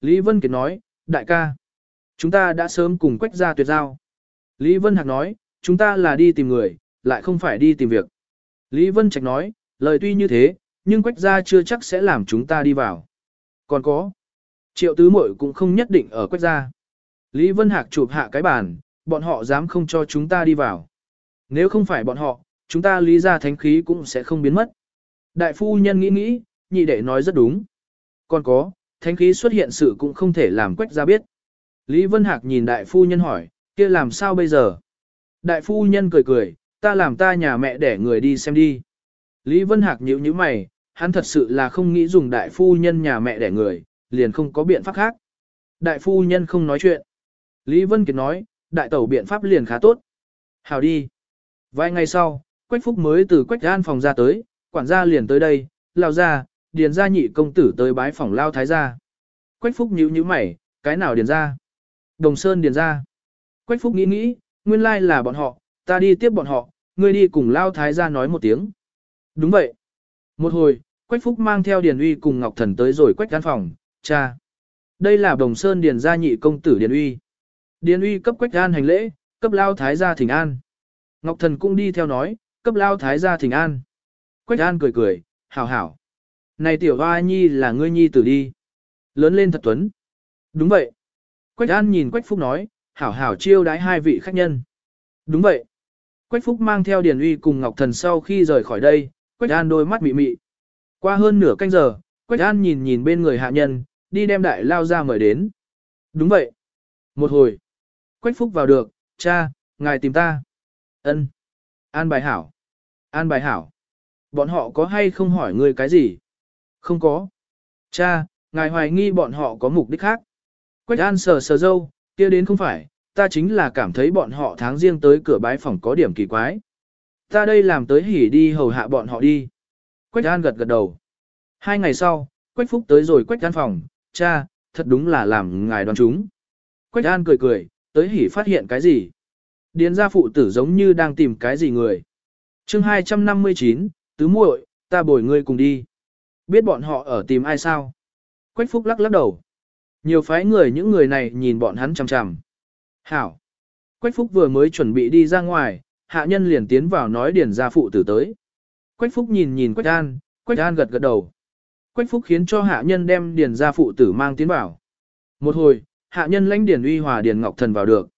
Lý Vân Kiệt nói, đại ca, chúng ta đã sớm cùng quách ra tuyệt giao. Lý Vân Hạc nói, chúng ta là đi tìm người, lại không phải đi tìm việc. Lý Vân Trạch nói, lời tuy như thế, nhưng quách ra chưa chắc sẽ làm chúng ta đi vào. Còn có, triệu tứ muội cũng không nhất định ở quách ra. Lý Vân Hạc chụp hạ cái bàn, bọn họ dám không cho chúng ta đi vào. Nếu không phải bọn họ, chúng ta lý ra thánh khí cũng sẽ không biến mất. Đại phu nhân nghĩ nghĩ, nhị đệ nói rất đúng. Còn có, thánh khí xuất hiện sự cũng không thể làm quách ra biết. Lý Vân Hạc nhìn đại phu nhân hỏi, kia làm sao bây giờ? Đại phu nhân cười cười, ta làm ta nhà mẹ để người đi xem đi. Lý Vân Hạc nhíu nhíu mày, hắn thật sự là không nghĩ dùng đại phu nhân nhà mẹ để người, liền không có biện pháp khác. Đại phu nhân không nói chuyện. Lý Vân Kiệt nói, đại tẩu biện pháp liền khá tốt. Hào đi. Vài ngày sau, Quách Phúc mới từ Quách An phòng ra tới, quản gia liền tới đây, lao ra, điền gia nhị công tử tới bái phòng lao thái gia. Quách Phúc nhíu nhíu mày, cái nào điền gia? Đồng Sơn điền gia. Quách Phúc nghĩ nghĩ, nguyên lai là bọn họ, ta đi tiếp bọn họ, ngươi đi cùng lao thái gia nói một tiếng. Đúng vậy. Một hồi, Quách Phúc mang theo Điền Uy cùng Ngọc Thần tới rồi Quách An phòng, cha. Đây là Đồng Sơn Điền gia nhị công tử Điền Uy. Điền Uy cấp Quách An hành lễ, cấp lao thái gia thỉnh an. Ngọc Thần cũng đi theo nói, cấp lao thái gia thỉnh an. Quách An cười cười, hảo hảo. Này tiểu hoa nhi là ngươi nhi tử đi. Lớn lên thật tuấn. Đúng vậy. Quách An nhìn Quách Phúc nói, hảo hảo chiêu đái hai vị khách nhân. Đúng vậy. Quách Phúc mang theo Điền Uy cùng Ngọc Thần sau khi rời khỏi đây, Quách An đôi mắt mị mị. Qua hơn nửa canh giờ, Quách An nhìn nhìn bên người hạ nhân, đi đem đại lao ra mời đến. Đúng vậy. Một hồi. Quách Phúc vào được, cha, ngài tìm ta. Ân. An bài hảo. An bài hảo. Bọn họ có hay không hỏi ngươi cái gì? Không có. Cha, ngài hoài nghi bọn họ có mục đích khác. Quách An sờ sờ dâu, kia đến không phải, ta chính là cảm thấy bọn họ tháng riêng tới cửa bái phòng có điểm kỳ quái. Ta đây làm tới hỉ đi hầu hạ bọn họ đi. Quách An gật gật đầu. Hai ngày sau, Quách Phúc tới rồi Quách An phòng, cha, thật đúng là làm ngài đoán chúng. Quách An cười cười, tới hỉ phát hiện cái gì? Điền gia phụ tử giống như đang tìm cái gì người. chương 259, tứ muội, ta bồi ngươi cùng đi. Biết bọn họ ở tìm ai sao? Quách Phúc lắc lắc đầu. Nhiều phái người những người này nhìn bọn hắn chằm chằm. Hảo. Quách Phúc vừa mới chuẩn bị đi ra ngoài, hạ nhân liền tiến vào nói điền gia phụ tử tới. Quách Phúc nhìn nhìn Quách An, Quách An gật gật đầu. Quách Phúc khiến cho hạ nhân đem điền gia phụ tử mang tiến vào. Một hồi, hạ nhân lãnh điền uy hòa điền ngọc thần vào được.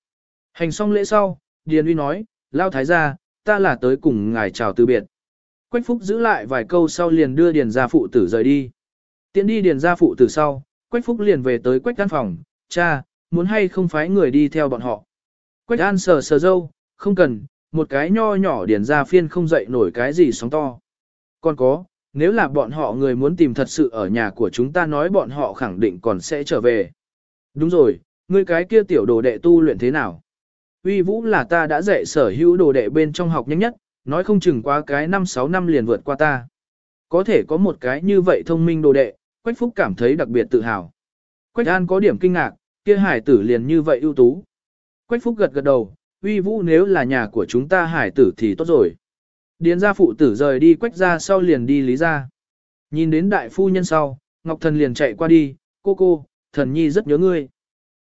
Hành xong lễ sau, điền uy nói, lao thái gia, ta là tới cùng ngài chào từ biệt. Quách Phúc giữ lại vài câu sau liền đưa điền gia phụ tử rời đi. Tiến đi điền gia phụ tử sau, Quách Phúc liền về tới Quách An phòng, cha, muốn hay không phái người đi theo bọn họ. Quách An sờ sờ dâu, không cần, một cái nho nhỏ điền gia phiên không dậy nổi cái gì sóng to. Còn có, nếu là bọn họ người muốn tìm thật sự ở nhà của chúng ta nói bọn họ khẳng định còn sẽ trở về. Đúng rồi, ngươi cái kia tiểu đồ đệ tu luyện thế nào? Uy Vũ là ta đã dạy sở hữu đồ đệ bên trong học nhanh nhất, nói không chừng qua cái 5-6 năm liền vượt qua ta. Có thể có một cái như vậy thông minh đồ đệ, Quách Phúc cảm thấy đặc biệt tự hào. Quách An có điểm kinh ngạc, kia hải tử liền như vậy ưu tú. Quách Phúc gật gật đầu, uy vũ nếu là nhà của chúng ta hải tử thì tốt rồi. Điền gia phụ tử rời đi quách ra sau liền đi lý ra. Nhìn đến đại phu nhân sau, Ngọc Thần liền chạy qua đi, cô cô, thần nhi rất nhớ ngươi.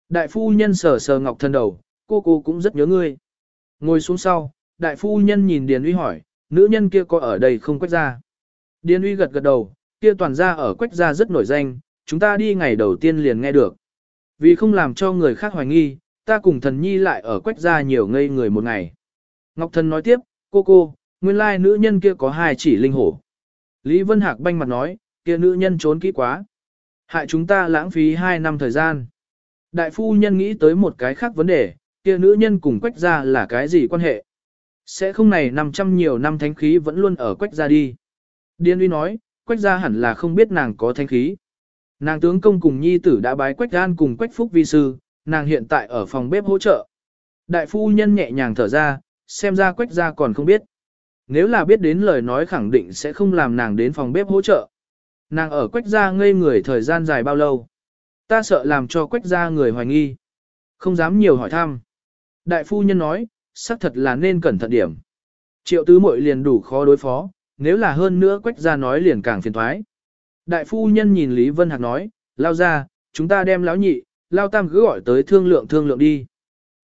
Đại phu nhân sờ sờ Ngọc Thần đầu, cô cô cũng rất nhớ ngươi. Ngồi xuống sau, đại phu nhân nhìn Điền uy hỏi, nữ nhân kia có ở đây không quách ra. Điền uy gật gật đầu, kia toàn gia ở quách gia rất nổi danh, chúng ta đi ngày đầu tiên liền nghe được. Vì không làm cho người khác hoài nghi, ta cùng thần nhi lại ở quách gia nhiều ngây người một ngày. Ngọc Thần nói tiếp, cô cô, nguyên lai nữ nhân kia có hai chỉ linh hổ. Lý Vân Hạc banh mặt nói, kia nữ nhân trốn kỹ quá. Hại chúng ta lãng phí hai năm thời gian. Đại phu nhân nghĩ tới một cái khác vấn đề, kia nữ nhân cùng quách gia là cái gì quan hệ? Sẽ không này 500 nhiều năm thánh khí vẫn luôn ở quách gia đi. Điên uy nói, quách gia hẳn là không biết nàng có thánh khí. Nàng tướng công cùng nhi tử đã bái quách gan cùng quách phúc vi sư, nàng hiện tại ở phòng bếp hỗ trợ. Đại phu nhân nhẹ nhàng thở ra, xem ra quách gia còn không biết. Nếu là biết đến lời nói khẳng định sẽ không làm nàng đến phòng bếp hỗ trợ. Nàng ở quách gia ngây người thời gian dài bao lâu. Ta sợ làm cho quách gia người hoài nghi. Không dám nhiều hỏi thăm. Đại phu nhân nói, xác thật là nên cẩn thận điểm. Triệu tứ muội liền đủ khó đối phó, nếu là hơn nữa quách gia nói liền càng phiền thoái. Đại phu nhân nhìn Lý Vân Hạc nói, lao ra, chúng ta đem lão nhị, lao tam cứ gọi tới thương lượng thương lượng đi.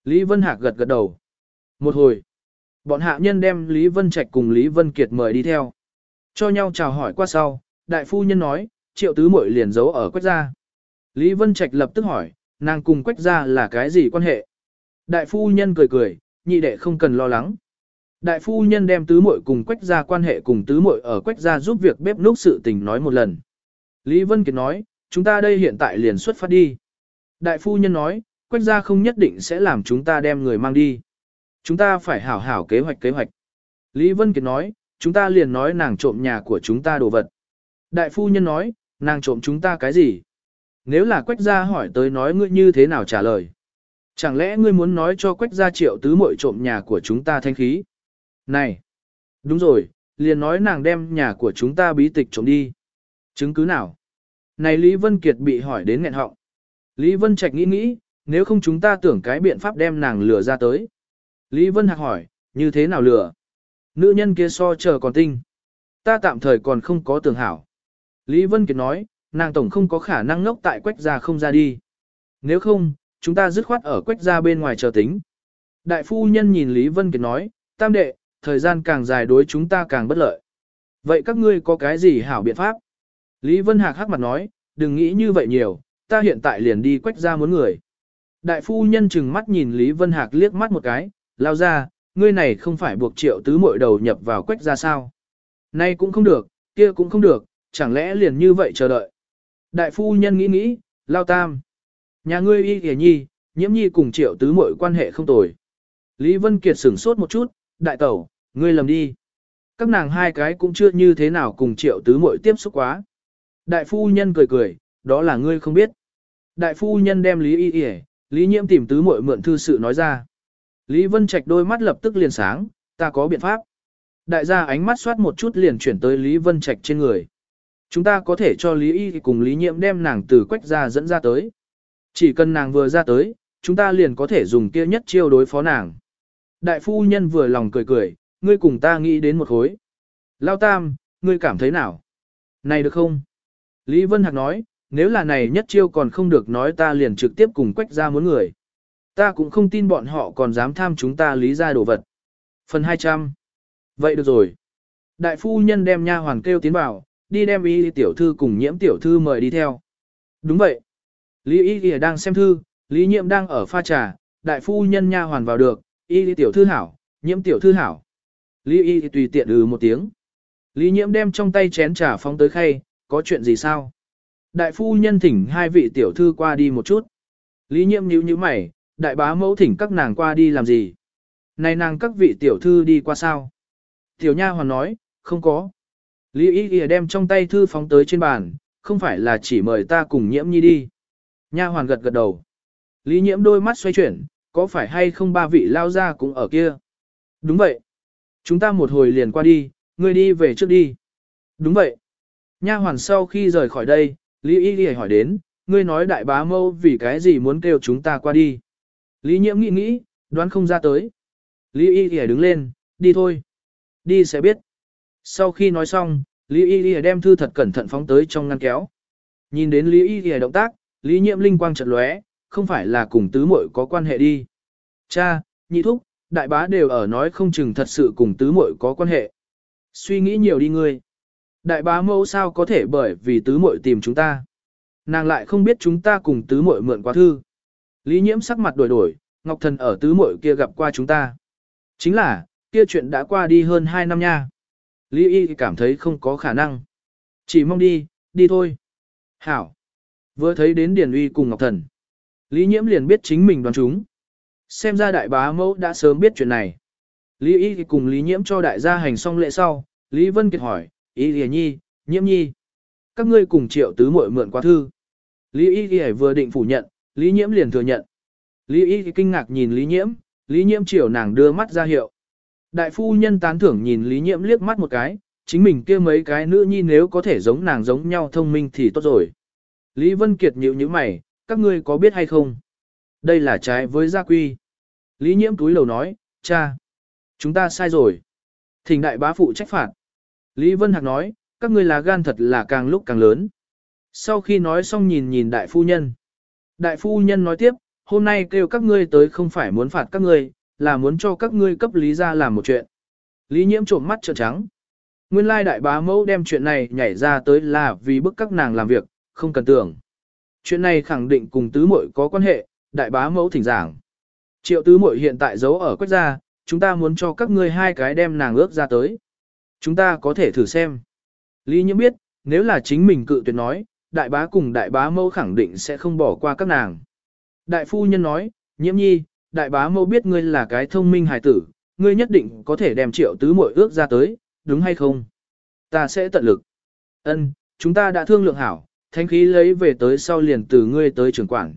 Lý Vân Hạc gật gật đầu. Một hồi, bọn hạ nhân đem Lý Vân Trạch cùng Lý Vân Kiệt mời đi theo. Cho nhau chào hỏi qua sau, đại phu nhân nói, triệu tứ muội liền giấu ở quách gia. Lý Vân Trạch lập tức hỏi, nàng cùng quách gia là cái gì quan hệ? Đại phu nhân cười cười, nhị đệ không cần lo lắng. Đại phu nhân đem tứ muội cùng quách gia quan hệ cùng tứ muội ở quách gia giúp việc bếp núc sự tình nói một lần. Lý Vân Kiệt nói, chúng ta đây hiện tại liền xuất phát đi. Đại phu nhân nói, quách gia không nhất định sẽ làm chúng ta đem người mang đi. Chúng ta phải hảo hảo kế hoạch kế hoạch. Lý Vân Kiệt nói, chúng ta liền nói nàng trộm nhà của chúng ta đồ vật. Đại phu nhân nói, nàng trộm chúng ta cái gì? Nếu là quách gia hỏi tới nói ngươi như thế nào trả lời? Chẳng lẽ ngươi muốn nói cho quách gia triệu tứ muội trộm nhà của chúng ta thanh khí? Này! Đúng rồi, liền nói nàng đem nhà của chúng ta bí tịch trộm đi. Chứng cứ nào? Này Lý Vân Kiệt bị hỏi đến nghẹn họng. Lý Vân Trạch nghĩ nghĩ, nếu không chúng ta tưởng cái biện pháp đem nàng lừa ra tới. Lý Vân Hạc hỏi, như thế nào lừa? Nữ nhân kia so chờ còn tinh. Ta tạm thời còn không có tưởng hảo. Lý Vân Kiệt nói, nàng tổng không có khả năng ngốc tại quách gia không ra đi. Nếu không, chúng ta dứt khoát ở quách gia bên ngoài chờ tính. Đại phu nhân nhìn Lý Vân Kiệt nói, tam đệ, thời gian càng dài đối chúng ta càng bất lợi. Vậy các ngươi có cái gì hảo biện pháp? Lý Vân Hạc hắc mặt nói, đừng nghĩ như vậy nhiều, ta hiện tại liền đi quách gia muốn người. Đại phu nhân chừng mắt nhìn Lý Vân Hạc liếc mắt một cái, lao ra, ngươi này không phải buộc triệu tứ mội đầu nhập vào quách gia sao? Nay cũng không được, kia cũng không được, chẳng lẽ liền như vậy chờ đợi. Đại phu nhân nghĩ nghĩ, lao tam. Nhà ngươi y kìa nhi, nhiễm nhi cùng triệu tứ mội quan hệ không tồi. Lý Vân Kiệt sửng sốt một chút, đại tẩu, ngươi lầm đi. Các nàng hai cái cũng chưa như thế nào cùng triệu tứ mội tiếp xúc quá. Đại phu nhân cười cười, đó là ngươi không biết. Đại phu nhân đem Lý y kìa, Lý nhiễm tìm tứ mội mượn thư sự nói ra. Lý Vân Trạch đôi mắt lập tức liền sáng, ta có biện pháp. Đại gia ánh mắt xoát một chút liền chuyển tới Lý Vân Trạch trên người. Chúng ta có thể cho Lý Y cùng Lý Nhiễm đem nàng từ quách ra dẫn ra tới. Chỉ cần nàng vừa ra tới, chúng ta liền có thể dùng kia nhất chiêu đối phó nàng. Đại phu nhân vừa lòng cười cười, ngươi cùng ta nghĩ đến một khối. Lao Tam, ngươi cảm thấy nào? Này được không? Lý Vân Hạc nói, nếu là này nhất chiêu còn không được nói ta liền trực tiếp cùng quách ra muốn người. Ta cũng không tin bọn họ còn dám tham chúng ta lý ra đồ vật. Phần 200. Vậy được rồi. Đại phu nhân đem nha hoàn kêu tiến vào, đi đem y tiểu thư cùng nhiễm tiểu thư mời đi theo. Đúng vậy. Lý y y đang xem thư, lý Nhiệm đang ở pha trà, đại phu nhân nha hoàn vào được, y tiểu thư hảo, nhiễm tiểu thư hảo. Lý y tùy tiện ừ một tiếng. Lý nhiễm đem trong tay chén trà phóng tới khay, có chuyện gì sao? Đại phu nhân thỉnh hai vị tiểu thư qua đi một chút. Lý nhiễm nhíu nhíu mày, đại bá mẫu thỉnh các nàng qua đi làm gì? Này nàng các vị tiểu thư đi qua sao? Tiểu nha hoàn nói, không có. Lý Y Y đem trong tay thư phóng tới trên bàn, không phải là chỉ mời ta cùng nhiễm nhi đi. Nha hoàn gật gật đầu. Lý nhiễm đôi mắt xoay chuyển, có phải hay không ba vị lao ra cũng ở kia? Đúng vậy. Chúng ta một hồi liền qua đi, ngươi đi về trước đi. Đúng vậy. Nha hoàn sau khi rời khỏi đây, Lý Y Y hỏi đến, ngươi nói đại bá mâu vì cái gì muốn kêu chúng ta qua đi. Lý nhiễm nghĩ nghĩ, đoán không ra tới. Lý Y Y đứng lên, đi thôi. Đi sẽ biết. Sau khi nói xong, Lý Y Y đem thư thật cẩn thận phóng tới trong ngăn kéo. Nhìn đến Lý Y Y động tác, Lý Nhiễm linh quang chợt lóe, không phải là cùng tứ muội có quan hệ đi. Cha, nhị thúc, đại bá đều ở nói không chừng thật sự cùng tứ muội có quan hệ. Suy nghĩ nhiều đi ngươi. Đại bá mẫu sao có thể bởi vì tứ muội tìm chúng ta. Nàng lại không biết chúng ta cùng tứ muội mượn quá thư. Lý Nhiễm sắc mặt đổi đổi, Ngọc Thần ở tứ muội kia gặp qua chúng ta. Chính là, kia chuyện đã qua đi hơn 2 năm nha. Lý Y cảm thấy không có khả năng. Chỉ mong đi, đi thôi. Hảo. Vừa thấy đến Điền Uy cùng Ngọc Thần. Lý Nhiễm liền biết chính mình đoán chúng. Xem ra đại bá mẫu đã sớm biết chuyện này. Lý Y cùng Lý Nhiễm cho đại gia hành xong lễ sau, Lý Vân Kiệt hỏi, Y Lìa Nhi, Nhiễm Nhi. Các ngươi cùng triệu tứ muội mượn qua thư. Lý Y Y vừa định phủ nhận, Lý Nhiễm liền thừa nhận. Lý Y kinh ngạc nhìn Lý Nhiễm, Lý Nhiễm chiều nàng đưa mắt ra hiệu. Đại phu nhân tán thưởng nhìn Lý Nhiễm liếc mắt một cái, chính mình kia mấy cái nữ nhi nếu có thể giống nàng giống nhau thông minh thì tốt rồi. Lý Vân Kiệt nhíu nhíu mày, các ngươi có biết hay không? Đây là trái với gia quy. Lý Nhiễm túi lầu nói, cha, chúng ta sai rồi. Thỉnh đại bá phụ trách phạt. Lý Vân Hạc nói, các ngươi là gan thật là càng lúc càng lớn. Sau khi nói xong nhìn nhìn đại phu nhân. Đại phu nhân nói tiếp, hôm nay kêu các ngươi tới không phải muốn phạt các ngươi, là muốn cho các ngươi cấp lý ra làm một chuyện. Lý nhiễm trộm mắt trợn trắng. Nguyên lai đại bá mẫu đem chuyện này nhảy ra tới là vì bức các nàng làm việc, không cần tưởng. Chuyện này khẳng định cùng tứ muội có quan hệ, đại bá mẫu thỉnh giảng. Triệu tứ muội hiện tại giấu ở quách gia, chúng ta muốn cho các ngươi hai cái đem nàng ước ra tới. Chúng ta có thể thử xem. Lý nhiễm biết, nếu là chính mình cự tuyệt nói, đại bá cùng đại bá mẫu khẳng định sẽ không bỏ qua các nàng. Đại phu nhân nói, nhiễm nhi, đại bá mẫu biết ngươi là cái thông minh hài tử, ngươi nhất định có thể đem triệu tứ muội ước ra tới, đúng hay không? Ta sẽ tận lực. Ân, chúng ta đã thương lượng hảo, thánh khí lấy về tới sau liền từ ngươi tới trưởng quản.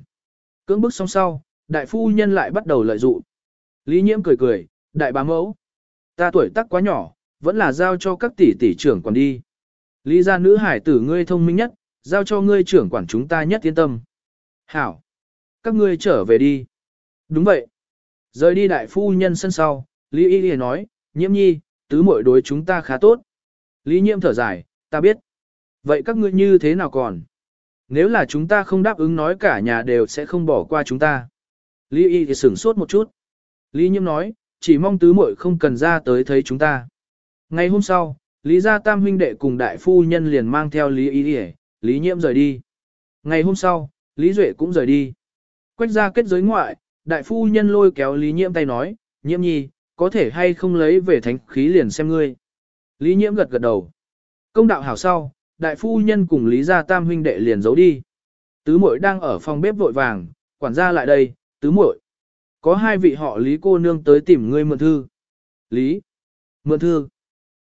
Cưỡng bức xong sau, đại phu nhân lại bắt đầu lợi dụng. Lý nhiễm cười cười, đại bá mẫu. Ta tuổi tác quá nhỏ, vẫn là giao cho các tỷ tỷ trưởng quản đi. Lý gia nữ hải tử ngươi thông minh nhất, giao cho ngươi trưởng quản chúng ta nhất yên tâm. Hảo. Các ngươi trở về đi. Đúng vậy. Rời đi đại phu nhân sân sau, Lý Y Lìa nói, nhiễm nhi, tứ muội đối chúng ta khá tốt. Lý nhiễm thở dài, ta biết. Vậy các ngươi như thế nào còn? Nếu là chúng ta không đáp ứng nói cả nhà đều sẽ không bỏ qua chúng ta. Lý Y thì sửng sốt một chút. Lý nhiễm nói, chỉ mong tứ muội không cần ra tới thấy chúng ta. Ngày hôm sau, Lý gia tam huynh đệ cùng đại phu nhân liền mang theo Lý Y Y, Lý nhiễm rời đi. Ngày hôm sau, Lý Duệ cũng rời đi. Quách ra kết giới ngoại, đại phu nhân lôi kéo Lý nhiễm tay nói, nhiễm nhi, có thể hay không lấy về thánh khí liền xem ngươi. Lý nhiễm gật gật đầu. Công đạo hảo sau, đại phu nhân cùng Lý gia tam huynh đệ liền giấu đi. Tứ muội đang ở phòng bếp vội vàng, quản gia lại đây, tứ muội. Có hai vị họ Lý cô nương tới tìm ngươi mượn thư. Lý. Mượn thư.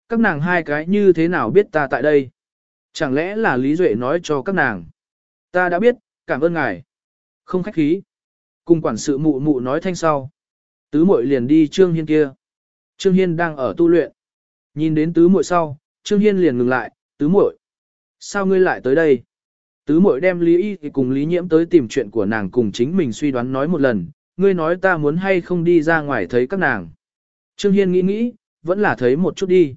Các nàng hai cái như thế nào biết ta tại đây? Chẳng lẽ là Lý Duệ nói cho các nàng? Ta đã biết, cảm ơn ngài. Không khách khí. Cùng quản sự mụ mụ nói thanh sau. Tứ muội liền đi Trương Hiên kia. Trương Hiên đang ở tu luyện. Nhìn đến tứ muội sau, Trương Hiên liền ngừng lại, tứ muội, sao ngươi lại tới đây? Tứ muội đem Lý Y thì cùng Lý Nhiễm tới tìm chuyện của nàng cùng chính mình suy đoán nói một lần, ngươi nói ta muốn hay không đi ra ngoài thấy các nàng. Trương Hiên nghĩ nghĩ, vẫn là thấy một chút đi.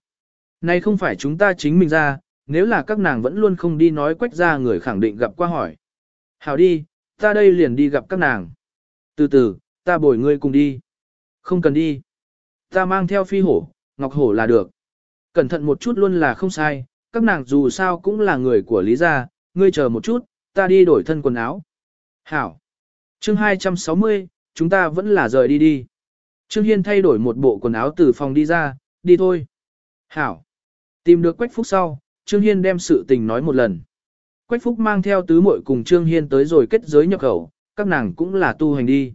Này không phải chúng ta chính mình ra, nếu là các nàng vẫn luôn không đi nói quách ra người khẳng định gặp qua hỏi. Hảo đi, ta đây liền đi gặp các nàng. Từ từ, ta bồi ngươi cùng đi. Không cần đi. Ta mang theo phi hổ, ngọc hổ là được. Cẩn thận một chút luôn là không sai, các nàng dù sao cũng là người của Lý gia, ngươi chờ một chút, ta đi đổi thân quần áo. Hảo. Chương 260, chúng ta vẫn là rời đi đi. Trương Hiên thay đổi một bộ quần áo từ phòng đi ra, đi thôi. Hảo. Tìm được Quách Phúc sau, Trương Hiên đem sự tình nói một lần. Quách Phúc mang theo tứ muội cùng Trương Hiên tới rồi kết giới nhập khẩu, các nàng cũng là tu hành đi.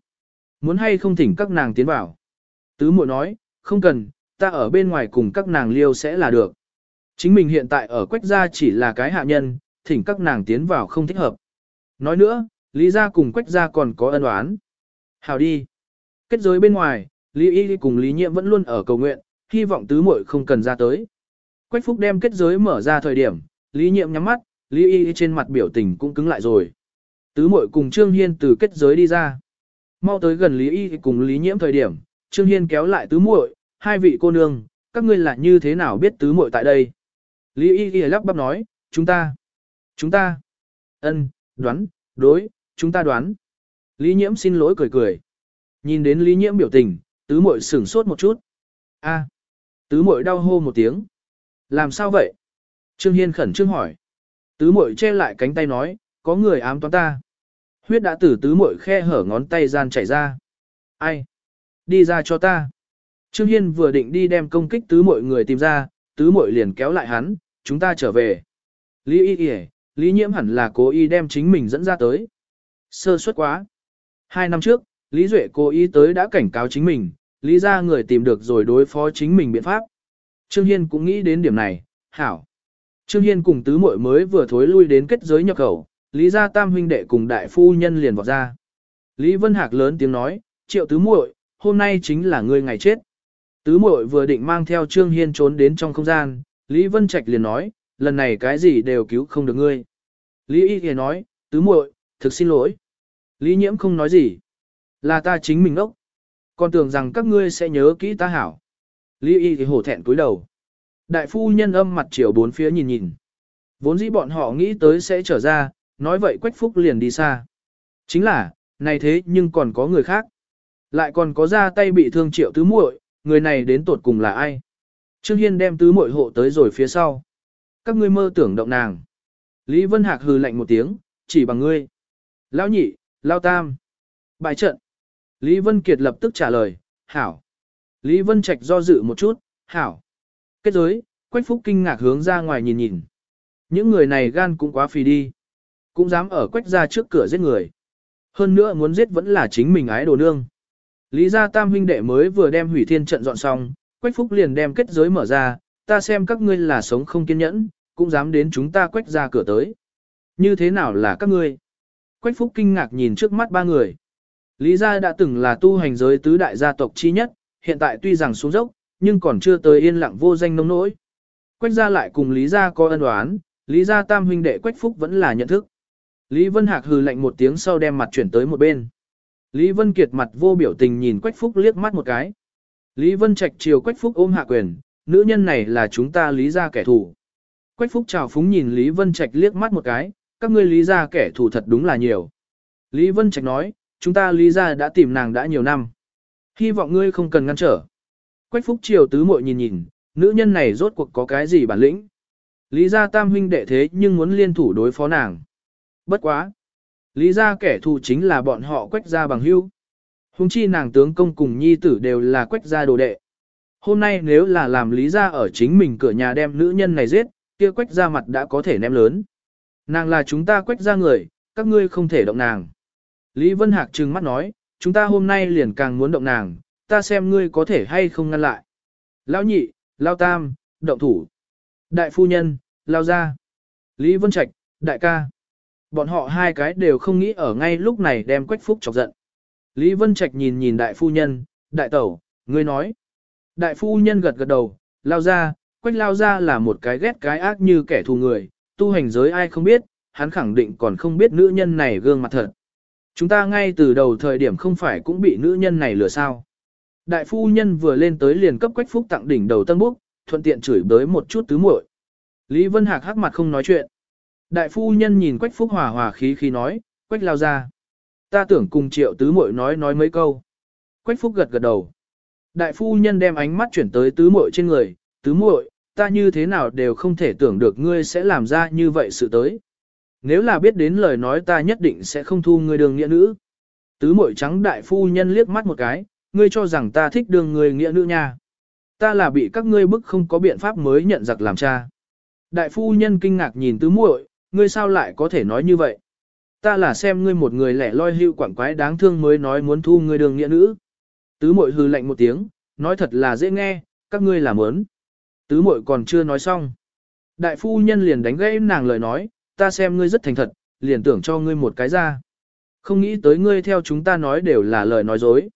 Muốn hay không thỉnh các nàng tiến vào. Tứ muội nói, không cần, ta ở bên ngoài cùng các nàng liêu sẽ là được. Chính mình hiện tại ở quách gia chỉ là cái hạ nhân, thỉnh các nàng tiến vào không thích hợp. Nói nữa, Lý gia cùng quách gia còn có ân oán. Hào đi. Kết giới bên ngoài, Lý Y cùng Lý Nhiệm vẫn luôn ở cầu nguyện, hy vọng tứ muội không cần ra tới. Quách Phúc đem kết giới mở ra thời điểm, Lý Nhiệm nhắm mắt, Lý Y trên mặt biểu tình cũng cứng lại rồi. Tứ muội cùng Trương Hiên từ kết giới đi ra. Mau tới gần Lý Y cùng Lý Nhiễm thời điểm, Trương Hiên kéo lại tứ muội, hai vị cô nương, các ngươi là như thế nào biết tứ muội tại đây? Lý Y Y lắp bắp nói, chúng ta, chúng ta, ân, đoán, đối, chúng ta đoán. Lý Nhiễm xin lỗi cười cười. Nhìn đến Lý Nhiễm biểu tình, tứ muội sửng sốt một chút. A, tứ muội đau hô một tiếng. Làm sao vậy? Trương Hiên khẩn trương hỏi. Tứ muội che lại cánh tay nói, có người ám toán ta. Huyết đã từ tứ muội khe hở ngón tay gian chảy ra. Ai? Đi ra cho ta. Trương Hiên vừa định đi đem công kích tứ muội người tìm ra, tứ muội liền kéo lại hắn, chúng ta trở về. Lý y y, Lý nhiễm hẳn là cố ý đem chính mình dẫn ra tới. Sơ suất quá. Hai năm trước, Lý Duệ cố ý tới đã cảnh cáo chính mình, Lý ra người tìm được rồi đối phó chính mình biện pháp. Trương Hiên cũng nghĩ đến điểm này, hảo. Trương Hiên cùng tứ muội mới vừa thối lui đến kết giới nhập khẩu, Lý gia tam huynh đệ cùng đại phu nhân liền vọt ra. Lý Vân Hạc lớn tiếng nói, triệu tứ muội, hôm nay chính là ngươi ngày chết. Tứ muội vừa định mang theo Trương Hiên trốn đến trong không gian, Lý Vân Trạch liền nói, lần này cái gì đều cứu không được ngươi. Lý Y thì nói, tứ muội, thực xin lỗi. Lý Nhiễm không nói gì. Là ta chính mình ốc. Còn tưởng rằng các ngươi sẽ nhớ kỹ ta hảo. Lý Y thì hổ thẹn cúi đầu. Đại phu nhân âm mặt chiều bốn phía nhìn nhìn. Vốn dĩ bọn họ nghĩ tới sẽ trở ra, nói vậy Quách Phúc liền đi xa. Chính là, này thế nhưng còn có người khác. Lại còn có ra tay bị thương triệu tứ muội, người này đến tột cùng là ai? Trương Hiên đem tứ muội hộ tới rồi phía sau. Các ngươi mơ tưởng động nàng. Lý Vân Hạc hừ lạnh một tiếng, chỉ bằng ngươi. Lão nhị, Lão tam. Bài trận. Lý Vân Kiệt lập tức trả lời, hảo. Lý Vân Trạch do dự một chút, hảo. Kết giới, Quách Phúc kinh ngạc hướng ra ngoài nhìn nhìn. Những người này gan cũng quá phì đi. Cũng dám ở Quách ra trước cửa giết người. Hơn nữa muốn giết vẫn là chính mình ái đồ nương. Lý gia tam huynh đệ mới vừa đem hủy thiên trận dọn xong, Quách Phúc liền đem kết giới mở ra, ta xem các ngươi là sống không kiên nhẫn, cũng dám đến chúng ta quách ra cửa tới. Như thế nào là các ngươi? Quách Phúc kinh ngạc nhìn trước mắt ba người. Lý gia đã từng là tu hành giới tứ đại gia tộc chi nhất, hiện tại tuy rằng xuống dốc, nhưng còn chưa tới yên lặng vô danh nông nỗi. Quách gia lại cùng Lý gia có ân oán, Lý gia tam huynh đệ Quách Phúc vẫn là nhận thức. Lý Vân Hạc hừ lạnh một tiếng sau đem mặt chuyển tới một bên. Lý Vân Kiệt mặt vô biểu tình nhìn Quách Phúc liếc mắt một cái. Lý Vân Trạch chiều Quách Phúc ôm hạ quyền, nữ nhân này là chúng ta lý gia kẻ thù. Quách Phúc chào phúng nhìn Lý Vân Trạch liếc mắt một cái, các ngươi lý gia kẻ thù thật đúng là nhiều. Lý Vân Trạch nói, chúng ta lý gia đã tìm nàng đã nhiều năm. Hy vọng ngươi không cần ngăn trở. Quách Phúc chiều tứ muội nhìn nhìn, nữ nhân này rốt cuộc có cái gì bản lĩnh. Lý gia tam huynh đệ thế nhưng muốn liên thủ đối phó nàng. Bất quá. Lý gia kẻ thù chính là bọn họ quách gia bằng hữu. Hùng chi nàng tướng công cùng nhi tử đều là quách gia đồ đệ. Hôm nay nếu là làm lý gia ở chính mình cửa nhà đem nữ nhân này giết, kia quách gia mặt đã có thể ném lớn. Nàng là chúng ta quách gia người, các ngươi không thể động nàng. Lý Vân Hạc trừng mắt nói, chúng ta hôm nay liền càng muốn động nàng, ta xem ngươi có thể hay không ngăn lại. Lão nhị, Lão tam, động thủ. Đại phu nhân, Lao gia. Lý Vân Trạch, đại ca. Bọn họ hai cái đều không nghĩ ở ngay lúc này đem Quách Phúc chọc giận. Lý Vân Trạch nhìn nhìn đại phu nhân, đại tẩu, ngươi nói. Đại phu nhân gật gật đầu, lao ra, Quách lao ra là một cái ghét cái ác như kẻ thù người, tu hành giới ai không biết, hắn khẳng định còn không biết nữ nhân này gương mặt thật. Chúng ta ngay từ đầu thời điểm không phải cũng bị nữ nhân này lừa sao. Đại phu nhân vừa lên tới liền cấp Quách Phúc tặng đỉnh đầu tân búc, thuận tiện chửi bới một chút tứ muội. Lý Vân Hạc hắc mặt không nói chuyện. Đại phu nhân nhìn Quách Phúc hòa hòa khí khí nói, Quách lao ra. Ta tưởng cùng triệu tứ muội nói nói mấy câu. Quách Phúc gật gật đầu. Đại phu nhân đem ánh mắt chuyển tới tứ muội trên người, tứ muội, ta như thế nào đều không thể tưởng được ngươi sẽ làm ra như vậy sự tới. Nếu là biết đến lời nói ta nhất định sẽ không thu ngươi đường nghĩa nữ. Tứ muội trắng đại phu nhân liếc mắt một cái, ngươi cho rằng ta thích đường người nghĩa nữ nha. Ta là bị các ngươi bức không có biện pháp mới nhận giặc làm cha. Đại phu nhân kinh ngạc nhìn tứ muội, ngươi sao lại có thể nói như vậy? Ta là xem ngươi một người lẻ loi hưu quảng quái đáng thương mới nói muốn thu ngươi đường nghĩa nữ. Tứ mội hư lạnh một tiếng, nói thật là dễ nghe, các ngươi làm ớn. Tứ mội còn chưa nói xong. Đại phu nhân liền đánh gãy nàng lời nói, ta xem ngươi rất thành thật, liền tưởng cho ngươi một cái ra. Không nghĩ tới ngươi theo chúng ta nói đều là lời nói dối.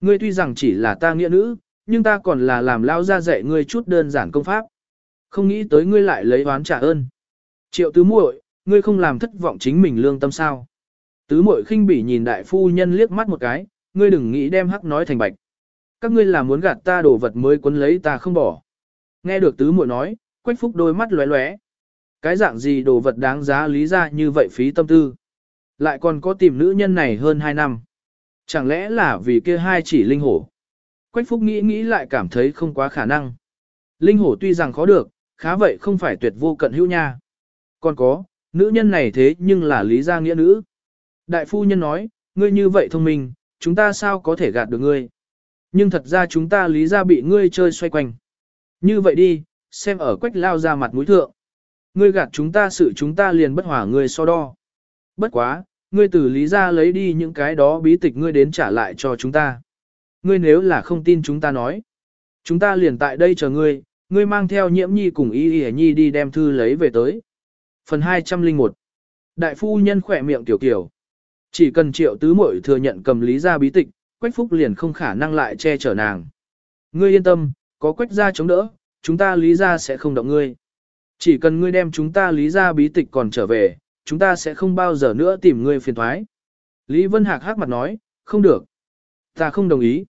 Ngươi tuy rằng chỉ là ta nghĩa nữ, nhưng ta còn là làm lao ra dạy ngươi chút đơn giản công pháp. Không nghĩ tới ngươi lại lấy oán trả ơn. Triệu tứ muội, ngươi không làm thất vọng chính mình lương tâm sao. Tứ muội khinh bỉ nhìn đại phu nhân liếc mắt một cái, ngươi đừng nghĩ đem hắc nói thành bạch. Các ngươi là muốn gạt ta đồ vật mới quấn lấy ta không bỏ. Nghe được tứ muội nói, quách phúc đôi mắt lóe lóe. Cái dạng gì đồ vật đáng giá lý ra như vậy phí tâm tư. Lại còn có tìm nữ nhân này hơn 2 năm. Chẳng lẽ là vì kia hai chỉ linh hổ. Quách phúc nghĩ nghĩ lại cảm thấy không quá khả năng. Linh hổ tuy rằng khó được, khá vậy không phải tuyệt vô cận hữu nha. Còn có, nữ nhân này thế nhưng là lý gia nghĩa nữ. Đại phu nhân nói, ngươi như vậy thông minh, chúng ta sao có thể gạt được ngươi. Nhưng thật ra chúng ta lý gia bị ngươi chơi xoay quanh. Như vậy đi, xem ở quách lao ra mặt mũi thượng. Ngươi gạt chúng ta sự chúng ta liền bất hỏa ngươi so đo. Bất quá, ngươi từ lý gia lấy đi những cái đó bí tịch ngươi đến trả lại cho chúng ta. Ngươi nếu là không tin chúng ta nói. Chúng ta liền tại đây chờ ngươi, ngươi mang theo nhiễm nhi cùng y y nhi đi đem thư lấy về tới. Phần 201 Đại phu nhân khỏe miệng tiểu kiểu. Chỉ cần triệu tứ muội thừa nhận cầm lý gia bí tịch, Quách Phúc liền không khả năng lại che chở nàng. Ngươi yên tâm, có Quách gia chống đỡ, chúng ta lý gia sẽ không động ngươi. Chỉ cần ngươi đem chúng ta lý gia bí tịch còn trở về, chúng ta sẽ không bao giờ nữa tìm ngươi phiền thoái. Lý Vân Hạc hắc mặt nói, không được. Ta không đồng ý.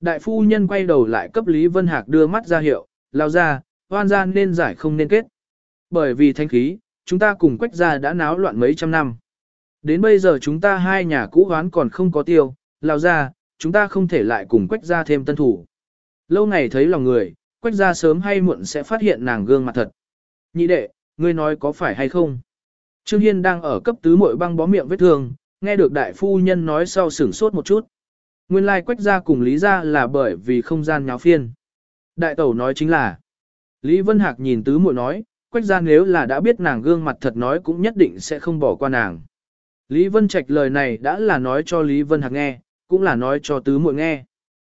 Đại phu nhân quay đầu lại cấp Lý Vân Hạc đưa mắt ra hiệu, lao ra, hoan gian nên giải không nên kết. Bởi vì thanh khí, chúng ta cùng quách gia đã náo loạn mấy trăm năm. Đến bây giờ chúng ta hai nhà cũ hoán còn không có tiêu, lao ra, chúng ta không thể lại cùng quách gia thêm tân thủ. Lâu ngày thấy lòng người, quách gia sớm hay muộn sẽ phát hiện nàng gương mặt thật. Nhị đệ, ngươi nói có phải hay không? Trương Hiên đang ở cấp tứ muội băng bó miệng vết thương, nghe được đại phu nhân nói sau sửng sốt một chút. Nguyên lai like quách gia cùng Lý gia là bởi vì không gian nháo phiên. Đại tẩu nói chính là, Lý Vân Hạc nhìn tứ muội nói, quách gia nếu là đã biết nàng gương mặt thật nói cũng nhất định sẽ không bỏ qua nàng. Lý Vân Trạch lời này đã là nói cho Lý Vân Hạc nghe, cũng là nói cho tứ muội nghe.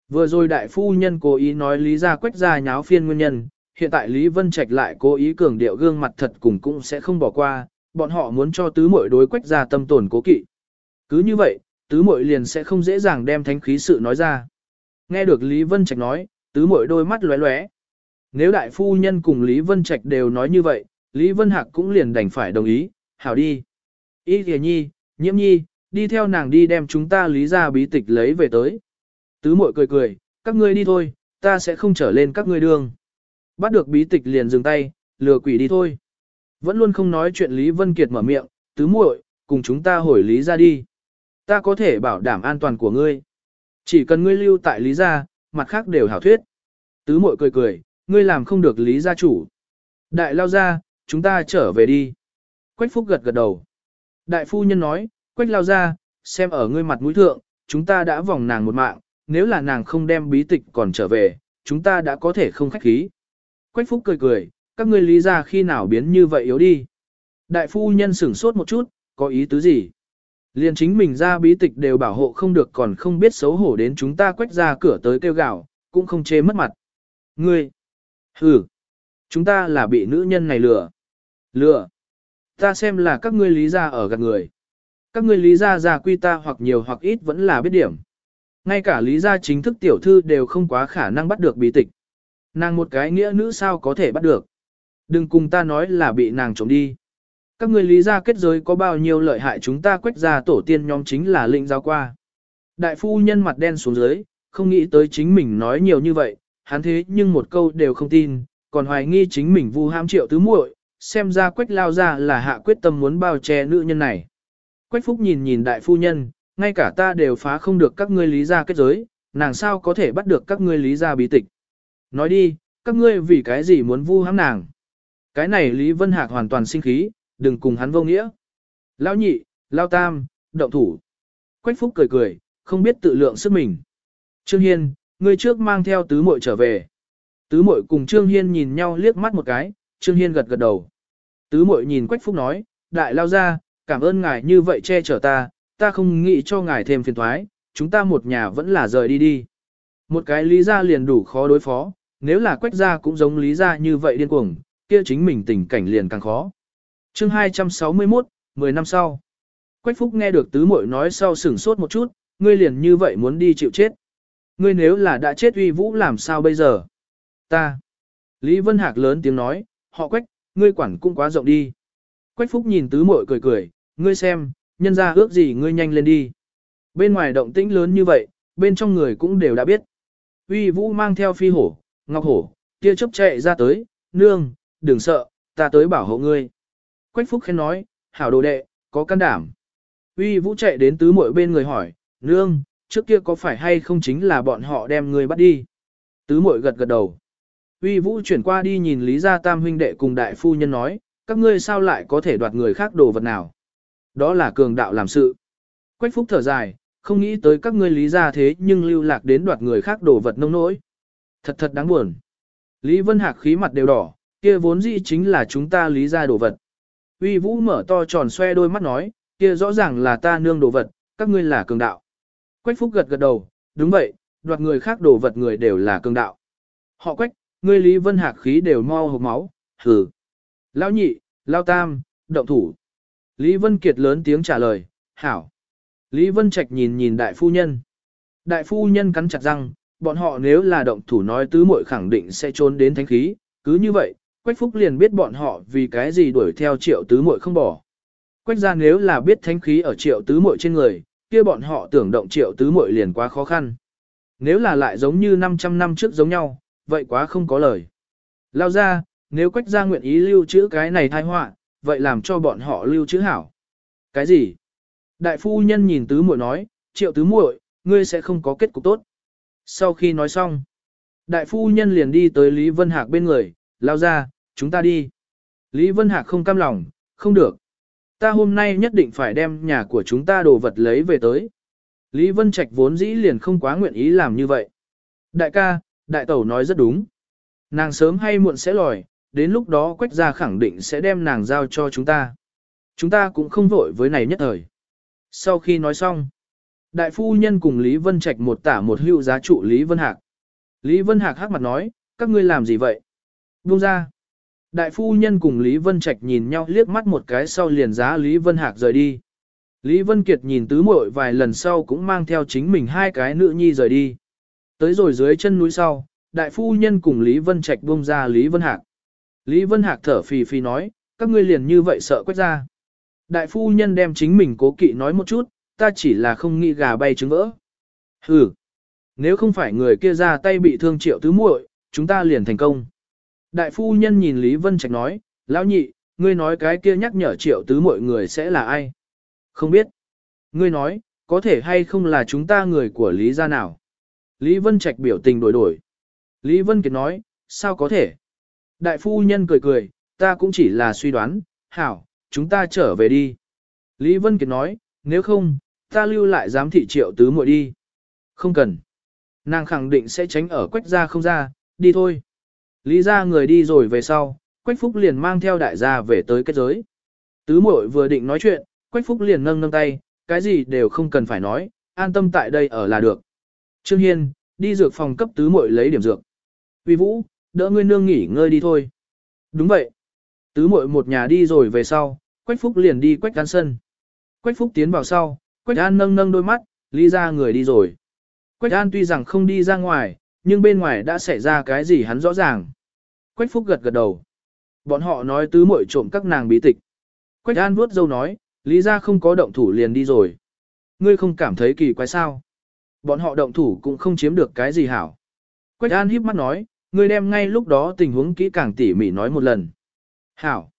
Vừa rồi đại phu nhân cố ý nói Lý gia quách gia nháo phiên nguyên nhân, hiện tại Lý Vân Trạch lại cố ý cường điệu gương mặt thật cùng cũng sẽ không bỏ qua, bọn họ muốn cho tứ muội đối quách gia tâm tổn cố kỵ. Cứ như vậy, tứ muội liền sẽ không dễ dàng đem thánh khí sự nói ra. Nghe được Lý Vân Trạch nói, tứ muội đôi mắt lóe lóe. Nếu đại phu nhân cùng Lý Vân Trạch đều nói như vậy, Lý Vân Hạc cũng liền đành phải đồng ý, hảo đi. Ý thìa nhi, nhiễm nhi, đi theo nàng đi đem chúng ta lý ra bí tịch lấy về tới. Tứ muội cười cười, các ngươi đi thôi, ta sẽ không trở lên các ngươi đường. Bắt được bí tịch liền dừng tay, lừa quỷ đi thôi. Vẫn luôn không nói chuyện Lý Vân Kiệt mở miệng, tứ muội, cùng chúng ta hồi lý ra đi. Ta có thể bảo đảm an toàn của ngươi. Chỉ cần ngươi lưu tại lý gia, mặt khác đều hảo thuyết. Tứ muội cười cười, ngươi làm không được lý gia chủ. Đại lao ra, chúng ta trở về đi. Quách phúc gật gật đầu. Đại phu nhân nói, quách lao ra, xem ở ngươi mặt mũi thượng, chúng ta đã vòng nàng một mạng, nếu là nàng không đem bí tịch còn trở về, chúng ta đã có thể không khách khí. Quách phúc cười cười, các ngươi lý ra khi nào biến như vậy yếu đi. Đại phu nhân sửng sốt một chút, có ý tứ gì? Liền chính mình ra bí tịch đều bảo hộ không được còn không biết xấu hổ đến chúng ta quách ra cửa tới kêu gạo, cũng không chê mất mặt. Ngươi! Ừ! Chúng ta là bị nữ nhân này lừa. Lừa! Ta xem là các ngươi lý ra ở gạt người. Các ngươi lý ra ra quy ta hoặc nhiều hoặc ít vẫn là biết điểm. Ngay cả lý gia chính thức tiểu thư đều không quá khả năng bắt được bí tịch. Nàng một cái nghĩa nữ sao có thể bắt được. Đừng cùng ta nói là bị nàng trộm đi. Các người lý gia kết giới có bao nhiêu lợi hại chúng ta quách ra tổ tiên nhóm chính là lĩnh giao qua. Đại phu nhân mặt đen xuống dưới, không nghĩ tới chính mình nói nhiều như vậy, hắn thế nhưng một câu đều không tin, còn hoài nghi chính mình vu ham triệu tứ muội, xem ra quách lao ra là hạ quyết tâm muốn bao che nữ nhân này. Quách phúc nhìn nhìn đại phu nhân, ngay cả ta đều phá không được các ngươi lý gia kết giới, nàng sao có thể bắt được các ngươi lý gia bí tịch. Nói đi, các ngươi vì cái gì muốn vu hãm nàng. Cái này Lý Vân Hạc hoàn toàn sinh khí, đừng cùng hắn vô nghĩa. Lao nhị, lao tam, động thủ. Quách Phúc cười cười, không biết tự lượng sức mình. Trương Hiên, Ngươi trước mang theo tứ muội trở về. Tứ muội cùng Trương Hiên nhìn nhau liếc mắt một cái, Trương Hiên gật gật đầu. Tứ muội nhìn Quách Phúc nói, đại lao ra, cảm ơn ngài như vậy che chở ta, ta không nghĩ cho ngài thêm phiền thoái, chúng ta một nhà vẫn là rời đi đi. Một cái lý ra liền đủ khó đối phó, nếu là quách gia cũng giống lý ra như vậy điên cuồng, kia chính mình tình cảnh liền càng khó. chương 261, 10 năm sau. Quách Phúc nghe được tứ muội nói sau sửng sốt một chút, ngươi liền như vậy muốn đi chịu chết. Ngươi nếu là đã chết uy vũ làm sao bây giờ? Ta. Lý Vân Hạc lớn tiếng nói, họ Quách, ngươi quản cũng quá rộng đi. Quách Phúc nhìn tứ muội cười cười, ngươi xem, nhân ra ước gì ngươi nhanh lên đi. Bên ngoài động tĩnh lớn như vậy, bên trong người cũng đều đã biết. Uy Vũ mang theo phi hổ, ngọc hổ, tia chớp chạy ra tới, nương, đừng sợ, ta tới bảo hộ ngươi. Quách Phúc khen nói, hảo đồ đệ, có can đảm. Uy Vũ chạy đến tứ muội bên người hỏi, nương, trước kia có phải hay không chính là bọn họ đem ngươi bắt đi. Tứ Mội gật gật đầu. Uy Vũ chuyển qua đi nhìn Lý Gia Tam huynh đệ cùng đại phu nhân nói, các ngươi sao lại có thể đoạt người khác đồ vật nào. Đó là cường đạo làm sự. Quách Phúc thở dài, không nghĩ tới các ngươi lý Gia thế nhưng lưu lạc đến đoạt người khác đồ vật nông nỗi. Thật thật đáng buồn. Lý Vân Hạc khí mặt đều đỏ, kia vốn dĩ chính là chúng ta lý Gia đồ vật. Uy Vũ mở to tròn xoe đôi mắt nói, kia rõ ràng là ta nương đồ vật, các ngươi là cường đạo. Quách Phúc gật gật đầu, đúng vậy, đoạt người khác đồ vật người đều là cường đạo. Họ Quách, ngươi Lý Vân Hạc khí đều mo hộp máu, hừ. Lão nhị, Lão tam, động thủ. Lý Vân Kiệt lớn tiếng trả lời, hảo. Lý Vân Trạch nhìn nhìn đại phu nhân. Đại phu nhân cắn chặt răng, bọn họ nếu là động thủ nói tứ muội khẳng định sẽ trốn đến thánh khí, cứ như vậy, Quách Phúc liền biết bọn họ vì cái gì đuổi theo triệu tứ muội không bỏ. Quách ra nếu là biết thánh khí ở triệu tứ muội trên người, kia bọn họ tưởng động triệu tứ muội liền quá khó khăn. Nếu là lại giống như 500 năm trước giống nhau, vậy quá không có lời. Lao ra, nếu Quách gia nguyện ý lưu trữ cái này thai họa, vậy làm cho bọn họ lưu chữ hảo. Cái gì? Đại phu nhân nhìn tứ muội nói, triệu tứ muội, ngươi sẽ không có kết cục tốt. Sau khi nói xong, đại phu nhân liền đi tới Lý Vân Hạc bên người, lao ra, chúng ta đi. Lý Vân Hạc không cam lòng, không được. Ta hôm nay nhất định phải đem nhà của chúng ta đồ vật lấy về tới. Lý Vân Trạch vốn dĩ liền không quá nguyện ý làm như vậy. Đại ca, đại tẩu nói rất đúng. Nàng sớm hay muộn sẽ lòi, đến lúc đó quách gia khẳng định sẽ đem nàng giao cho chúng ta. Chúng ta cũng không vội với này nhất thời. Sau khi nói xong, đại phu nhân cùng Lý Vân Trạch một tả một hữu giá trụ Lý Vân Hạc. Lý Vân Hạc hắc mặt nói, các ngươi làm gì vậy? Buông ra. Đại phu nhân cùng Lý Vân Trạch nhìn nhau liếc mắt một cái sau liền giá Lý Vân Hạc rời đi. Lý Vân Kiệt nhìn tứ muội vài lần sau cũng mang theo chính mình hai cái nữ nhi rời đi. Tới rồi dưới chân núi sau, đại phu nhân cùng Lý Vân Trạch buông ra Lý Vân Hạc. Lý Vân Hạc thở phì phì nói, các ngươi liền như vậy sợ quét ra. Đại phu nhân đem chính mình cố kỵ nói một chút, ta chỉ là không nghĩ gà bay trứng vỡ. Hừ, nếu không phải người kia ra tay bị thương triệu tứ muội, chúng ta liền thành công. Đại phu nhân nhìn Lý Vân Trạch nói, lão nhị, ngươi nói cái kia nhắc nhở triệu tứ mọi người sẽ là ai? Không biết. Ngươi nói, có thể hay không là chúng ta người của Lý gia nào? Lý Vân Trạch biểu tình đổi đổi. Lý Vân Kiệt nói, sao có thể? Đại phu nhân cười cười, ta cũng chỉ là suy đoán, hảo, chúng ta trở về đi. Lý Vân Kiệt nói, nếu không, ta lưu lại giám thị triệu tứ muội đi. Không cần. Nàng khẳng định sẽ tránh ở quách gia không ra, đi thôi. Lý ra người đi rồi về sau, Quách Phúc liền mang theo đại gia về tới kết giới. Tứ muội vừa định nói chuyện, Quách Phúc liền nâng nâng tay, cái gì đều không cần phải nói, an tâm tại đây ở là được. Trương Hiên, đi dược phòng cấp tứ muội lấy điểm dược. Vì Vũ, đỡ ngươi nương nghỉ ngơi đi thôi. Đúng vậy. Tứ muội một nhà đi rồi về sau, Quách Phúc liền đi Quách An sân. Quách Phúc tiến vào sau, Quách An nâng nâng đôi mắt, lý ra người đi rồi. Quách An tuy rằng không đi ra ngoài, nhưng bên ngoài đã xảy ra cái gì hắn rõ ràng. Quách Phúc gật gật đầu. Bọn họ nói tứ muội trộm các nàng bí tịch. Quách An vuốt dâu nói, lý ra không có động thủ liền đi rồi. Ngươi không cảm thấy kỳ quái sao? Bọn họ động thủ cũng không chiếm được cái gì hảo. Quách An híp mắt nói, ngươi đem ngay lúc đó tình huống kỹ càng tỉ mỉ nói một lần. Hảo.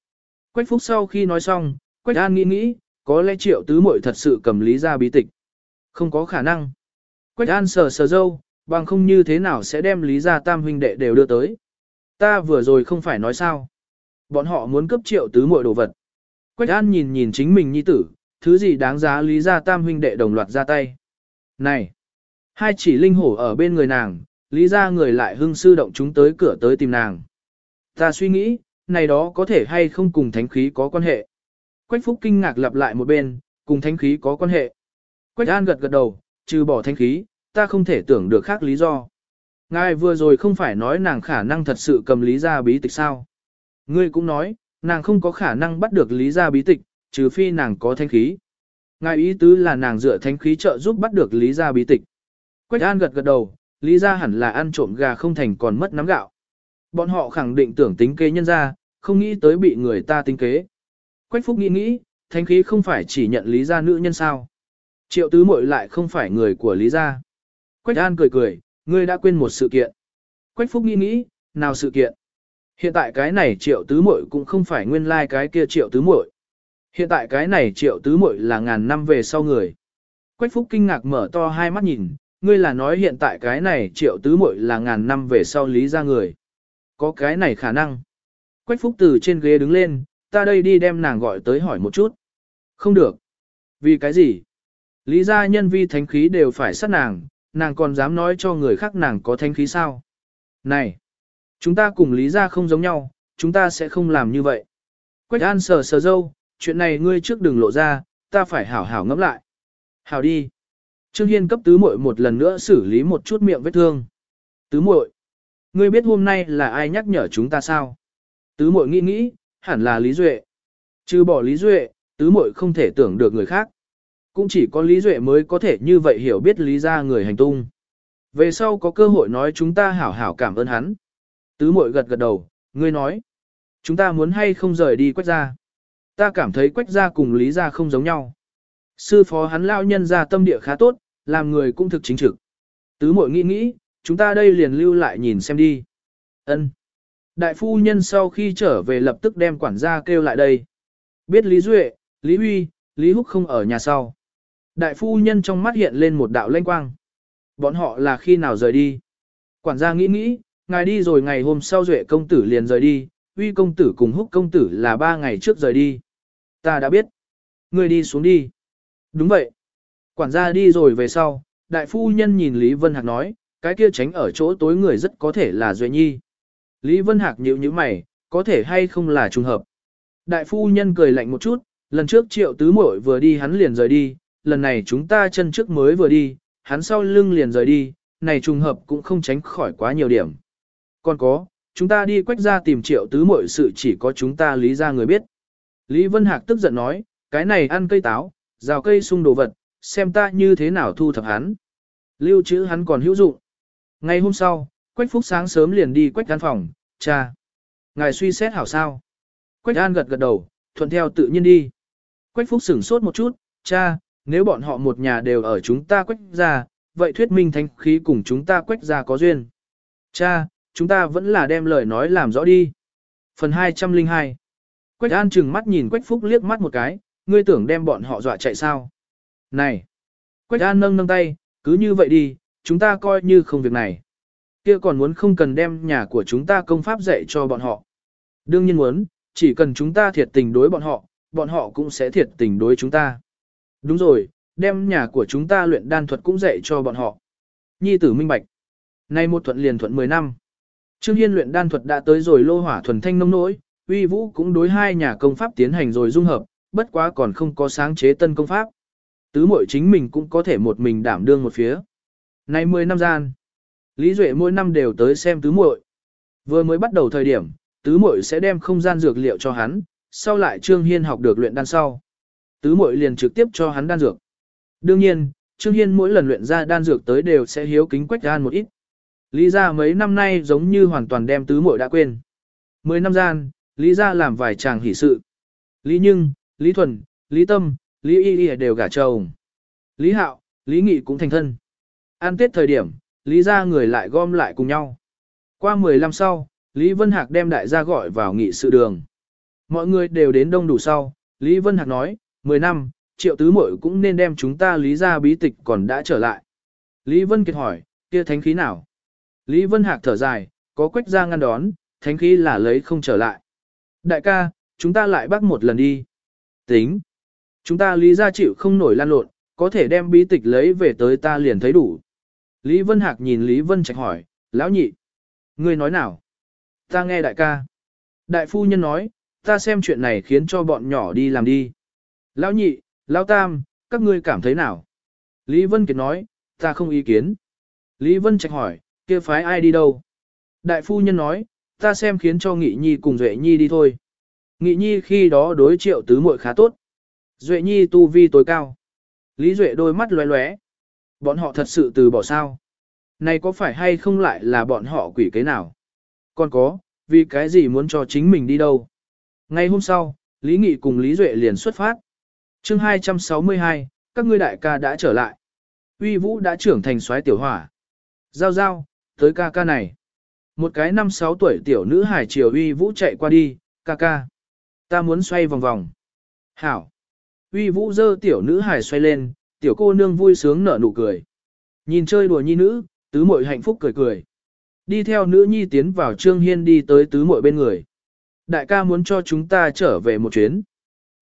Quách Phúc sau khi nói xong, Quách An nghĩ nghĩ, có lẽ triệu tứ muội thật sự cầm lý ra bí tịch. Không có khả năng. Quách An sờ sờ dâu, bằng không như thế nào sẽ đem lý gia tam huynh đệ đều đưa tới. Ta vừa rồi không phải nói sao. Bọn họ muốn cấp triệu tứ muội đồ vật. Quách An nhìn nhìn chính mình nhi tử, thứ gì đáng giá lý gia tam huynh đệ đồng loạt ra tay. Này! Hai chỉ linh hổ ở bên người nàng, lý gia người lại hưng sư động chúng tới cửa tới tìm nàng. Ta suy nghĩ, này đó có thể hay không cùng thánh khí có quan hệ. Quách Phúc kinh ngạc lặp lại một bên, cùng thánh khí có quan hệ. Quách An gật gật đầu, trừ bỏ thánh khí, ta không thể tưởng được khác lý do. Ngài vừa rồi không phải nói nàng khả năng thật sự cầm lý gia bí tịch sao. Ngươi cũng nói, nàng không có khả năng bắt được lý gia bí tịch, trừ phi nàng có thanh khí. Ngài ý tứ là nàng dựa thanh khí trợ giúp bắt được lý gia bí tịch. Quách An gật gật đầu, lý gia hẳn là ăn trộm gà không thành còn mất nắm gạo. Bọn họ khẳng định tưởng tính kế nhân ra, không nghĩ tới bị người ta tính kế. Quách Phúc nghĩ nghĩ, thanh khí không phải chỉ nhận lý gia nữ nhân sao. Triệu tứ muội lại không phải người của lý gia. Quách An cười cười, ngươi đã quên một sự kiện. Quách Phúc nghĩ nghĩ, nào sự kiện? Hiện tại cái này triệu tứ muội cũng không phải nguyên lai like cái kia triệu tứ muội. Hiện tại cái này triệu tứ muội là ngàn năm về sau người. Quách Phúc kinh ngạc mở to hai mắt nhìn, ngươi là nói hiện tại cái này triệu tứ muội là ngàn năm về sau lý ra người. Có cái này khả năng. Quách Phúc từ trên ghế đứng lên, ta đây đi đem nàng gọi tới hỏi một chút. Không được. Vì cái gì? Lý gia nhân vi thánh khí đều phải sát nàng, nàng còn dám nói cho người khác nàng có thanh khí sao. Này, chúng ta cùng lý ra không giống nhau, chúng ta sẽ không làm như vậy. Quách an sờ sờ dâu, chuyện này ngươi trước đừng lộ ra, ta phải hảo hảo ngẫm lại. Hảo đi. Trương Hiên cấp tứ muội một lần nữa xử lý một chút miệng vết thương. Tứ muội, ngươi biết hôm nay là ai nhắc nhở chúng ta sao? Tứ muội nghĩ nghĩ, hẳn là Lý Duệ. Trừ bỏ Lý Duệ, tứ muội không thể tưởng được người khác. Cũng chỉ có Lý Duệ mới có thể như vậy hiểu biết lý ra người hành tung. Về sau có cơ hội nói chúng ta hảo hảo cảm ơn hắn. Tứ mội gật gật đầu, ngươi nói. Chúng ta muốn hay không rời đi quách ra. Ta cảm thấy quách ra cùng lý ra không giống nhau. Sư phó hắn lao nhân ra tâm địa khá tốt, làm người cũng thực chính trực. Tứ mội nghĩ nghĩ, chúng ta đây liền lưu lại nhìn xem đi. Ân. Đại phu nhân sau khi trở về lập tức đem quản gia kêu lại đây. Biết Lý Duệ, Lý Huy, Lý Húc không ở nhà sau. Đại phu nhân trong mắt hiện lên một đạo lanh quang. Bọn họ là khi nào rời đi? Quản gia nghĩ nghĩ, ngài đi rồi ngày hôm sau Duệ công tử liền rời đi, Uy công tử cùng Húc công tử là ba ngày trước rời đi. Ta đã biết. Ngươi đi xuống đi. Đúng vậy. Quản gia đi rồi về sau, đại phu nhân nhìn Lý Vân Hạc nói, cái kia tránh ở chỗ tối người rất có thể là Duệ Nhi. Lý Vân Hạc nhíu nhíu mày, có thể hay không là trùng hợp. Đại phu nhân cười lạnh một chút, lần trước triệu tứ muội vừa đi hắn liền rời đi, lần này chúng ta chân trước mới vừa đi, hắn sau lưng liền rời đi, này trùng hợp cũng không tránh khỏi quá nhiều điểm. Còn có, chúng ta đi quách ra tìm triệu tứ mọi sự chỉ có chúng ta lý ra người biết. Lý Vân Hạc tức giận nói, cái này ăn cây táo, rào cây sung đồ vật, xem ta như thế nào thu thập hắn. Lưu trữ hắn còn hữu dụng. Ngày hôm sau, Quách Phúc sáng sớm liền đi Quách An phòng, cha. Ngài suy xét hảo sao. Quách An gật gật đầu, thuận theo tự nhiên đi. Quách Phúc sửng sốt một chút, cha, nếu bọn họ một nhà đều ở chúng ta quách ra, vậy thuyết minh thánh khí cùng chúng ta quách ra có duyên. Cha, chúng ta vẫn là đem lời nói làm rõ đi. Phần 202 Quách An chừng mắt nhìn Quách Phúc liếc mắt một cái, ngươi tưởng đem bọn họ dọa chạy sao? Này! Quách An nâng nâng tay, cứ như vậy đi, chúng ta coi như không việc này. Kia còn muốn không cần đem nhà của chúng ta công pháp dạy cho bọn họ. Đương nhiên muốn, chỉ cần chúng ta thiệt tình đối bọn họ, bọn họ cũng sẽ thiệt tình đối chúng ta. Đúng rồi, đem nhà của chúng ta luyện đan thuật cũng dạy cho bọn họ. Nhi tử minh bạch. Nay một thuận liền thuận 10 năm. Trương Hiên luyện đan thuật đã tới rồi lô hỏa thuần thanh nông nỗi, uy vũ cũng đối hai nhà công pháp tiến hành rồi dung hợp, bất quá còn không có sáng chế tân công pháp. Tứ muội chính mình cũng có thể một mình đảm đương một phía. Nay 10 năm gian, Lý Duệ mỗi năm đều tới xem tứ muội. Vừa mới bắt đầu thời điểm, tứ muội sẽ đem không gian dược liệu cho hắn, sau lại Trương Hiên học được luyện đan sau. Tứ muội liền trực tiếp cho hắn đan dược. Đương nhiên, Trương Hiên mỗi lần luyện ra đan dược tới đều sẽ hiếu kính quách An một ít. Lý gia mấy năm nay giống như hoàn toàn đem tứ muội đã quên. Mười năm gian, Lý gia làm vài chàng hỷ sự. Lý Nhưng, Lý Thuần, Lý Tâm, Lý Y Y đều gả chồng. Lý Hạo, Lý Nghị cũng thành thân. An tết thời điểm, Lý gia người lại gom lại cùng nhau. Qua 15 sau, Lý Vân Hạc đem đại gia gọi vào nghị sự đường. Mọi người đều đến đông đủ sau, Lý Vân Hạc nói, 10 năm, triệu tứ muội cũng nên đem chúng ta lý ra bí tịch còn đã trở lại. Lý Vân Kiệt hỏi, kia thánh khí nào? Lý Vân Hạc thở dài, có quách ra ngăn đón, thánh khí là lấy không trở lại. Đại ca, chúng ta lại bắt một lần đi. Tính. Chúng ta lý ra chịu không nổi lan lộn, có thể đem bí tịch lấy về tới ta liền thấy đủ. Lý Vân Hạc nhìn Lý Vân Trạch hỏi, lão nhị. Ngươi nói nào? Ta nghe đại ca. Đại phu nhân nói, ta xem chuyện này khiến cho bọn nhỏ đi làm đi. Lão nhị, lão tam, các ngươi cảm thấy nào? Lý Vân Kiệt nói, ta không ý kiến. Lý Vân Trạch hỏi, kia phái ai đi đâu? Đại phu nhân nói, ta xem khiến cho Nghị Nhi cùng Duệ Nhi đi thôi. Nghị Nhi khi đó đối triệu tứ muội khá tốt. Duệ Nhi tu vi tối cao. Lý Duệ đôi mắt lóe lóe. Bọn họ thật sự từ bỏ sao? Này có phải hay không lại là bọn họ quỷ kế nào? Còn có, vì cái gì muốn cho chính mình đi đâu? Ngay hôm sau, Lý Nghị cùng Lý Duệ liền xuất phát chương 262, các ngươi đại ca đã trở lại. Uy Vũ đã trưởng thành soái tiểu hỏa. Giao giao, tới ca ca này. Một cái năm sáu tuổi tiểu nữ hải triều Uy Vũ chạy qua đi, ca ca. Ta muốn xoay vòng vòng. Hảo. Uy Vũ dơ tiểu nữ hải xoay lên, tiểu cô nương vui sướng nở nụ cười. Nhìn chơi đùa nhi nữ, tứ muội hạnh phúc cười cười. Đi theo nữ nhi tiến vào Trương Hiên đi tới tứ muội bên người. Đại ca muốn cho chúng ta trở về một chuyến.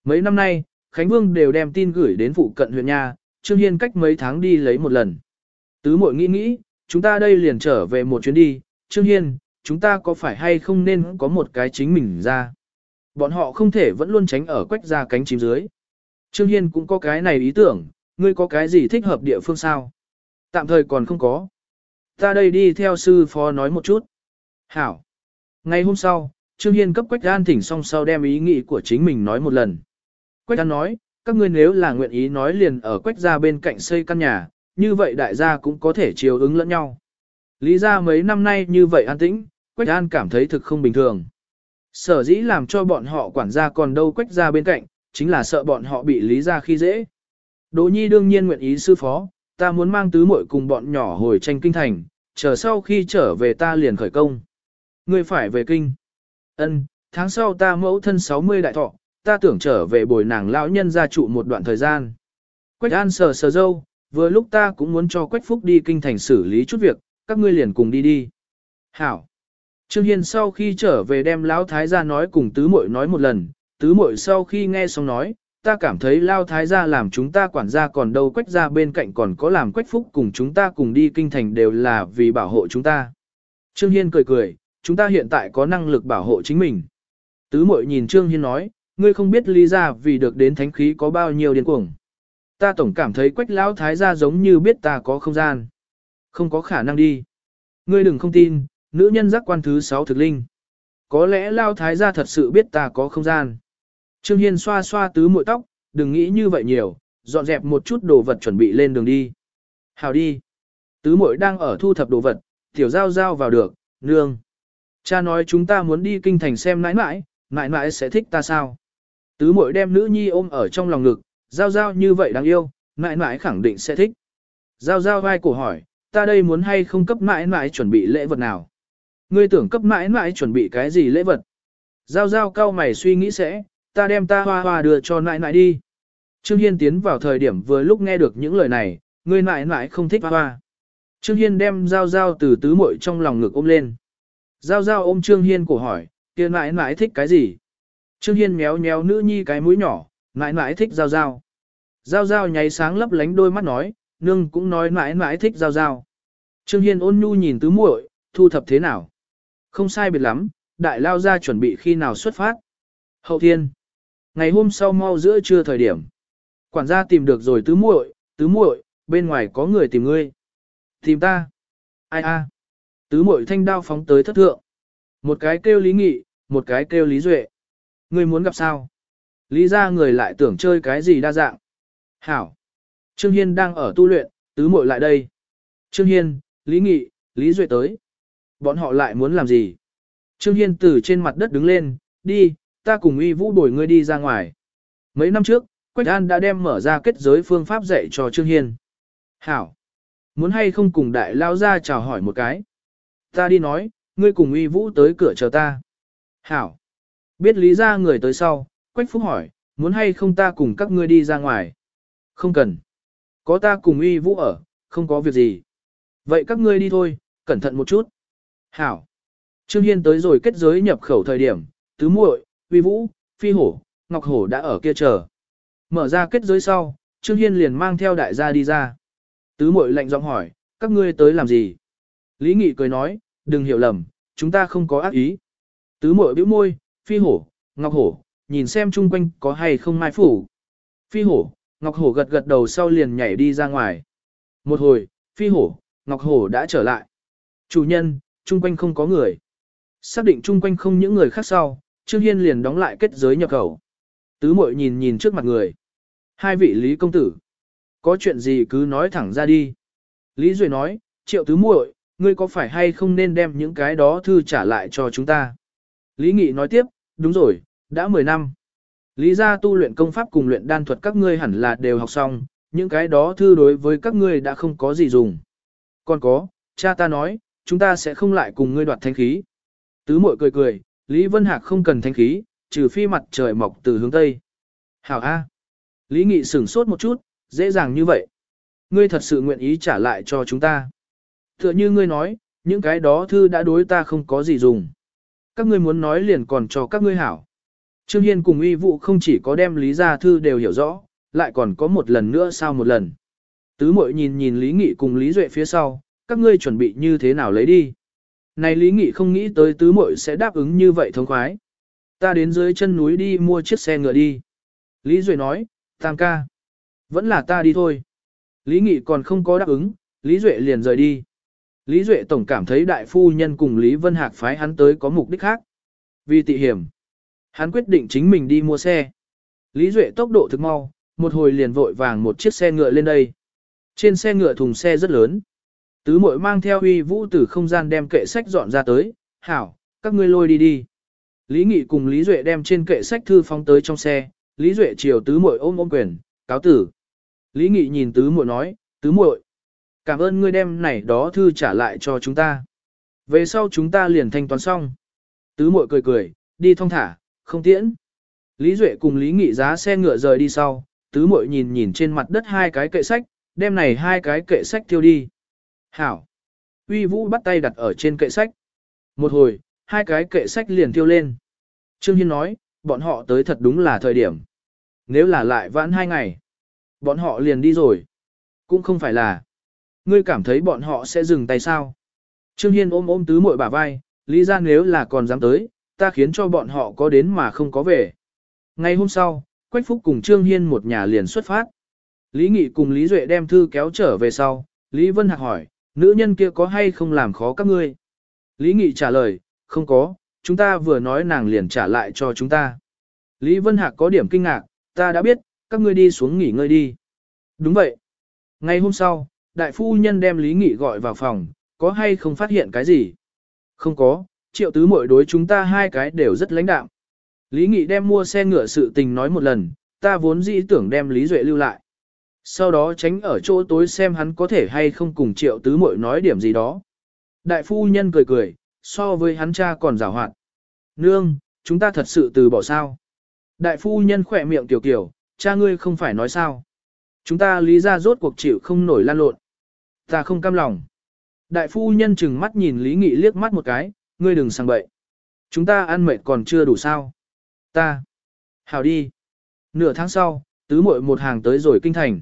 Mấy năm nay, Khánh Vương đều đem tin gửi đến phụ cận huyện nha, Trương Hiên cách mấy tháng đi lấy một lần. Tứ mội nghĩ nghĩ, chúng ta đây liền trở về một chuyến đi, Trương Hiên, chúng ta có phải hay không nên có một cái chính mình ra. Bọn họ không thể vẫn luôn tránh ở quách ra cánh chim dưới. Trương Hiên cũng có cái này ý tưởng, ngươi có cái gì thích hợp địa phương sao? Tạm thời còn không có. Ta đây đi theo sư phó nói một chút. Hảo. Ngày hôm sau, Trương Hiên cấp Quách An thỉnh xong sau đem ý nghĩ của chính mình nói một lần. Quách An nói, các ngươi nếu là nguyện ý nói liền ở Quách gia bên cạnh xây căn nhà, như vậy đại gia cũng có thể chiều ứng lẫn nhau. Lý ra mấy năm nay như vậy an tĩnh, Quách An cảm thấy thực không bình thường. Sở dĩ làm cho bọn họ quản gia còn đâu Quách gia bên cạnh, chính là sợ bọn họ bị Lý ra khi dễ. Đỗ Nhi đương nhiên nguyện ý sư phó, ta muốn mang tứ muội cùng bọn nhỏ hồi tranh kinh thành, chờ sau khi trở về ta liền khởi công. Ngươi phải về kinh. Ân, tháng sau ta mẫu thân 60 đại thọ, ta tưởng trở về bồi nàng lão nhân gia trụ một đoạn thời gian. Quách An sờ sờ dâu, vừa lúc ta cũng muốn cho Quách Phúc đi kinh thành xử lý chút việc, các ngươi liền cùng đi đi. Hảo. Trương Hiên sau khi trở về đem lão thái gia nói cùng tứ muội nói một lần, tứ muội sau khi nghe xong nói, ta cảm thấy Lão thái gia làm chúng ta quản gia còn đâu quách gia bên cạnh còn có làm quách phúc cùng chúng ta cùng đi kinh thành đều là vì bảo hộ chúng ta. Trương Hiên cười cười, chúng ta hiện tại có năng lực bảo hộ chính mình. Tứ muội nhìn Trương Hiên nói, ngươi không biết lý ra vì được đến thánh khí có bao nhiêu điên cuồng. Ta tổng cảm thấy quách lão thái gia giống như biết ta có không gian. Không có khả năng đi. Ngươi đừng không tin, nữ nhân giác quan thứ 6 thực linh. Có lẽ lao thái gia thật sự biết ta có không gian. Trương Hiên xoa xoa tứ mũi tóc, đừng nghĩ như vậy nhiều, dọn dẹp một chút đồ vật chuẩn bị lên đường đi. Hào đi. Tứ muội đang ở thu thập đồ vật, tiểu giao giao vào được, nương. Cha nói chúng ta muốn đi kinh thành xem nãi nãi, nãi nãi sẽ thích ta sao. Tứ muội đem nữ nhi ôm ở trong lòng ngực, giao giao như vậy đáng yêu, mãi mãi khẳng định sẽ thích. Giao giao vai cổ hỏi, ta đây muốn hay không cấp mãi mãi chuẩn bị lễ vật nào. Ngươi tưởng cấp mãi mãi chuẩn bị cái gì lễ vật. Giao giao cao mày suy nghĩ sẽ, ta đem ta hoa hoa đưa cho nãi nãi đi. Trương Hiên tiến vào thời điểm vừa lúc nghe được những lời này, người nãi nãi không thích hoa hoa. Trương Hiên đem Giao Giao từ tứ muội trong lòng ngực ôm lên. Giao Giao ôm Trương Hiên cổ hỏi, kia nãi nãi thích cái gì? Trương Hiên méo méo nữ nhi cái mũi nhỏ, nãi nãi thích Giao Giao. Giao Giao nháy sáng lấp lánh đôi mắt nói, nương cũng nói nãi nãi thích Giao Giao. Trương Hiên ôn nhu nhìn tứ muội, thu thập thế nào? Không sai biệt lắm, đại lao ra chuẩn bị khi nào xuất phát. Hậu thiên. Ngày hôm sau mau giữa trưa thời điểm. Quản gia tìm được rồi tứ muội, tứ muội, bên ngoài có người tìm ngươi. Tìm ta. Ai a? Tứ muội thanh đao phóng tới thất thượng. Một cái kêu lý nghị, một cái kêu lý duệ. Ngươi muốn gặp sao? Lý ra người lại tưởng chơi cái gì đa dạng. Hảo. Trương Hiên đang ở tu luyện, tứ muội lại đây. Trương Hiên, Lý Nghị, Lý Duệ tới. Bọn họ lại muốn làm gì? Trương Hiên từ trên mặt đất đứng lên, đi, ta cùng uy vũ đổi ngươi đi ra ngoài. Mấy năm trước, Quách An đã đem mở ra kết giới phương pháp dạy cho Trương Hiên. Hảo! Muốn hay không cùng đại lao ra chào hỏi một cái? Ta đi nói, ngươi cùng uy vũ tới cửa chờ ta. Hảo! Biết lý ra người tới sau, Quách Phúc hỏi, muốn hay không ta cùng các ngươi đi ra ngoài? Không cần. Có ta cùng uy vũ ở, không có việc gì. Vậy các ngươi đi thôi, cẩn thận một chút. Hảo! Trương Hiên tới rồi kết giới nhập khẩu thời điểm, tứ muội, uy vũ, phi hổ, ngọc hổ đã ở kia chờ. Mở ra kết giới sau, Trương Hiên liền mang theo đại gia đi ra. Tứ muội lạnh giọng hỏi, các ngươi tới làm gì? Lý Nghị cười nói, đừng hiểu lầm, chúng ta không có ác ý. Tứ muội bĩu môi, phi hổ, ngọc hổ, nhìn xem chung quanh có hay không mai phủ. Phi hổ, ngọc hổ gật gật đầu sau liền nhảy đi ra ngoài. Một hồi, phi hổ, ngọc hổ đã trở lại. Chủ nhân, chung quanh không có người. Xác định chung quanh không những người khác sau, Trương Hiên liền đóng lại kết giới nhập khẩu. Tứ mội nhìn nhìn trước mặt người. Hai vị Lý công tử. Có chuyện gì cứ nói thẳng ra đi. Lý Duệ nói, triệu tứ muội, ngươi có phải hay không nên đem những cái đó thư trả lại cho chúng ta. Lý Nghị nói tiếp, đúng rồi, đã 10 năm. Lý gia tu luyện công pháp cùng luyện đan thuật các ngươi hẳn là đều học xong, những cái đó thư đối với các ngươi đã không có gì dùng. Còn có, cha ta nói, chúng ta sẽ không lại cùng ngươi đoạt thanh khí. Tứ muội cười cười, Lý Vân Hạc không cần thanh khí, trừ phi mặt trời mọc từ hướng Tây. Hảo A. Lý Nghị sửng sốt một chút, dễ dàng như vậy. Ngươi thật sự nguyện ý trả lại cho chúng ta. Tựa như ngươi nói, những cái đó thư đã đối ta không có gì dùng. Các ngươi muốn nói liền còn cho các ngươi hảo. Trương Hiên cùng y vụ không chỉ có đem lý gia thư đều hiểu rõ, lại còn có một lần nữa sao một lần. Tứ mội nhìn nhìn Lý Nghị cùng Lý Duệ phía sau, các ngươi chuẩn bị như thế nào lấy đi. Này Lý Nghị không nghĩ tới tứ mội sẽ đáp ứng như vậy thông khoái. Ta đến dưới chân núi đi mua chiếc xe ngựa đi. Lý Duệ nói, tam ca. Vẫn là ta đi thôi. Lý Nghị còn không có đáp ứng, Lý Duệ liền rời đi. Lý Duệ tổng cảm thấy đại phu nhân cùng Lý Vân Hạc phái hắn tới có mục đích khác. Vì tị hiểm, hắn quyết định chính mình đi mua xe. Lý Duệ tốc độ thực mau, một hồi liền vội vàng một chiếc xe ngựa lên đây. Trên xe ngựa thùng xe rất lớn. Tứ mội mang theo uy vũ từ không gian đem kệ sách dọn ra tới, hảo, các ngươi lôi đi đi. Lý Nghị cùng Lý Duệ đem trên kệ sách thư phóng tới trong xe, Lý Duệ chiều tứ muội ôm ôm quyền, cáo tử. Lý Nghị nhìn tứ muội nói, tứ muội, cảm ơn ngươi đem này đó thư trả lại cho chúng ta. Về sau chúng ta liền thanh toán xong. Tứ muội cười cười, đi thong thả, không tiễn. Lý Duệ cùng Lý Nghị giá xe ngựa rời đi sau, tứ muội nhìn nhìn trên mặt đất hai cái kệ sách, đem này hai cái kệ sách tiêu đi. Hảo. Uy Vũ bắt tay đặt ở trên kệ sách. Một hồi, hai cái kệ sách liền tiêu lên. Trương Hiên nói, bọn họ tới thật đúng là thời điểm. Nếu là lại vãn hai ngày, bọn họ liền đi rồi. Cũng không phải là. Ngươi cảm thấy bọn họ sẽ dừng tay sao? Trương Hiên ôm ôm tứ muội bả vai, lý ra nếu là còn dám tới, ta khiến cho bọn họ có đến mà không có về. Ngày hôm sau, Quách Phúc cùng Trương Hiên một nhà liền xuất phát. Lý Nghị cùng Lý Duệ đem thư kéo trở về sau, Lý Vân Hạc hỏi, nữ nhân kia có hay không làm khó các ngươi? Lý Nghị trả lời, không có, chúng ta vừa nói nàng liền trả lại cho chúng ta. Lý Vân Hạc có điểm kinh ngạc, ta đã biết, các ngươi đi xuống nghỉ ngơi đi. Đúng vậy. Ngày hôm sau, đại phu nhân đem Lý Nghị gọi vào phòng, có hay không phát hiện cái gì? Không có, triệu tứ mội đối chúng ta hai cái đều rất lãnh đạm. Lý Nghị đem mua xe ngựa sự tình nói một lần, ta vốn dĩ tưởng đem Lý Duệ lưu lại. Sau đó tránh ở chỗ tối xem hắn có thể hay không cùng triệu tứ muội nói điểm gì đó. Đại phu nhân cười cười, so với hắn cha còn rào hoạt. Nương, chúng ta thật sự từ bỏ sao. Đại phu nhân khỏe miệng tiểu kiểu, cha ngươi không phải nói sao. Chúng ta lý ra rốt cuộc chịu không nổi lan lộn. Ta không cam lòng. Đại phu nhân chừng mắt nhìn Lý Nghị liếc mắt một cái, ngươi đừng sang bậy. Chúng ta ăn mệt còn chưa đủ sao. Ta. Hào đi. Nửa tháng sau, tứ muội một hàng tới rồi kinh thành.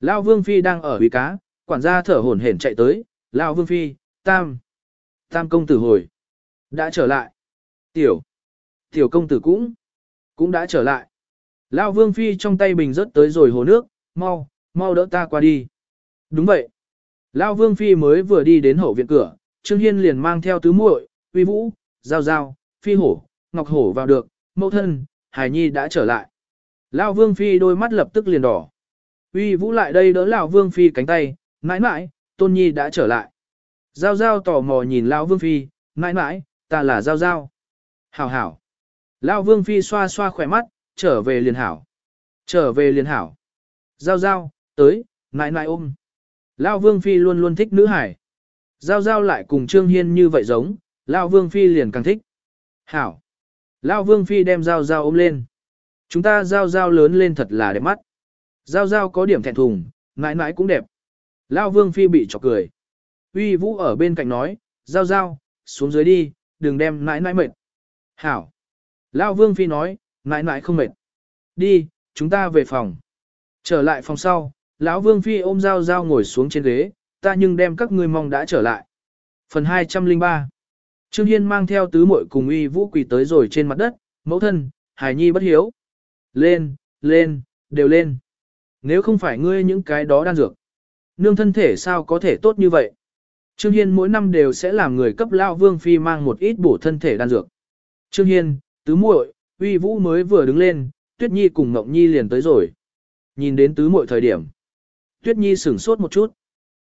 Lao Vương Phi đang ở uy cá, quản gia thở hổn hển chạy tới, Lao Vương Phi, Tam. Tam công tử hồi. Đã trở lại. Tiểu. Tiểu công tử cũng. Cũng đã trở lại. Lao Vương Phi trong tay bình rớt tới rồi hồ nước, mau, mau đỡ ta qua đi. Đúng vậy. Lao Vương Phi mới vừa đi đến hậu viện cửa, Trương Hiên liền mang theo tứ muội, uy vũ, giao giao, phi hổ, ngọc hổ vào được, mẫu thân, Hải Nhi đã trở lại. Lao Vương Phi đôi mắt lập tức liền đỏ. Uy vũ lại đây đỡ Lão Vương Phi cánh tay, mãi mãi, Tôn Nhi đã trở lại. Giao giao tò mò nhìn Lão Vương Phi, mãi mãi, ta là giao giao. Hảo hảo. Lão Vương Phi xoa xoa khỏe mắt, trở về liền hảo. Trở về liền hảo. Giao giao, tới, mãi mãi ôm. Lão Vương Phi luôn luôn thích nữ hải. Giao giao lại cùng Trương Hiên như vậy giống, Lão Vương Phi liền càng thích. Hảo. Lão Vương Phi đem giao giao ôm lên. Chúng ta giao giao lớn lên thật là đẹp mắt. Giao giao có điểm thẹn thùng, mãi mãi cũng đẹp. Lao Vương Phi bị chọc cười. Uy Vũ ở bên cạnh nói, giao giao, xuống dưới đi, đừng đem mãi mãi mệt. Hảo. Lao Vương Phi nói, mãi mãi không mệt. Đi, chúng ta về phòng. Trở lại phòng sau, lão Vương Phi ôm dao dao ngồi xuống trên ghế, ta nhưng đem các ngươi mong đã trở lại. Phần 203 Trương Hiên mang theo tứ muội cùng uy vũ quỳ tới rồi trên mặt đất, mẫu thân, hải nhi bất hiếu. Lên, lên, đều lên. Nếu không phải ngươi những cái đó đan dược, nương thân thể sao có thể tốt như vậy? Trương Hiên mỗi năm đều sẽ làm người cấp lao vương phi mang một ít bổ thân thể đan dược. Trương Hiên, tứ muội, uy vũ mới vừa đứng lên, Tuyết Nhi cùng Ngọc Nhi liền tới rồi. Nhìn đến tứ muội thời điểm. Tuyết Nhi sửng sốt một chút.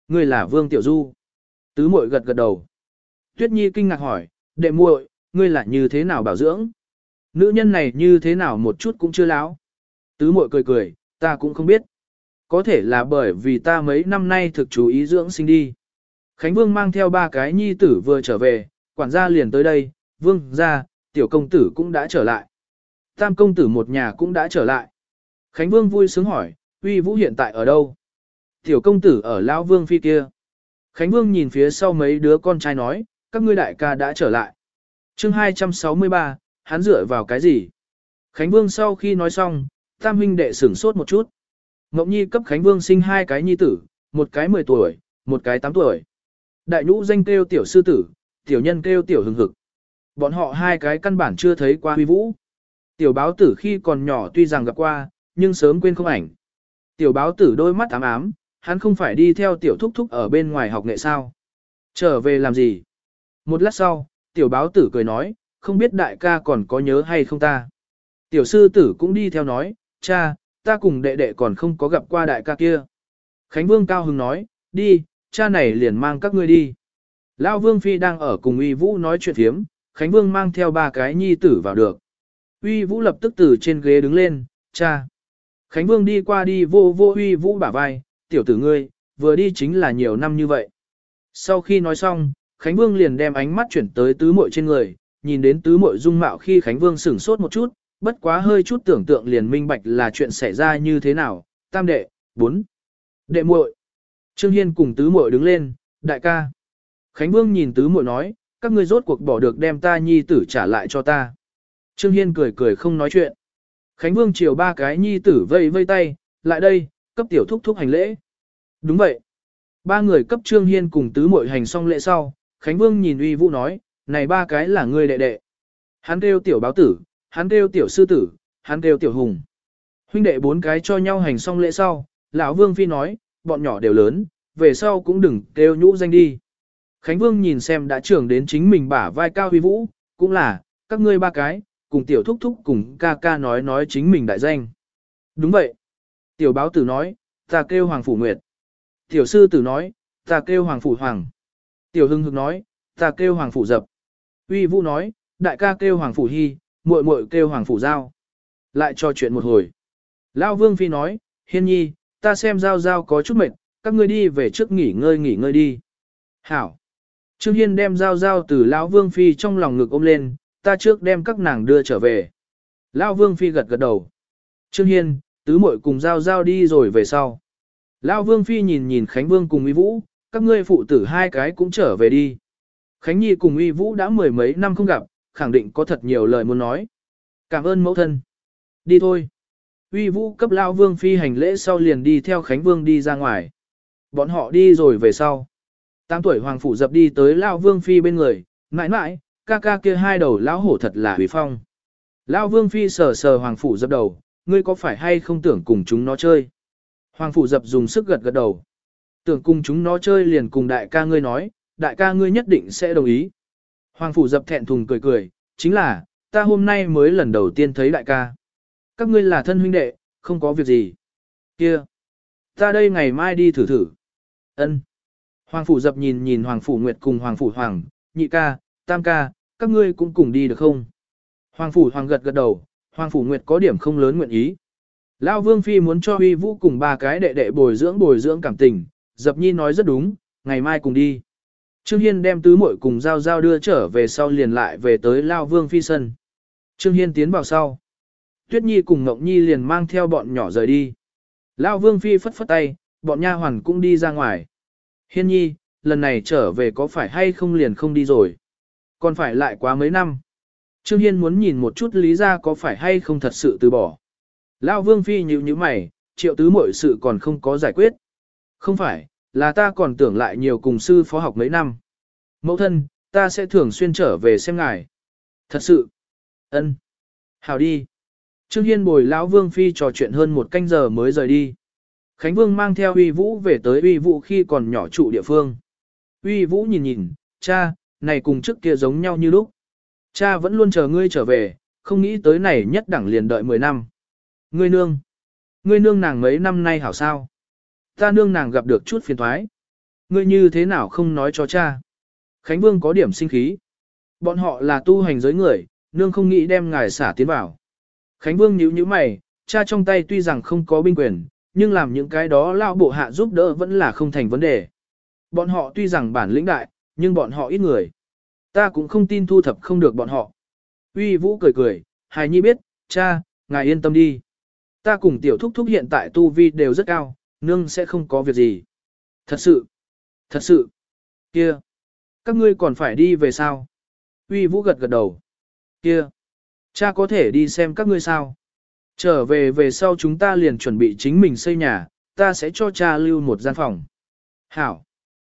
Ngươi là Vương Tiểu Du. Tứ muội gật gật đầu. Tuyết Nhi kinh ngạc hỏi, đệ muội, ngươi là như thế nào bảo dưỡng? Nữ nhân này như thế nào một chút cũng chưa láo. Tứ muội cười cười, ta cũng không biết. Có thể là bởi vì ta mấy năm nay thực chú ý dưỡng sinh đi. Khánh Vương mang theo ba cái nhi tử vừa trở về, quản gia liền tới đây, Vương ra, tiểu công tử cũng đã trở lại. Tam công tử một nhà cũng đã trở lại. Khánh Vương vui sướng hỏi, uy vũ hiện tại ở đâu? Tiểu công tử ở Lão Vương phi kia. Khánh Vương nhìn phía sau mấy đứa con trai nói, các ngươi đại ca đã trở lại. chương 263, hắn dựa vào cái gì? Khánh Vương sau khi nói xong, tam huynh đệ sửng sốt một chút. Ngọc Nhi cấp Khánh Vương sinh hai cái nhi tử, một cái 10 tuổi, một cái 8 tuổi. Đại nhũ danh kêu tiểu sư tử, tiểu nhân kêu tiểu hưng hực. Bọn họ hai cái căn bản chưa thấy qua huy vũ. Tiểu báo tử khi còn nhỏ tuy rằng gặp qua, nhưng sớm quên không ảnh. Tiểu báo tử đôi mắt ám ám, hắn không phải đi theo tiểu thúc thúc ở bên ngoài học nghệ sao. Trở về làm gì? Một lát sau, tiểu báo tử cười nói, không biết đại ca còn có nhớ hay không ta. Tiểu sư tử cũng đi theo nói, cha, ta cùng đệ đệ còn không có gặp qua đại ca kia. Khánh Vương cao hứng nói, đi, cha này liền mang các ngươi đi. Lão Vương Phi đang ở cùng Uy Vũ nói chuyện thiếm, Khánh Vương mang theo ba cái nhi tử vào được. Uy Vũ lập tức từ trên ghế đứng lên, cha. Khánh Vương đi qua đi vô vô Uy Vũ bả vai, tiểu tử ngươi, vừa đi chính là nhiều năm như vậy. Sau khi nói xong, Khánh Vương liền đem ánh mắt chuyển tới tứ muội trên người, nhìn đến tứ muội dung mạo khi Khánh Vương sửng sốt một chút, bất quá hơi chút tưởng tượng liền minh bạch là chuyện xảy ra như thế nào, tam đệ, bốn. Đệ muội. Trương Hiên cùng tứ muội đứng lên, đại ca. Khánh Vương nhìn tứ muội nói, các ngươi rốt cuộc bỏ được đem ta nhi tử trả lại cho ta. Trương Hiên cười cười không nói chuyện. Khánh Vương chiều ba cái nhi tử vây vây tay, lại đây, cấp tiểu thúc thúc hành lễ. Đúng vậy. Ba người cấp Trương Hiên cùng tứ muội hành xong lễ sau, Khánh Vương nhìn uy vũ nói, này ba cái là ngươi đệ đệ. Hắn kêu tiểu báo tử, hắn kêu tiểu sư tử, hắn kêu tiểu hùng. Huynh đệ bốn cái cho nhau hành xong lễ sau, lão Vương Phi nói, bọn nhỏ đều lớn, về sau cũng đừng kêu nhũ danh đi. Khánh Vương nhìn xem đã trưởng đến chính mình bả vai cao uy vũ, cũng là, các ngươi ba cái, cùng tiểu thúc thúc cùng ca ca nói nói chính mình đại danh. Đúng vậy. Tiểu báo tử nói, ta kêu Hoàng Phủ Nguyệt. Tiểu sư tử nói, ta kêu Hoàng Phủ Hoàng. Tiểu hưng hực nói, ta kêu Hoàng Phủ Dập. Uy Vũ nói, đại ca kêu Hoàng Phủ Hy, muội muội kêu Hoàng Phủ Giao. Lại cho chuyện một hồi. Lão Vương Phi nói, Hiên Nhi, ta xem Giao Giao có chút mệt, các ngươi đi về trước nghỉ ngơi nghỉ ngơi đi. Hảo. Trương Hiên đem Giao Giao từ Lão Vương Phi trong lòng ngực ôm lên, ta trước đem các nàng đưa trở về. Lão Vương Phi gật gật đầu. Trương Hiên, tứ muội cùng Giao Giao đi rồi về sau. Lão Vương Phi nhìn nhìn Khánh Vương cùng Uy Vũ, các ngươi phụ tử hai cái cũng trở về đi. Khánh Nhi cùng Uy Vũ đã mười mấy năm không gặp, khẳng định có thật nhiều lời muốn nói. Cảm ơn mẫu thân. Đi thôi. Uy Vũ cấp Lão Vương Phi hành lễ sau liền đi theo Khánh Vương đi ra ngoài. Bọn họ đi rồi về sau. Tám tuổi Hoàng Phủ dập đi tới Lão Vương Phi bên người, mãi mãi, ca ca kia hai đầu lão hổ thật là hủy phong. Lão Vương Phi sờ sờ Hoàng Phủ dập đầu, ngươi có phải hay không tưởng cùng chúng nó chơi? Hoàng Phủ dập dùng sức gật gật đầu. Tưởng cùng chúng nó chơi liền cùng đại ca ngươi nói, đại ca ngươi nhất định sẽ đồng ý. Hoàng Phủ dập thẹn thùng cười cười, chính là, ta hôm nay mới lần đầu tiên thấy đại ca. Các ngươi là thân huynh đệ, không có việc gì. Kia, ta đây ngày mai đi thử thử. Ân. Hoàng Phủ dập nhìn nhìn Hoàng Phủ Nguyệt cùng Hoàng Phủ Hoàng, nhị ca, tam ca, các ngươi cũng cùng đi được không? Hoàng Phủ Hoàng gật gật đầu, Hoàng Phủ Nguyệt có điểm không lớn nguyện ý. Lão Vương Phi muốn cho Huy Vũ cùng ba cái đệ đệ bồi dưỡng bồi dưỡng cảm tình, Dập Nhi nói rất đúng, ngày mai cùng đi. Trương Hiên đem tứ muội cùng Giao Giao đưa trở về sau liền lại về tới Lao Vương Phi sân. Trương Hiên tiến vào sau. Tuyết Nhi cùng Ngọc Nhi liền mang theo bọn nhỏ rời đi. Lao Vương Phi phất phất tay, bọn nha hoàn cũng đi ra ngoài. Hiên Nhi, lần này trở về có phải hay không liền không đi rồi. Còn phải lại quá mấy năm. Trương Hiên muốn nhìn một chút lý ra có phải hay không thật sự từ bỏ. Lao Vương Phi nhíu nhíu mày, triệu tứ mọi sự còn không có giải quyết. Không phải, là ta còn tưởng lại nhiều cùng sư phó học mấy năm. Mẫu thân, ta sẽ thường xuyên trở về xem ngài. Thật sự. ân, Hào đi. Trương Hiên bồi lão Vương Phi trò chuyện hơn một canh giờ mới rời đi. Khánh Vương mang theo uy vũ về tới uy vũ khi còn nhỏ trụ địa phương. Uy vũ nhìn nhìn, cha, này cùng trước kia giống nhau như lúc. Cha vẫn luôn chờ ngươi trở về, không nghĩ tới này nhất đẳng liền đợi 10 năm. Ngươi nương. Ngươi nương nàng mấy năm nay hảo sao? Ta nương nàng gặp được chút phiền thoái. Ngươi như thế nào không nói cho cha? Khánh Vương có điểm sinh khí. Bọn họ là tu hành giới người, nương không nghĩ đem ngài xả tiến vào. Khánh Vương nhíu nhíu mày, cha trong tay tuy rằng không có binh quyền, nhưng làm những cái đó lao bộ hạ giúp đỡ vẫn là không thành vấn đề. Bọn họ tuy rằng bản lĩnh đại, nhưng bọn họ ít người. Ta cũng không tin thu thập không được bọn họ. Uy Vũ cười cười, hài nhi biết, cha, ngài yên tâm đi. Ta cùng tiểu thúc thúc hiện tại tu vi đều rất cao, nương sẽ không có việc gì. Thật sự, thật sự, kia, các ngươi còn phải đi về sao? Uy Vũ gật gật đầu. Kia, cha có thể đi xem các ngươi sao? Trở về về sau chúng ta liền chuẩn bị chính mình xây nhà, ta sẽ cho cha lưu một gian phòng. Hảo.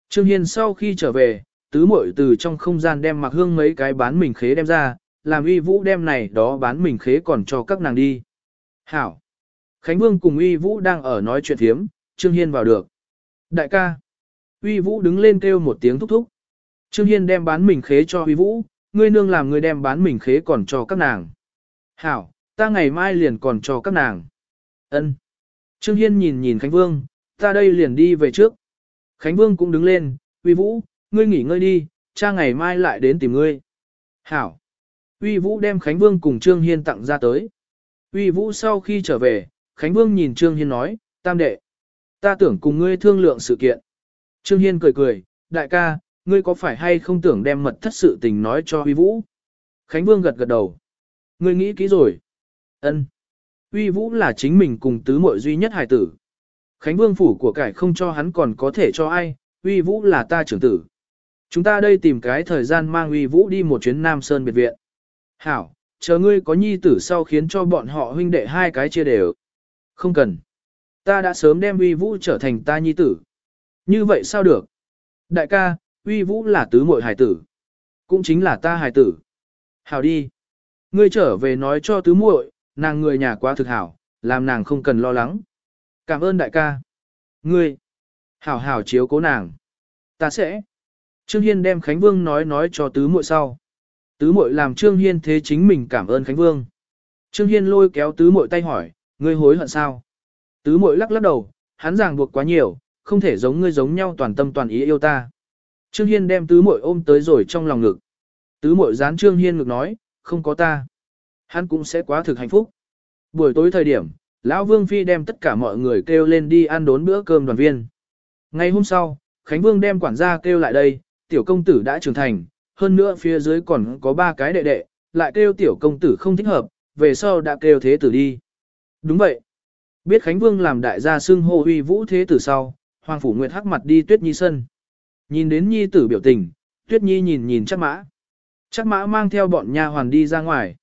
Trương Hiên sau khi trở về, tứ muội từ trong không gian đem mặc hương mấy cái bán mình khế đem ra, làm uy vũ đem này đó bán mình khế còn cho các nàng đi. Hảo. Khánh Vương cùng uy vũ đang ở nói chuyện thiếm, Trương Hiên vào được. Đại ca. Uy vũ đứng lên kêu một tiếng thúc thúc. Trương Hiên đem bán mình khế cho uy vũ, ngươi nương làm ngươi đem bán mình khế còn cho các nàng. Hảo, ta ngày mai liền còn cho các nàng. Ân. Trương Hiên nhìn nhìn Khánh Vương, ta đây liền đi về trước. Khánh Vương cũng đứng lên, uy vũ, ngươi nghỉ ngơi đi, cha ngày mai lại đến tìm ngươi. Hảo. Uy Vũ đem Khánh Vương cùng Trương Hiên tặng ra tới. Uy Vũ sau khi trở về, Khánh Vương nhìn Trương Hiên nói, tam đệ. Ta tưởng cùng ngươi thương lượng sự kiện. Trương Hiên cười cười, đại ca, ngươi có phải hay không tưởng đem mật thất sự tình nói cho Uy Vũ? Khánh Vương gật gật đầu. Ngươi nghĩ kỹ rồi. Ân. Uy Vũ là chính mình cùng tứ muội duy nhất hài tử. Khánh Vương phủ của cải không cho hắn còn có thể cho ai, Uy Vũ là ta trưởng tử. Chúng ta đây tìm cái thời gian mang Uy Vũ đi một chuyến Nam Sơn biệt viện. Hảo, chờ ngươi có nhi tử sau khiến cho bọn họ huynh đệ hai cái chia đều. Không cần. Ta đã sớm đem Uy Vũ trở thành ta nhi tử. Như vậy sao được? Đại ca, Uy Vũ là tứ muội hải tử. Cũng chính là ta hải tử. Hảo đi. Ngươi trở về nói cho tứ muội, nàng người nhà quá thực hảo, làm nàng không cần lo lắng. Cảm ơn đại ca. Ngươi. Hảo hảo chiếu cố nàng. Ta sẽ. Trương Hiên đem Khánh Vương nói nói cho tứ muội sau. Tứ muội làm Trương Hiên thế chính mình cảm ơn Khánh Vương. Trương Hiên lôi kéo tứ muội tay hỏi, ngươi hối hận sao? Tứ muội lắc lắc đầu, hắn ràng buộc quá nhiều, không thể giống ngươi giống nhau toàn tâm toàn ý yêu ta. Trương Hiên đem tứ muội ôm tới rồi trong lòng ngực. Tứ muội dán Trương Hiên ngực nói, không có ta. Hắn cũng sẽ quá thực hạnh phúc. Buổi tối thời điểm, Lão Vương Phi đem tất cả mọi người kêu lên đi ăn đốn bữa cơm đoàn viên. Ngày hôm sau, Khánh Vương đem quản gia kêu lại đây, tiểu công tử đã trưởng thành, hơn nữa phía dưới còn có ba cái đệ đệ, lại kêu tiểu công tử không thích hợp, về sau đã kêu thế tử đi. Đúng vậy. Biết Khánh Vương làm đại gia xưng hô uy vũ thế tử sau, Hoàng Phủ Nguyệt hắc mặt đi Tuyết Nhi sân. Nhìn đến Nhi tử biểu tình, Tuyết Nhi nhìn nhìn chắc mã. Chắc mã mang theo bọn nha hoàn đi ra ngoài.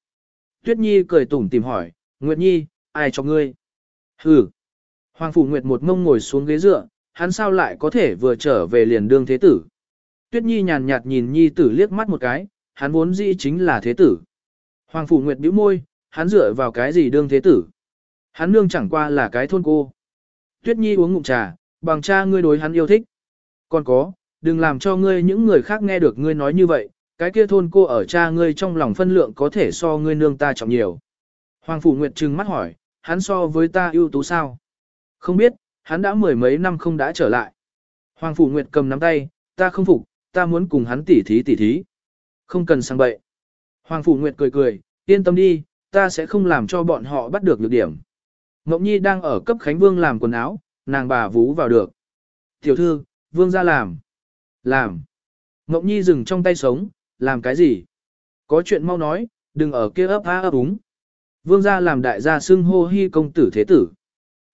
Tuyết Nhi cười tủm tìm hỏi, Nguyệt Nhi, ai cho ngươi? Hừ. Hoàng Phủ Nguyệt một mông ngồi xuống ghế dựa, hắn sao lại có thể vừa trở về liền đương thế tử? Tuyết Nhi nhàn nhạt nhìn Nhi tử liếc mắt một cái, hắn vốn dĩ chính là thế tử. Hoàng Phủ Nguyệt bĩu môi, hắn dựa vào cái gì đương thế tử? Hắn nương chẳng qua là cái thôn cô. Tuyết Nhi uống ngụm trà, bằng cha ngươi đối hắn yêu thích. Còn có, đừng làm cho ngươi những người khác nghe được ngươi nói như vậy, cái kia thôn cô ở cha ngươi trong lòng phân lượng có thể so ngươi nương ta trọng nhiều. Hoàng Phủ Nguyệt trừng mắt hỏi, hắn so với ta ưu tú sao? Không biết, hắn đã mười mấy năm không đã trở lại. Hoàng Phủ Nguyệt cầm nắm tay, ta không phục, ta muốn cùng hắn tỉ thí tỉ thí. Không cần sang bậy. Hoàng Phủ Nguyệt cười cười, yên tâm đi, ta sẽ không làm cho bọn họ bắt được lược điểm. Ngọc Nhi đang ở cấp Khánh Vương làm quần áo, nàng bà vú vào được. Tiểu thư, Vương ra làm. Làm. Ngọc Nhi dừng trong tay sống, làm cái gì? Có chuyện mau nói, đừng ở kia ấp á ấp úng. Vương gia làm đại gia xưng hô hy công tử thế tử.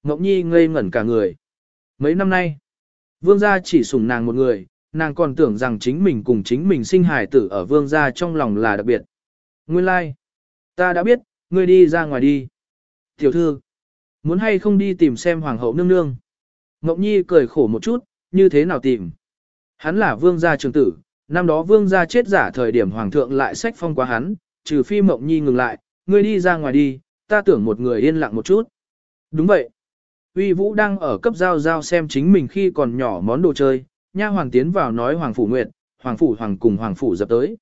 Ngọc Nhi ngây ngẩn cả người. Mấy năm nay, vương gia chỉ sủng nàng một người, nàng còn tưởng rằng chính mình cùng chính mình sinh hài tử ở vương gia trong lòng là đặc biệt. Nguyên lai, like. ta đã biết, ngươi đi ra ngoài đi. Tiểu thư, muốn hay không đi tìm xem hoàng hậu nương nương. Ngọc Nhi cười khổ một chút, như thế nào tìm. Hắn là vương gia trường tử, năm đó vương gia chết giả thời điểm hoàng thượng lại sách phong quá hắn, trừ phi Mộng Nhi ngừng lại, ngươi đi ra ngoài đi, ta tưởng một người yên lặng một chút. Đúng vậy. Uy Vũ đang ở cấp giao giao xem chính mình khi còn nhỏ món đồ chơi, nha hoàng tiến vào nói Hoàng Phủ Nguyệt, Hoàng Phủ Hoàng cùng Hoàng Phủ dập tới.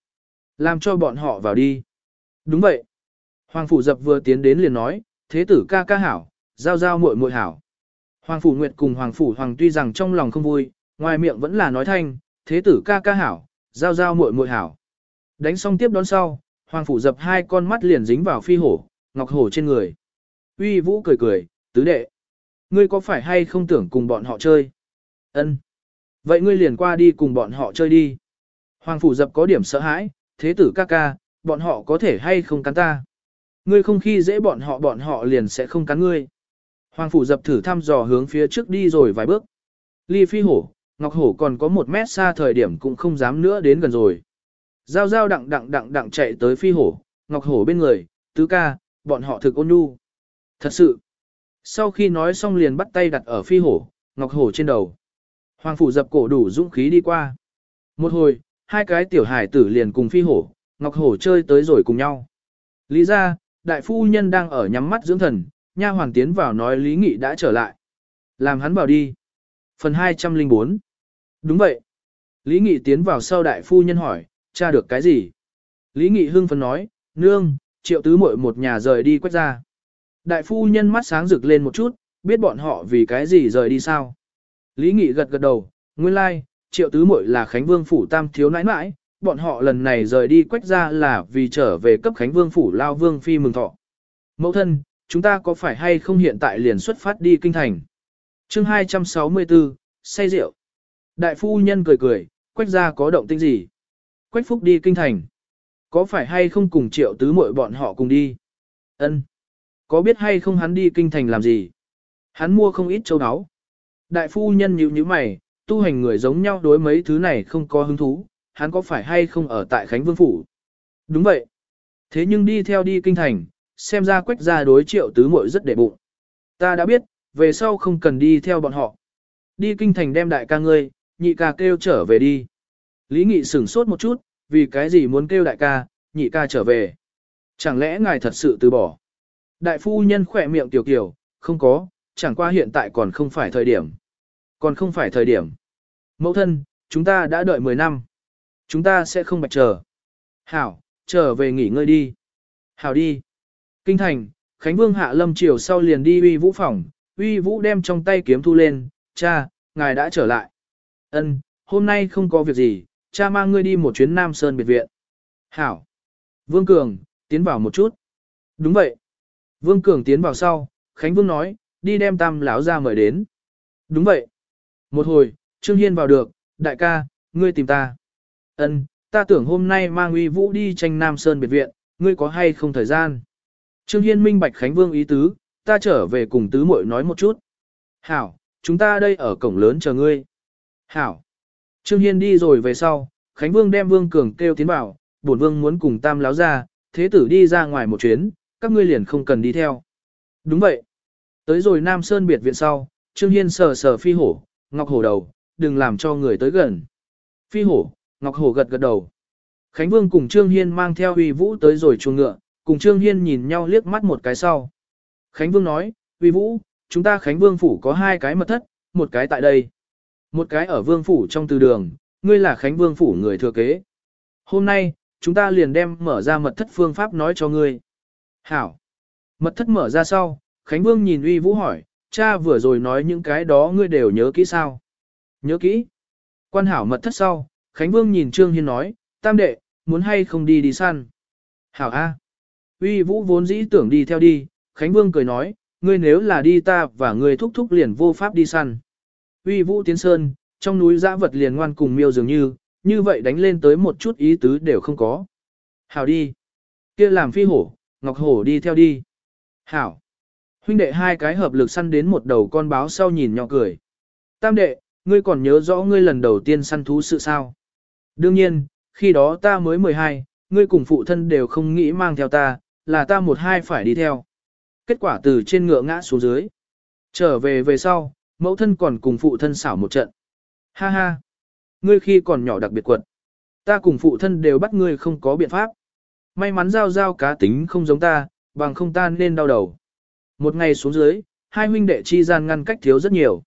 Làm cho bọn họ vào đi. Đúng vậy. Hoàng Phủ dập vừa tiến đến liền nói, thế tử ca ca hảo, giao giao muội muội hảo. Hoàng Phủ Nguyệt cùng Hoàng Phủ Hoàng tuy rằng trong lòng không vui, ngoài miệng vẫn là nói thanh, thế tử ca ca hảo, giao giao muội muội hảo. Đánh xong tiếp đón sau, Hoàng phủ dập hai con mắt liền dính vào phi hổ, ngọc hổ trên người. Uy vũ cười cười, tứ đệ. Ngươi có phải hay không tưởng cùng bọn họ chơi? Ân. Vậy ngươi liền qua đi cùng bọn họ chơi đi. Hoàng phủ dập có điểm sợ hãi, thế tử ca ca, bọn họ có thể hay không cắn ta. Ngươi không khi dễ bọn họ bọn họ liền sẽ không cắn ngươi. Hoàng phủ dập thử thăm dò hướng phía trước đi rồi vài bước. Ly phi hổ, ngọc hổ còn có một mét xa thời điểm cũng không dám nữa đến gần rồi. Giao giao đặng đặng đặng đặng chạy tới phi hổ, ngọc hổ bên người, tứ ca, bọn họ thực ôn nhu. Thật sự. Sau khi nói xong liền bắt tay đặt ở phi hổ, ngọc hổ trên đầu. Hoàng phủ dập cổ đủ dũng khí đi qua. Một hồi, hai cái tiểu hải tử liền cùng phi hổ, ngọc hổ chơi tới rồi cùng nhau. Lý ra, đại phu nhân đang ở nhắm mắt dưỡng thần, nha hoàng tiến vào nói Lý Nghị đã trở lại. Làm hắn bảo đi. Phần 204 Đúng vậy. Lý Nghị tiến vào sau đại phu nhân hỏi, tra được cái gì? Lý Nghị hưng phấn nói, nương, triệu tứ muội một nhà rời đi quét ra. Đại phu nhân mắt sáng rực lên một chút, biết bọn họ vì cái gì rời đi sao? Lý Nghị gật gật đầu, nguyên lai, like, triệu tứ muội là Khánh Vương phủ tam thiếu nãi nãi, bọn họ lần này rời đi quách ra là vì trở về cấp Khánh Vương phủ lao vương phi mừng thọ. Mẫu thân, chúng ta có phải hay không hiện tại liền xuất phát đi kinh thành? chương 264, say rượu. Đại phu nhân cười cười, quách ra có động tĩnh gì? Quách Phúc đi kinh thành. Có phải hay không cùng triệu tứ muội bọn họ cùng đi? Ân. Có biết hay không hắn đi kinh thành làm gì? Hắn mua không ít châu áo. Đại phu nhân nhíu nhíu mày, tu hành người giống nhau đối mấy thứ này không có hứng thú, hắn có phải hay không ở tại Khánh Vương Phủ? Đúng vậy. Thế nhưng đi theo đi kinh thành, xem ra quách gia đối triệu tứ muội rất để bụng. Ta đã biết, về sau không cần đi theo bọn họ. Đi kinh thành đem đại ca ngươi, nhị ca kêu trở về đi. Lý Nghị sửng sốt một chút, vì cái gì muốn kêu đại ca, nhị ca trở về. Chẳng lẽ ngài thật sự từ bỏ? Đại phu nhân khỏe miệng tiểu kiểu, không có, chẳng qua hiện tại còn không phải thời điểm. Còn không phải thời điểm. Mẫu thân, chúng ta đã đợi 10 năm. Chúng ta sẽ không bạch chờ. Hảo, trở về nghỉ ngơi đi. Hảo đi. Kinh thành, Khánh Vương hạ lâm chiều sau liền đi uy vũ phòng, uy vũ đem trong tay kiếm thu lên, cha, ngài đã trở lại. Ân, hôm nay không có việc gì, cha mang ngươi đi một chuyến Nam Sơn biệt viện. Hảo. Vương Cường, tiến vào một chút. Đúng vậy. Vương Cường tiến vào sau, Khánh Vương nói, đi đem tam lão ra mời đến. Đúng vậy. Một hồi, Trương Hiên vào được, đại ca, ngươi tìm ta. Ân, ta tưởng hôm nay mang uy vũ đi tranh Nam Sơn biệt viện, ngươi có hay không thời gian? Trương Hiên minh bạch Khánh Vương ý tứ, ta trở về cùng tứ muội nói một chút. Hảo, chúng ta đây ở cổng lớn chờ ngươi. Hảo. Trương Hiên đi rồi về sau, Khánh Vương đem Vương Cường kêu tiến vào, bổn Vương muốn cùng Tam láo ra, thế tử đi ra ngoài một chuyến, các ngươi liền không cần đi theo. Đúng vậy. Tới rồi Nam Sơn biệt viện sau, Trương Hiên sờ sờ phi hổ, ngọc hổ đầu, đừng làm cho người tới gần. Phi hổ, ngọc hổ gật gật đầu. Khánh Vương cùng Trương Hiên mang theo uy vũ tới rồi chuồng ngựa, cùng Trương Hiên nhìn nhau liếc mắt một cái sau. Khánh Vương nói, uy vũ, chúng ta Khánh Vương phủ có hai cái mật thất, một cái tại đây. Một cái ở Vương phủ trong từ đường, ngươi là Khánh Vương phủ người thừa kế. Hôm nay, chúng ta liền đem mở ra mật thất phương pháp nói cho ngươi. Hảo. Mật thất mở ra sau, Khánh Vương nhìn uy vũ hỏi, cha vừa rồi nói những cái đó ngươi đều nhớ kỹ sao? Nhớ kỹ. Quan hảo mật thất sau, Khánh Vương nhìn Trương Hiên nói, tam đệ, muốn hay không đi đi săn? Hảo A. Uy vũ vốn dĩ tưởng đi theo đi, Khánh Vương cười nói, ngươi nếu là đi ta và ngươi thúc thúc liền vô pháp đi săn. Uy vũ tiến sơn, trong núi dã vật liền ngoan cùng miêu dường như, như vậy đánh lên tới một chút ý tứ đều không có. Hảo đi. kia làm phi hổ, ngọc hổ đi theo đi. Hảo. Huynh đệ hai cái hợp lực săn đến một đầu con báo sau nhìn nhỏ cười. Tam đệ, ngươi còn nhớ rõ ngươi lần đầu tiên săn thú sự sao? Đương nhiên, khi đó ta mới 12, ngươi cùng phụ thân đều không nghĩ mang theo ta, là ta một hai phải đi theo. Kết quả từ trên ngựa ngã xuống dưới. Trở về về sau, mẫu thân còn cùng phụ thân xảo một trận. Ha ha! Ngươi khi còn nhỏ đặc biệt quật. Ta cùng phụ thân đều bắt ngươi không có biện pháp. May mắn giao giao cá tính không giống ta, bằng không ta nên đau đầu. Một ngày xuống dưới, hai huynh đệ chi gian ngăn cách thiếu rất nhiều.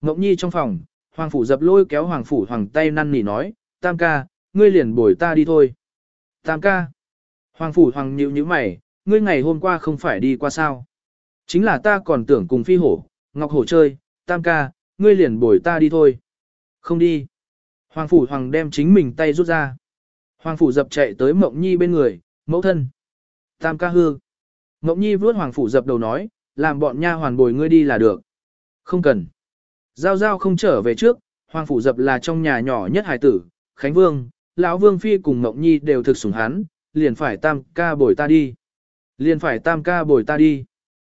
Ngọc Nhi trong phòng, Hoàng Phủ dập lôi kéo Hoàng Phủ Hoàng tay năn nỉ nói, Tam ca, ngươi liền bồi ta đi thôi. Tam ca. Hoàng Phủ Hoàng nhịu như mày, ngươi ngày hôm qua không phải đi qua sao. Chính là ta còn tưởng cùng phi hổ, Ngọc Hổ chơi, Tam ca, ngươi liền bồi ta đi thôi. Không đi. Hoàng Phủ Hoàng đem chính mình tay rút ra. Hoàng Phủ dập chạy tới Mộng Nhi bên người, mẫu thân. Tam ca hư. Mộng Nhi vuốt Hoàng Phủ dập đầu nói, làm bọn nha hoàn bồi ngươi đi là được. Không cần. Giao giao không trở về trước, Hoàng Phủ dập là trong nhà nhỏ nhất hài tử, Khánh Vương, lão Vương Phi cùng Mộng Nhi đều thực sủng hắn, liền phải tam ca bồi ta đi. Liền phải tam ca bồi ta đi.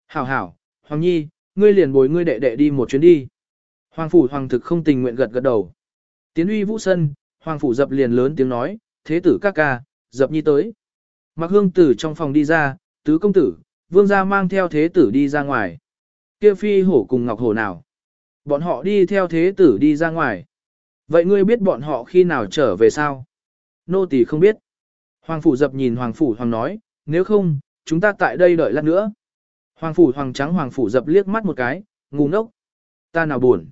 Hảo hảo, Hoàng Nhi, ngươi liền bồi ngươi đệ đệ đi một chuyến đi. Hoàng Phủ Hoàng thực không tình nguyện gật gật đầu. Tiến uy vũ sân, Hoàng Phủ dập liền lớn tiếng nói, thế tử ca ca, dập nhi tới. Mặc hương tử trong phòng đi ra, tứ công tử, vương gia mang theo thế tử đi ra ngoài. Kia phi hổ cùng ngọc hổ nào? Bọn họ đi theo thế tử đi ra ngoài. Vậy ngươi biết bọn họ khi nào trở về sao? Nô tỳ không biết. Hoàng phủ dập nhìn hoàng phủ hoàng nói, nếu không, chúng ta tại đây đợi lát nữa. Hoàng phủ hoàng trắng hoàng phủ dập liếc mắt một cái, ngu ngốc. Ta nào buồn.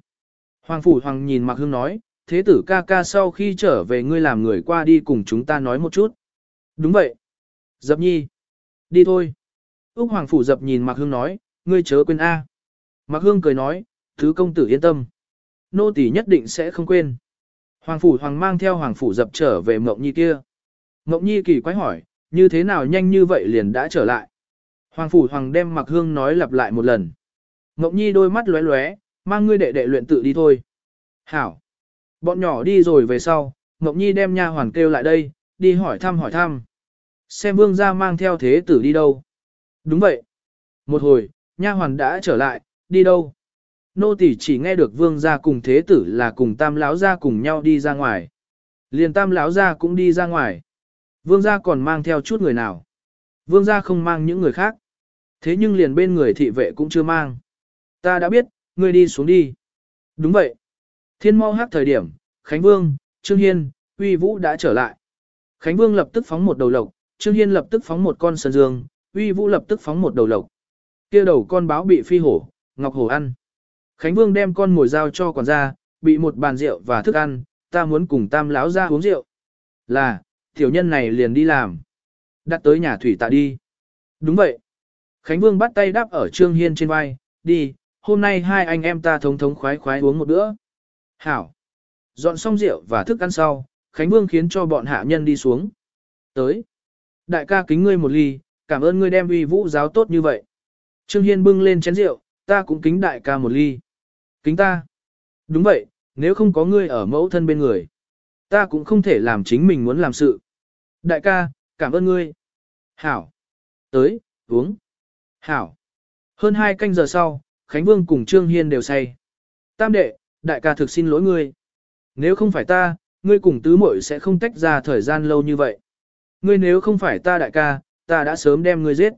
Hoàng phủ hoàng nhìn mặc hương nói, thế tử ca ca sau khi trở về ngươi làm người qua đi cùng chúng ta nói một chút. Đúng vậy. Dập nhi. Đi thôi. Úc Hoàng Phủ dập nhìn Mạc Hương nói, ngươi chớ quên A. Mạc Hương cười nói, thứ công tử yên tâm. Nô tỳ nhất định sẽ không quên. Hoàng Phủ Hoàng mang theo Hoàng Phủ dập trở về Mộng Nhi kia. Mộng Nhi kỳ quái hỏi, như thế nào nhanh như vậy liền đã trở lại. Hoàng Phủ Hoàng đem Mạc Hương nói lặp lại một lần. Mộng Nhi đôi mắt lóe lóe, mang ngươi đệ đệ luyện tự đi thôi. Hảo. Bọn nhỏ đi rồi về sau, Mộng Nhi đem nha hoàn kêu lại đây, đi hỏi thăm hỏi thăm. Xem vương gia mang theo thế tử đi đâu. Đúng vậy. Một hồi, nha hoàn đã trở lại, đi đâu? Nô tỳ chỉ nghe được vương gia cùng thế tử là cùng tam lão gia cùng nhau đi ra ngoài. Liền tam lão gia cũng đi ra ngoài. Vương gia còn mang theo chút người nào. Vương gia không mang những người khác. Thế nhưng liền bên người thị vệ cũng chưa mang. Ta đã biết, ngươi đi xuống đi. Đúng vậy. Thiên mau hát thời điểm, Khánh Vương, Trương Hiên, Uy Vũ đã trở lại. Khánh Vương lập tức phóng một đầu lộc, Trương Hiên lập tức phóng một con sơn dương, Uy Vũ lập tức phóng một đầu lộc. Kia đầu con báo bị phi hổ, Ngọc Hổ ăn. Khánh Vương đem con mồi dao cho quản gia, bị một bàn rượu và thức ăn, ta muốn cùng tam lão ra uống rượu. Là, tiểu nhân này liền đi làm. Đặt tới nhà thủy tạ đi. Đúng vậy. Khánh Vương bắt tay đáp ở Trương Hiên trên vai, đi, hôm nay hai anh em ta thống thống khoái khoái uống một bữa. Hảo. Dọn xong rượu và thức ăn sau, Khánh Vương khiến cho bọn hạ nhân đi xuống. Tới. Đại ca kính ngươi một ly, cảm ơn ngươi đem uy vũ giáo tốt như vậy. Trương Hiên bưng lên chén rượu, ta cũng kính đại ca một ly. Kính ta. Đúng vậy, nếu không có ngươi ở mẫu thân bên người. Ta cũng không thể làm chính mình muốn làm sự. Đại ca, cảm ơn ngươi. Hảo. Tới, uống. Hảo. Hơn hai canh giờ sau, Khánh Vương cùng Trương Hiên đều say. Tam đệ, đại ca thực xin lỗi ngươi. Nếu không phải ta, ngươi cùng tứ muội sẽ không tách ra thời gian lâu như vậy. Ngươi nếu không phải ta đại ca, ta đã sớm đem ngươi giết.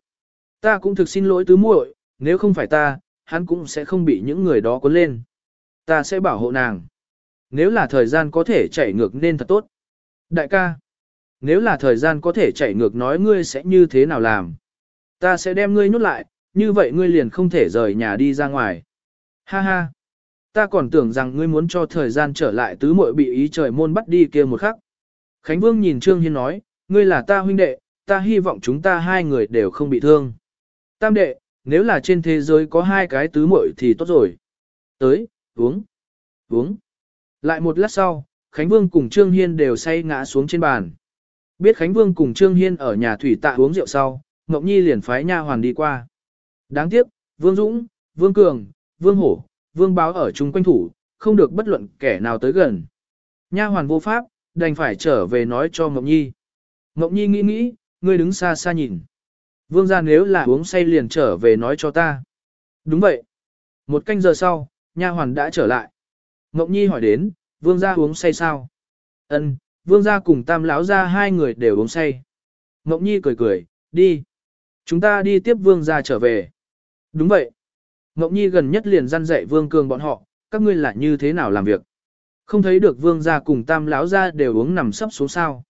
Ta cũng thực xin lỗi tứ muội, nếu không phải ta, hắn cũng sẽ không bị những người đó cuốn lên. Ta sẽ bảo hộ nàng. Nếu là thời gian có thể chạy ngược nên thật tốt. Đại ca, nếu là thời gian có thể chạy ngược nói ngươi sẽ như thế nào làm? Ta sẽ đem ngươi nhốt lại, như vậy ngươi liền không thể rời nhà đi ra ngoài. Ha ha. Ta còn tưởng rằng ngươi muốn cho thời gian trở lại tứ muội bị ý trời môn bắt đi kia một khắc. Khánh Vương nhìn Trương Hiên nói, ngươi là ta huynh đệ, ta hy vọng chúng ta hai người đều không bị thương. Tam đệ, nếu là trên thế giới có hai cái tứ muội thì tốt rồi. Tới, uống, uống. Lại một lát sau, Khánh Vương cùng Trương Hiên đều say ngã xuống trên bàn. Biết Khánh Vương cùng Trương Hiên ở nhà thủy tạ uống rượu sau, Ngọc Nhi liền phái nha hoàn đi qua. Đáng tiếc, Vương Dũng, Vương Cường, Vương Hổ, Vương Báo ở chung quanh thủ, không được bất luận kẻ nào tới gần. Nha hoàn vô pháp, đành phải trở về nói cho Ngọc Nhi. Ngọc Nhi nghĩ nghĩ, ngươi đứng xa xa nhìn. Vương gia nếu là uống say liền trở về nói cho ta. Đúng vậy. Một canh giờ sau, nha hoàn đã trở lại. Ngọc Nhi hỏi đến, vương gia uống say sao? Ân, vương gia cùng tam lão gia hai người đều uống say. Ngọc Nhi cười cười, đi. Chúng ta đi tiếp vương gia trở về. Đúng vậy. Ngọc Nhi gần nhất liền răn dạy vương cường bọn họ, các ngươi là như thế nào làm việc. Không thấy được vương gia cùng tam lão gia đều uống nằm sấp xuống sao.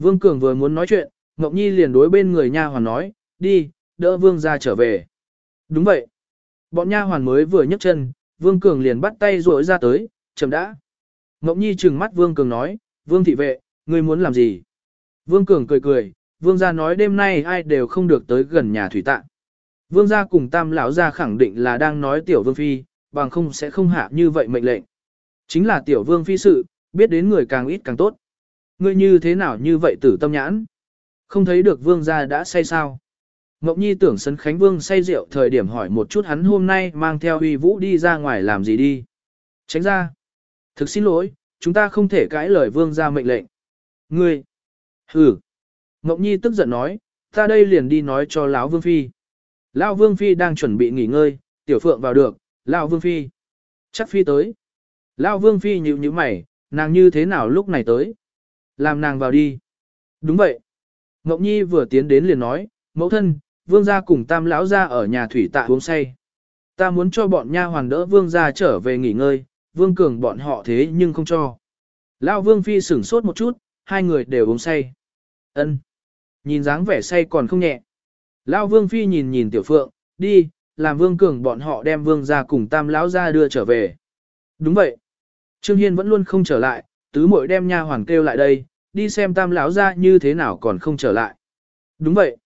Vương cường vừa muốn nói chuyện, Ngọc Nhi liền đối bên người nha hoàn nói, đi, đỡ vương gia trở về. Đúng vậy. Bọn nha hoàn mới vừa nhấc chân, vương cường liền bắt tay rội ra tới, chậm đã. Ngọc Nhi trừng mắt vương cường nói, vương thị vệ, ngươi muốn làm gì? Vương cường cười cười, vương gia nói đêm nay ai đều không được tới gần nhà thủy tạ. Vương gia cùng tam lão gia khẳng định là đang nói tiểu vương phi, bằng không sẽ không hạ như vậy mệnh lệnh. Chính là tiểu vương phi sự, biết đến người càng ít càng tốt. Ngươi như thế nào như vậy tử tâm nhãn? Không thấy được vương gia đã say sao? Ngọc Nhi tưởng Sấn Khánh Vương say rượu thời điểm hỏi một chút hắn hôm nay mang theo huy vũ đi ra ngoài làm gì đi. Tránh ra. Thực xin lỗi, chúng ta không thể cãi lời vương gia mệnh lệnh. Ngươi. Ừ. Ngọc Nhi tức giận nói, ta đây liền đi nói cho lão Vương Phi. Lão Vương Phi đang chuẩn bị nghỉ ngơi, tiểu phượng vào được, Lão Vương Phi. Chắc Phi tới. Lão Vương Phi nhíu nhíu mày, nàng như thế nào lúc này tới? Làm nàng vào đi. Đúng vậy. Ngọc Nhi vừa tiến đến liền nói, mẫu thân, vương gia cùng tam lão gia ở nhà thủy tạ uống say. Ta muốn cho bọn nha hoàn đỡ vương gia trở về nghỉ ngơi, vương cường bọn họ thế nhưng không cho. Lão vương phi sửng sốt một chút, hai người đều uống say. Ân, Nhìn dáng vẻ say còn không nhẹ. Lão vương phi nhìn nhìn tiểu phượng, đi, làm vương cường bọn họ đem vương gia cùng tam lão gia đưa trở về. Đúng vậy. Trương Hiên vẫn luôn không trở lại, tứ muội đem nha hoàn kêu lại đây, đi xem tam lão gia như thế nào còn không trở lại. Đúng vậy.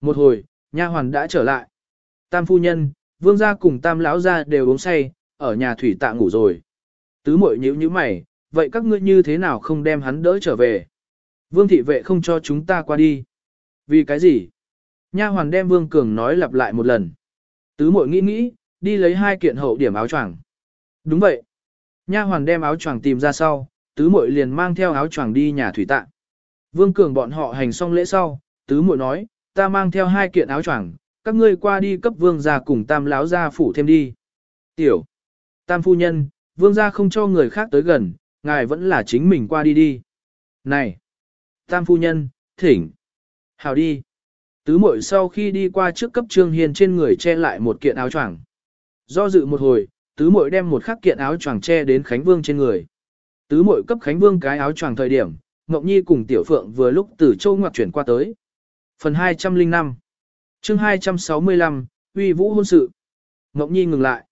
Một hồi, nha hoàn đã trở lại. Tam phu nhân, vương gia cùng tam lão gia đều uống say, ở nhà thủy tạ ngủ rồi. Tứ muội nhíu nhíu mày, vậy các ngươi như thế nào không đem hắn đỡ trở về? Vương thị vệ không cho chúng ta qua đi. Vì cái gì? Nha hoàn đem Vương Cường nói lặp lại một lần. Tứ muội nghĩ nghĩ, đi lấy hai kiện hậu điểm áo choàng. Đúng vậy. Nha hoàn đem áo choàng tìm ra sau, tứ muội liền mang theo áo choàng đi nhà thủy tạ. Vương Cường bọn họ hành xong lễ sau, tứ muội nói, ta mang theo hai kiện áo choàng, các ngươi qua đi cấp vương gia cùng tam lão gia phủ thêm đi. Tiểu, tam phu nhân, vương gia không cho người khác tới gần, ngài vẫn là chính mình qua đi đi. Này, tam phu nhân, thỉnh, hào đi. Tứ muội sau khi đi qua trước cấp trương Hiền trên người che lại một kiện áo choàng. Do dự một hồi, tứ muội đem một khắc kiện áo choàng che đến Khánh Vương trên người. Tứ muội cấp Khánh Vương cái áo choàng thời điểm, Ngọc Nhi cùng Tiểu Phượng vừa lúc từ châu ngoặc chuyển qua tới. Phần 205 chương 265, uy vũ hôn sự. Ngọc Nhi ngừng lại.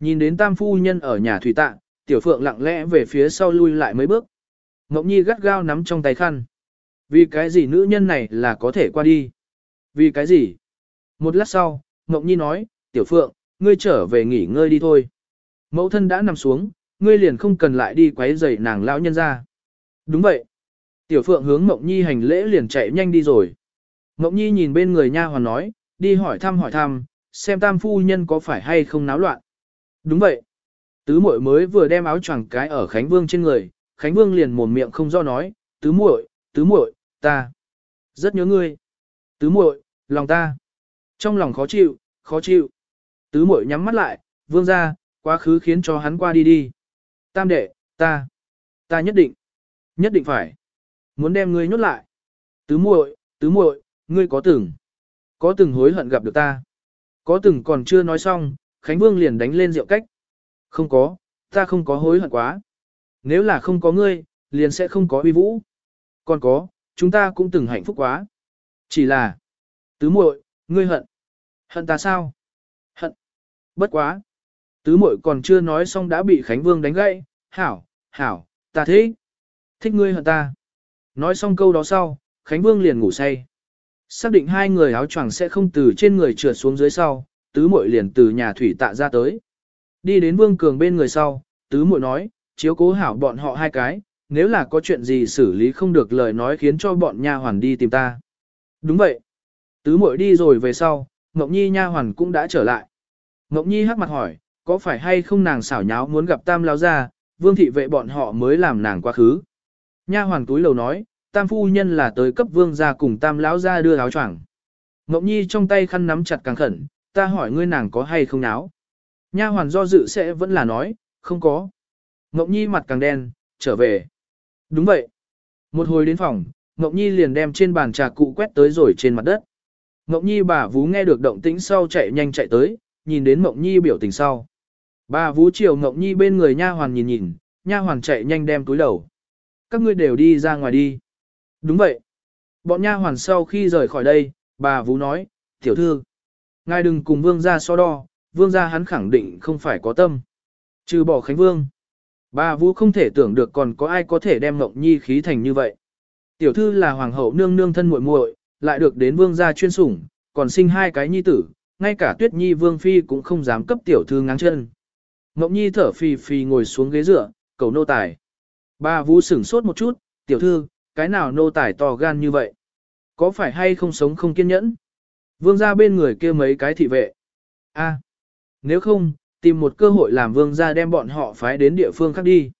Nhìn đến tam phu nhân ở nhà thủy tạ, Tiểu Phượng lặng lẽ về phía sau lui lại mấy bước. Ngọc Nhi gắt gao nắm trong tay khăn. Vì cái gì nữ nhân này là có thể qua đi? Vì cái gì? Một lát sau, Ngọc Nhi nói, Tiểu Phượng, ngươi trở về nghỉ ngơi đi thôi. Mẫu thân đã nằm xuống, ngươi liền không cần lại đi quấy rầy nàng lão nhân ra. Đúng vậy. Tiểu Phượng hướng Mộng Nhi hành lễ liền chạy nhanh đi rồi. Mộng Nhi nhìn bên người nha hoàn nói, đi hỏi thăm hỏi thăm, xem tam phu nhân có phải hay không náo loạn. Đúng vậy. Tứ muội mới vừa đem áo choàng cái ở Khánh Vương trên người, Khánh Vương liền mồm miệng không do nói, tứ muội, tứ muội, ta rất nhớ ngươi. Tứ muội, lòng ta trong lòng khó chịu, khó chịu. Tứ muội nhắm mắt lại, vương gia, quá khứ khiến cho hắn qua đi đi. Tam đệ, ta, ta nhất định, nhất định phải, muốn đem ngươi nhốt lại. Tứ muội, tứ muội, ngươi có từng, có từng hối hận gặp được ta. Có từng còn chưa nói xong, Khánh Vương liền đánh lên rượu cách. Không có, ta không có hối hận quá. Nếu là không có ngươi, liền sẽ không có uy vũ. Còn có, chúng ta cũng từng hạnh phúc quá. Chỉ là, tứ muội, ngươi hận. Hận ta sao? Hận. Bất quá. Tứ muội còn chưa nói xong đã bị Khánh Vương đánh gãy, hảo, hảo, ta thích. Thích ngươi hơn ta. Nói xong câu đó sau, Khánh Vương liền ngủ say. Xác định hai người áo choàng sẽ không từ trên người trượt xuống dưới sau, tứ muội liền từ nhà thủy tạ ra tới. Đi đến Vương Cường bên người sau, tứ muội nói, chiếu cố hảo bọn họ hai cái, nếu là có chuyện gì xử lý không được lời nói khiến cho bọn nha hoàn đi tìm ta. Đúng vậy. Tứ muội đi rồi về sau, Ngọc Nhi nha hoàn cũng đã trở lại. Ngọc Nhi hắc mặt hỏi, có phải hay không nàng xảo nháo muốn gặp tam lao ra, vương thị vệ bọn họ mới làm nàng quá khứ. Nha hoàng túi lầu nói, tam phu nhân là tới cấp vương ra cùng tam lão ra đưa áo choàng. Ngọc Nhi trong tay khăn nắm chặt càng khẩn, ta hỏi ngươi nàng có hay không náo. Nha hoàn do dự sẽ vẫn là nói, không có. Ngọc Nhi mặt càng đen, trở về. Đúng vậy. Một hồi đến phòng, Ngọc Nhi liền đem trên bàn trà cụ quét tới rồi trên mặt đất. Ngọc Nhi bà vú nghe được động tĩnh sau chạy nhanh chạy tới, nhìn đến Ngọc Nhi biểu tình sau. Bà Vũ Triều Ngọc Nhi bên người nha hoàn nhìn nhìn, nha hoàn chạy nhanh đem túi đầu. Các ngươi đều đi ra ngoài đi. Đúng vậy. Bọn nha hoàn sau khi rời khỏi đây, bà Vũ nói, tiểu thư, ngài đừng cùng vương gia so đo, vương gia hắn khẳng định không phải có tâm. Trừ bỏ Khánh Vương. Bà Vũ không thể tưởng được còn có ai có thể đem Ngọc Nhi khí thành như vậy. Tiểu thư là hoàng hậu nương nương thân muội muội, lại được đến vương gia chuyên sủng, còn sinh hai cái nhi tử, ngay cả Tuyết Nhi vương phi cũng không dám cấp tiểu thư ngáng chân. Ngọc Nhi thở phì phì ngồi xuống ghế dựa, cầu nô tài. Bà Vũ sửng sốt một chút, tiểu thư, cái nào nô tài to gan như vậy? Có phải hay không sống không kiên nhẫn? Vương ra bên người kia mấy cái thị vệ. a nếu không, tìm một cơ hội làm vương gia đem bọn họ phái đến địa phương khác đi.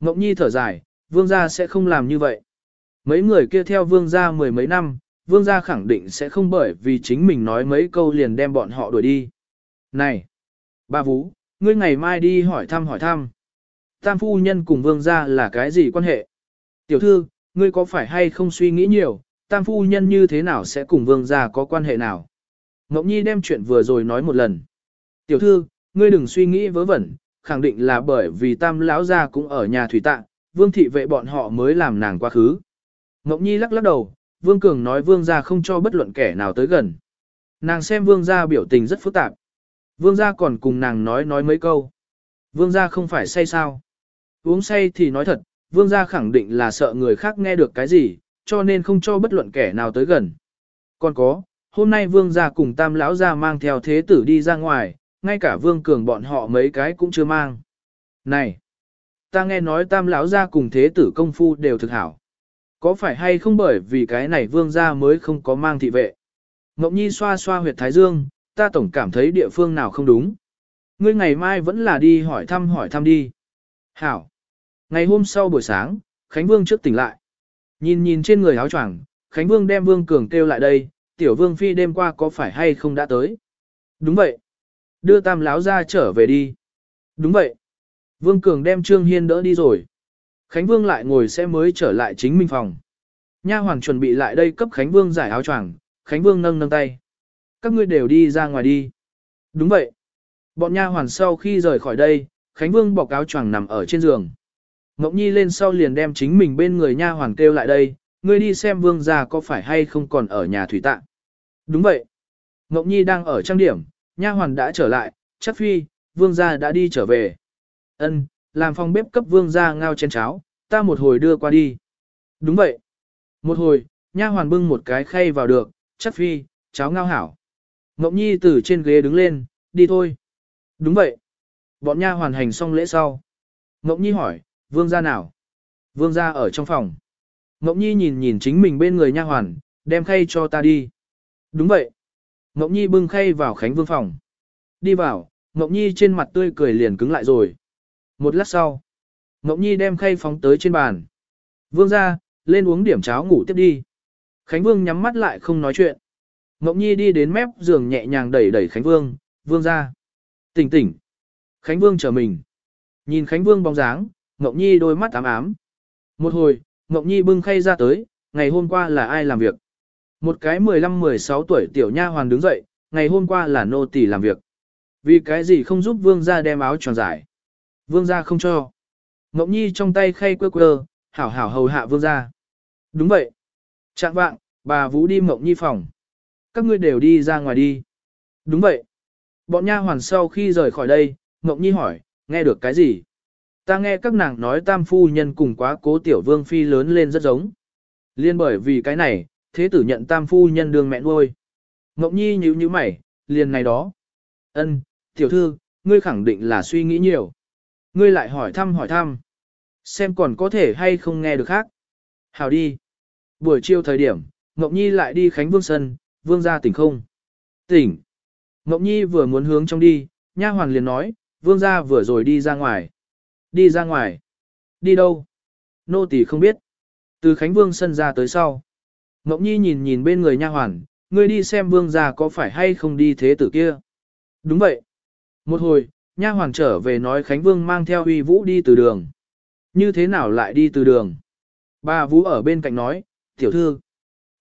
Ngọc Nhi thở dài, vương gia sẽ không làm như vậy. Mấy người kia theo vương gia mười mấy năm, vương gia khẳng định sẽ không bởi vì chính mình nói mấy câu liền đem bọn họ đuổi đi. Này, ba Vũ, Ngươi ngày mai đi hỏi thăm hỏi thăm. Tam phu nhân cùng vương gia là cái gì quan hệ? Tiểu thư, ngươi có phải hay không suy nghĩ nhiều, tam phu nhân như thế nào sẽ cùng vương gia có quan hệ nào? Ngọc Nhi đem chuyện vừa rồi nói một lần. Tiểu thư, ngươi đừng suy nghĩ vớ vẩn, khẳng định là bởi vì tam lão gia cũng ở nhà thủy Tạng, vương thị vệ bọn họ mới làm nàng quá khứ. Ngọc Nhi lắc lắc đầu, vương cường nói vương gia không cho bất luận kẻ nào tới gần. Nàng xem vương gia biểu tình rất phức tạp. Vương gia còn cùng nàng nói nói mấy câu. Vương gia không phải say sao. Uống say thì nói thật, vương gia khẳng định là sợ người khác nghe được cái gì, cho nên không cho bất luận kẻ nào tới gần. Còn có, hôm nay vương gia cùng tam lão gia mang theo thế tử đi ra ngoài, ngay cả vương cường bọn họ mấy cái cũng chưa mang. Này! Ta nghe nói tam lão gia cùng thế tử công phu đều thực hảo. Có phải hay không bởi vì cái này vương gia mới không có mang thị vệ? Ngọc Nhi xoa xoa huyệt thái dương, ta tổng cảm thấy địa phương nào không đúng. Ngươi ngày mai vẫn là đi hỏi thăm hỏi thăm đi. Hảo. Ngày hôm sau buổi sáng, Khánh Vương trước tỉnh lại. Nhìn nhìn trên người áo choàng, Khánh Vương đem Vương Cường kêu lại đây, tiểu vương phi đêm qua có phải hay không đã tới? Đúng vậy. Đưa tam láo ra trở về đi. Đúng vậy. Vương Cường đem Trương Hiên đỡ đi rồi. Khánh Vương lại ngồi sẽ mới trở lại chính minh phòng. Nha hoàn chuẩn bị lại đây cấp Khánh Vương giải áo choàng, Khánh Vương nâng nâng tay. Các ngươi đều đi ra ngoài đi. Đúng vậy. Bọn nha hoàn sau khi rời khỏi đây, Khánh Vương bọc áo choàng nằm ở trên giường. Ngọc Nhi lên sau liền đem chính mình bên người nha hoàn kêu lại đây, ngươi đi xem vương gia có phải hay không còn ở nhà thủy tạ. Đúng vậy. Ngọc Nhi đang ở trang điểm, nha hoàn đã trở lại, chắc phi, vương gia đã đi trở về. Ân, làm phòng bếp cấp vương gia ngao chén cháo, ta một hồi đưa qua đi. Đúng vậy. Một hồi, nha hoàn bưng một cái khay vào được, chắc phi, cháo ngao hảo. Ngọc Nhi từ trên ghế đứng lên, đi thôi. Đúng vậy. Bọn nha hoàn hành xong lễ sau. Ngọc Nhi hỏi, vương gia nào? Vương gia ở trong phòng. Ngọc Nhi nhìn nhìn chính mình bên người nha hoàn, đem khay cho ta đi. Đúng vậy. Ngọc Nhi bưng khay vào Khánh Vương phòng. Đi vào, Ngọc Nhi trên mặt tươi cười liền cứng lại rồi. Một lát sau, Ngọc Nhi đem khay phóng tới trên bàn. Vương ra, lên uống điểm cháo ngủ tiếp đi. Khánh Vương nhắm mắt lại không nói chuyện. Ngọc Nhi đi đến mép giường nhẹ nhàng đẩy đẩy Khánh Vương, Vương ra. Tỉnh tỉnh. Khánh Vương chờ mình. Nhìn Khánh Vương bóng dáng, Ngọc Nhi đôi mắt ám ám. Một hồi, Ngọc Nhi bưng khay ra tới, ngày hôm qua là ai làm việc. Một cái 15-16 tuổi tiểu nha hoàn đứng dậy, ngày hôm qua là nô tỳ làm việc. Vì cái gì không giúp vương gia đem áo tròn giải. Vương gia không cho. Ngọc Nhi trong tay khay quơ quơ, hảo hảo hầu hạ vương gia. Đúng vậy. Trạng vạng, bà Vũ đi Ngọc Nhi phòng. Các ngươi đều đi ra ngoài đi. Đúng vậy. Bọn nha hoàn sau khi rời khỏi đây, Ngọc Nhi hỏi, nghe được cái gì? Ta nghe các nàng nói tam phu nhân cùng quá cố tiểu vương phi lớn lên rất giống. Liên bởi vì cái này, thế tử nhận tam phu nhân đương mẹ nuôi. Ngọc Nhi nhíu nhíu mày, liền này đó. Ân, tiểu thư, ngươi khẳng định là suy nghĩ nhiều. Ngươi lại hỏi thăm hỏi thăm. Xem còn có thể hay không nghe được khác. Hào đi. Buổi chiều thời điểm, Ngọc Nhi lại đi Khánh Vương Sân, Vương gia tỉnh không? Tỉnh. Mộng Nhi vừa muốn hướng trong đi, nha hoàn liền nói, Vương gia vừa rồi đi ra ngoài. Đi ra ngoài. Đi đâu? Nô tỳ không biết. Từ Khánh Vương Sân ra tới sau. Mộng Nhi nhìn nhìn bên người nha hoàn, ngươi đi xem vương gia có phải hay không đi thế tử kia. Đúng vậy. Một hồi, nha hoàn trở về nói Khánh Vương mang theo uy vũ đi từ đường. Như thế nào lại đi từ đường? Bà Vũ ở bên cạnh nói, tiểu thư.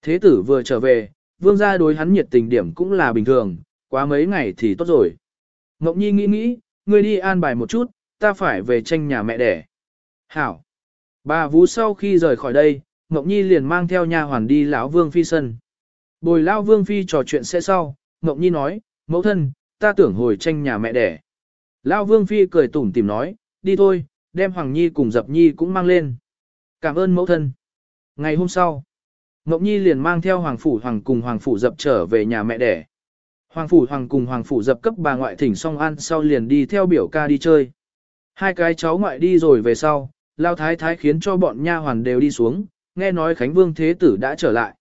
Thế tử vừa trở về, vương gia đối hắn nhiệt tình điểm cũng là bình thường, quá mấy ngày thì tốt rồi. Ngọc Nhi nghĩ nghĩ, ngươi đi an bài một chút, ta phải về tranh nhà mẹ đẻ. Hảo. Bà Vũ sau khi rời khỏi đây, Ngọc Nhi liền mang theo nha hoàn đi lão Vương Phi sân. Bồi lão Vương Phi trò chuyện sẽ sau, Ngọc Nhi nói, mẫu thân, ta tưởng hồi tranh nhà mẹ đẻ. Lão Vương Phi cười tủm tìm nói, đi thôi, đem Hoàng Nhi cùng Dập Nhi cũng mang lên. Cảm ơn mẫu thân. Ngày hôm sau, Ngọc Nhi liền mang theo Hoàng Phủ Hoàng cùng Hoàng Phủ Dập trở về nhà mẹ đẻ. Hoàng Phủ Hoàng cùng Hoàng Phủ Dập cấp bà ngoại thỉnh xong ăn sau liền đi theo biểu ca đi chơi. Hai cái cháu ngoại đi rồi về sau, Lao Thái Thái khiến cho bọn nha hoàn đều đi xuống, nghe nói Khánh Vương Thế Tử đã trở lại.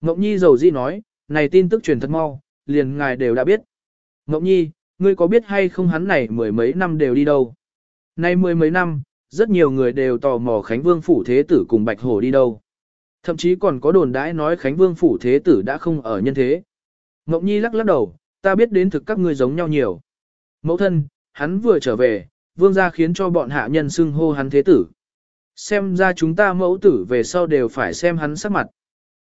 Ngọc Nhi dầu di nói, này tin tức truyền thật mau, liền ngài đều đã biết. Ngọc Nhi, ngươi có biết hay không hắn này mười mấy năm đều đi đâu? Nay mười mấy năm, rất nhiều người đều tò mò Khánh Vương Phủ Thế Tử cùng Bạch Hổ đi đâu. Thậm chí còn có đồn đãi nói Khánh Vương Phủ Thế Tử đã không ở nhân thế. Ngọc Nhi lắc lắc đầu, ta biết đến thực các ngươi giống nhau nhiều. Mẫu thân, hắn vừa trở về, vương gia khiến cho bọn hạ nhân xưng hô hắn thế tử. Xem ra chúng ta mẫu tử về sau đều phải xem hắn sắc mặt.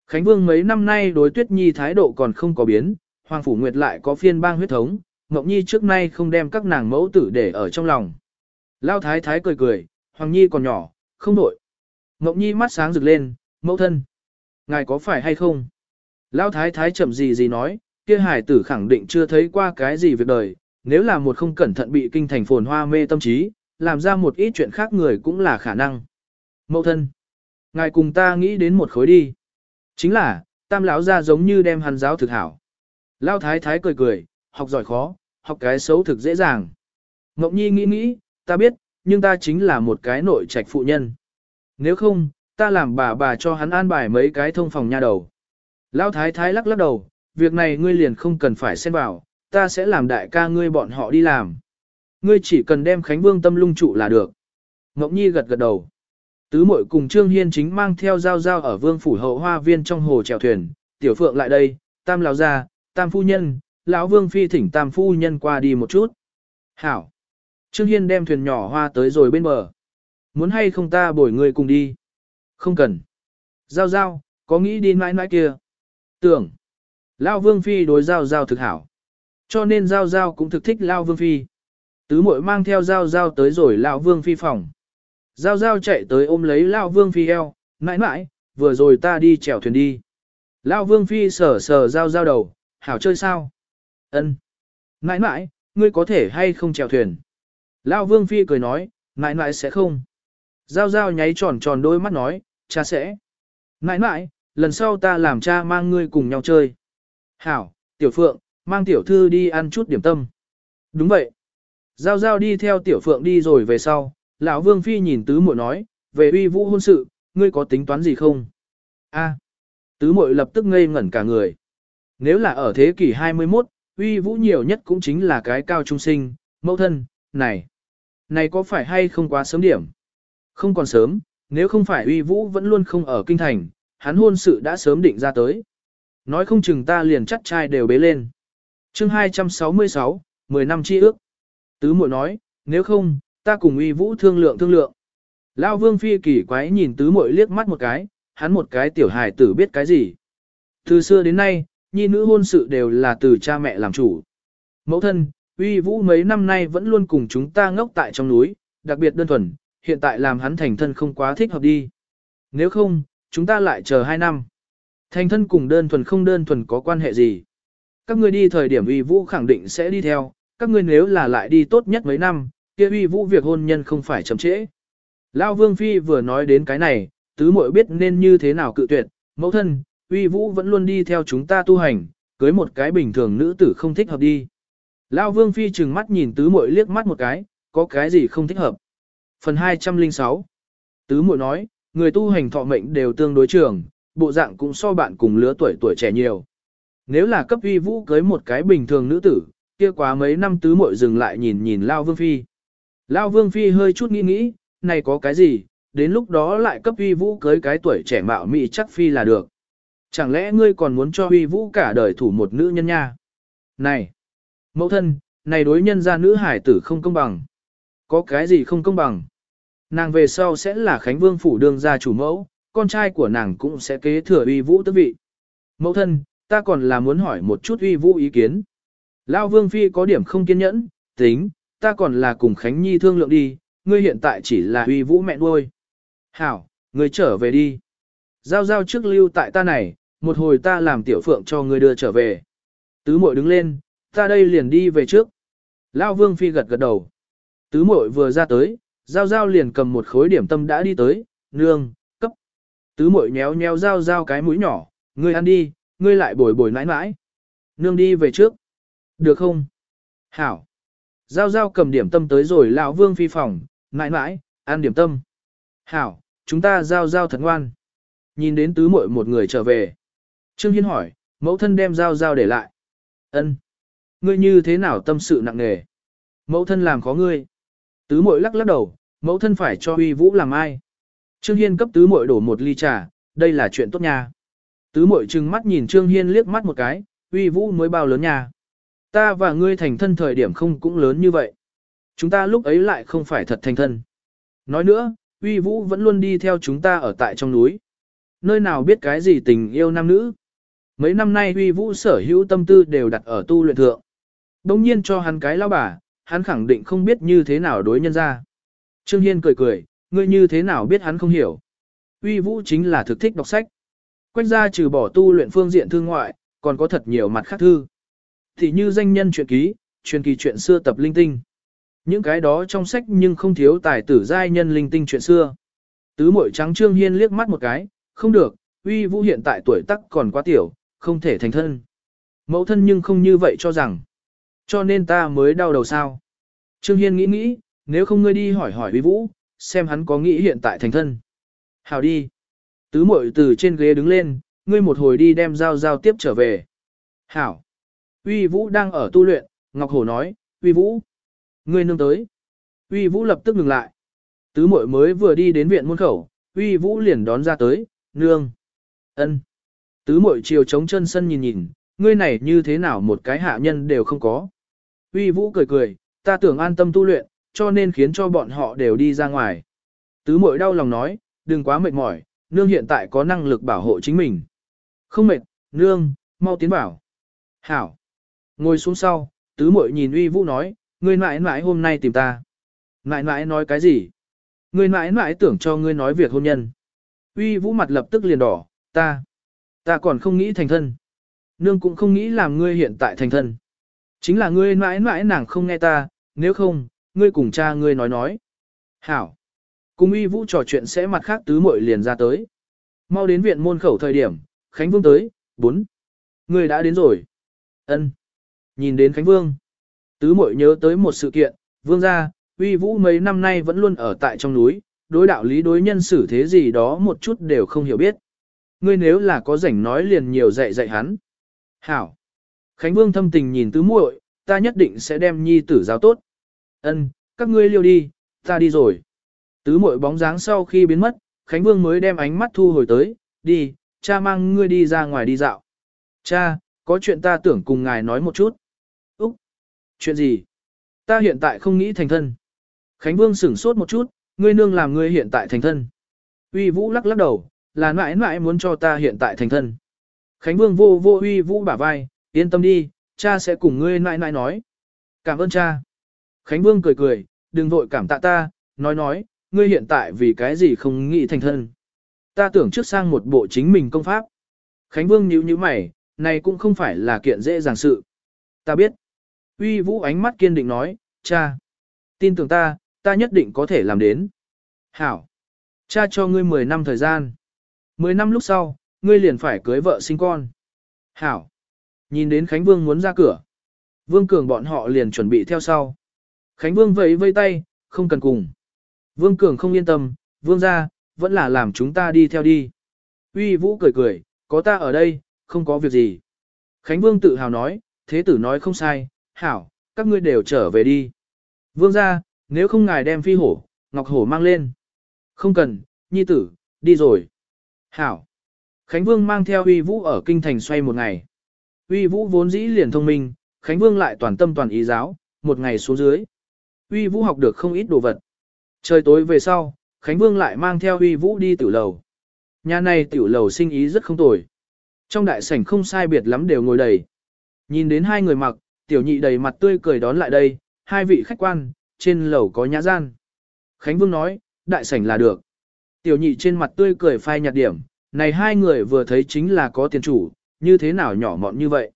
Khánh Vương mấy năm nay đối Tuyết Nhi thái độ còn không có biến, Hoàng Phủ Nguyệt lại có phiên bang huyết thống, Ngọc Nhi trước nay không đem các nàng mẫu tử để ở trong lòng. Lao Thái Thái cười cười, Hoàng Nhi còn nhỏ, không nổi. Ngọc Nhi mắt sáng rực lên, mẫu thân. Ngài có phải hay không? Lão Thái Thái chậm gì gì nói, kia hải tử khẳng định chưa thấy qua cái gì việc đời, nếu là một không cẩn thận bị kinh thành phồn hoa mê tâm trí, làm ra một ít chuyện khác người cũng là khả năng. Mẫu thân, ngài cùng ta nghĩ đến một khối đi. Chính là, tam lão ra giống như đem hắn giáo thực hảo. Lão thái thái cười cười, học giỏi khó, học cái xấu thực dễ dàng. Ngọc Nhi nghĩ nghĩ, ta biết, nhưng ta chính là một cái nội trạch phụ nhân. Nếu không, ta làm bà bà cho hắn an bài mấy cái thông phòng nha đầu. Lão thái thái lắc lắc đầu, việc này ngươi liền không cần phải xen vào, ta sẽ làm đại ca ngươi bọn họ đi làm. Ngươi chỉ cần đem Khánh Vương tâm lung trụ là được. Ngọc Nhi gật gật đầu. Tứ mội cùng Trương Hiên chính mang theo dao dao ở vương phủ hậu hoa viên trong hồ chèo thuyền, tiểu phượng lại đây, tam lão gia, tam phu nhân, lão vương phi thỉnh tam phu nhân qua đi một chút. Hảo. Trương Hiên đem thuyền nhỏ hoa tới rồi bên bờ. Muốn hay không ta bồi người cùng đi? Không cần. Giao giao, có nghĩ đi mãi mãi kia? Tưởng. Lão vương phi đối giao giao thực hảo. Cho nên giao giao cũng thực thích Lão vương phi. Tứ muội mang theo giao giao tới rồi Lão vương phi phòng. Giao giao chạy tới ôm lấy Lão vương phi eo, mãi mãi, vừa rồi ta đi chèo thuyền đi. Lão vương phi sờ sờ giao giao đầu, hảo chơi sao? Ân. Mãi mãi, ngươi có thể hay không chèo thuyền? Lão vương phi cười nói, mãi mãi sẽ không. Giao giao nháy tròn tròn đôi mắt nói, cha sẽ. Nãi nãi, lần sau ta làm cha mang ngươi cùng nhau chơi. Hảo, tiểu phượng, mang tiểu thư đi ăn chút điểm tâm. Đúng vậy. Giao giao đi theo tiểu phượng đi rồi về sau, lão vương phi nhìn tứ muội nói, về uy vũ hôn sự, ngươi có tính toán gì không? A. Tứ muội lập tức ngây ngẩn cả người. Nếu là ở thế kỷ 21, uy vũ nhiều nhất cũng chính là cái cao trung sinh, mẫu thân, này. Này có phải hay không quá sớm điểm? Không còn sớm, nếu không phải uy vũ vẫn luôn không ở kinh thành, hắn hôn sự đã sớm định ra tới. Nói không chừng ta liền chắt trai đều bế lên. chương 266, 10 năm chi ước. Tứ muội nói, nếu không, ta cùng uy vũ thương lượng thương lượng. Lao vương phi kỳ quái nhìn tứ muội liếc mắt một cái, hắn một cái tiểu hài tử biết cái gì. Từ xưa đến nay, nhi nữ hôn sự đều là từ cha mẹ làm chủ. Mẫu thân, uy vũ mấy năm nay vẫn luôn cùng chúng ta ngốc tại trong núi, đặc biệt đơn thuần, hiện tại làm hắn thành thân không quá thích hợp đi. Nếu không, chúng ta lại chờ hai năm. Thành thân cùng đơn thuần không đơn thuần có quan hệ gì. Các ngươi đi thời điểm uy vũ khẳng định sẽ đi theo, các ngươi nếu là lại đi tốt nhất mấy năm, kia uy vũ việc hôn nhân không phải chậm trễ. Lao Vương Phi vừa nói đến cái này, tứ muội biết nên như thế nào cự tuyệt, mẫu thân, uy vũ vẫn luôn đi theo chúng ta tu hành, cưới một cái bình thường nữ tử không thích hợp đi. Lao Vương Phi trừng mắt nhìn tứ muội liếc mắt một cái, có cái gì không thích hợp. Phần 206 Tứ muội nói, người tu hành thọ mệnh đều tương đối trường, bộ dạng cũng so bạn cùng lứa tuổi tuổi trẻ nhiều. Nếu là cấp uy vũ cưới một cái bình thường nữ tử, kia quá mấy năm tứ muội dừng lại nhìn nhìn Lao Vương Phi. Lao Vương Phi hơi chút nghĩ nghĩ, này có cái gì, đến lúc đó lại cấp uy vũ cưới cái tuổi trẻ mạo mị chắc Phi là được. Chẳng lẽ ngươi còn muốn cho uy vũ cả đời thủ một nữ nhân nha? Này! Mẫu thân, này đối nhân gia nữ hải tử không công bằng. Có cái gì không công bằng? Nàng về sau sẽ là Khánh Vương phủ đương gia chủ mẫu, con trai của nàng cũng sẽ kế thừa uy vũ tước vị. Mẫu thân, ta còn là muốn hỏi một chút uy vũ ý kiến. Lao Vương Phi có điểm không kiên nhẫn, tính, ta còn là cùng Khánh Nhi thương lượng đi, ngươi hiện tại chỉ là uy vũ mẹ nuôi. Hảo, ngươi trở về đi. Giao giao trước lưu tại ta này, một hồi ta làm tiểu phượng cho ngươi đưa trở về. Tứ mội đứng lên, ta đây liền đi về trước. Lao Vương Phi gật gật đầu. Tứ mội vừa ra tới, giao giao liền cầm một khối điểm tâm đã đi tới, nương, cấp. Tứ mội nhéo nhéo giao giao cái mũi nhỏ, ngươi ăn đi, ngươi lại bồi bồi nãi nãi. Nương đi về trước. Được không? Hảo. Giao giao cầm điểm tâm tới rồi lão vương phi phòng, nãi nãi, ăn điểm tâm. Hảo, chúng ta giao giao thật ngoan. Nhìn đến tứ muội một người trở về. Trương Hiên hỏi, mẫu thân đem giao giao để lại. Ân, Ngươi như thế nào tâm sự nặng nề? Mẫu thân làm khó ngươi. Tứ muội lắc lắc đầu, mẫu thân phải cho uy vũ làm ai? Trương Hiên cấp tứ muội đổ một ly trà, đây là chuyện tốt nha. Tứ muội trừng mắt nhìn Trương Hiên liếc mắt một cái, uy vũ mới bao lớn nha. Ta và ngươi thành thân thời điểm không cũng lớn như vậy. Chúng ta lúc ấy lại không phải thật thành thân. Nói nữa, uy vũ vẫn luôn đi theo chúng ta ở tại trong núi. Nơi nào biết cái gì tình yêu nam nữ. Mấy năm nay uy vũ sở hữu tâm tư đều đặt ở tu luyện thượng. Đông nhiên cho hắn cái lao bà, hắn khẳng định không biết như thế nào đối nhân ra. Trương Hiên cười cười, ngươi như thế nào biết hắn không hiểu. Uy vũ chính là thực thích đọc sách. Quách gia trừ bỏ tu luyện phương diện thương ngoại, còn có thật nhiều mặt khác thư. Thì như danh nhân truyện ký, truyền kỳ chuyện xưa tập linh tinh. Những cái đó trong sách nhưng không thiếu tài tử giai nhân linh tinh chuyện xưa. Tứ mội trắng Trương Hiên liếc mắt một cái, không được, uy vũ hiện tại tuổi tác còn quá tiểu, không thể thành thân. Mẫu thân nhưng không như vậy cho rằng. Cho nên ta mới đau đầu sao. Trương Hiên nghĩ nghĩ, nếu không ngươi đi hỏi hỏi uy vũ, xem hắn có nghĩ hiện tại thành thân. Hào đi. Tứ mội từ trên ghế đứng lên, ngươi một hồi đi đem giao giao tiếp trở về. Hảo. Uy Vũ đang ở tu luyện, Ngọc Hổ nói, Uy Vũ. Ngươi nương tới. Uy Vũ lập tức ngừng lại. Tứ Mội mới vừa đi đến viện môn khẩu, Uy Vũ liền đón ra tới, nương. ân. Tứ Mội chiều chống chân sân nhìn nhìn, ngươi này như thế nào một cái hạ nhân đều không có. Uy vũ cười cười, ta tưởng an tâm tu luyện, cho nên khiến cho bọn họ đều đi ra ngoài. Tứ mội đau lòng nói, đừng quá mệt mỏi, nương hiện tại có năng lực bảo hộ chính mình. Không mệt, nương, mau tiến bảo. Hảo. Ngồi xuống sau, tứ mội nhìn uy vũ nói, ngươi mãi mãi hôm nay tìm ta. Mãi mãi nói cái gì? Ngươi mãi mãi tưởng cho ngươi nói việc hôn nhân. Uy vũ mặt lập tức liền đỏ, ta. Ta còn không nghĩ thành thân. Nương cũng không nghĩ làm ngươi hiện tại thành thân. Chính là ngươi mãi mãi nàng không nghe ta, nếu không, ngươi cùng cha ngươi nói nói. Hảo. Cùng uy vũ trò chuyện sẽ mặt khác tứ muội liền ra tới. Mau đến viện môn khẩu thời điểm, Khánh Vương tới, bốn. Ngươi đã đến rồi. Ân. Nhìn đến Khánh Vương. Tứ muội nhớ tới một sự kiện, Vương gia, uy vũ mấy năm nay vẫn luôn ở tại trong núi, đối đạo lý đối nhân xử thế gì đó một chút đều không hiểu biết. Ngươi nếu là có rảnh nói liền nhiều dạy dạy hắn. Hảo. Khánh Vương thâm tình nhìn tứ muội, ta nhất định sẽ đem nhi tử giáo tốt. Ân, các ngươi liêu đi, ta đi rồi. Tứ muội bóng dáng sau khi biến mất, Khánh Vương mới đem ánh mắt thu hồi tới, đi, cha mang ngươi đi ra ngoài đi dạo. Cha, có chuyện ta tưởng cùng ngài nói một chút. Úc, chuyện gì? Ta hiện tại không nghĩ thành thân. Khánh Vương sửng sốt một chút, ngươi nương làm ngươi hiện tại thành thân. Uy Vũ lắc lắc đầu, là mãi mãi muốn cho ta hiện tại thành thân. Khánh Vương vô vô Uy Vũ bả vai, yên tâm đi, cha sẽ cùng ngươi nãi nãi nói. Cảm ơn cha. Khánh Vương cười cười, đừng vội cảm tạ ta, nói nói, ngươi hiện tại vì cái gì không nghĩ thành thân. Ta tưởng trước sang một bộ chính mình công pháp. Khánh Vương nhíu nhíu mày, này cũng không phải là kiện dễ dàng sự. Ta biết. Uy Vũ ánh mắt kiên định nói, cha. Tin tưởng ta, ta nhất định có thể làm đến. Hảo. Cha cho ngươi 10 năm thời gian. 10 năm lúc sau, ngươi liền phải cưới vợ sinh con. Hảo. Nhìn đến Khánh Vương muốn ra cửa. Vương Cường bọn họ liền chuẩn bị theo sau. Khánh Vương vẫy vây tay, không cần cùng. Vương Cường không yên tâm, Vương ra, vẫn là làm chúng ta đi theo đi. Uy Vũ cười cười, có ta ở đây, không có việc gì. Khánh Vương tự hào nói, thế tử nói không sai, hảo, các ngươi đều trở về đi. Vương ra, nếu không ngài đem phi hổ, ngọc hổ mang lên. Không cần, nhi tử, đi rồi. Hảo. Khánh Vương mang theo Uy Vũ ở kinh thành xoay một ngày. Uy Vũ vốn dĩ liền thông minh, Khánh Vương lại toàn tâm toàn ý giáo, một ngày xuống dưới. Uy Vũ học được không ít đồ vật. Trời tối về sau, Khánh Vương lại mang theo Uy Vũ đi tiểu lầu. Nhà này tiểu lầu sinh ý rất không tồi. Trong đại sảnh không sai biệt lắm đều ngồi đầy. Nhìn đến hai người mặc, tiểu nhị đầy mặt tươi cười đón lại đây, hai vị khách quan, trên lầu có nhã gian. Khánh Vương nói, đại sảnh là được. Tiểu nhị trên mặt tươi cười phai nhạt điểm, này hai người vừa thấy chính là có tiền chủ, như thế nào nhỏ mọn như vậy.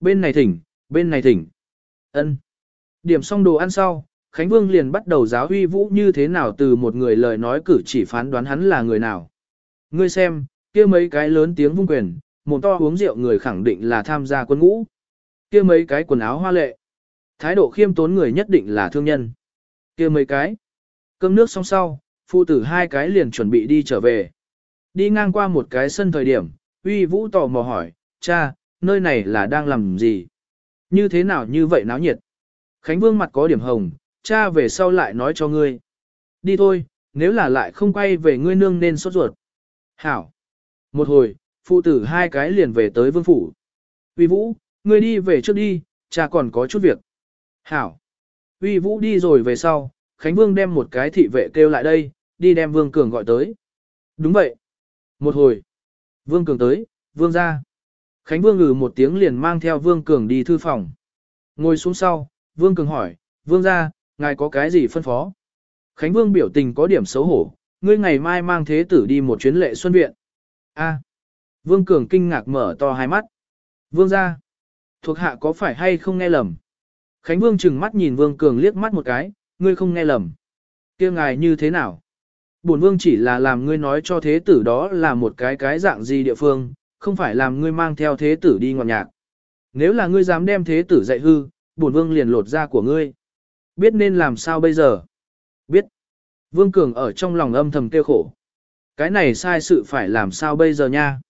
Bên này thỉnh, bên này thỉnh. ân Điểm xong đồ ăn sau, Khánh Vương liền bắt đầu giáo huy vũ như thế nào từ một người lời nói cử chỉ phán đoán hắn là người nào. Ngươi xem, kia mấy cái lớn tiếng vung quyền, một to uống rượu người khẳng định là tham gia quân ngũ. Kia mấy cái quần áo hoa lệ. Thái độ khiêm tốn người nhất định là thương nhân. kia mấy cái. Cơm nước xong sau, phụ tử hai cái liền chuẩn bị đi trở về. Đi ngang qua một cái sân thời điểm, uy vũ tò mò hỏi, cha, nơi này là đang làm gì? Như thế nào như vậy náo nhiệt? Khánh Vương mặt có điểm hồng, cha về sau lại nói cho ngươi. Đi thôi, nếu là lại không quay về ngươi nương nên sốt ruột. Hảo. Một hồi, phụ tử hai cái liền về tới vương phủ. Uy vũ, ngươi đi về trước đi, cha còn có chút việc. Hảo. Uy Vũ đi rồi về sau, Khánh Vương đem một cái thị vệ kêu lại đây, đi đem Vương Cường gọi tới. Đúng vậy. Một hồi. Vương Cường tới, Vương ra. Khánh Vương ngừ một tiếng liền mang theo Vương Cường đi thư phòng. Ngồi xuống sau, Vương Cường hỏi, Vương ra, ngài có cái gì phân phó? Khánh Vương biểu tình có điểm xấu hổ, ngươi ngày mai mang thế tử đi một chuyến lệ xuân viện. A. Vương Cường kinh ngạc mở to hai mắt. Vương ra. Thuộc hạ có phải hay không nghe lầm? Khánh Vương chừng mắt nhìn Vương Cường liếc mắt một cái, ngươi không nghe lầm. kia ngài như thế nào? Bổn Vương chỉ là làm ngươi nói cho thế tử đó là một cái cái dạng gì địa phương, không phải làm ngươi mang theo thế tử đi ngọt nhạc. Nếu là ngươi dám đem thế tử dạy hư, bổn Vương liền lột da của ngươi. Biết nên làm sao bây giờ? Biết. Vương Cường ở trong lòng âm thầm kêu khổ. Cái này sai sự phải làm sao bây giờ nha?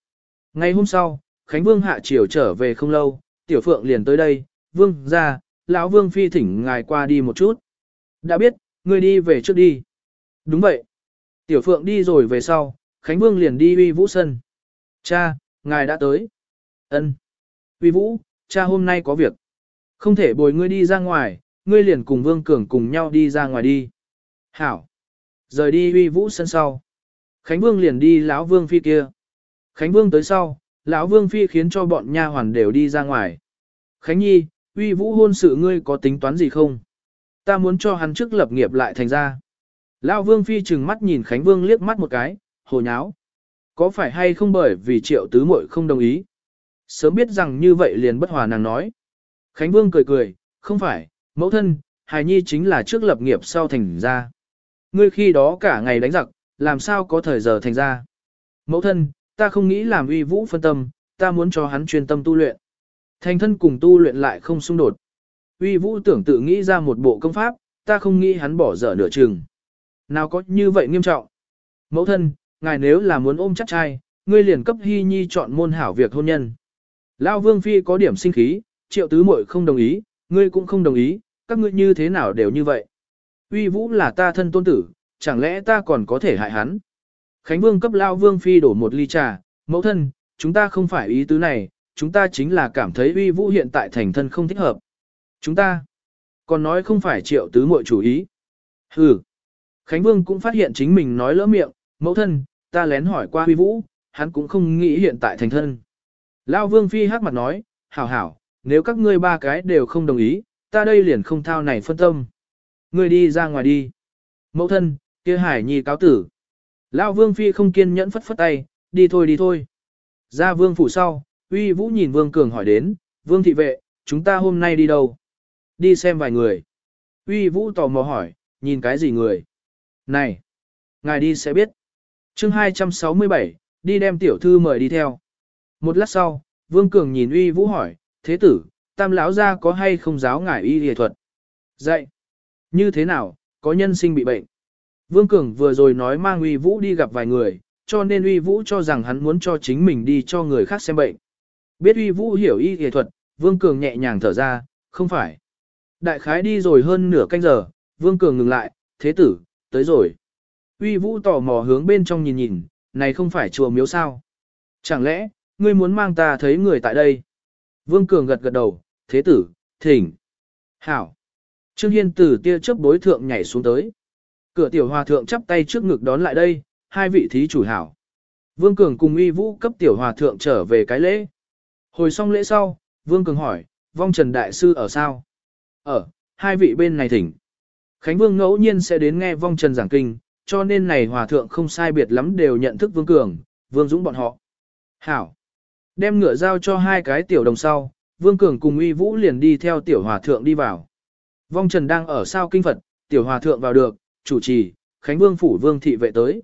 Ngày hôm sau, Khánh Vương hạ chiều trở về không lâu, Tiểu Phượng liền tới đây, Vương ra, lão vương phi thỉnh ngài qua đi một chút. Đã biết, ngươi đi về trước đi. Đúng vậy. Tiểu phượng đi rồi về sau, Khánh Vương liền đi uy vũ sân. Cha, ngài đã tới. Ân. Uy Vũ, cha hôm nay có việc. Không thể bồi ngươi đi ra ngoài, ngươi liền cùng Vương Cường cùng nhau đi ra ngoài đi. Hảo. Rời đi Uy Vũ sân sau. Khánh Vương liền đi lão Vương Phi kia. Khánh Vương tới sau, lão Vương Phi khiến cho bọn nha hoàn đều đi ra ngoài. Khánh Nhi, Uy Vũ hôn sự ngươi có tính toán gì không? Ta muốn cho hắn trước lập nghiệp lại thành ra. Lão Vương Phi trừng mắt nhìn Khánh Vương liếc mắt một cái, hồ nháo. Có phải hay không bởi vì triệu tứ muội không đồng ý? Sớm biết rằng như vậy liền bất hòa nàng nói. Khánh Vương cười cười, không phải, mẫu thân, hài nhi chính là trước lập nghiệp sau thành ra. Ngươi khi đó cả ngày đánh giặc, làm sao có thời giờ thành ra. Mẫu thân, ta không nghĩ làm uy vũ phân tâm, ta muốn cho hắn chuyên tâm tu luyện. Thành thân cùng tu luyện lại không xung đột. Uy vũ tưởng tự nghĩ ra một bộ công pháp, ta không nghĩ hắn bỏ dở nửa chừng. Nào có như vậy nghiêm trọng. Mẫu thân, ngài nếu là muốn ôm chắc trai, ngươi liền cấp hy nhi chọn môn hảo việc hôn nhân. Lao vương phi có điểm sinh khí, triệu tứ muội không đồng ý, ngươi cũng không đồng ý, các ngươi như thế nào đều như vậy. Uy vũ là ta thân tôn tử, chẳng lẽ ta còn có thể hại hắn. Khánh vương cấp Lao vương phi đổ một ly trà, mẫu thân, chúng ta không phải ý tứ này, chúng ta chính là cảm thấy uy vũ hiện tại thành thân không thích hợp. Chúng ta còn nói không phải triệu tứ muội chủ ý. Hừ. Khánh Vương cũng phát hiện chính mình nói lỡ miệng, mẫu thân, ta lén hỏi qua huy vũ, hắn cũng không nghĩ hiện tại thành thân. Lao Vương Phi hát mặt nói, hảo hảo, nếu các ngươi ba cái đều không đồng ý, ta đây liền không thao này phân tâm. Ngươi đi ra ngoài đi. Mẫu thân, kia hải nhi cáo tử. Lao Vương Phi không kiên nhẫn phất phất tay, đi thôi đi thôi. Ra Vương Phủ sau, Uy Vũ nhìn Vương Cường hỏi đến, Vương Thị Vệ, chúng ta hôm nay đi đâu? Đi xem vài người. Uy Vũ tò mò hỏi, nhìn cái gì người? Này, ngài đi sẽ biết chương 267, đi đem tiểu thư mời đi theo. Một lát sau, Vương Cường nhìn uy vũ hỏi, thế tử, tam lão gia có hay không giáo ngài y y thuật? Dạy. Như thế nào, có nhân sinh bị bệnh? Vương Cường vừa rồi nói mang uy vũ đi gặp vài người, cho nên uy vũ cho rằng hắn muốn cho chính mình đi cho người khác xem bệnh. Biết uy vũ hiểu y y thuật, Vương Cường nhẹ nhàng thở ra, không phải. Đại khái đi rồi hơn nửa canh giờ, Vương Cường ngừng lại, thế tử, tới rồi. Uy vũ tò mò hướng bên trong nhìn nhìn, này không phải chùa miếu sao. Chẳng lẽ, ngươi muốn mang ta thấy người tại đây? Vương Cường gật gật đầu, thế tử, thỉnh. Hảo. Trương Hiên tử tia chớp bối thượng nhảy xuống tới. Cửa tiểu hòa thượng chắp tay trước ngực đón lại đây, hai vị thí chủ hảo. Vương Cường cùng uy vũ cấp tiểu hòa thượng trở về cái lễ. Hồi xong lễ sau, Vương Cường hỏi, vong trần đại sư ở sao? Ở, hai vị bên này thỉnh. Khánh Vương ngẫu nhiên sẽ đến nghe vong trần giảng kinh, cho nên này hòa thượng không sai biệt lắm đều nhận thức Vương Cường, Vương Dũng bọn họ. Hảo. Đem ngựa giao cho hai cái tiểu đồng sau, Vương Cường cùng uy vũ liền đi theo tiểu hòa thượng đi vào. Vong Trần đang ở sao kinh Phật, tiểu hòa thượng vào được, chủ trì, Khánh Vương phủ Vương thị vệ tới.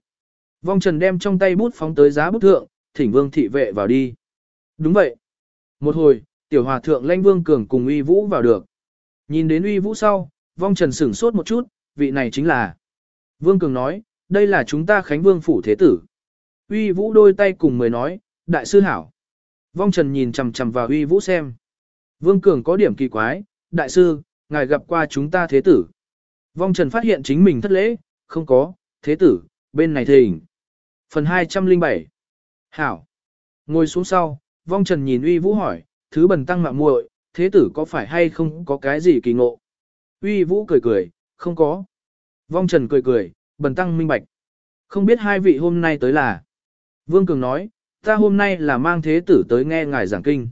Vong Trần đem trong tay bút phóng tới giá bút thượng, thỉnh Vương thị vệ vào đi. Đúng vậy. Một hồi, tiểu hòa thượng lanh Vương Cường cùng uy vũ vào được. Nhìn đến uy vũ sau, Vong Trần sửng sốt một chút, vị này chính là. Vương Cường nói, đây là chúng ta Khánh Vương phủ thế tử. Uy Vũ đôi tay cùng mới nói, đại sư hảo. Vong Trần nhìn chằm chằm vào Uy Vũ xem. Vương Cường có điểm kỳ quái, đại sư, ngài gặp qua chúng ta thế tử. Vong Trần phát hiện chính mình thất lễ, không có, thế tử, bên này thỉnh. Phần 207 Hảo Ngồi xuống sau, Vong Trần nhìn Uy Vũ hỏi, thứ bần tăng mạng muội, thế tử có phải hay không có cái gì kỳ ngộ? Uy Vũ cười cười, không có. Vong Trần cười cười, bần tăng minh bạch. Không biết hai vị hôm nay tới là. Vương Cường nói, ta hôm nay là mang thế tử tới nghe ngài giảng kinh.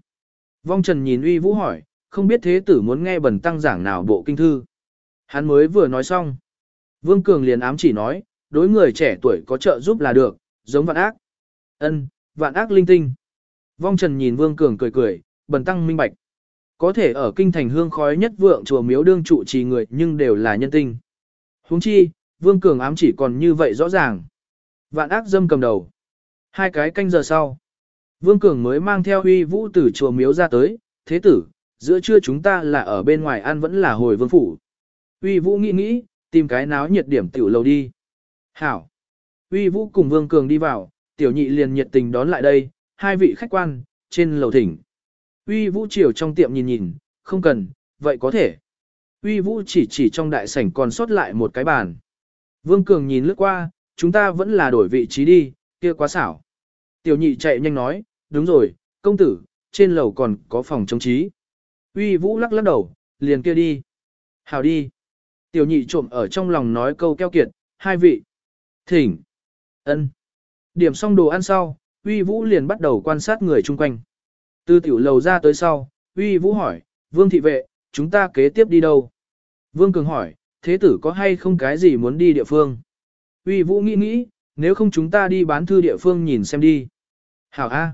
Vong Trần nhìn Uy Vũ hỏi, không biết thế tử muốn nghe bần tăng giảng nào bộ kinh thư. Hắn mới vừa nói xong. Vương Cường liền ám chỉ nói, đối người trẻ tuổi có trợ giúp là được, giống vạn ác. Ân, vạn ác linh tinh. Vong Trần nhìn Vương Cường cười cười, bần tăng minh bạch. Có thể ở kinh thành hương khói nhất vượng chùa miếu đương trụ trì người nhưng đều là nhân tinh. Huống chi, Vương Cường ám chỉ còn như vậy rõ ràng. Vạn ác dâm cầm đầu. Hai cái canh giờ sau. Vương Cường mới mang theo huy vũ tử chùa miếu ra tới, thế tử, giữa trưa chúng ta là ở bên ngoài ăn vẫn là hồi vương phủ. Huy vũ nghĩ nghĩ, tìm cái náo nhiệt điểm tiểu lầu đi. Hảo. Huy vũ cùng Vương Cường đi vào, tiểu nhị liền nhiệt tình đón lại đây, hai vị khách quan, trên lầu thỉnh. Huy vũ chiều trong tiệm nhìn nhìn, không cần, vậy có thể. Uy Vũ chỉ chỉ trong đại sảnh còn sót lại một cái bàn. Vương Cường nhìn lướt qua, chúng ta vẫn là đổi vị trí đi, kia quá xảo. Tiểu nhị chạy nhanh nói, đúng rồi, công tử, trên lầu còn có phòng chống trí. Uy Vũ lắc lắc đầu, liền kia đi. Hào đi. Tiểu nhị trộm ở trong lòng nói câu keo kiệt, hai vị. Thỉnh. ân. Điểm xong đồ ăn sau, Uy Vũ liền bắt đầu quan sát người chung quanh. Từ tiểu lầu ra tới sau, Uy Vũ hỏi, Vương thị vệ, chúng ta kế tiếp đi đâu? Vương Cường hỏi, thế tử có hay không cái gì muốn đi địa phương? Uy Vũ nghĩ nghĩ, nếu không chúng ta đi bán thư địa phương nhìn xem đi. Hảo A.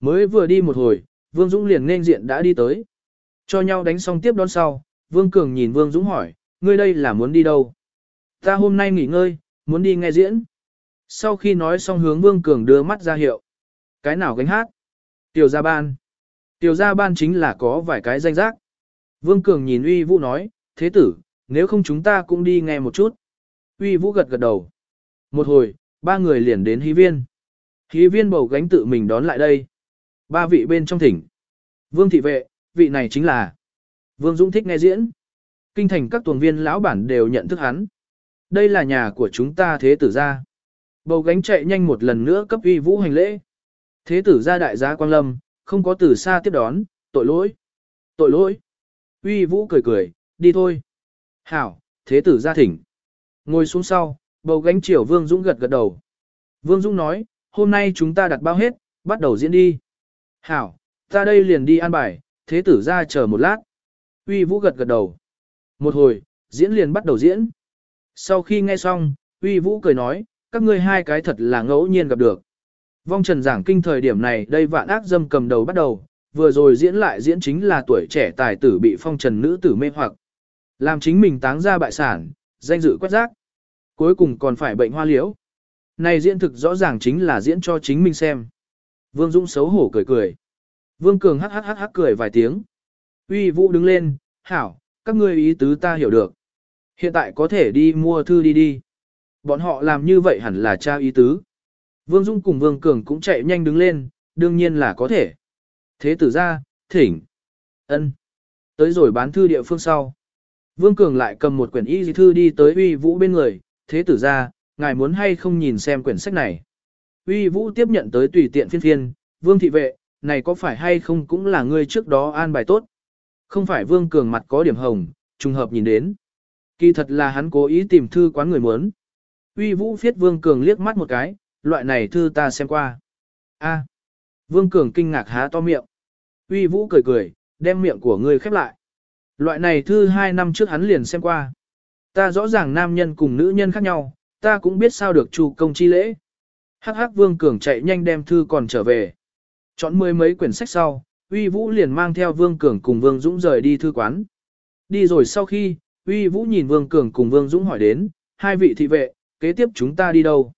Mới vừa đi một hồi, Vương Dũng liền nên diện đã đi tới. Cho nhau đánh xong tiếp đón sau, Vương Cường nhìn Vương Dũng hỏi, ngươi đây là muốn đi đâu? Ta hôm nay nghỉ ngơi, muốn đi nghe diễn. Sau khi nói xong hướng Vương Cường đưa mắt ra hiệu. Cái nào gánh hát? Tiểu gia ban. Tiểu gia ban chính là có vài cái danh giác. Vương Cường nhìn uy vũ nói, thế tử, nếu không chúng ta cũng đi nghe một chút. Uy vũ gật gật đầu. Một hồi, ba người liền đến hí viên. Hí viên bầu gánh tự mình đón lại đây. Ba vị bên trong thỉnh. Vương thị vệ, vị này chính là. Vương Dũng thích nghe diễn. Kinh thành các tuần viên lão bản đều nhận thức hắn. Đây là nhà của chúng ta thế tử gia. Bầu gánh chạy nhanh một lần nữa cấp uy vũ hành lễ. Thế tử gia đại gia quang lâm, không có từ xa tiếp đón, tội lỗi. Tội lỗi. Uy vũ cười cười, đi thôi. Hảo, thế tử gia thỉnh. Ngồi xuống sau, bầu gánh chiều Vương Dũng gật gật đầu. Vương Dũng nói, hôm nay chúng ta đặt bao hết, bắt đầu diễn đi. Hảo, ta đây liền đi an bài, thế tử ra chờ một lát. Uy Vũ gật gật đầu. Một hồi, diễn liền bắt đầu diễn. Sau khi nghe xong, Uy Vũ cười nói, các ngươi hai cái thật là ngẫu nhiên gặp được. Vong trần giảng kinh thời điểm này đây vạn ác dâm cầm đầu bắt đầu, vừa rồi diễn lại diễn chính là tuổi trẻ tài tử bị phong trần nữ tử mê hoặc. Làm chính mình táng ra bại sản, danh dự quét rác. Cuối cùng còn phải bệnh hoa liễu. Này diễn thực rõ ràng chính là diễn cho chính mình xem. Vương Dũng xấu hổ cười cười. Vương Cường hắc hắc hắc hắc cười vài tiếng. Uy Vũ đứng lên, hảo, các ngươi ý tứ ta hiểu được. Hiện tại có thể đi mua thư đi đi. Bọn họ làm như vậy hẳn là tra ý tứ. Vương Dung cùng Vương Cường cũng chạy nhanh đứng lên, đương nhiên là có thể. Thế tử ra, thỉnh. ân Tới rồi bán thư địa phương sau. Vương Cường lại cầm một quyển y thư đi tới uy vũ bên người, thế tử ra, ngài muốn hay không nhìn xem quyển sách này. Uy vũ tiếp nhận tới tùy tiện phiên phiên, vương thị vệ, này có phải hay không cũng là ngươi trước đó an bài tốt. Không phải vương cường mặt có điểm hồng, trùng hợp nhìn đến. Kỳ thật là hắn cố ý tìm thư quán người muốn. Uy vũ viết vương cường liếc mắt một cái, loại này thư ta xem qua. A. Vương cường kinh ngạc há to miệng. Uy vũ cười cười, đem miệng của ngươi khép lại. Loại này thư hai năm trước hắn liền xem qua. Ta rõ ràng nam nhân cùng nữ nhân khác nhau, ta cũng biết sao được chu công chi lễ. Hắc hắc vương cường chạy nhanh đem thư còn trở về. Chọn mười mấy quyển sách sau, uy vũ liền mang theo vương cường cùng vương dũng rời đi thư quán. Đi rồi sau khi, uy vũ nhìn vương cường cùng vương dũng hỏi đến, hai vị thị vệ, kế tiếp chúng ta đi đâu?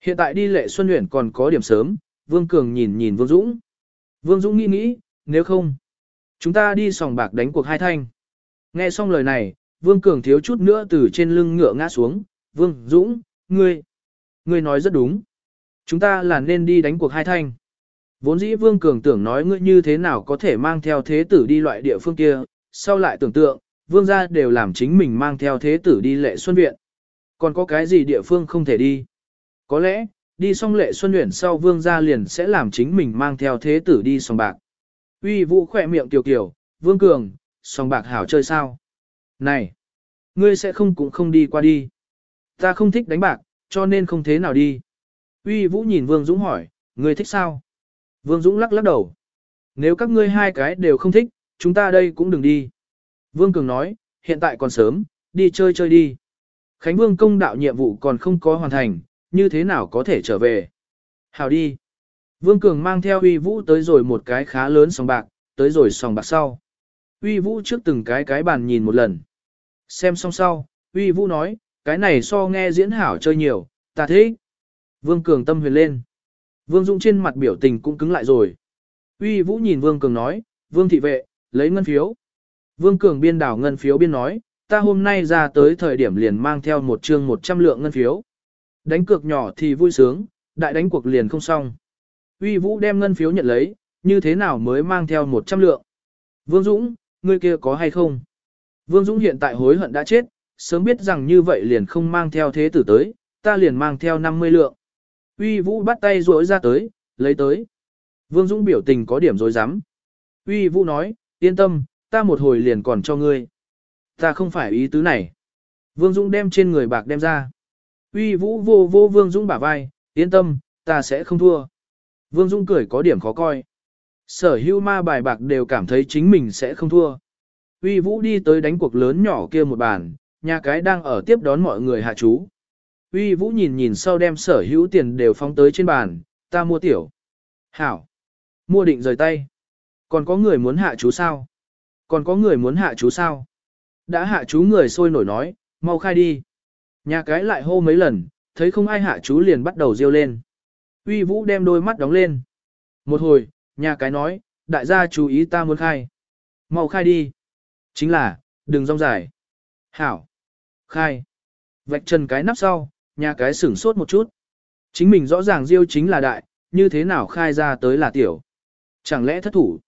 Hiện tại đi lệ xuân luyện còn có điểm sớm, vương cường nhìn nhìn vương dũng. Vương dũng nghĩ nghĩ, nếu không, chúng ta đi sòng bạc đánh cuộc hai thanh. Nghe xong lời này, vương cường thiếu chút nữa từ trên lưng ngựa ngã xuống, vương dũng, ngươi, ngươi nói rất đúng. Chúng ta là nên đi đánh cuộc hai thanh. Vốn dĩ Vương Cường tưởng nói ngươi như thế nào có thể mang theo thế tử đi loại địa phương kia, sau lại tưởng tượng, Vương gia đều làm chính mình mang theo thế tử đi lệ xuân viện. Còn có cái gì địa phương không thể đi? Có lẽ, đi xong lệ xuân luyện sau Vương gia liền sẽ làm chính mình mang theo thế tử đi sòng bạc. Uy vũ khỏe miệng tiểu kiểu, Vương Cường, song bạc hảo chơi sao? Này, ngươi sẽ không cũng không đi qua đi. Ta không thích đánh bạc, cho nên không thế nào đi. Uy Vũ nhìn Vương Dũng hỏi, ngươi thích sao? Vương Dũng lắc lắc đầu. Nếu các ngươi hai cái đều không thích, chúng ta đây cũng đừng đi. Vương Cường nói, hiện tại còn sớm, đi chơi chơi đi. Khánh Vương công đạo nhiệm vụ còn không có hoàn thành, như thế nào có thể trở về? Hào đi. Vương Cường mang theo Uy Vũ tới rồi một cái khá lớn sòng bạc, tới rồi sòng bạc sau. Uy Vũ trước từng cái cái bàn nhìn một lần. Xem xong sau, Uy Vũ nói, cái này so nghe diễn hảo chơi nhiều, ta thế. Vương Cường tâm huyền lên. Vương Dung trên mặt biểu tình cũng cứng lại rồi. Uy Vũ nhìn Vương Cường nói, Vương thị vệ, lấy ngân phiếu. Vương Cường biên đảo ngân phiếu biên nói, ta hôm nay ra tới thời điểm liền mang theo một chương 100 lượng ngân phiếu. Đánh cược nhỏ thì vui sướng, đại đánh cuộc liền không xong. Uy Vũ đem ngân phiếu nhận lấy, như thế nào mới mang theo 100 lượng. Vương Dũng, ngươi kia có hay không? Vương Dũng hiện tại hối hận đã chết, sớm biết rằng như vậy liền không mang theo thế tử tới, ta liền mang theo 50 lượng. Uy Vũ bắt tay rỗi ra tới, lấy tới. Vương Dũng biểu tình có điểm rối rắm Uy Vũ nói, yên tâm, ta một hồi liền còn cho ngươi. Ta không phải ý tứ này. Vương Dũng đem trên người bạc đem ra. Uy Vũ vô vô Vương Dũng bả vai, yên tâm, ta sẽ không thua. Vương Dũng cười có điểm khó coi. Sở Hưu ma bài bạc đều cảm thấy chính mình sẽ không thua. Uy Vũ đi tới đánh cuộc lớn nhỏ kia một bàn, nhà cái đang ở tiếp đón mọi người hạ chú. Uy Vũ nhìn nhìn sau đem sở hữu tiền đều phóng tới trên bàn, ta mua tiểu. Hảo. Mua định rời tay. Còn có người muốn hạ chú sao? Còn có người muốn hạ chú sao? Đã hạ chú người sôi nổi nói, mau khai đi. Nhà cái lại hô mấy lần, thấy không ai hạ chú liền bắt đầu riêu lên. Uy Vũ đem đôi mắt đóng lên. Một hồi, nhà cái nói, đại gia chú ý ta muốn khai. Mau khai đi. Chính là, đừng rong dài. Hảo. Khai. Vạch trần cái nắp sau, nhà cái sửng sốt một chút. Chính mình rõ ràng diêu chính là đại, như thế nào khai ra tới là tiểu. Chẳng lẽ thất thủ?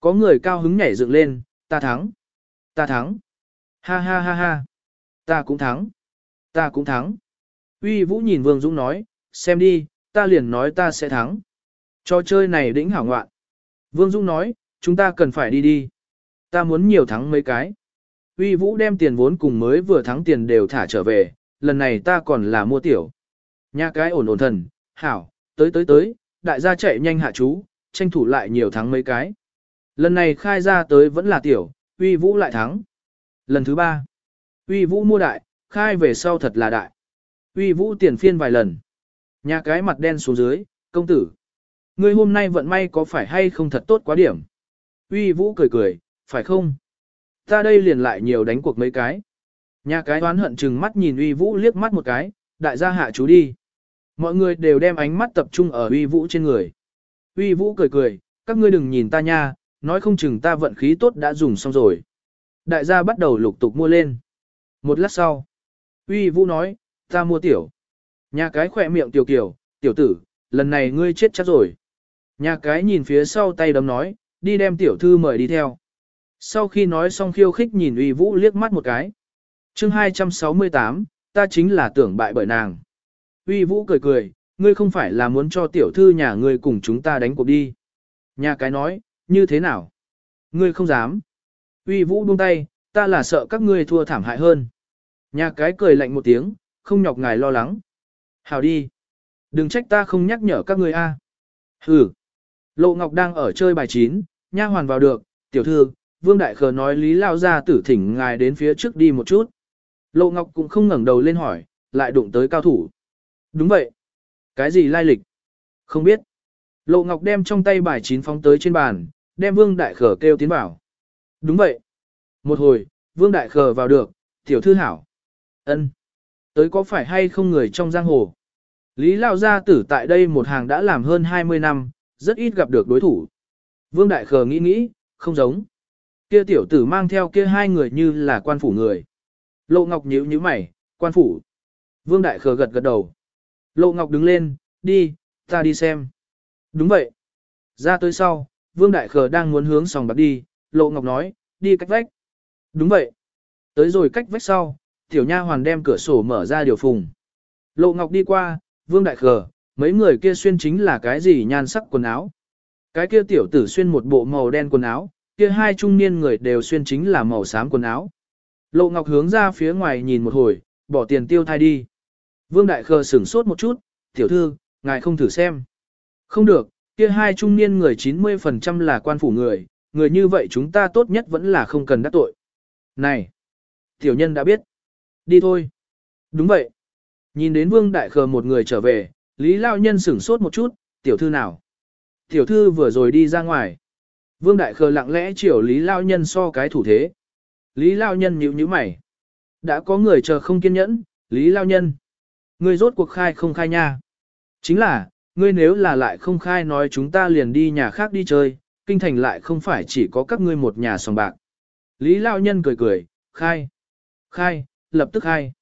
Có người cao hứng nhảy dựng lên, ta thắng. Ta thắng. Ha ha ha ha. Ta cũng thắng. Ta cũng thắng. Uy Vũ nhìn Vương Dũng nói, xem đi, ta liền nói ta sẽ thắng cho chơi này đỉnh hảo ngoạn. Vương Dung nói, chúng ta cần phải đi đi. Ta muốn nhiều thắng mấy cái. Uy Vũ đem tiền vốn cùng mới vừa thắng tiền đều thả trở về, lần này ta còn là mua tiểu. Nhà cái ổn ổn thần, hảo, tới tới tới, đại gia chạy nhanh hạ chú, tranh thủ lại nhiều thắng mấy cái. Lần này khai ra tới vẫn là tiểu, uy vũ lại thắng. Lần thứ ba, uy vũ mua đại, khai về sau thật là đại. Uy vũ tiền phiên vài lần. Nhà cái mặt đen xuống dưới, công tử. Ngươi hôm nay vận may có phải hay không thật tốt quá điểm. Uy vũ cười cười, phải không? Ta đây liền lại nhiều đánh cuộc mấy cái. Nhà cái oán hận chừng mắt nhìn uy vũ liếc mắt một cái, đại gia hạ chú đi. Mọi người đều đem ánh mắt tập trung ở uy vũ trên người. Uy vũ cười cười, các ngươi đừng nhìn ta nha, nói không chừng ta vận khí tốt đã dùng xong rồi. Đại gia bắt đầu lục tục mua lên. Một lát sau, uy vũ nói, ta mua tiểu. Nhà cái khỏe miệng tiểu kiểu, tiểu tử, lần này ngươi chết chắc rồi. Nhà cái nhìn phía sau tay đấm nói, đi đem tiểu thư mời đi theo. Sau khi nói xong khiêu khích nhìn uy vũ liếc mắt một cái. chương 268, ta chính là tưởng bại bởi nàng. Uy vũ cười cười, ngươi không phải là muốn cho tiểu thư nhà ngươi cùng chúng ta đánh cuộc đi. Nhà cái nói, như thế nào? Ngươi không dám. Uy vũ buông tay, ta là sợ các ngươi thua thảm hại hơn. Nhà cái cười lạnh một tiếng, không nhọc ngài lo lắng. Hào đi. Đừng trách ta không nhắc nhở các ngươi a. À. Hừ. Lộ Ngọc đang ở chơi bài chín, nha hoàn vào được, tiểu thư, Vương Đại Khờ nói Lý Lao ra tử thỉnh ngài đến phía trước đi một chút. Lộ Ngọc cũng không ngẩng đầu lên hỏi, lại đụng tới cao thủ. Đúng vậy. Cái gì lai lịch? Không biết. Lộ Ngọc đem trong tay bài chín phóng tới trên bàn, đem Vương Đại Khờ kêu tiến vào. Đúng vậy. Một hồi, Vương Đại Khờ vào được, tiểu thư hảo. ân, Tới có phải hay không người trong giang hồ? Lý Lao Gia tử tại đây một hàng đã làm hơn 20 năm, rất ít gặp được đối thủ. Vương Đại Khờ nghĩ nghĩ, không giống. Kia tiểu tử mang theo kia hai người như là quan phủ người. Lộ Ngọc nhíu nhíu mày, quan phủ. Vương Đại Khờ gật gật đầu. Lộ Ngọc đứng lên, đi, ta đi xem. Đúng vậy. Ra tới sau, Vương Đại Khờ đang muốn hướng sòng bạc đi, Lộ Ngọc nói, đi cách vách. Đúng vậy. Tới rồi cách vách sau, tiểu nha hoàn đem cửa sổ mở ra điều phùng. Lộ Ngọc đi qua, Vương Đại Khờ, mấy người kia xuyên chính là cái gì nhan sắc quần áo. Cái kia tiểu tử xuyên một bộ màu đen quần áo, kia hai trung niên người đều xuyên chính là màu xám quần áo. Lộ Ngọc hướng ra phía ngoài nhìn một hồi, bỏ tiền tiêu thai đi. Vương Đại Khờ sửng sốt một chút, tiểu thư, ngài không thử xem. Không được, kia hai trung niên người 90% là quan phủ người, người như vậy chúng ta tốt nhất vẫn là không cần đắc tội. Này, tiểu nhân đã biết. Đi thôi. Đúng vậy. Nhìn đến Vương Đại Khờ một người trở về, Lý Lao Nhân sửng sốt một chút, tiểu thư nào? Tiểu thư vừa rồi đi ra ngoài. Vương Đại Khờ lặng lẽ chiều Lý Lao Nhân so cái thủ thế. Lý Lao Nhân nhíu nhíu mày. Đã có người chờ không kiên nhẫn, Lý Lao Nhân. Ngươi rốt cuộc khai không khai nha. Chính là, ngươi nếu là lại không khai nói chúng ta liền đi nhà khác đi chơi, kinh thành lại không phải chỉ có các ngươi một nhà sòng bạc. Lý Lao Nhân cười cười, khai. Khai, lập tức khai.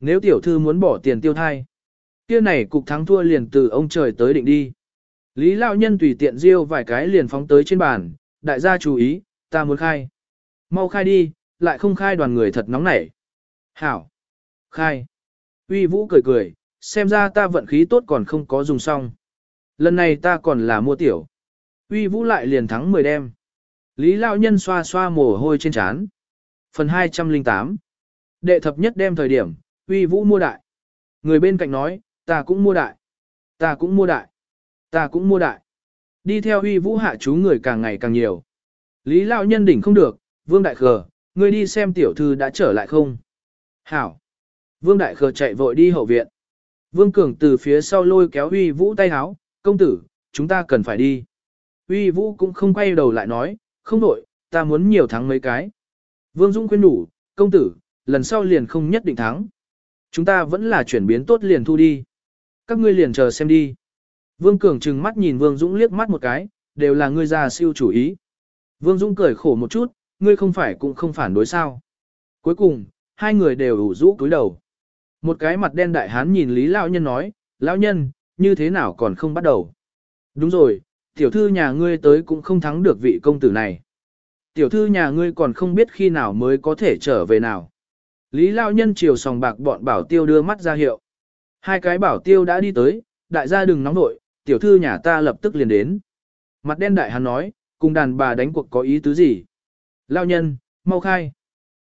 Nếu tiểu thư muốn bỏ tiền tiêu thai, kia này cục thắng thua liền từ ông trời tới định đi. Lý lão Nhân tùy tiện riêu vài cái liền phóng tới trên bàn, đại gia chú ý, ta muốn khai. Mau khai đi, lại không khai đoàn người thật nóng nảy. Hảo. Khai. Uy Vũ cười cười, xem ra ta vận khí tốt còn không có dùng xong. Lần này ta còn là mua tiểu. Uy Vũ lại liền thắng 10 đêm. Lý Lão Nhân xoa xoa mồ hôi trên trán. Phần 208 Đệ thập nhất đem thời điểm, uy vũ mua đại. Người bên cạnh nói, ta cũng mua đại. Ta cũng mua đại. Ta cũng mua đại. Đi theo huy vũ hạ chú người càng ngày càng nhiều. Lý Lão Nhân đỉnh không được, Vương Đại Khờ, ngươi đi xem tiểu thư đã trở lại không? Hảo. Vương Đại Khờ chạy vội đi hậu viện. Vương Cường từ phía sau lôi kéo huy vũ tay háo, công tử, chúng ta cần phải đi. huy vũ cũng không quay đầu lại nói, không đổi, ta muốn nhiều thắng mấy cái. Vương Dũng khuyên đủ, công tử, lần sau liền không nhất định thắng. Chúng ta vẫn là chuyển biến tốt liền thu đi. Các ngươi liền chờ xem đi. Vương Cường trừng mắt nhìn Vương Dũng liếc mắt một cái, đều là ngươi già siêu chủ ý. Vương Dũng cười khổ một chút, ngươi không phải cũng không phản đối sao. Cuối cùng, hai người đều ủ rũ cúi đầu. Một cái mặt đen đại hán nhìn Lý Lão Nhân nói, Lão Nhân, như thế nào còn không bắt đầu? Đúng rồi, tiểu thư nhà ngươi tới cũng không thắng được vị công tử này. Tiểu thư nhà ngươi còn không biết khi nào mới có thể trở về nào. Lý Lão Nhân chiều sòng bạc bọn bảo tiêu đưa mắt ra hiệu. Hai cái bảo tiêu đã đi tới, đại gia đừng nóng nội, tiểu thư nhà ta lập tức liền đến. Mặt đen đại hán nói, cùng đàn bà đánh cuộc có ý tứ gì? Lão nhân, mau khai.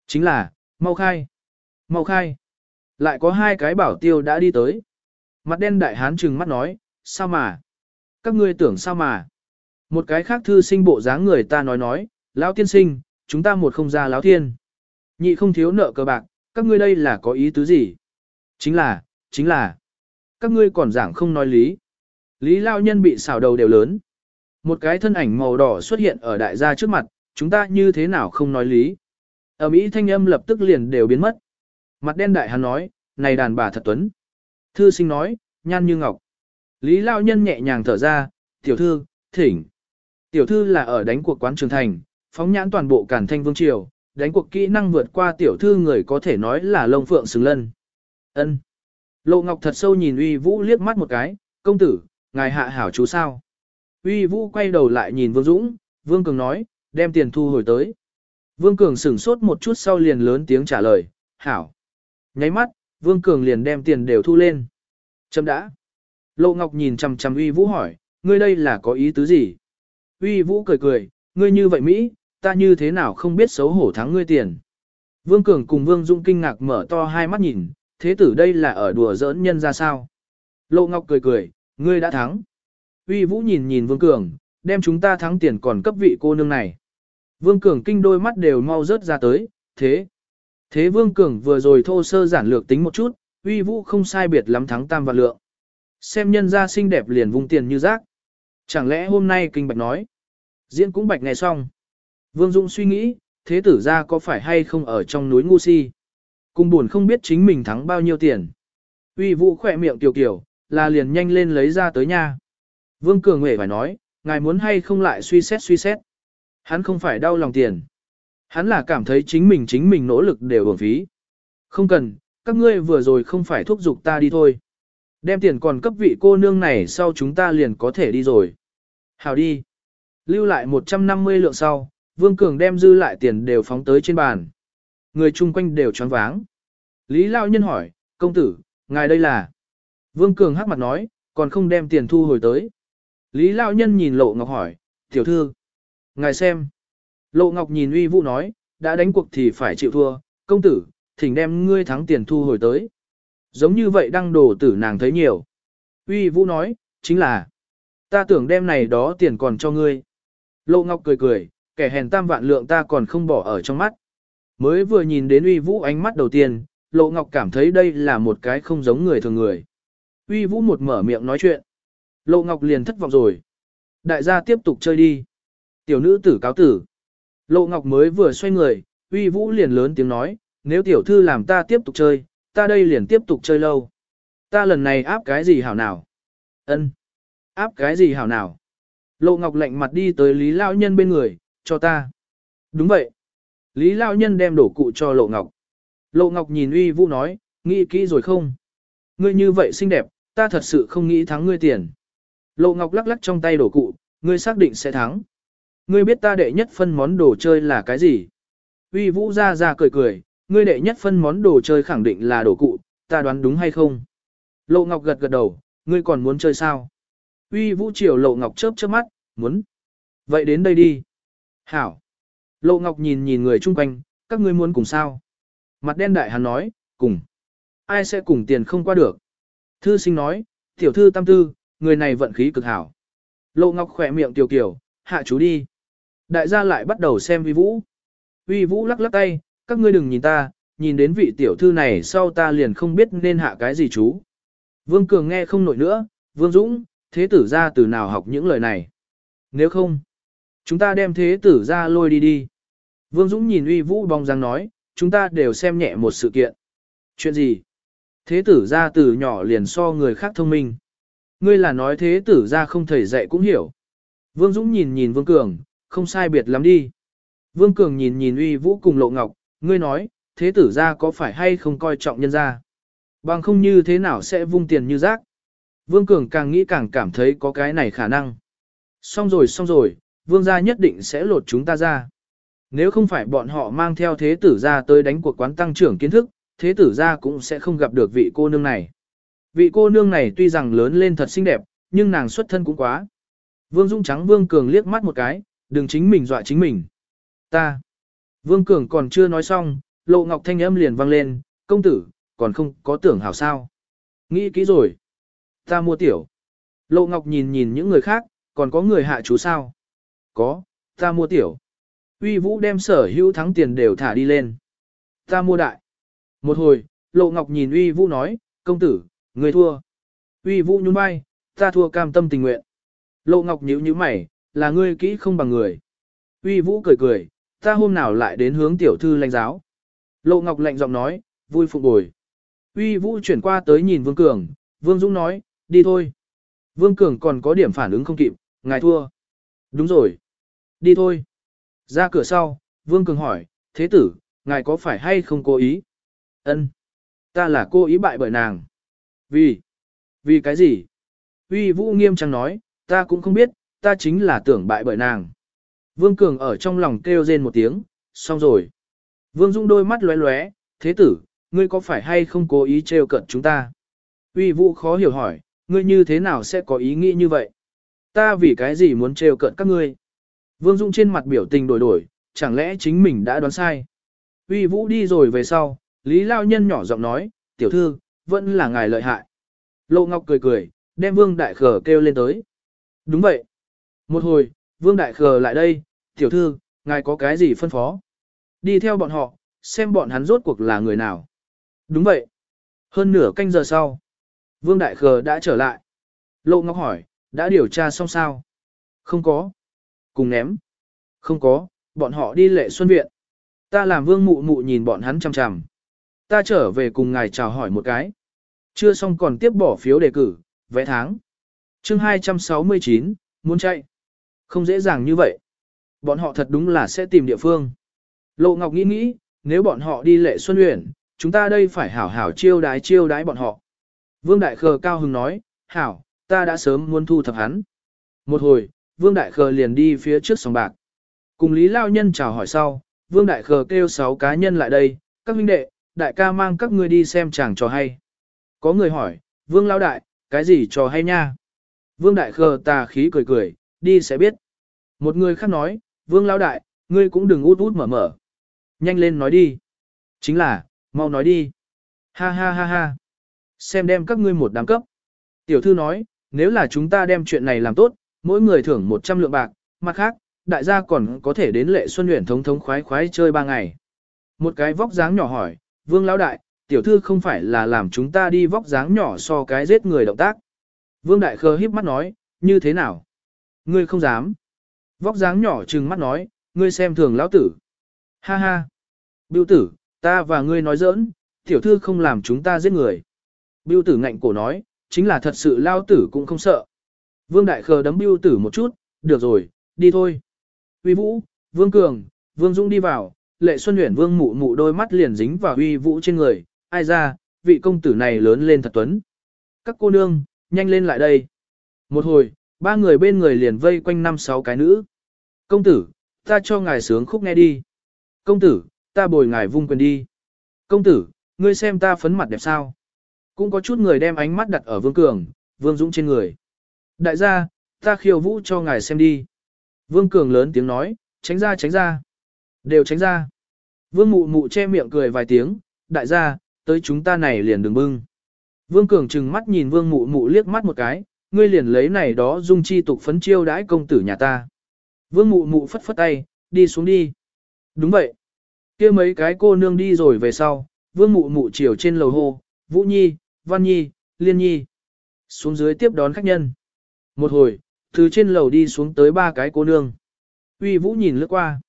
Chính là, mau khai. Mau khai. Lại có hai cái bảo tiêu đã đi tới. Mặt đen đại hán trừng mắt nói, sao mà? Các ngươi tưởng sao mà? Một cái khác thư sinh bộ dáng người ta nói nói, lão tiên sinh, chúng ta một không ra lão thiên. Nhị không thiếu nợ cờ bạc, các ngươi đây là có ý tứ gì? Chính là, chính là, các ngươi còn giảng không nói lý. Lý lao nhân bị xào đầu đều lớn. Một cái thân ảnh màu đỏ xuất hiện ở đại gia trước mặt, chúng ta như thế nào không nói lý. Ở Mỹ thanh âm lập tức liền đều biến mất. Mặt đen đại hắn nói, này đàn bà thật tuấn. Thư sinh nói, nhan như ngọc. Lý Lao Nhân nhẹ nhàng thở ra, tiểu thư, thỉnh. Tiểu thư là ở đánh cuộc quán trường thành, phóng nhãn toàn bộ cản thanh vương triều, đánh cuộc kỹ năng vượt qua tiểu thư người có thể nói là lông phượng xứng lân. ân Lộ Ngọc thật sâu nhìn uy vũ liếc mắt một cái, công tử, ngài hạ hảo chú sao. Uy vũ quay đầu lại nhìn Vương Dũng, Vương Cường nói, đem tiền thu hồi tới. Vương Cường sửng sốt một chút sau liền lớn tiếng trả lời, hảo. Nháy mắt, Vương Cường liền đem tiền đều thu lên. Chấm đã. Lộ Ngọc nhìn chằm chằm Uy Vũ hỏi, ngươi đây là có ý tứ gì? Uy Vũ cười cười, ngươi như vậy Mỹ, ta như thế nào không biết xấu hổ thắng ngươi tiền. Vương Cường cùng Vương Dũng kinh ngạc mở to hai mắt nhìn, thế tử đây là ở đùa giỡn nhân ra sao? Lộ Ngọc cười cười, ngươi đã thắng. Uy Vũ nhìn nhìn Vương Cường, đem chúng ta thắng tiền còn cấp vị cô nương này. Vương Cường kinh đôi mắt đều mau rớt ra tới, thế. Thế Vương Cường vừa rồi thô sơ giản lược tính một chút, uy vũ không sai biệt lắm thắng tam vạn lượng. Xem nhân ra xinh đẹp liền vung tiền như rác. Chẳng lẽ hôm nay kinh bạch nói. Diễn cũng bạch ngày xong. Vương Dung suy nghĩ, thế tử ra có phải hay không ở trong núi ngu si. Cùng buồn không biết chính mình thắng bao nhiêu tiền. Uy vũ khỏe miệng tiểu kiểu, là liền nhanh lên lấy ra tới nha. Vương Cường Nghệ phải nói, ngài muốn hay không lại suy xét suy xét. Hắn không phải đau lòng tiền. Hắn là cảm thấy chính mình chính mình nỗ lực đều uổng phí. Không cần, các ngươi vừa rồi không phải thúc giục ta đi thôi. Đem tiền còn cấp vị cô nương này sau chúng ta liền có thể đi rồi. Hào đi. Lưu lại 150 lượng sau, Vương Cường đem dư lại tiền đều phóng tới trên bàn. Người chung quanh đều choáng váng. Lý Lao Nhân hỏi, công tử, ngài đây là... Vương Cường hắc mặt nói, còn không đem tiền thu hồi tới. Lý Lao Nhân nhìn Lộ Ngọc hỏi, tiểu thư, ngài xem. Lộ Ngọc nhìn uy vũ nói, đã đánh cuộc thì phải chịu thua, công tử, thỉnh đem ngươi thắng tiền thu hồi tới. Giống như vậy đăng đồ tử nàng thấy nhiều. Uy vũ nói, chính là, ta tưởng đem này đó tiền còn cho ngươi. Lộ Ngọc cười cười, kẻ hèn tam vạn lượng ta còn không bỏ ở trong mắt. Mới vừa nhìn đến uy vũ ánh mắt đầu tiên, Lộ Ngọc cảm thấy đây là một cái không giống người thường người. Uy vũ một mở miệng nói chuyện. Lộ Ngọc liền thất vọng rồi. Đại gia tiếp tục chơi đi. Tiểu nữ tử cáo tử. Lộ Ngọc mới vừa xoay người, uy vũ liền lớn tiếng nói, nếu tiểu thư làm ta tiếp tục chơi, ta đây liền tiếp tục chơi lâu. Ta lần này áp cái gì hảo nào? Ân, Áp cái gì hảo nào? Lộ Ngọc lạnh mặt đi tới Lý Lão Nhân bên người, cho ta. Đúng vậy. Lý Lão Nhân đem đổ cụ cho Lộ Ngọc. Lộ Ngọc nhìn uy vũ nói, nghĩ kỹ rồi không? Ngươi như vậy xinh đẹp, ta thật sự không nghĩ thắng ngươi tiền. Lộ Ngọc lắc lắc trong tay đổ cụ, ngươi xác định sẽ thắng. Ngươi biết ta đệ nhất phân món đồ chơi là cái gì? Uy vũ ra ra cười cười, ngươi đệ nhất phân món đồ chơi khẳng định là đồ cụ, ta đoán đúng hay không? Lộ Ngọc gật gật đầu, ngươi còn muốn chơi sao? Uy vũ chiều Lộ Ngọc chớp chớp mắt, muốn. Vậy đến đây đi. Hảo. Lộ Ngọc nhìn nhìn người chung quanh, các ngươi muốn cùng sao? Mặt đen đại hắn nói, cùng. Ai sẽ cùng tiền không qua được? Thư sinh nói, tiểu thư tam tư, người này vận khí cực hảo. Lộ Ngọc khỏe miệng tiểu kiểu, hạ chú đi. Đại gia lại bắt đầu xem vi vũ. Vi vũ lắc lắc tay, các ngươi đừng nhìn ta, nhìn đến vị tiểu thư này sau ta liền không biết nên hạ cái gì chú. Vương Cường nghe không nổi nữa, Vương Dũng, thế tử ra từ nào học những lời này. Nếu không, chúng ta đem thế tử ra lôi đi đi. Vương Dũng nhìn uy vũ bóng dáng nói, chúng ta đều xem nhẹ một sự kiện. Chuyện gì? Thế tử ra từ nhỏ liền so người khác thông minh. Ngươi là nói thế tử ra không thầy dạy cũng hiểu. Vương Dũng nhìn nhìn Vương Cường, không sai biệt lắm đi. Vương Cường nhìn nhìn uy vũ cùng lộ ngọc, ngươi nói, thế tử ra có phải hay không coi trọng nhân ra. Bằng không như thế nào sẽ vung tiền như rác. Vương Cường càng nghĩ càng cảm thấy có cái này khả năng. Xong rồi xong rồi, vương gia nhất định sẽ lột chúng ta ra. Nếu không phải bọn họ mang theo thế tử ra tới đánh cuộc quán tăng trưởng kiến thức, thế tử ra cũng sẽ không gặp được vị cô nương này. Vị cô nương này tuy rằng lớn lên thật xinh đẹp, nhưng nàng xuất thân cũng quá. Vương Dung trắng Vương Cường liếc mắt một cái, đừng chính mình dọa chính mình. Ta. Vương Cường còn chưa nói xong, Lộ Ngọc thanh âm liền vang lên, công tử, còn không có tưởng hảo sao. Nghĩ kỹ rồi. Ta mua tiểu. Lộ Ngọc nhìn nhìn những người khác, còn có người hạ chú sao? Có, ta mua tiểu. Uy Vũ đem sở hữu thắng tiền đều thả đi lên. Ta mua đại. Một hồi, Lộ Ngọc nhìn Uy Vũ nói, công tử, người thua. Uy Vũ nhún vai, ta thua cam tâm tình nguyện. Lộ Ngọc nhíu nhíu mày, là ngươi kỹ không bằng người. Uy Vũ cười cười, ta hôm nào lại đến hướng tiểu thư lãnh giáo. Lộ Ngọc lạnh giọng nói, vui phục bồi. Uy Vũ chuyển qua tới nhìn Vương Cường, Vương Dũng nói, đi thôi. Vương Cường còn có điểm phản ứng không kịp, ngài thua. Đúng rồi. Đi thôi. Ra cửa sau, Vương Cường hỏi, thế tử, ngài có phải hay không cố ý? Ân, Ta là cô ý bại bởi nàng. Vì? Vì cái gì? Uy Vũ nghiêm trang nói, ta cũng không biết, ta chính là tưởng bại bởi nàng. Vương Cường ở trong lòng kêu rên một tiếng, xong rồi. Vương Dung đôi mắt lóe lóe, thế tử, ngươi có phải hay không cố ý trêu cận chúng ta? Uy Vũ khó hiểu hỏi, ngươi như thế nào sẽ có ý nghĩ như vậy? Ta vì cái gì muốn trêu cận các ngươi? Vương Dung trên mặt biểu tình đổi đổi, chẳng lẽ chính mình đã đoán sai? Uy Vũ đi rồi về sau, Lý Lao Nhân nhỏ giọng nói, tiểu thư, vẫn là ngài lợi hại. Lộ Ngọc cười cười, đem Vương Đại Khờ kêu lên tới. Đúng vậy. Một hồi, Vương Đại Khờ lại đây, tiểu thư, ngài có cái gì phân phó? Đi theo bọn họ, xem bọn hắn rốt cuộc là người nào. Đúng vậy. Hơn nửa canh giờ sau, Vương Đại Khờ đã trở lại. Lộ Ngọc hỏi, đã điều tra xong sao? Không có. Cùng ném. Không có, bọn họ đi lệ xuân viện. Ta làm vương mụ mụ nhìn bọn hắn chằm chằm. Ta trở về cùng ngài chào hỏi một cái. Chưa xong còn tiếp bỏ phiếu đề cử, vẽ tháng. chương 269, muốn chạy. Không dễ dàng như vậy. Bọn họ thật đúng là sẽ tìm địa phương. Lộ Ngọc nghĩ nghĩ, nếu bọn họ đi lệ xuân luyện, chúng ta đây phải hảo hảo chiêu đái chiêu đái bọn họ. Vương Đại Khờ cao hứng nói, hảo, ta đã sớm muốn thu thập hắn. Một hồi, Vương Đại Khờ liền đi phía trước sòng bạc. Cùng Lý Lao Nhân chào hỏi sau, Vương Đại Khờ kêu 6 cá nhân lại đây, các huynh đệ, đại ca mang các ngươi đi xem chàng trò hay. Có người hỏi, Vương Lao Đại, cái gì trò hay nha? Vương Đại Khờ tà khí cười cười, đi sẽ biết. Một người khác nói, Vương Lao Đại, ngươi cũng đừng út út mở mở. Nhanh lên nói đi. Chính là, mau nói đi. Ha ha ha ha. Xem đem các ngươi một đám cấp. Tiểu thư nói, nếu là chúng ta đem chuyện này làm tốt, mỗi người thưởng 100 lượng bạc, mặt khác, đại gia còn có thể đến lệ xuân luyện thống thống khoái khoái chơi ba ngày. Một cái vóc dáng nhỏ hỏi, vương lão đại, tiểu thư không phải là làm chúng ta đi vóc dáng nhỏ so cái giết người động tác. Vương đại khờ híp mắt nói, như thế nào? Ngươi không dám. Vóc dáng nhỏ trừng mắt nói, ngươi xem thường lão tử. Ha ha. Biêu tử, ta và ngươi nói giỡn, tiểu thư không làm chúng ta giết người. Biêu tử ngạnh cổ nói, chính là thật sự lao tử cũng không sợ. Vương Đại Khờ đấm bưu tử một chút, được rồi, đi thôi. Uy Vũ, Vương Cường, Vương Dũng đi vào, lệ xuân huyền Vương mụ mụ đôi mắt liền dính vào Uy Vũ trên người, ai ra, vị công tử này lớn lên thật tuấn. Các cô nương, nhanh lên lại đây. Một hồi, ba người bên người liền vây quanh năm sáu cái nữ. Công tử, ta cho ngài sướng khúc nghe đi. Công tử, ta bồi ngài vung quyền đi. Công tử, ngươi xem ta phấn mặt đẹp sao. Cũng có chút người đem ánh mắt đặt ở Vương Cường, Vương Dũng trên người. Đại gia, ta khiêu vũ cho ngài xem đi. Vương Cường lớn tiếng nói, tránh ra tránh ra. Đều tránh ra. Vương mụ mụ che miệng cười vài tiếng, đại gia, tới chúng ta này liền đừng bưng. Vương Cường trừng mắt nhìn vương mụ mụ liếc mắt một cái, ngươi liền lấy này đó dung chi tục phấn chiêu đãi công tử nhà ta. Vương mụ mụ phất phất tay, đi xuống đi. Đúng vậy. kia mấy cái cô nương đi rồi về sau, vương mụ mụ chiều trên lầu hô, Vũ Nhi, Văn Nhi, Liên Nhi. Xuống dưới tiếp đón khách nhân. Một hồi, từ trên lầu đi xuống tới ba cái cô nương. Uy Vũ nhìn lướt qua.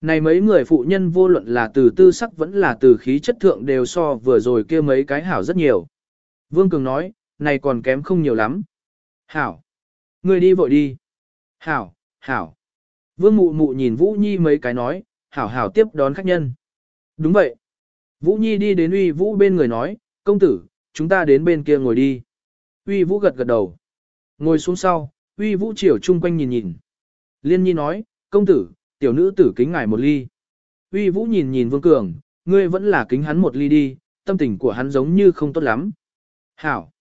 Này mấy người phụ nhân vô luận là từ tư sắc vẫn là từ khí chất thượng đều so vừa rồi kia mấy cái hảo rất nhiều. Vương Cường nói, này còn kém không nhiều lắm. Hảo. Người đi vội đi. Hảo, hảo. Vương mụ mụ nhìn Vũ Nhi mấy cái nói, hảo hảo tiếp đón khách nhân. Đúng vậy. Vũ Nhi đi đến uy Vũ bên người nói, công tử, chúng ta đến bên kia ngồi đi. Uy Vũ gật gật đầu. Ngồi xuống sau, uy Vũ triều chung quanh nhìn nhìn. Liên Nhi nói, công tử, tiểu nữ tử kính ngài một ly. Uy Vũ nhìn nhìn Vương Cường, ngươi vẫn là kính hắn một ly đi, tâm tình của hắn giống như không tốt lắm. Hảo.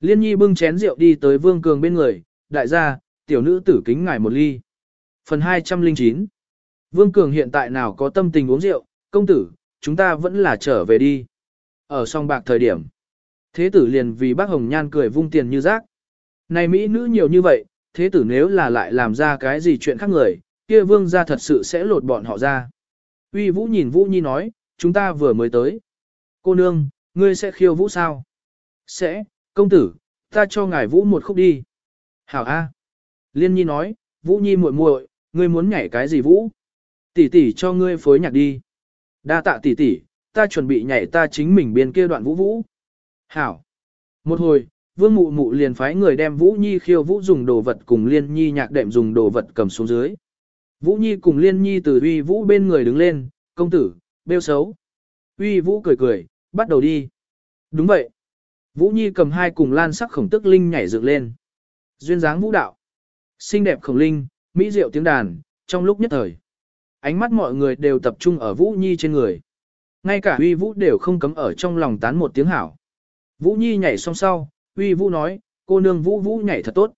Liên Nhi bưng chén rượu đi tới Vương Cường bên người, đại gia, tiểu nữ tử kính ngài một ly. Phần 209 Vương Cường hiện tại nào có tâm tình uống rượu, công tử, chúng ta vẫn là trở về đi. Ở song bạc thời điểm, thế tử liền vì bác Hồng Nhan cười vung tiền như rác. Này Mỹ nữ nhiều như vậy, thế tử nếu là lại làm ra cái gì chuyện khác người, kia vương gia thật sự sẽ lột bọn họ ra. Uy Vũ nhìn Vũ Nhi nói, chúng ta vừa mới tới. Cô nương, ngươi sẽ khiêu Vũ sao? Sẽ, công tử, ta cho ngài Vũ một khúc đi. Hảo A. Liên Nhi nói, Vũ Nhi muội muội, ngươi muốn nhảy cái gì Vũ? Tỷ tỷ cho ngươi phối nhạc đi. Đa tạ tỷ tỷ, ta chuẩn bị nhảy ta chính mình biên kia đoạn Vũ Vũ. Hảo. Một hồi, Vương Mụ Mụ liền phái người đem Vũ Nhi khiêu Vũ dùng đồ vật cùng Liên Nhi nhạc đệm dùng đồ vật cầm xuống dưới. Vũ Nhi cùng Liên Nhi từ uy Vũ bên người đứng lên, công tử, bêu xấu. Uy Vũ cười cười, bắt đầu đi. Đúng vậy. Vũ Nhi cầm hai cùng lan sắc khổng tức linh nhảy dựng lên. Duyên dáng vũ đạo. Xinh đẹp khổng linh, mỹ diệu tiếng đàn, trong lúc nhất thời. Ánh mắt mọi người đều tập trung ở Vũ Nhi trên người. Ngay cả uy Vũ đều không cấm ở trong lòng tán một tiếng hảo. Vũ Nhi nhảy xong sau, uy Vũ nói, cô nương Vũ Vũ nhảy thật tốt.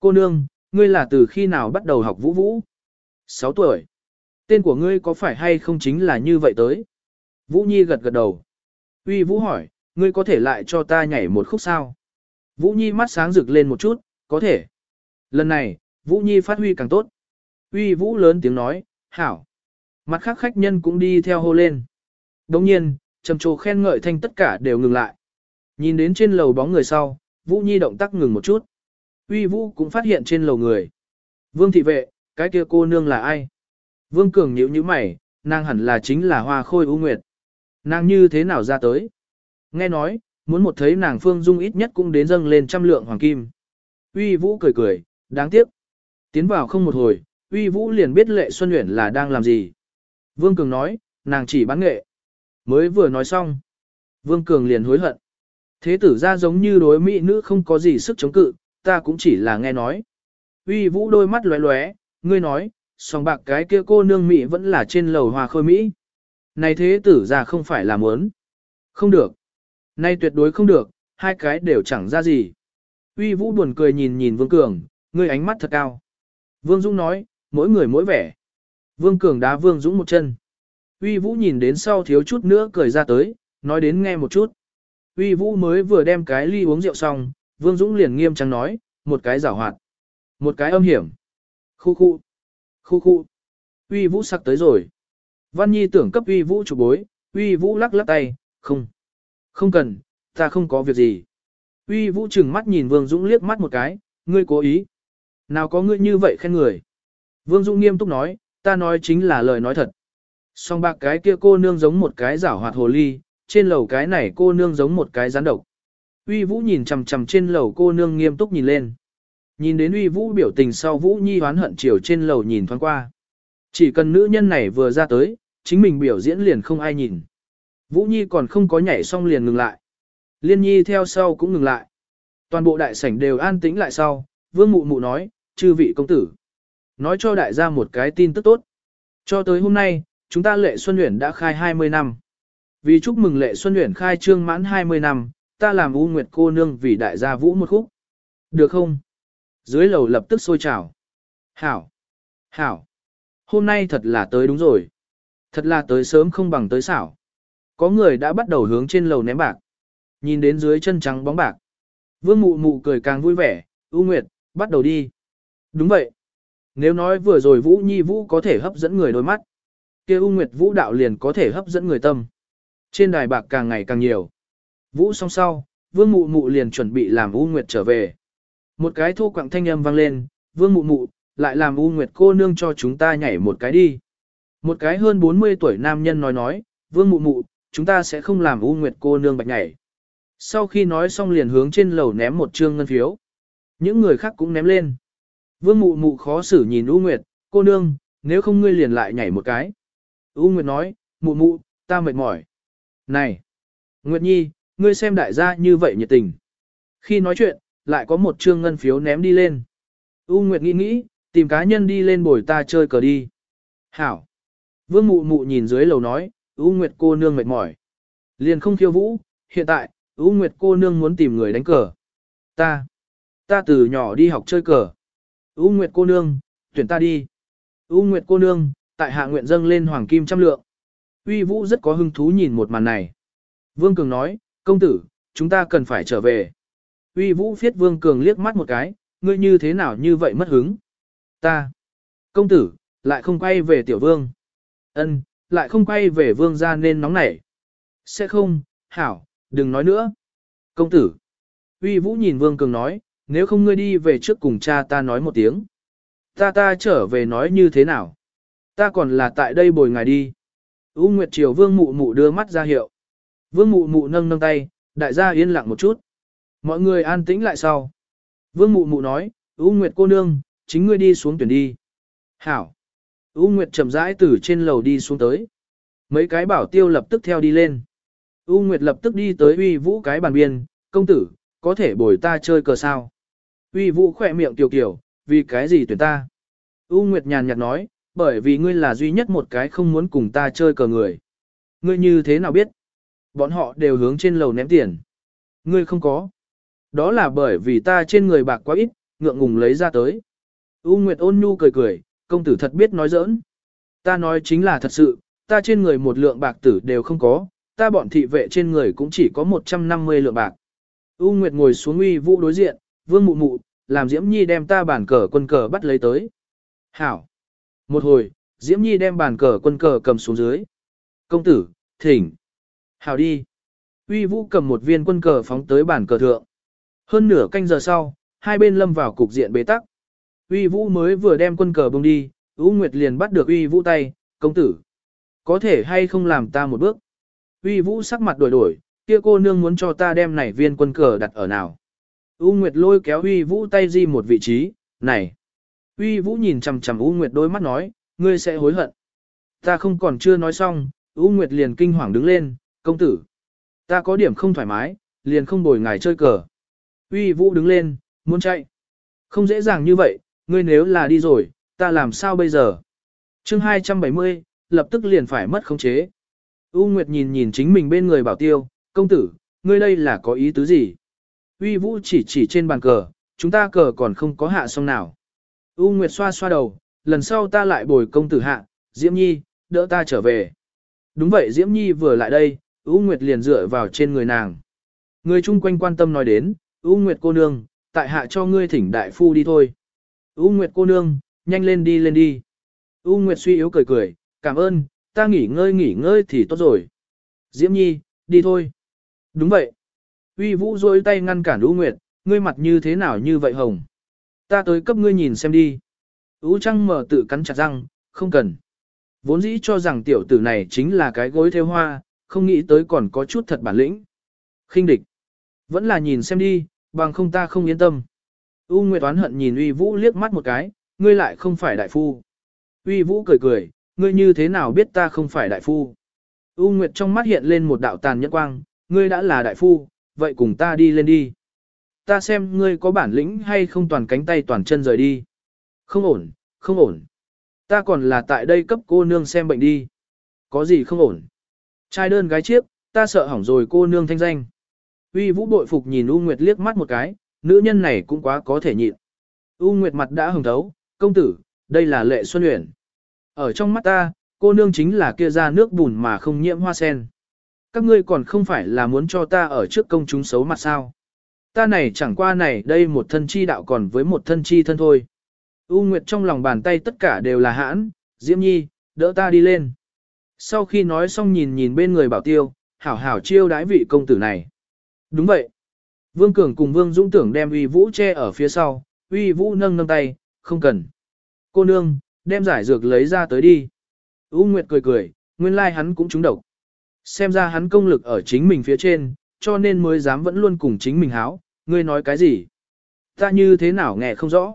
Cô nương, ngươi là từ khi nào bắt đầu học Vũ Vũ? 6 tuổi. Tên của ngươi có phải hay không chính là như vậy tới? Vũ Nhi gật gật đầu. Uy Vũ hỏi, ngươi có thể lại cho ta nhảy một khúc sao? Vũ Nhi mắt sáng rực lên một chút, có thể. Lần này, Vũ Nhi phát huy càng tốt. Uy Vũ lớn tiếng nói, hảo. Mặt khác khách nhân cũng đi theo hô lên. Đồng nhiên, trầm trồ khen ngợi thanh tất cả đều ngừng lại. Nhìn đến trên lầu bóng người sau, Vũ Nhi động tác ngừng một chút. Uy Vũ cũng phát hiện trên lầu người. Vương thị vệ, cái kia cô nương là ai? Vương Cường nhíu nhíu mày, nàng hẳn là chính là hoa khôi U nguyệt. Nàng như thế nào ra tới? Nghe nói, muốn một thấy nàng Phương Dung ít nhất cũng đến dâng lên trăm lượng hoàng kim. Uy Vũ cười cười, đáng tiếc. Tiến vào không một hồi, Uy Vũ liền biết Lệ Xuân Uyển là đang làm gì. Vương Cường nói, nàng chỉ bán nghệ. Mới vừa nói xong. Vương Cường liền hối hận. Thế tử ra giống như đối mỹ nữ không có gì sức chống cự, ta cũng chỉ là nghe nói. Uy Vũ đôi mắt lóe lóe, ngươi nói, song bạc cái kia cô nương mỹ vẫn là trên lầu hòa khôi mỹ. Này thế tử ra không phải là muốn. Không được. Nay tuyệt đối không được, hai cái đều chẳng ra gì. Uy Vũ buồn cười nhìn nhìn Vương Cường, ngươi ánh mắt thật cao. Vương Dũng nói, mỗi người mỗi vẻ. Vương Cường đá Vương Dũng một chân. Uy Vũ nhìn đến sau thiếu chút nữa cười ra tới, nói đến nghe một chút. Uy Vũ mới vừa đem cái ly uống rượu xong, Vương Dũng liền nghiêm trang nói, một cái giảo hoạt, một cái âm hiểm. Khu khu, khu khu. Uy Vũ sắc tới rồi. Văn Nhi tưởng cấp Uy Vũ chủ bối, Uy Vũ lắc lắc tay, không. Không cần, ta không có việc gì. Uy Vũ chừng mắt nhìn Vương Dũng liếc mắt một cái, ngươi cố ý. Nào có ngươi như vậy khen người. Vương Dũng nghiêm túc nói, ta nói chính là lời nói thật. Song bạc cái kia cô nương giống một cái giảo hoạt hồ ly, trên lầu cái này cô nương giống một cái rắn độc. Uy Vũ nhìn chằm chằm trên lầu cô nương nghiêm túc nhìn lên. Nhìn đến Uy Vũ biểu tình sau Vũ Nhi hoán hận chiều trên lầu nhìn thoáng qua. Chỉ cần nữ nhân này vừa ra tới, chính mình biểu diễn liền không ai nhìn. Vũ Nhi còn không có nhảy xong liền ngừng lại. Liên Nhi theo sau cũng ngừng lại. Toàn bộ đại sảnh đều an tĩnh lại sau, Vương Mụ Mụ nói, chư vị công tử. Nói cho đại gia một cái tin tức tốt. Cho tới hôm nay, chúng ta lệ Xuân Uyển đã khai 20 năm. Vì chúc mừng lệ Xuân luyện khai trương mãn 20 năm, ta làm U Nguyệt cô nương vì đại gia vũ một khúc. Được không? Dưới lầu lập tức sôi trào. Hảo! Hảo! Hôm nay thật là tới đúng rồi. Thật là tới sớm không bằng tới xảo. Có người đã bắt đầu hướng trên lầu ném bạc. Nhìn đến dưới chân trắng bóng bạc. Vương mụ mụ cười càng vui vẻ, U Nguyệt, bắt đầu đi. Đúng vậy. Nếu nói vừa rồi Vũ Nhi Vũ có thể hấp dẫn người đôi mắt, kia U Nguyệt Vũ đạo liền có thể hấp dẫn người tâm. Trên đài bạc càng ngày càng nhiều. Vũ xong sau, Vương Mụ Mụ liền chuẩn bị làm U Nguyệt trở về. Một cái thu quặng thanh âm vang lên, Vương Mụ Mụ, lại làm U Nguyệt cô nương cho chúng ta nhảy một cái đi. Một cái hơn 40 tuổi nam nhân nói nói, Vương Mụ Mụ, chúng ta sẽ không làm U Nguyệt cô nương bạch nhảy. Sau khi nói xong liền hướng trên lầu ném một trương ngân phiếu. Những người khác cũng ném lên. Vương Mụ Mụ khó xử nhìn U Nguyệt, cô nương, nếu không ngươi liền lại nhảy một cái. U Nguyệt nói, Mụ Mụ, ta mệt mỏi. Này! Nguyệt Nhi, ngươi xem đại gia như vậy nhiệt tình. Khi nói chuyện, lại có một trương ngân phiếu ném đi lên. U Nguyệt nghĩ nghĩ, tìm cá nhân đi lên bồi ta chơi cờ đi. Hảo! Vương Mụ Mụ nhìn dưới lầu nói, U Nguyệt cô nương mệt mỏi. Liền không khiêu vũ, hiện tại, U Nguyệt cô nương muốn tìm người đánh cờ. Ta! Ta từ nhỏ đi học chơi cờ. U Nguyệt cô nương, tuyển ta đi. U Nguyệt cô nương, tại hạ nguyện dâng lên hoàng kim trăm lượng. Uy Vũ rất có hứng thú nhìn một màn này. Vương Cường nói, công tử, chúng ta cần phải trở về. Uy Vũ phiết Vương Cường liếc mắt một cái, ngươi như thế nào như vậy mất hứng. Ta, công tử, lại không quay về tiểu vương. Ân, lại không quay về vương gia nên nóng nảy. Sẽ không, hảo, đừng nói nữa. Công tử, Uy Vũ nhìn Vương Cường nói, nếu không ngươi đi về trước cùng cha ta nói một tiếng. Ta ta trở về nói như thế nào? Ta còn là tại đây bồi ngài đi. U Nguyệt Triều Vương Mụ Mụ đưa mắt ra hiệu. Vương Mụ Mụ nâng nâng tay, đại gia yên lặng một chút. Mọi người an tĩnh lại sau. Vương Mụ Mụ nói, U Nguyệt cô nương, chính ngươi đi xuống tuyển đi. Hảo. U Nguyệt chậm rãi từ trên lầu đi xuống tới. Mấy cái bảo tiêu lập tức theo đi lên. U Nguyệt lập tức đi tới uy vũ cái bàn biên, công tử, có thể bồi ta chơi cờ sao. Uy vũ khỏe miệng tiểu kiểu, vì cái gì tuyển ta? U Nguyệt nhàn nhạt nói, bởi vì ngươi là duy nhất một cái không muốn cùng ta chơi cờ người. Ngươi như thế nào biết? Bọn họ đều hướng trên lầu ném tiền. Ngươi không có. Đó là bởi vì ta trên người bạc quá ít, ngượng ngùng lấy ra tới. U Nguyệt ôn nhu cười cười, công tử thật biết nói giỡn. Ta nói chính là thật sự, ta trên người một lượng bạc tử đều không có, ta bọn thị vệ trên người cũng chỉ có 150 lượng bạc. U Nguyệt ngồi xuống uy vũ đối diện, vương mụ mụ, làm Diễm Nhi đem ta bản cờ quân cờ bắt lấy tới. Hảo. Một hồi, Diễm Nhi đem bàn cờ quân cờ cầm xuống dưới. Công tử, thỉnh. Hảo đi. Uy Vũ cầm một viên quân cờ phóng tới bàn cờ thượng. Hơn nửa canh giờ sau, hai bên lâm vào cục diện bế tắc. Uy Vũ mới vừa đem quân cờ bông đi, U Nguyệt liền bắt được Uy Vũ tay, công tử. Có thể hay không làm ta một bước? Uy Vũ sắc mặt đổi đổi, kia cô nương muốn cho ta đem này viên quân cờ đặt ở nào? U Nguyệt lôi kéo Uy Vũ tay di một vị trí, này. Uy Vũ nhìn chằm chằm U Nguyệt đôi mắt nói, ngươi sẽ hối hận. Ta không còn chưa nói xong, U Nguyệt liền kinh hoàng đứng lên, công tử. Ta có điểm không thoải mái, liền không bồi ngài chơi cờ. Uy Vũ đứng lên, muốn chạy. Không dễ dàng như vậy, ngươi nếu là đi rồi, ta làm sao bây giờ? chương 270, lập tức liền phải mất khống chế. U Nguyệt nhìn nhìn chính mình bên người bảo tiêu, công tử, ngươi đây là có ý tứ gì? Uy Vũ chỉ chỉ trên bàn cờ, chúng ta cờ còn không có hạ xong nào. U Nguyệt xoa xoa đầu, lần sau ta lại bồi công tử hạ, Diễm Nhi, đỡ ta trở về. Đúng vậy Diễm Nhi vừa lại đây, U Nguyệt liền dựa vào trên người nàng. Người chung quanh quan tâm nói đến, U Nguyệt cô nương, tại hạ cho ngươi thỉnh đại phu đi thôi. U Nguyệt cô nương, nhanh lên đi lên đi. U Nguyệt suy yếu cười cười, cảm ơn, ta nghỉ ngơi nghỉ ngơi thì tốt rồi. Diễm Nhi, đi thôi. Đúng vậy. Uy Vũ rôi tay ngăn cản U Nguyệt, ngươi mặt như thế nào như vậy hồng. Ta tới cấp ngươi nhìn xem đi. Ú trăng mở tự cắn chặt răng, không cần. Vốn dĩ cho rằng tiểu tử này chính là cái gối theo hoa, không nghĩ tới còn có chút thật bản lĩnh. khinh địch. Vẫn là nhìn xem đi, bằng không ta không yên tâm. U Nguyệt oán hận nhìn Uy Vũ liếc mắt một cái, ngươi lại không phải đại phu. Uy Vũ cười cười, ngươi như thế nào biết ta không phải đại phu. U Nguyệt trong mắt hiện lên một đạo tàn nhẫn quang, ngươi đã là đại phu, vậy cùng ta đi lên đi ta xem ngươi có bản lĩnh hay không toàn cánh tay toàn chân rời đi. Không ổn, không ổn. Ta còn là tại đây cấp cô nương xem bệnh đi. Có gì không ổn. Trai đơn gái chiếc, ta sợ hỏng rồi cô nương thanh danh. Uy vũ bội phục nhìn U Nguyệt liếc mắt một cái, nữ nhân này cũng quá có thể nhịn. U Nguyệt mặt đã hồng thấu, công tử, đây là lệ xuân luyện. Ở trong mắt ta, cô nương chính là kia ra nước bùn mà không nhiễm hoa sen. Các ngươi còn không phải là muốn cho ta ở trước công chúng xấu mặt sao. Ta này chẳng qua này đây một thân chi đạo còn với một thân chi thân thôi. U Nguyệt trong lòng bàn tay tất cả đều là hãn, Diễm Nhi, đỡ ta đi lên. Sau khi nói xong nhìn nhìn bên người bảo tiêu, hảo hảo chiêu đái vị công tử này. Đúng vậy. Vương Cường cùng Vương Dũng tưởng đem uy vũ che ở phía sau, uy vũ nâng nâng tay, không cần. Cô nương, đem giải dược lấy ra tới đi. U Nguyệt cười cười, nguyên lai like hắn cũng trúng độc. Xem ra hắn công lực ở chính mình phía trên, cho nên mới dám vẫn luôn cùng chính mình háo, ngươi nói cái gì? Ta như thế nào nghe không rõ?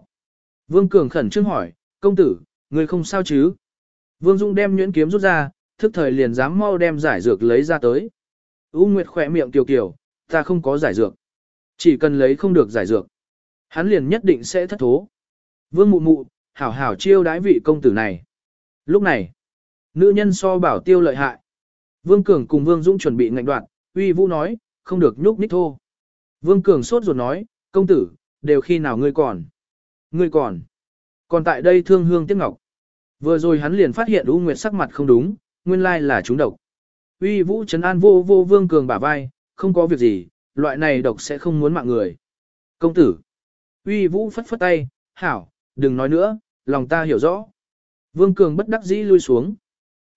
Vương Cường khẩn trương hỏi, công tử, ngươi không sao chứ? Vương Dung đem nhuyễn kiếm rút ra, thức thời liền dám mau đem giải dược lấy ra tới. U Nguyệt khỏe miệng kiều kiều, ta không có giải dược. Chỉ cần lấy không được giải dược. Hắn liền nhất định sẽ thất thố. Vương mụ mụ, hảo hảo chiêu đái vị công tử này. Lúc này, nữ nhân so bảo tiêu lợi hại. Vương Cường cùng Vương Dũng chuẩn bị ngạnh đoạn, uy vũ nói, không được nhúc nhích thô. Vương Cường sốt ruột nói, công tử, đều khi nào ngươi còn. Ngươi còn. Còn tại đây thương hương tiếc ngọc. Vừa rồi hắn liền phát hiện U Nguyệt sắc mặt không đúng, nguyên lai là chúng độc. Uy vũ trấn an vô vô Vương Cường bả vai, không có việc gì, loại này độc sẽ không muốn mạng người. Công tử. Uy vũ phất phất tay, hảo, đừng nói nữa, lòng ta hiểu rõ. Vương Cường bất đắc dĩ lui xuống.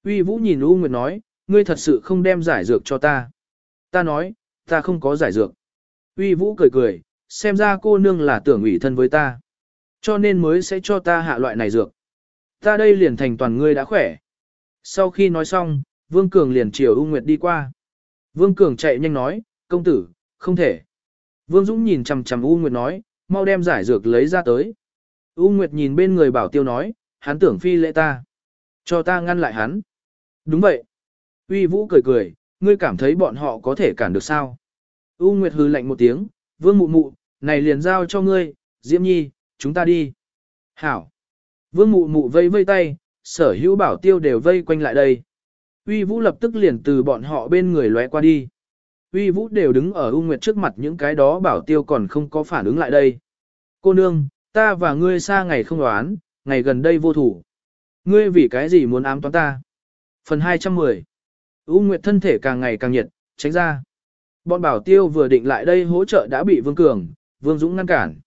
Uy vũ nhìn U Nguyệt nói, ngươi thật sự không đem giải dược cho ta. Ta nói, ta không có giải dược. Uy vũ cười cười, xem ra cô nương là tưởng ủy thân với ta. Cho nên mới sẽ cho ta hạ loại này dược. Ta đây liền thành toàn ngươi đã khỏe. Sau khi nói xong, Vương Cường liền chiều U Nguyệt đi qua. Vương Cường chạy nhanh nói, công tử, không thể. Vương Dũng nhìn chằm chằm U Nguyệt nói, mau đem giải dược lấy ra tới. U Nguyệt nhìn bên người bảo tiêu nói, hắn tưởng phi lệ ta. Cho ta ngăn lại hắn. Đúng vậy. Uy Vũ cười cười, ngươi cảm thấy bọn họ có thể cản được sao? U Nguyệt hừ lạnh một tiếng, vương mụ mụ, này liền giao cho ngươi, Diễm Nhi, chúng ta đi. Hảo. Vương mụ mụ vây vây tay, sở hữu bảo tiêu đều vây quanh lại đây. Uy Vũ lập tức liền từ bọn họ bên người lóe qua đi. Uy Vũ đều đứng ở U Nguyệt trước mặt những cái đó bảo tiêu còn không có phản ứng lại đây. Cô nương, ta và ngươi xa ngày không đoán, ngày gần đây vô thủ. Ngươi vì cái gì muốn ám toán ta? Phần 210 U Nguyệt thân thể càng ngày càng nhiệt, tránh ra. Bọn bảo tiêu vừa định lại đây hỗ trợ đã bị Vương Cường, Vương Dũng ngăn cản.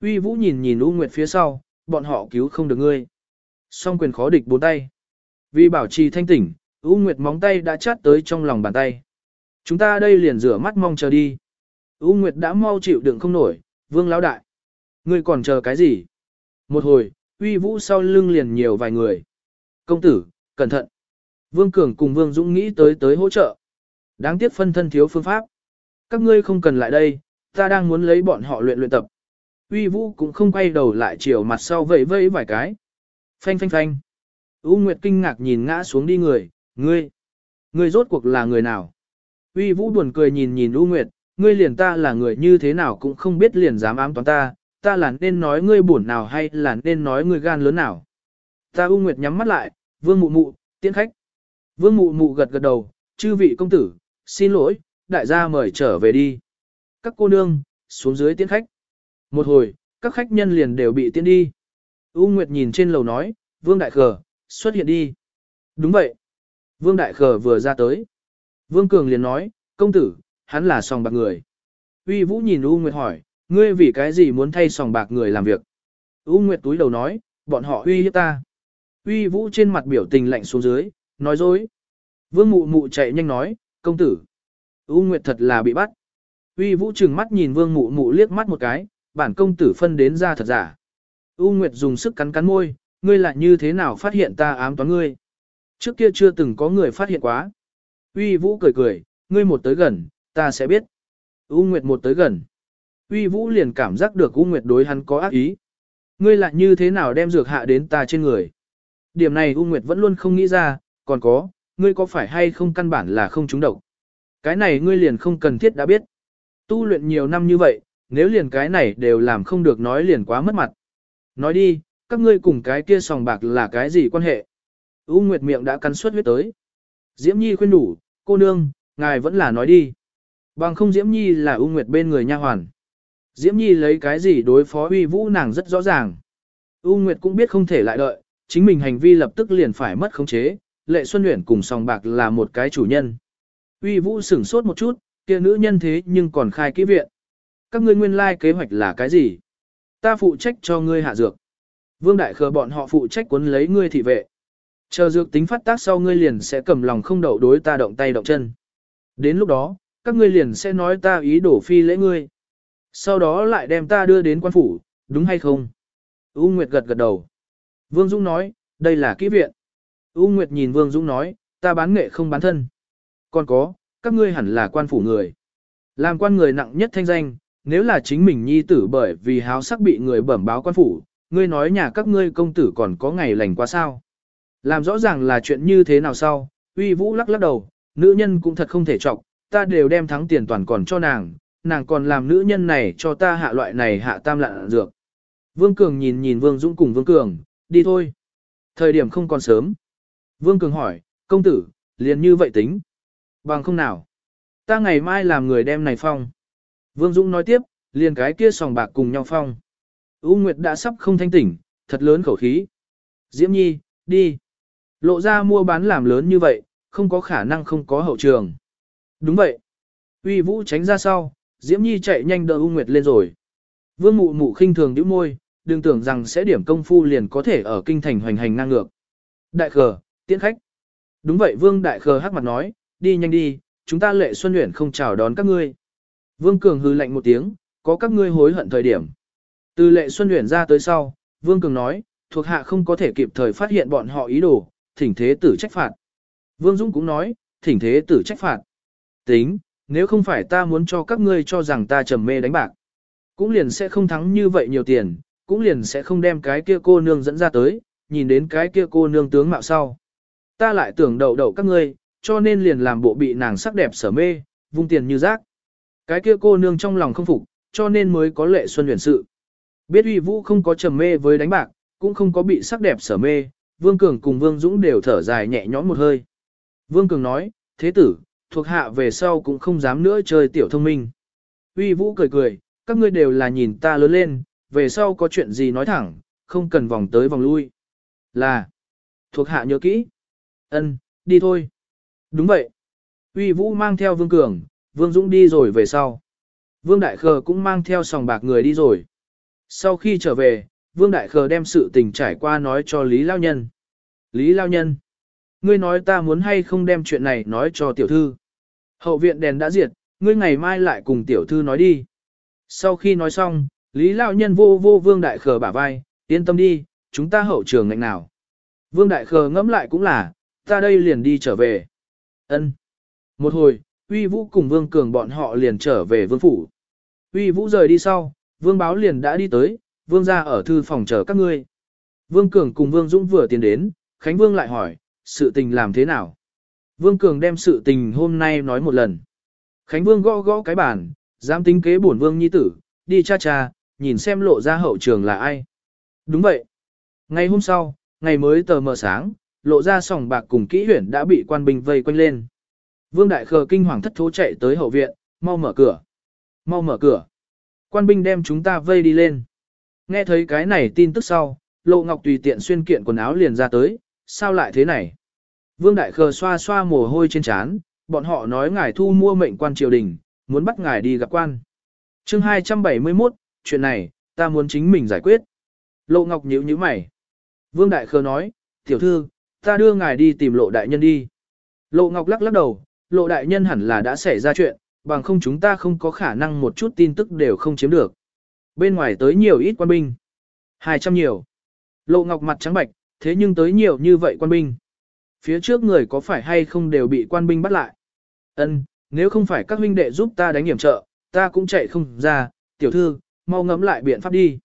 Uy Vũ nhìn nhìn U Nguyệt phía sau, bọn họ cứu không được ngươi. Song quyền khó địch bốn tay. Vì bảo trì thanh tỉnh, U Nguyệt móng tay đã chát tới trong lòng bàn tay. Chúng ta đây liền rửa mắt mong chờ đi. U Nguyệt đã mau chịu đựng không nổi, Vương lão đại. Ngươi còn chờ cái gì? Một hồi, Uy Vũ sau lưng liền nhiều vài người. Công tử, cẩn thận. Vương Cường cùng Vương Dũng nghĩ tới tới hỗ trợ. Đáng tiếc phân thân thiếu phương pháp. Các ngươi không cần lại đây, ta đang muốn lấy bọn họ luyện luyện tập. Uy Vũ cũng không quay đầu lại chiều mặt sau vẫy vẫy vài cái. Phanh phanh phanh. U Nguyệt kinh ngạc nhìn ngã xuống đi người, ngươi. Ngươi rốt cuộc là người nào? Uy Vũ buồn cười nhìn nhìn U Nguyệt, ngươi liền ta là người như thế nào cũng không biết liền dám ám toán ta, ta là nên nói ngươi buồn nào hay là nên nói ngươi gan lớn nào. Ta U Nguyệt nhắm mắt lại, vương mụ mụ, tiễn khách. Vương mụ mụ gật gật đầu, chư vị công tử, xin lỗi, đại gia mời trở về đi. Các cô nương, xuống dưới tiễn khách. Một hồi, các khách nhân liền đều bị tiễn đi. U Nguyệt nhìn trên lầu nói, Vương Đại Khờ, xuất hiện đi. Đúng vậy. Vương Đại Khờ vừa ra tới. Vương Cường liền nói, công tử, hắn là sòng bạc người. Uy Vũ nhìn U Nguyệt hỏi, ngươi vì cái gì muốn thay sòng bạc người làm việc? U Nguyệt túi đầu nói, bọn họ uy hiếp ta. Uy Vũ trên mặt biểu tình lạnh xuống dưới, nói dối. Vương mụ mụ chạy nhanh nói, công tử. U Nguyệt thật là bị bắt. Uy Vũ trừng mắt nhìn Vương mụ mụ liếc mắt một cái, bản công tử phân đến ra thật giả. U Nguyệt dùng sức cắn cắn môi, ngươi lại như thế nào phát hiện ta ám toán ngươi. Trước kia chưa từng có người phát hiện quá. Uy Vũ cười cười, ngươi một tới gần, ta sẽ biết. U Nguyệt một tới gần. Uy Vũ liền cảm giác được U Nguyệt đối hắn có ác ý. Ngươi lại như thế nào đem dược hạ đến ta trên người. Điểm này U Nguyệt vẫn luôn không nghĩ ra, còn có, ngươi có phải hay không căn bản là không trúng độc. Cái này ngươi liền không cần thiết đã biết. Tu luyện nhiều năm như vậy, nếu liền cái này đều làm không được nói liền quá mất mặt. Nói đi, các ngươi cùng cái kia sòng bạc là cái gì quan hệ? U Nguyệt miệng đã cắn suất huyết tới. Diễm Nhi khuyên đủ, cô nương, ngài vẫn là nói đi. Bằng không Diễm Nhi là U Nguyệt bên người nha hoàn. Diễm Nhi lấy cái gì đối phó uy vũ nàng rất rõ ràng. U Nguyệt cũng biết không thể lại đợi, chính mình hành vi lập tức liền phải mất khống chế, lệ xuân luyện cùng sòng bạc là một cái chủ nhân. Uy vũ sửng sốt một chút, kia nữ nhân thế nhưng còn khai kỹ viện. Các ngươi nguyên lai like kế hoạch là cái gì? Ta phụ trách cho ngươi hạ dược. Vương Đại Khờ bọn họ phụ trách cuốn lấy ngươi thị vệ. Chờ dược tính phát tác sau ngươi liền sẽ cầm lòng không đậu đối ta động tay động chân. Đến lúc đó, các ngươi liền sẽ nói ta ý đổ phi lễ ngươi. Sau đó lại đem ta đưa đến quan phủ, đúng hay không? U Nguyệt gật gật đầu. Vương Dung nói, đây là kỹ viện. U Nguyệt nhìn Vương Dũng nói, ta bán nghệ không bán thân. Còn có, các ngươi hẳn là quan phủ người. Làm quan người nặng nhất thanh danh, nếu là chính mình nhi tử bởi vì háo sắc bị người bẩm báo quan phủ, ngươi nói nhà các ngươi công tử còn có ngày lành quá sao. Làm rõ ràng là chuyện như thế nào sau, uy vũ lắc lắc đầu, nữ nhân cũng thật không thể trọng, ta đều đem thắng tiền toàn còn cho nàng, nàng còn làm nữ nhân này cho ta hạ loại này hạ tam lạn dược. Vương Cường nhìn nhìn Vương Dũng cùng Vương Cường, đi thôi. Thời điểm không còn sớm. Vương Cường hỏi, công tử, liền như vậy tính. Bằng không nào. Ta ngày mai làm người đem này phong. Vương Dũng nói tiếp, liền cái kia sòng bạc cùng nhau phong. U Nguyệt đã sắp không thanh tỉnh, thật lớn khẩu khí. Diễm Nhi, đi. Lộ ra mua bán làm lớn như vậy, không có khả năng không có hậu trường. Đúng vậy. Uy Vũ tránh ra sau, Diễm Nhi chạy nhanh đỡ U Nguyệt lên rồi. Vương Mụ Mụ khinh thường nhíu môi, đừng tưởng rằng sẽ điểm công phu liền có thể ở kinh thành hoành hành ngang ngược. Đại khờ, tiễn khách. Đúng vậy Vương Đại khờ hắc mặt nói, đi nhanh đi, chúng ta lệ xuân luyện không chào đón các ngươi. Vương Cường hư lạnh một tiếng, có các ngươi hối hận thời điểm. Từ lệ xuân luyện ra tới sau, Vương Cường nói, thuộc hạ không có thể kịp thời phát hiện bọn họ ý đồ, thỉnh thế tử trách phạt. Vương Dũng cũng nói, thỉnh thế tử trách phạt. Tính, nếu không phải ta muốn cho các ngươi cho rằng ta trầm mê đánh bạc, cũng liền sẽ không thắng như vậy nhiều tiền, cũng liền sẽ không đem cái kia cô nương dẫn ra tới, nhìn đến cái kia cô nương tướng mạo sau. Ta lại tưởng đậu đậu các ngươi, cho nên liền làm bộ bị nàng sắc đẹp sở mê, vung tiền như rác. Cái kia cô nương trong lòng không phục, cho nên mới có lệ xuân huyền sự. Biết uy vũ không có trầm mê với đánh bạc, cũng không có bị sắc đẹp sở mê, Vương Cường cùng Vương Dũng đều thở dài nhẹ nhõm một hơi. Vương Cường nói, thế tử, thuộc hạ về sau cũng không dám nữa chơi tiểu thông minh. Uy vũ cười cười, các ngươi đều là nhìn ta lớn lên, về sau có chuyện gì nói thẳng, không cần vòng tới vòng lui. Là, thuộc hạ nhớ kỹ. Ân, đi thôi. Đúng vậy. Uy vũ mang theo Vương Cường, Vương Dũng đi rồi về sau. Vương Đại Khờ cũng mang theo sòng bạc người đi rồi. Sau khi trở về, Vương Đại Khờ đem sự tình trải qua nói cho Lý Lao Nhân. Lý Lao Nhân, ngươi nói ta muốn hay không đem chuyện này nói cho tiểu thư. Hậu viện đèn đã diệt, ngươi ngày mai lại cùng tiểu thư nói đi. Sau khi nói xong, Lý Lao Nhân vô vô Vương Đại Khờ bả vai, yên tâm đi, chúng ta hậu trường ngạnh nào. Vương Đại Khờ ngẫm lại cũng là, ta đây liền đi trở về. Ân. Một hồi, Uy Vũ cùng Vương Cường bọn họ liền trở về Vương Phủ. Uy Vũ rời đi sau, Vương Báo liền đã đi tới, Vương ra ở thư phòng chờ các ngươi. Vương Cường cùng Vương Dũng vừa tiến đến, Khánh Vương lại hỏi, sự tình làm thế nào? Vương Cường đem sự tình hôm nay nói một lần. Khánh Vương gõ gõ cái bàn, dám tính kế bổn Vương Nhi tử, đi cha cha, nhìn xem lộ ra hậu trường là ai. Đúng vậy. Ngày hôm sau, ngày mới tờ mờ sáng, lộ ra sòng bạc cùng kỹ huyển đã bị quan binh vây quanh lên. Vương Đại Khờ kinh hoàng thất thố chạy tới hậu viện, mau mở cửa. Mau mở cửa. Quan binh đem chúng ta vây đi lên. Nghe thấy cái này tin tức sau, Lộ Ngọc tùy tiện xuyên kiện quần áo liền ra tới, sao lại thế này? Vương Đại Khờ xoa xoa mồ hôi trên trán, bọn họ nói ngài thu mua mệnh quan triều đình, muốn bắt ngài đi gặp quan. chương 271, chuyện này, ta muốn chính mình giải quyết. Lộ Ngọc nhíu nhíu mày. Vương Đại Khờ nói, tiểu thư, ta đưa ngài đi tìm lộ đại nhân đi. Lộ Ngọc lắc lắc đầu, lộ đại nhân hẳn là đã xảy ra chuyện, bằng không chúng ta không có khả năng một chút tin tức đều không chiếm được. Bên ngoài tới nhiều ít quan binh. 200 nhiều. Lộ Ngọc mặt trắng bạch, thế nhưng tới nhiều như vậy quan binh. Phía trước người có phải hay không đều bị quan binh bắt lại. Ân, nếu không phải các huynh đệ giúp ta đánh hiểm trợ, ta cũng chạy không ra, tiểu thư, mau ngẫm lại biện pháp đi.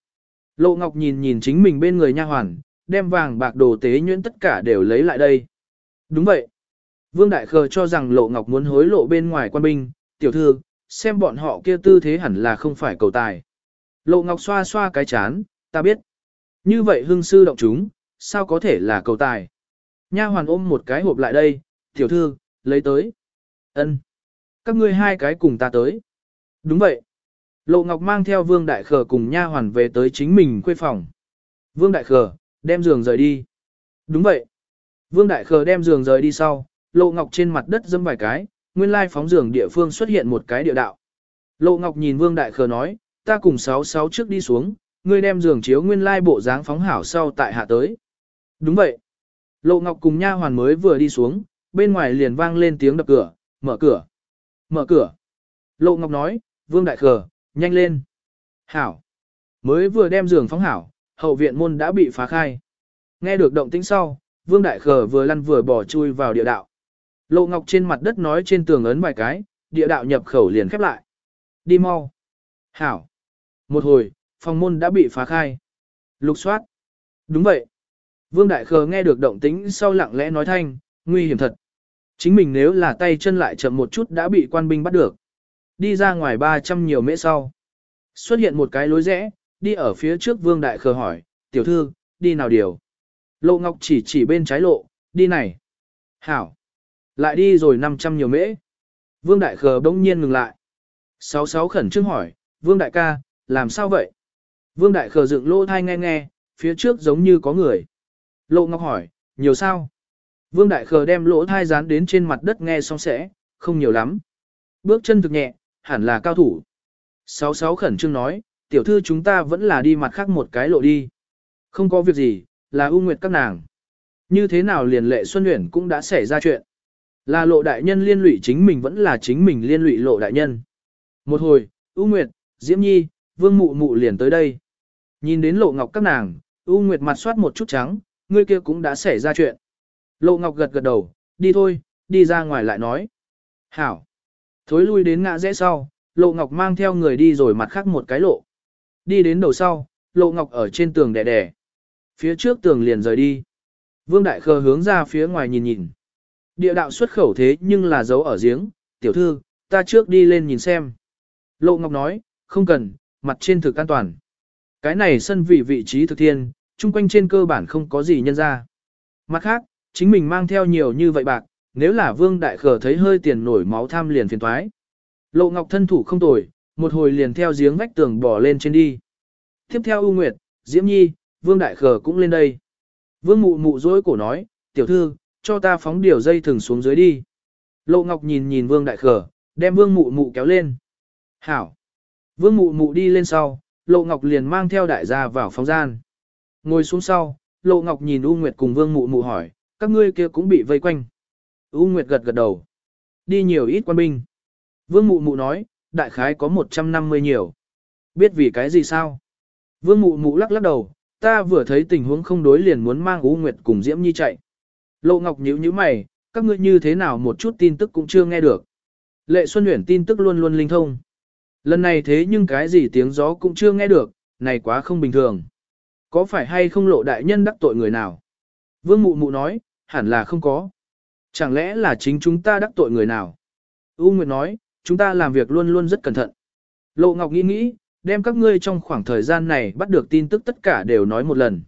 Lộ Ngọc nhìn nhìn chính mình bên người nha hoàn, đem vàng bạc đồ tế nhuyễn tất cả đều lấy lại đây. Đúng vậy. Vương Đại Khờ cho rằng Lộ Ngọc muốn hối lộ bên ngoài quan binh, tiểu thư, xem bọn họ kia tư thế hẳn là không phải cầu tài. Lộ Ngọc xoa xoa cái chán, ta biết. Như vậy hưng sư động chúng, sao có thể là cầu tài. Nha hoàn ôm một cái hộp lại đây, tiểu thư, lấy tới. ân Các ngươi hai cái cùng ta tới. Đúng vậy. Lộ Ngọc mang theo Vương Đại Khờ cùng nha hoàn về tới chính mình quê phòng. Vương Đại Khờ, đem giường rời đi. Đúng vậy. Vương Đại Khờ đem giường rời đi sau, Lộ Ngọc trên mặt đất dâm vài cái, nguyên lai phóng giường địa phương xuất hiện một cái địa đạo. Lộ Ngọc nhìn Vương Đại Khờ nói, ta cùng sáu sáu trước đi xuống, ngươi đem giường chiếu nguyên lai bộ dáng phóng hảo sau tại hạ tới. Đúng vậy. Lộ Ngọc cùng nha hoàn mới vừa đi xuống, bên ngoài liền vang lên tiếng đập cửa, mở cửa, mở cửa. Lộ Ngọc nói, Vương Đại Khờ, nhanh lên. Hảo. Mới vừa đem giường phóng hảo, hậu viện môn đã bị phá khai. Nghe được động tĩnh sau, Vương Đại Khờ vừa lăn vừa bỏ chui vào địa đạo. Lộ Ngọc trên mặt đất nói trên tường ấn vài cái, địa đạo nhập khẩu liền khép lại. Đi mau. Hảo. Một hồi, phòng môn đã bị phá khai. Lục soát. Đúng vậy. Vương Đại Khờ nghe được động tĩnh sau lặng lẽ nói thanh, nguy hiểm thật. Chính mình nếu là tay chân lại chậm một chút đã bị quan binh bắt được. Đi ra ngoài 300 nhiều mễ sau. Xuất hiện một cái lối rẽ, đi ở phía trước Vương Đại Khờ hỏi, tiểu thư, đi nào điều. Lộ Ngọc chỉ chỉ bên trái lộ, đi này. Hảo. Lại đi rồi 500 nhiều mễ. Vương Đại Khờ bỗng nhiên ngừng lại. Sáu sáu khẩn trương hỏi, Vương Đại ca, làm sao vậy? Vương Đại Khờ dựng lỗ thai nghe nghe, phía trước giống như có người. Lộ Ngọc hỏi, nhiều sao? Vương Đại Khờ đem lỗ thai dán đến trên mặt đất nghe xong sẽ, không nhiều lắm. Bước chân thực nhẹ, hẳn là cao thủ. Sáu sáu khẩn trương nói, tiểu thư chúng ta vẫn là đi mặt khác một cái lộ đi. Không có việc gì, là ưu nguyệt các nàng. Như thế nào liền lệ Xuân Uyển cũng đã xảy ra chuyện. Là lộ đại nhân liên lụy chính mình vẫn là chính mình liên lụy lộ đại nhân. Một hồi, ưu nguyệt, Diễm Nhi, Vương Mụ Mụ liền tới đây. Nhìn đến lộ ngọc các nàng, ưu nguyệt mặt soát một chút trắng, ngươi kia cũng đã xảy ra chuyện. Lộ ngọc gật gật đầu, đi thôi, đi ra ngoài lại nói. Hảo. Thối lui đến ngã rẽ sau, lộ ngọc mang theo người đi rồi mặt khác một cái lộ. Đi đến đầu sau, lộ ngọc ở trên tường đè đè. Phía trước tường liền rời đi. Vương Đại Khờ hướng ra phía ngoài nhìn nhìn. Địa đạo xuất khẩu thế nhưng là giấu ở giếng, tiểu thư, ta trước đi lên nhìn xem. Lộ Ngọc nói, không cần, mặt trên thực an toàn. Cái này sân vị vị trí thực thiên, chung quanh trên cơ bản không có gì nhân ra. Mặt khác, chính mình mang theo nhiều như vậy bạc, nếu là Vương Đại Khờ thấy hơi tiền nổi máu tham liền phiền thoái. Lộ Ngọc thân thủ không tồi, một hồi liền theo giếng vách tường bỏ lên trên đi. Tiếp theo U Nguyệt, Diễm Nhi, Vương Đại Khờ cũng lên đây. Vương Mụ Mụ dối cổ nói, tiểu thư, cho ta phóng điều dây thừng xuống dưới đi. Lộ Ngọc nhìn nhìn Vương Đại Khờ, đem Vương Mụ Mụ kéo lên. Hảo. Vương Mụ Mụ đi lên sau, Lộ Ngọc liền mang theo đại gia vào phòng gian. Ngồi xuống sau, Lộ Ngọc nhìn U Nguyệt cùng Vương Mụ Mụ hỏi, các ngươi kia cũng bị vây quanh. U Nguyệt gật gật đầu. Đi nhiều ít quan binh. Vương Mụ Mụ nói, đại khái có 150 nhiều. Biết vì cái gì sao? Vương Mụ Mụ lắc lắc đầu, ta vừa thấy tình huống không đối liền muốn mang U Nguyệt cùng Diễm Nhi chạy. Lộ Ngọc nhíu nhíu mày, các ngươi như thế nào một chút tin tức cũng chưa nghe được. Lệ Xuân Uyển tin tức luôn luôn linh thông. Lần này thế nhưng cái gì tiếng gió cũng chưa nghe được, này quá không bình thường. Có phải hay không lộ đại nhân đắc tội người nào? Vương Mụ Mụ nói, hẳn là không có. Chẳng lẽ là chính chúng ta đắc tội người nào? U Nguyệt nói, chúng ta làm việc luôn luôn rất cẩn thận. Lộ Ngọc nghĩ nghĩ, đem các ngươi trong khoảng thời gian này bắt được tin tức tất cả đều nói một lần.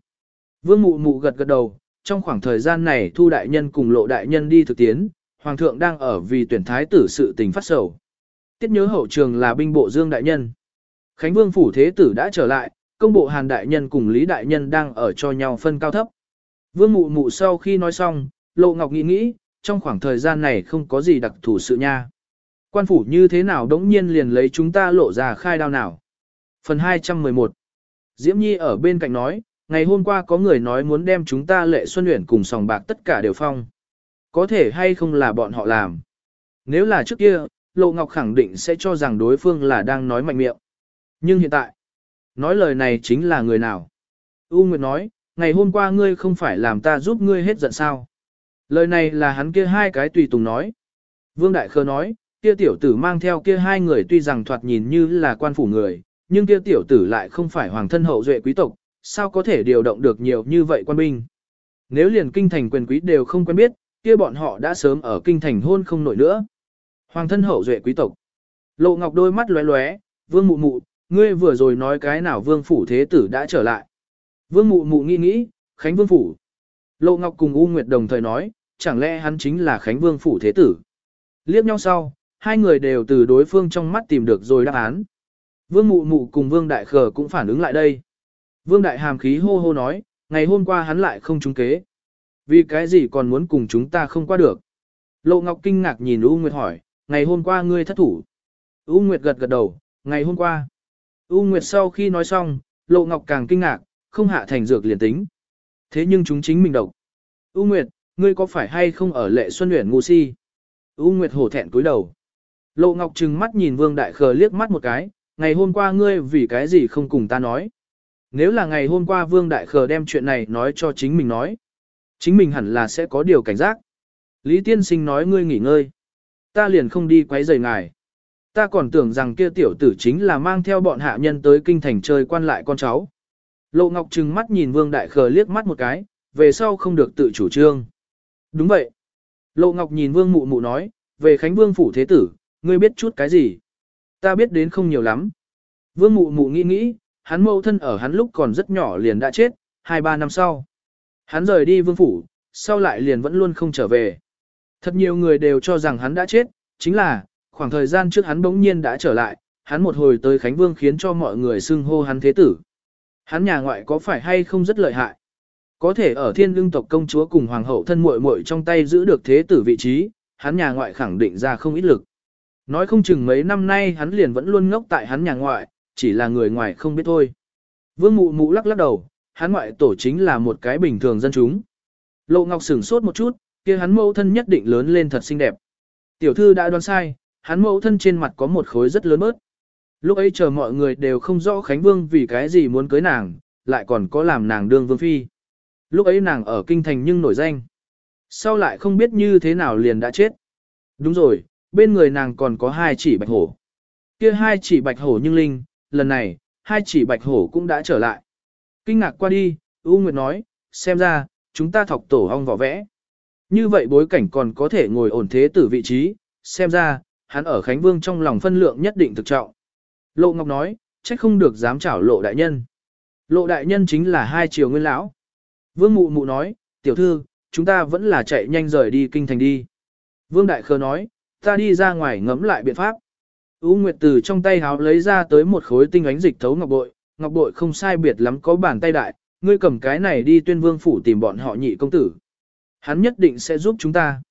Vương Mụ Mụ gật gật đầu, trong khoảng thời gian này Thu Đại Nhân cùng Lộ Đại Nhân đi thực tiến, Hoàng thượng đang ở vì tuyển thái tử sự tình phát sầu. Tiết nhớ hậu trường là binh bộ Dương Đại Nhân. Khánh Vương Phủ Thế Tử đã trở lại, công bộ Hàn Đại Nhân cùng Lý Đại Nhân đang ở cho nhau phân cao thấp. Vương Mụ Mụ sau khi nói xong, Lộ Ngọc nghĩ nghĩ, trong khoảng thời gian này không có gì đặc thù sự nha. Quan phủ như thế nào đống nhiên liền lấy chúng ta lộ ra khai đao nào. Phần 211 Diễm Nhi ở bên cạnh nói, ngày hôm qua có người nói muốn đem chúng ta lệ xuân luyện cùng sòng bạc tất cả đều phong. Có thể hay không là bọn họ làm. Nếu là trước kia, Lộ Ngọc khẳng định sẽ cho rằng đối phương là đang nói mạnh miệng. Nhưng hiện tại, nói lời này chính là người nào? U Nguyệt nói, ngày hôm qua ngươi không phải làm ta giúp ngươi hết giận sao? Lời này là hắn kia hai cái tùy tùng nói. Vương Đại Khơ nói, kia tiểu tử mang theo kia hai người tuy rằng thoạt nhìn như là quan phủ người, nhưng kia tiểu tử lại không phải hoàng thân hậu duệ quý tộc, sao có thể điều động được nhiều như vậy quan binh. Nếu liền kinh thành quyền quý đều không quen biết, kia bọn họ đã sớm ở kinh thành hôn không nổi nữa. Hoàng thân hậu duệ quý tộc. Lộ Ngọc đôi mắt lóe lóe, vương mụ mụ, ngươi vừa rồi nói cái nào vương phủ thế tử đã trở lại. Vương mụ mụ nghĩ nghĩ, Khánh vương phủ. Lộ Ngọc cùng U Nguyệt đồng thời nói, chẳng lẽ hắn chính là Khánh vương phủ thế tử. Liếc nhau sau, hai người đều từ đối phương trong mắt tìm được rồi đáp án. Vương mụ mụ cùng Vương Đại Khờ cũng phản ứng lại đây. Vương Đại Hàm khí hô hô nói, ngày hôm qua hắn lại không trúng kế. Vì cái gì còn muốn cùng chúng ta không qua được? Lộ Ngọc kinh ngạc nhìn U Nguyệt hỏi, ngày hôm qua ngươi thất thủ. U Nguyệt gật gật đầu, ngày hôm qua. U Nguyệt sau khi nói xong, Lộ Ngọc càng kinh ngạc, không hạ thành dược liền tính. Thế nhưng chúng chính mình độc. U Nguyệt, ngươi có phải hay không ở lệ xuân luyện ngu si? U Nguyệt hổ thẹn cúi đầu. Lộ Ngọc trừng mắt nhìn Vương Đại Khờ liếc mắt một cái, ngày hôm qua ngươi vì cái gì không cùng ta nói. Nếu là ngày hôm qua Vương Đại Khờ đem chuyện này nói cho chính mình nói, chính mình hẳn là sẽ có điều cảnh giác. Lý Tiên Sinh nói ngươi nghỉ ngơi. Ta liền không đi quấy rầy ngài. Ta còn tưởng rằng kia tiểu tử chính là mang theo bọn hạ nhân tới kinh thành chơi quan lại con cháu. Lộ Ngọc trừng mắt nhìn Vương Đại Khờ liếc mắt một cái, về sau không được tự chủ trương. Đúng vậy. Lộ Ngọc nhìn Vương Mụ Mụ nói, về Khánh Vương Phủ Thế Tử, ngươi biết chút cái gì? Ta biết đến không nhiều lắm. Vương Mụ Mụ nghĩ nghĩ, hắn mâu thân ở hắn lúc còn rất nhỏ liền đã chết, 2-3 năm sau. Hắn rời đi Vương Phủ, sau lại liền vẫn luôn không trở về. Thật nhiều người đều cho rằng hắn đã chết, chính là, khoảng thời gian trước hắn bỗng nhiên đã trở lại, hắn một hồi tới Khánh Vương khiến cho mọi người xưng hô hắn thế tử. Hắn nhà ngoại có phải hay không rất lợi hại? Có thể ở thiên lương tộc công chúa cùng hoàng hậu thân muội muội trong tay giữ được thế tử vị trí, hắn nhà ngoại khẳng định ra không ít lực. Nói không chừng mấy năm nay hắn liền vẫn luôn ngốc tại hắn nhà ngoại, chỉ là người ngoài không biết thôi. Vương mụ mụ lắc lắc đầu, hắn ngoại tổ chính là một cái bình thường dân chúng. Lộ Ngọc sửng sốt một chút, kia hắn mẫu thân nhất định lớn lên thật xinh đẹp. Tiểu thư đã đoán sai, hắn mẫu thân trên mặt có một khối rất lớn bớt. Lúc ấy chờ mọi người đều không rõ Khánh Vương vì cái gì muốn cưới nàng, lại còn có làm nàng đương vương phi. Lúc ấy nàng ở kinh thành nhưng nổi danh. Sau lại không biết như thế nào liền đã chết. Đúng rồi, bên người nàng còn có hai chỉ bạch hổ. Kia hai chỉ bạch hổ nhưng linh, lần này, hai chỉ bạch hổ cũng đã trở lại. Kinh ngạc qua đi, U Nguyệt nói, xem ra, chúng ta thọc tổ ong vỏ vẽ. Như vậy bối cảnh còn có thể ngồi ổn thế tử vị trí, xem ra, hắn ở Khánh Vương trong lòng phân lượng nhất định thực trọng. Lộ Ngọc nói, trách không được dám chảo lộ đại nhân. Lộ đại nhân chính là hai triều nguyên lão. Vương mụ mụ nói, tiểu thư, chúng ta vẫn là chạy nhanh rời đi kinh thành đi. Vương đại khờ nói, ta đi ra ngoài ngẫm lại biện pháp. U Nguyệt từ trong tay háo lấy ra tới một khối tinh ánh dịch thấu ngọc bội, ngọc bội không sai biệt lắm có bàn tay đại, ngươi cầm cái này đi tuyên vương phủ tìm bọn họ nhị công tử. Hắn nhất định sẽ giúp chúng ta.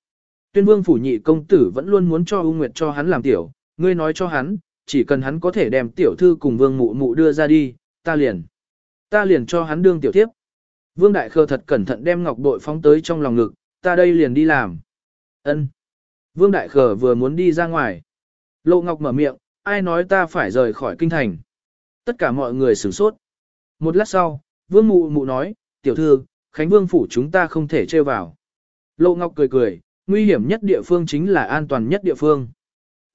Tuyên vương phủ nhị công tử vẫn luôn muốn cho U Nguyệt cho hắn làm tiểu, ngươi nói cho hắn, chỉ cần hắn có thể đem tiểu thư cùng vương mụ mụ đưa ra đi, ta liền. Ta liền cho hắn đương tiểu tiếp. Vương Đại Khơ thật cẩn thận đem ngọc bội phóng tới trong lòng ngực, ta đây liền đi làm. Ân. Vương Đại Khờ vừa muốn đi ra ngoài. Lộ Ngọc mở miệng, ai nói ta phải rời khỏi kinh thành. Tất cả mọi người sửng sốt. Một lát sau, Vương Mụ Mụ nói, tiểu thư, Khánh Vương phủ chúng ta không thể trêu vào. Lộ Ngọc cười cười, nguy hiểm nhất địa phương chính là an toàn nhất địa phương.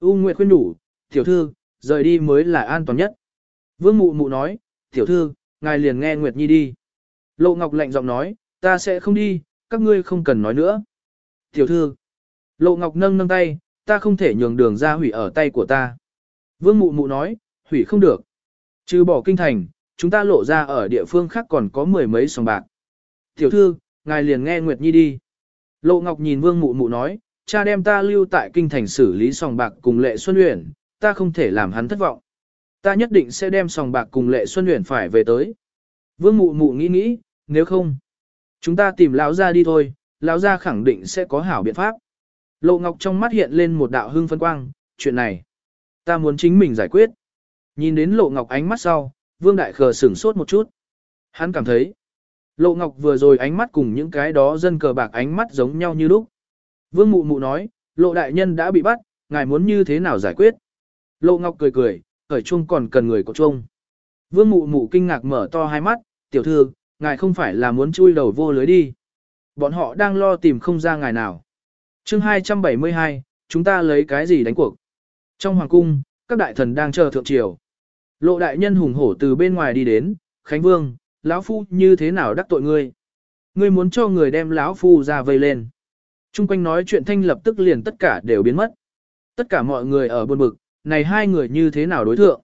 U Nguyệt khuyên đủ, tiểu thư, rời đi mới là an toàn nhất. Vương Mụ Mụ nói, tiểu thư, ngài liền nghe Nguyệt Nhi đi. Lộ Ngọc lạnh giọng nói, ta sẽ không đi, các ngươi không cần nói nữa. Tiểu thư, Lộ Ngọc nâng nâng tay, ta không thể nhường đường ra hủy ở tay của ta. Vương Mụ Mụ nói, hủy không được. Trừ bỏ kinh thành, chúng ta lộ ra ở địa phương khác còn có mười mấy sòng bạc. Tiểu thư, ngài liền nghe Nguyệt Nhi đi. Lộ Ngọc nhìn Vương Mụ Mụ nói, cha đem ta lưu tại kinh thành xử lý sòng bạc cùng Lệ Xuân Uyển, ta không thể làm hắn thất vọng. Ta nhất định sẽ đem sòng bạc cùng Lệ Xuân Uyển phải về tới. Vương Mụ Mụ nghĩ nghĩ, nếu không, chúng ta tìm lão gia đi thôi, lão gia khẳng định sẽ có hảo biện pháp. Lộ Ngọc trong mắt hiện lên một đạo hưng phân quang, chuyện này, ta muốn chính mình giải quyết. Nhìn đến Lộ Ngọc ánh mắt sau, Vương Đại Khờ sửng sốt một chút. Hắn cảm thấy, Lộ Ngọc vừa rồi ánh mắt cùng những cái đó dân cờ bạc ánh mắt giống nhau như lúc. Vương Mụ Mụ nói, Lộ Đại Nhân đã bị bắt, ngài muốn như thế nào giải quyết? Lộ Ngọc cười cười, khởi chung còn cần người có chung. Vương Mụ Mụ kinh ngạc mở to hai mắt, tiểu thư, ngài không phải là muốn chui đầu vô lưới đi. Bọn họ đang lo tìm không ra ngài nào chương 272, chúng ta lấy cái gì đánh cuộc? Trong hoàng cung, các đại thần đang chờ thượng triều. Lộ đại nhân hùng hổ từ bên ngoài đi đến, Khánh Vương, lão phu như thế nào đắc tội ngươi? Ngươi muốn cho người đem lão phu ra vây lên. Trung quanh nói chuyện thanh lập tức liền tất cả đều biến mất. Tất cả mọi người ở buồn bực, này hai người như thế nào đối thượng?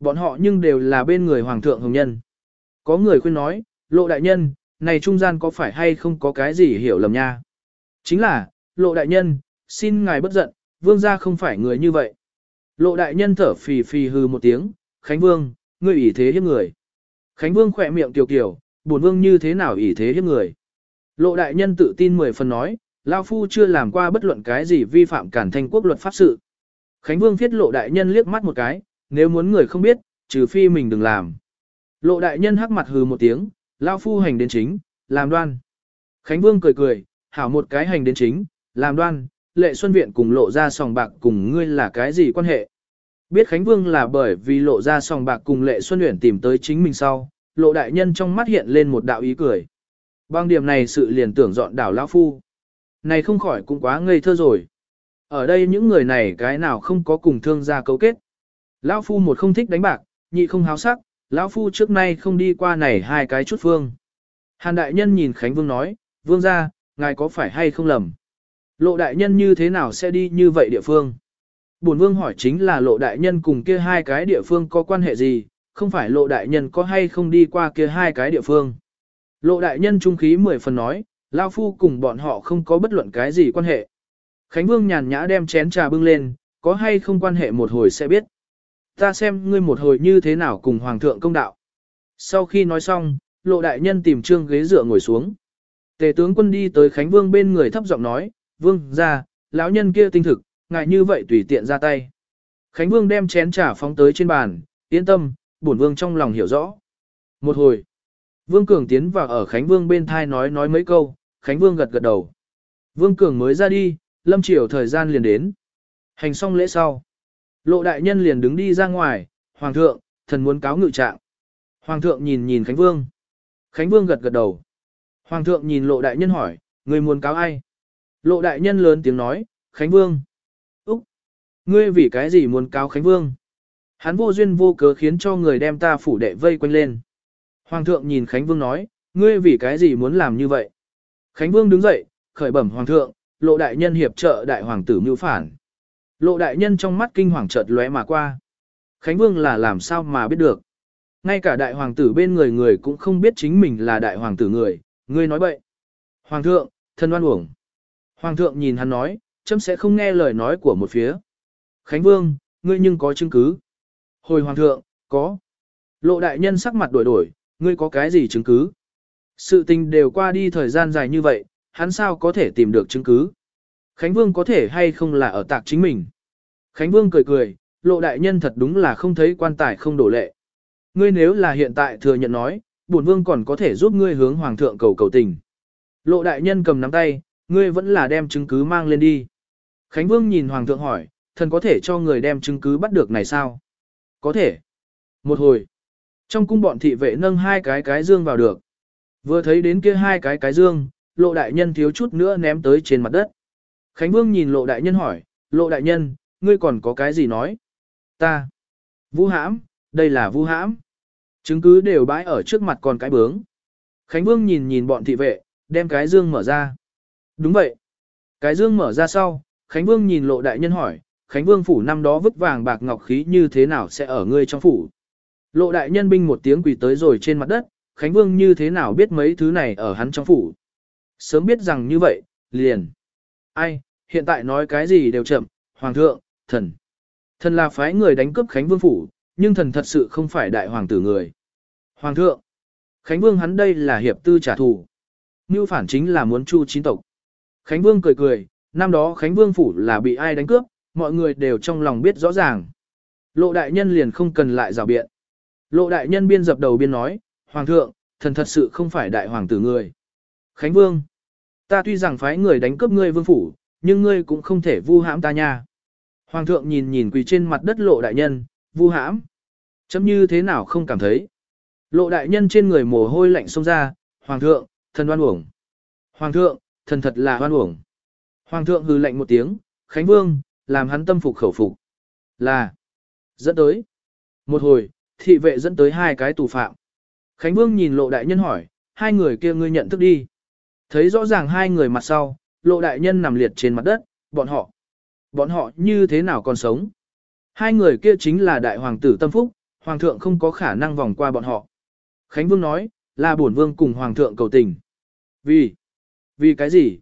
Bọn họ nhưng đều là bên người hoàng thượng hồng nhân. Có người khuyên nói, lộ đại nhân, này trung gian có phải hay không có cái gì hiểu lầm nha? Chính là, lộ đại nhân, xin ngài bất giận, vương gia không phải người như vậy. Lộ đại nhân thở phì phì hư một tiếng, Khánh Vương, ngươi ủy thế hiếp người. Khánh Vương khỏe miệng tiểu kiểu, buồn vương như thế nào ủy thế hiếp người. Lộ đại nhân tự tin mười phần nói, Lao Phu chưa làm qua bất luận cái gì vi phạm cản thanh quốc luật pháp sự. Khánh Vương viết lộ đại nhân liếc mắt một cái, nếu muốn người không biết, trừ phi mình đừng làm. Lộ đại nhân hắc mặt hừ một tiếng, Lao Phu hành đến chính, làm đoan. Khánh Vương cười cười, hảo một cái hành đến chính, làm đoan, lệ xuân viện cùng lộ ra sòng bạc cùng ngươi là cái gì quan hệ. Biết Khánh Vương là bởi vì lộ ra sòng bạc cùng lệ xuân viện tìm tới chính mình sau, lộ đại nhân trong mắt hiện lên một đạo ý cười. Bằng điểm này sự liền tưởng dọn đảo lão phu. Này không khỏi cũng quá ngây thơ rồi. Ở đây những người này cái nào không có cùng thương gia cấu kết. Lão phu một không thích đánh bạc, nhị không háo sắc, lão phu trước nay không đi qua này hai cái chút phương. Hàn đại nhân nhìn Khánh Vương nói, Vương gia, ngài có phải hay không lầm? Lộ đại nhân như thế nào sẽ đi như vậy địa phương? Bổn vương hỏi chính là lộ đại nhân cùng kia hai cái địa phương có quan hệ gì, không phải lộ đại nhân có hay không đi qua kia hai cái địa phương. Lộ đại nhân trung khí mười phần nói, Lao Phu cùng bọn họ không có bất luận cái gì quan hệ. Khánh Vương nhàn nhã đem chén trà bưng lên, có hay không quan hệ một hồi sẽ biết. Ta xem ngươi một hồi như thế nào cùng Hoàng thượng công đạo. Sau khi nói xong, lộ đại nhân tìm trương ghế dựa ngồi xuống. Tề tướng quân đi tới Khánh Vương bên người thấp giọng nói, Vương, ra, lão nhân kia tinh thực, ngại như vậy tùy tiện ra tay. Khánh Vương đem chén trà phóng tới trên bàn, yên tâm, bổn Vương trong lòng hiểu rõ. Một hồi, Vương Cường tiến vào ở Khánh Vương bên thai nói nói mấy câu, Khánh Vương gật gật đầu. Vương Cường mới ra đi, lâm triều thời gian liền đến. Hành xong lễ sau. Lộ đại nhân liền đứng đi ra ngoài, Hoàng thượng, thần muốn cáo ngự trạng. Hoàng thượng nhìn nhìn Khánh Vương. Khánh Vương gật gật đầu. Hoàng thượng nhìn lộ đại nhân hỏi, người muốn cáo ai? Lộ đại nhân lớn tiếng nói, Khánh Vương. Úc! Ngươi vì cái gì muốn cáo Khánh Vương? Hắn vô duyên vô cớ khiến cho người đem ta phủ đệ vây quanh lên. Hoàng thượng nhìn Khánh Vương nói, ngươi vì cái gì muốn làm như vậy? Khánh Vương đứng dậy, khởi bẩm Hoàng thượng, lộ đại nhân hiệp trợ đại hoàng tử mưu phản. Lộ đại nhân trong mắt kinh hoàng chợt lóe mà qua. Khánh Vương là làm sao mà biết được. Ngay cả đại hoàng tử bên người người cũng không biết chính mình là đại hoàng tử người, ngươi nói bậy. Hoàng thượng, thân oan uổng. Hoàng thượng nhìn hắn nói, chấm sẽ không nghe lời nói của một phía. Khánh Vương, ngươi nhưng có chứng cứ. Hồi Hoàng thượng, có. Lộ đại nhân sắc mặt đổi đổi, ngươi có cái gì chứng cứ? Sự tình đều qua đi thời gian dài như vậy, hắn sao có thể tìm được chứng cứ? Khánh Vương có thể hay không là ở tạc chính mình? Khánh Vương cười cười, lộ đại nhân thật đúng là không thấy quan tài không đổ lệ. Ngươi nếu là hiện tại thừa nhận nói, bổn vương còn có thể giúp ngươi hướng hoàng thượng cầu cầu tình. Lộ đại nhân cầm nắm tay, ngươi vẫn là đem chứng cứ mang lên đi. Khánh Vương nhìn hoàng thượng hỏi, thần có thể cho người đem chứng cứ bắt được này sao? Có thể. Một hồi, trong cung bọn thị vệ nâng hai cái cái dương vào được. Vừa thấy đến kia hai cái cái dương, lộ đại nhân thiếu chút nữa ném tới trên mặt đất. Khánh Vương nhìn lộ đại nhân hỏi, lộ đại nhân, ngươi còn có cái gì nói? Ta. Vũ hãm, đây là vũ hãm. Chứng cứ đều bãi ở trước mặt còn cái bướng. Khánh Vương nhìn nhìn bọn thị vệ, đem cái dương mở ra. Đúng vậy. Cái dương mở ra sau, Khánh Vương nhìn lộ đại nhân hỏi, Khánh Vương phủ năm đó vứt vàng bạc ngọc khí như thế nào sẽ ở ngươi trong phủ? Lộ đại nhân binh một tiếng quỳ tới rồi trên mặt đất, Khánh Vương như thế nào biết mấy thứ này ở hắn trong phủ? Sớm biết rằng như vậy, liền. Ai, hiện tại nói cái gì đều chậm, Hoàng thượng, thần. Thần là phái người đánh cướp Khánh Vương phủ, nhưng thần thật sự không phải đại hoàng tử người. Hoàng thượng, Khánh Vương hắn đây là hiệp tư trả thù. Mưu phản chính là muốn chu chín tộc. Khánh Vương cười cười, năm đó Khánh Vương phủ là bị ai đánh cướp, mọi người đều trong lòng biết rõ ràng. Lộ đại nhân liền không cần lại rào biện. Lộ đại nhân biên dập đầu biên nói, Hoàng thượng, thần thật sự không phải đại hoàng tử người. Khánh Vương, ta tuy rằng phái người đánh cướp ngươi vương phủ, nhưng ngươi cũng không thể vu hãm ta nha. Hoàng thượng nhìn nhìn quỳ trên mặt đất lộ đại nhân, vu hãm. Chấm như thế nào không cảm thấy. Lộ đại nhân trên người mồ hôi lạnh xông ra, Hoàng thượng, thần đoan uổng. Hoàng thượng, thần thật là hoan uổng. Hoàng thượng hư lệnh một tiếng, Khánh Vương, làm hắn tâm phục khẩu phục. Là, dẫn tới. Một hồi, thị vệ dẫn tới hai cái tù phạm. Khánh Vương nhìn lộ đại nhân hỏi, hai người kia ngươi nhận thức đi. Thấy rõ ràng hai người mặt sau, lộ đại nhân nằm liệt trên mặt đất, bọn họ. Bọn họ như thế nào còn sống? Hai người kia chính là đại hoàng tử tâm phúc, hoàng thượng không có khả năng vòng qua bọn họ. Khánh Vương nói, là bổn vương cùng hoàng thượng cầu tình. Vì? Vì cái gì?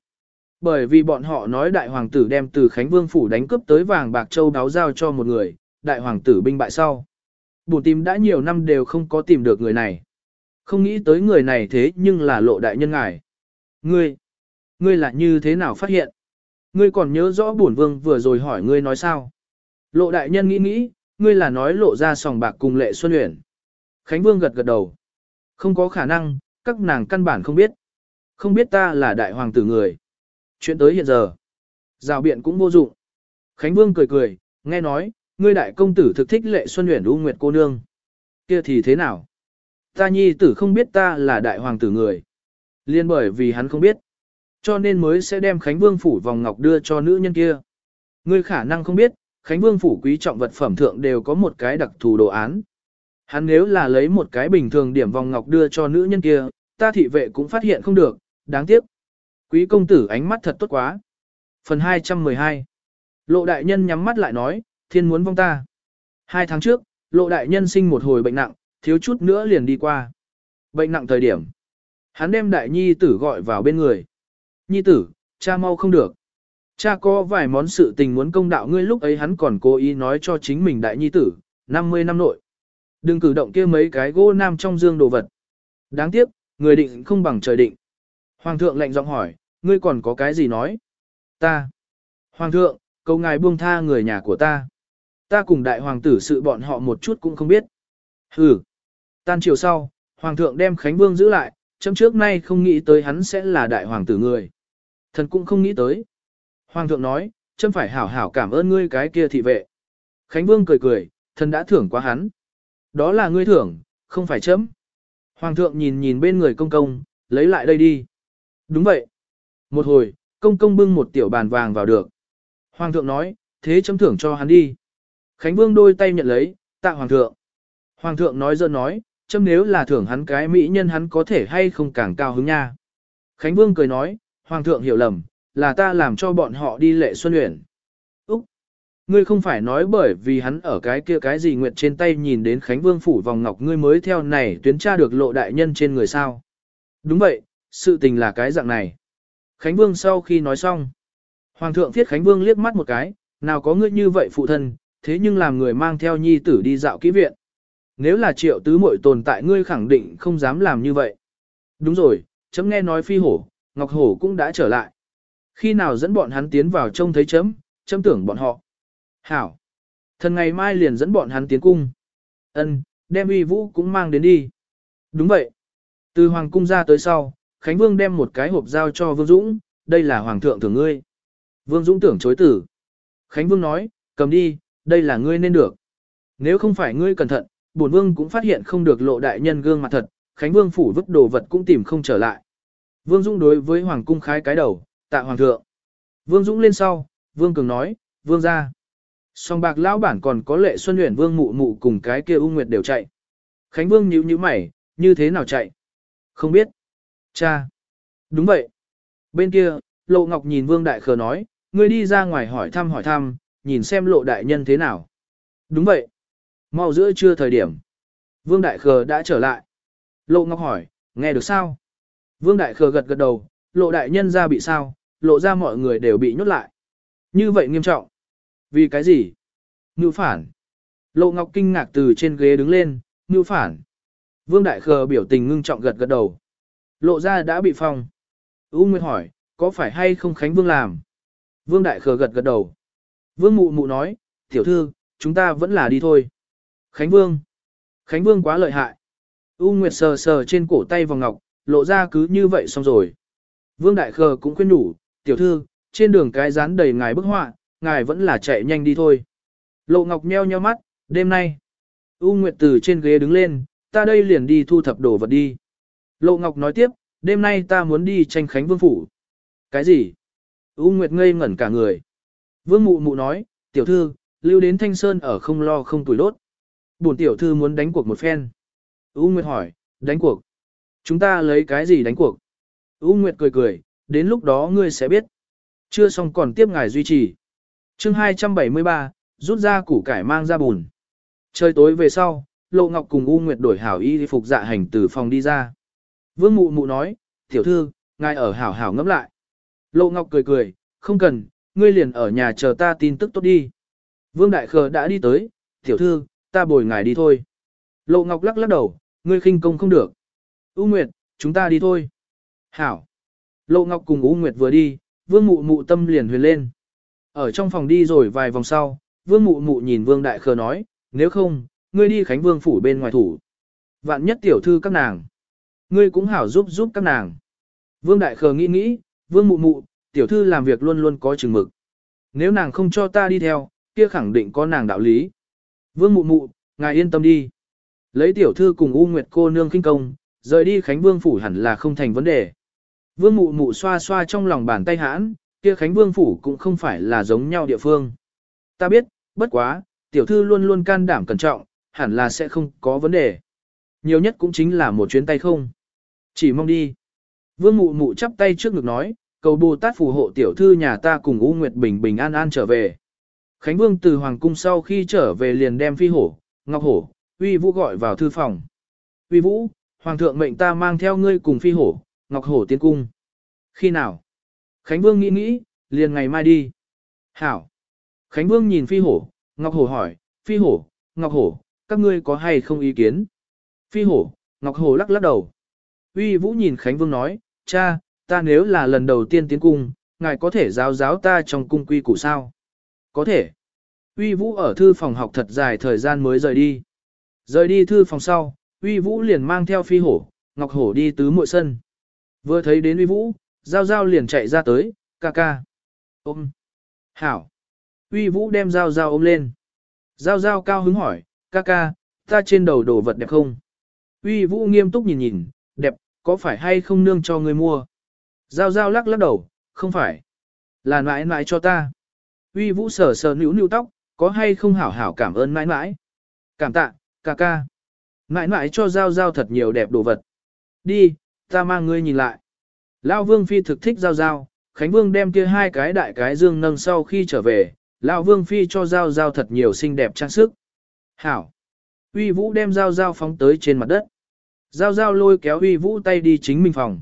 Bởi vì bọn họ nói đại hoàng tử đem từ Khánh Vương phủ đánh cướp tới vàng bạc châu đáo giao cho một người, đại hoàng tử binh bại sau. Bùn tìm đã nhiều năm đều không có tìm được người này. Không nghĩ tới người này thế nhưng là lộ đại nhân ngài. Ngươi, ngươi là như thế nào phát hiện? Ngươi còn nhớ rõ bổn vương vừa rồi hỏi ngươi nói sao? Lộ đại nhân nghĩ nghĩ, ngươi là nói lộ ra sòng bạc cùng lệ xuân uyển. Khánh vương gật gật đầu. Không có khả năng, các nàng căn bản không biết. Không biết ta là đại hoàng tử người. Chuyện tới hiện giờ. Rào biện cũng vô dụng. Khánh vương cười cười, nghe nói, ngươi đại công tử thực thích lệ xuân uyển u nguyệt cô nương. Kia thì thế nào? Ta nhi tử không biết ta là đại hoàng tử người. Liên bởi vì hắn không biết. Cho nên mới sẽ đem Khánh Vương phủ vòng ngọc đưa cho nữ nhân kia. Ngươi khả năng không biết, Khánh Vương phủ quý trọng vật phẩm thượng đều có một cái đặc thù đồ án. Hắn nếu là lấy một cái bình thường điểm vòng ngọc đưa cho nữ nhân kia, ta thị vệ cũng phát hiện không được, đáng tiếc. Quý công tử ánh mắt thật tốt quá. Phần 212 Lộ đại nhân nhắm mắt lại nói, thiên muốn vong ta. Hai tháng trước, lộ đại nhân sinh một hồi bệnh nặng, thiếu chút nữa liền đi qua. Bệnh nặng thời điểm. Hắn đem đại nhi tử gọi vào bên người. Nhi tử, cha mau không được. Cha có vài món sự tình muốn công đạo ngươi lúc ấy hắn còn cố ý nói cho chính mình đại nhi tử, 50 năm nội. Đừng cử động kia mấy cái gỗ nam trong dương đồ vật. Đáng tiếc, người định không bằng trời định. Hoàng thượng lệnh giọng hỏi, ngươi còn có cái gì nói? Ta. Hoàng thượng, cầu ngài buông tha người nhà của ta. Ta cùng đại hoàng tử sự bọn họ một chút cũng không biết. Hừ. Tan chiều sau, hoàng thượng đem Khánh Vương giữ lại, chấm trước nay không nghĩ tới hắn sẽ là đại hoàng tử người. Thần cũng không nghĩ tới. Hoàng thượng nói, chấm phải hảo hảo cảm ơn ngươi cái kia thị vệ. Khánh Vương cười cười, thần đã thưởng quá hắn. Đó là ngươi thưởng, không phải chấm. Hoàng thượng nhìn nhìn bên người công công, lấy lại đây đi. Đúng vậy. Một hồi, công công bưng một tiểu bàn vàng vào được. Hoàng thượng nói, thế chấm thưởng cho hắn đi. Khánh Vương đôi tay nhận lấy, tạ Hoàng thượng. Hoàng thượng nói dơ nói, chấm nếu là thưởng hắn cái mỹ nhân hắn có thể hay không càng cao hứng nha. Khánh Vương cười nói, Hoàng thượng hiểu lầm, là ta làm cho bọn họ đi lệ xuân luyện. Ngươi không phải nói bởi vì hắn ở cái kia cái gì nguyệt trên tay nhìn đến Khánh Vương phủ vòng ngọc ngươi mới theo này tuyến tra được lộ đại nhân trên người sao. Đúng vậy, sự tình là cái dạng này. Khánh Vương sau khi nói xong. Hoàng thượng thiết Khánh Vương liếc mắt một cái, nào có ngươi như vậy phụ thân, thế nhưng làm người mang theo nhi tử đi dạo kỹ viện. Nếu là triệu tứ muội tồn tại ngươi khẳng định không dám làm như vậy. Đúng rồi, chấm nghe nói phi hổ, Ngọc Hổ cũng đã trở lại. Khi nào dẫn bọn hắn tiến vào trông thấy chấm, chấm tưởng bọn họ. Hảo. Thần ngày mai liền dẫn bọn hắn tiến cung. Ân, đem uy vũ cũng mang đến đi. Đúng vậy. Từ hoàng cung ra tới sau, Khánh Vương đem một cái hộp giao cho Vương Dũng, đây là hoàng thượng thưởng ngươi. Vương Dũng tưởng chối tử. Khánh Vương nói, cầm đi, đây là ngươi nên được. Nếu không phải ngươi cẩn thận, bổn vương cũng phát hiện không được lộ đại nhân gương mặt thật, Khánh Vương phủ vứt đồ vật cũng tìm không trở lại. Vương Dũng đối với Hoàng cung khái cái đầu, tạ Hoàng thượng. Vương Dũng lên sau, Vương Cường nói, Vương ra. Song bạc lão bản còn có lệ xuân luyện Vương mụ mụ cùng cái kia U Nguyệt đều chạy. Khánh Vương nhíu nhíu mày, như thế nào chạy? Không biết. Cha. Đúng vậy. Bên kia, Lộ Ngọc nhìn Vương Đại Khờ nói, ngươi đi ra ngoài hỏi thăm hỏi thăm, nhìn xem lộ đại nhân thế nào. Đúng vậy. Mau giữa trưa thời điểm. Vương Đại Khờ đã trở lại. Lộ Ngọc hỏi, nghe được sao? Vương Đại Khờ gật gật đầu, lộ đại nhân ra bị sao, lộ ra mọi người đều bị nhốt lại. Như vậy nghiêm trọng. Vì cái gì? Ngưu phản. Lộ Ngọc kinh ngạc từ trên ghế đứng lên, ngưu phản. Vương Đại Khờ biểu tình ngưng trọng gật gật đầu. Lộ ra đã bị phong. U Nguyệt hỏi, có phải hay không Khánh Vương làm? Vương Đại Khờ gật gật đầu. Vương Mụ Mụ nói, tiểu thư, chúng ta vẫn là đi thôi. Khánh Vương. Khánh Vương quá lợi hại. U Nguyệt sờ sờ trên cổ tay vòng ngọc, lộ ra cứ như vậy xong rồi. Vương Đại Khờ cũng khuyên đủ, tiểu thư, trên đường cái dán đầy ngài bức họa, ngài vẫn là chạy nhanh đi thôi. Lộ Ngọc nheo nheo mắt, đêm nay. U Nguyệt từ trên ghế đứng lên, ta đây liền đi thu thập đồ vật đi. Lộ Ngọc nói tiếp, đêm nay ta muốn đi tranh Khánh Vương Phủ. Cái gì? U Nguyệt ngây ngẩn cả người. Vương Mụ Mụ nói, tiểu thư, lưu đến Thanh Sơn ở không lo không tuổi lốt. Bổn tiểu thư muốn đánh cuộc một phen. U Nguyệt hỏi, đánh cuộc. Chúng ta lấy cái gì đánh cuộc? U Nguyệt cười cười, đến lúc đó ngươi sẽ biết. Chưa xong còn tiếp ngài duy trì chương 273, rút ra củ cải mang ra bùn. Trời tối về sau, Lộ Ngọc cùng U Nguyệt đổi hảo y phục dạ hành từ phòng đi ra. Vương Mụ Mụ nói, tiểu thư, ngài ở hảo hảo ngẫm lại. Lộ Ngọc cười cười, không cần, ngươi liền ở nhà chờ ta tin tức tốt đi. Vương Đại Khờ đã đi tới, tiểu thư, ta bồi ngài đi thôi. Lộ Ngọc lắc lắc đầu, ngươi khinh công không được. U Nguyệt, chúng ta đi thôi. Hảo. Lộ Ngọc cùng U Nguyệt vừa đi, Vương Mụ Mụ tâm liền huyền lên. Ở trong phòng đi rồi vài vòng sau, Vương Mụ Mụ nhìn Vương Đại Khờ nói, nếu không, ngươi đi Khánh Vương phủ bên ngoài thủ. Vạn nhất tiểu thư các nàng. Ngươi cũng hảo giúp giúp các nàng. Vương Đại Khờ nghĩ nghĩ, Vương Mụ Mụ, tiểu thư làm việc luôn luôn có chừng mực. Nếu nàng không cho ta đi theo, kia khẳng định có nàng đạo lý. Vương Mụ Mụ, ngài yên tâm đi. Lấy tiểu thư cùng U Nguyệt cô nương kinh công, rời đi Khánh Vương phủ hẳn là không thành vấn đề. Vương Mụ Mụ xoa xoa trong lòng bàn tay hãn, kia Khánh Vương phủ cũng không phải là giống nhau địa phương. Ta biết, bất quá, tiểu thư luôn luôn can đảm cẩn trọng, hẳn là sẽ không có vấn đề. Nhiều nhất cũng chính là một chuyến tay không. Chỉ mong đi. Vương Mụ Mụ chắp tay trước ngực nói, cầu Bồ Tát phù hộ tiểu thư nhà ta cùng U Nguyệt bình bình an an trở về. Khánh Vương từ Hoàng Cung sau khi trở về liền đem phi hổ, ngọc hổ, uy vũ gọi vào thư phòng. Uy vũ, Hoàng thượng mệnh ta mang theo ngươi cùng phi hổ, ngọc hổ tiến cung. Khi nào? Khánh Vương nghĩ nghĩ, liền ngày mai đi. Hảo. Khánh Vương nhìn phi hổ, ngọc hổ hỏi, phi hổ, ngọc hổ, các ngươi có hay không ý kiến? Phi hổ, ngọc hổ lắc lắc đầu. Uy vũ nhìn Khánh Vương nói, cha, ta nếu là lần đầu tiên tiến cung, ngài có thể giáo giáo ta trong cung quy củ sao? Có thể. Uy Vũ ở thư phòng học thật dài thời gian mới rời đi. Rời đi thư phòng sau, Uy Vũ liền mang theo phi hổ, Ngọc Hổ đi tứ muội sân. Vừa thấy đến Uy Vũ, Giao Giao liền chạy ra tới, ca ca. Ôm. Hảo. Uy Vũ đem Giao Giao ôm lên. Giao Giao cao hứng hỏi, ca ca, ta trên đầu đồ vật đẹp không? Uy Vũ nghiêm túc nhìn nhìn, đẹp, có phải hay không nương cho người mua? Giao Giao lắc lắc đầu, không phải. Là mãi mãi cho ta. Uy Vũ sờ sờ níu níu tóc, có hay không hảo hảo cảm ơn mãi mãi. Cảm tạ, ca ca. Mãi mãi cho Giao Giao thật nhiều đẹp đồ vật. Đi, ta mang ngươi nhìn lại. Lão Vương Phi thực thích Giao Giao, Khánh Vương đem kia hai cái đại cái dương nâng sau khi trở về, Lão Vương Phi cho Giao Giao thật nhiều xinh đẹp trang sức. Hảo. Uy Vũ đem Giao Giao phóng tới trên mặt đất. Giao Giao lôi kéo Uy Vũ tay đi chính mình phòng.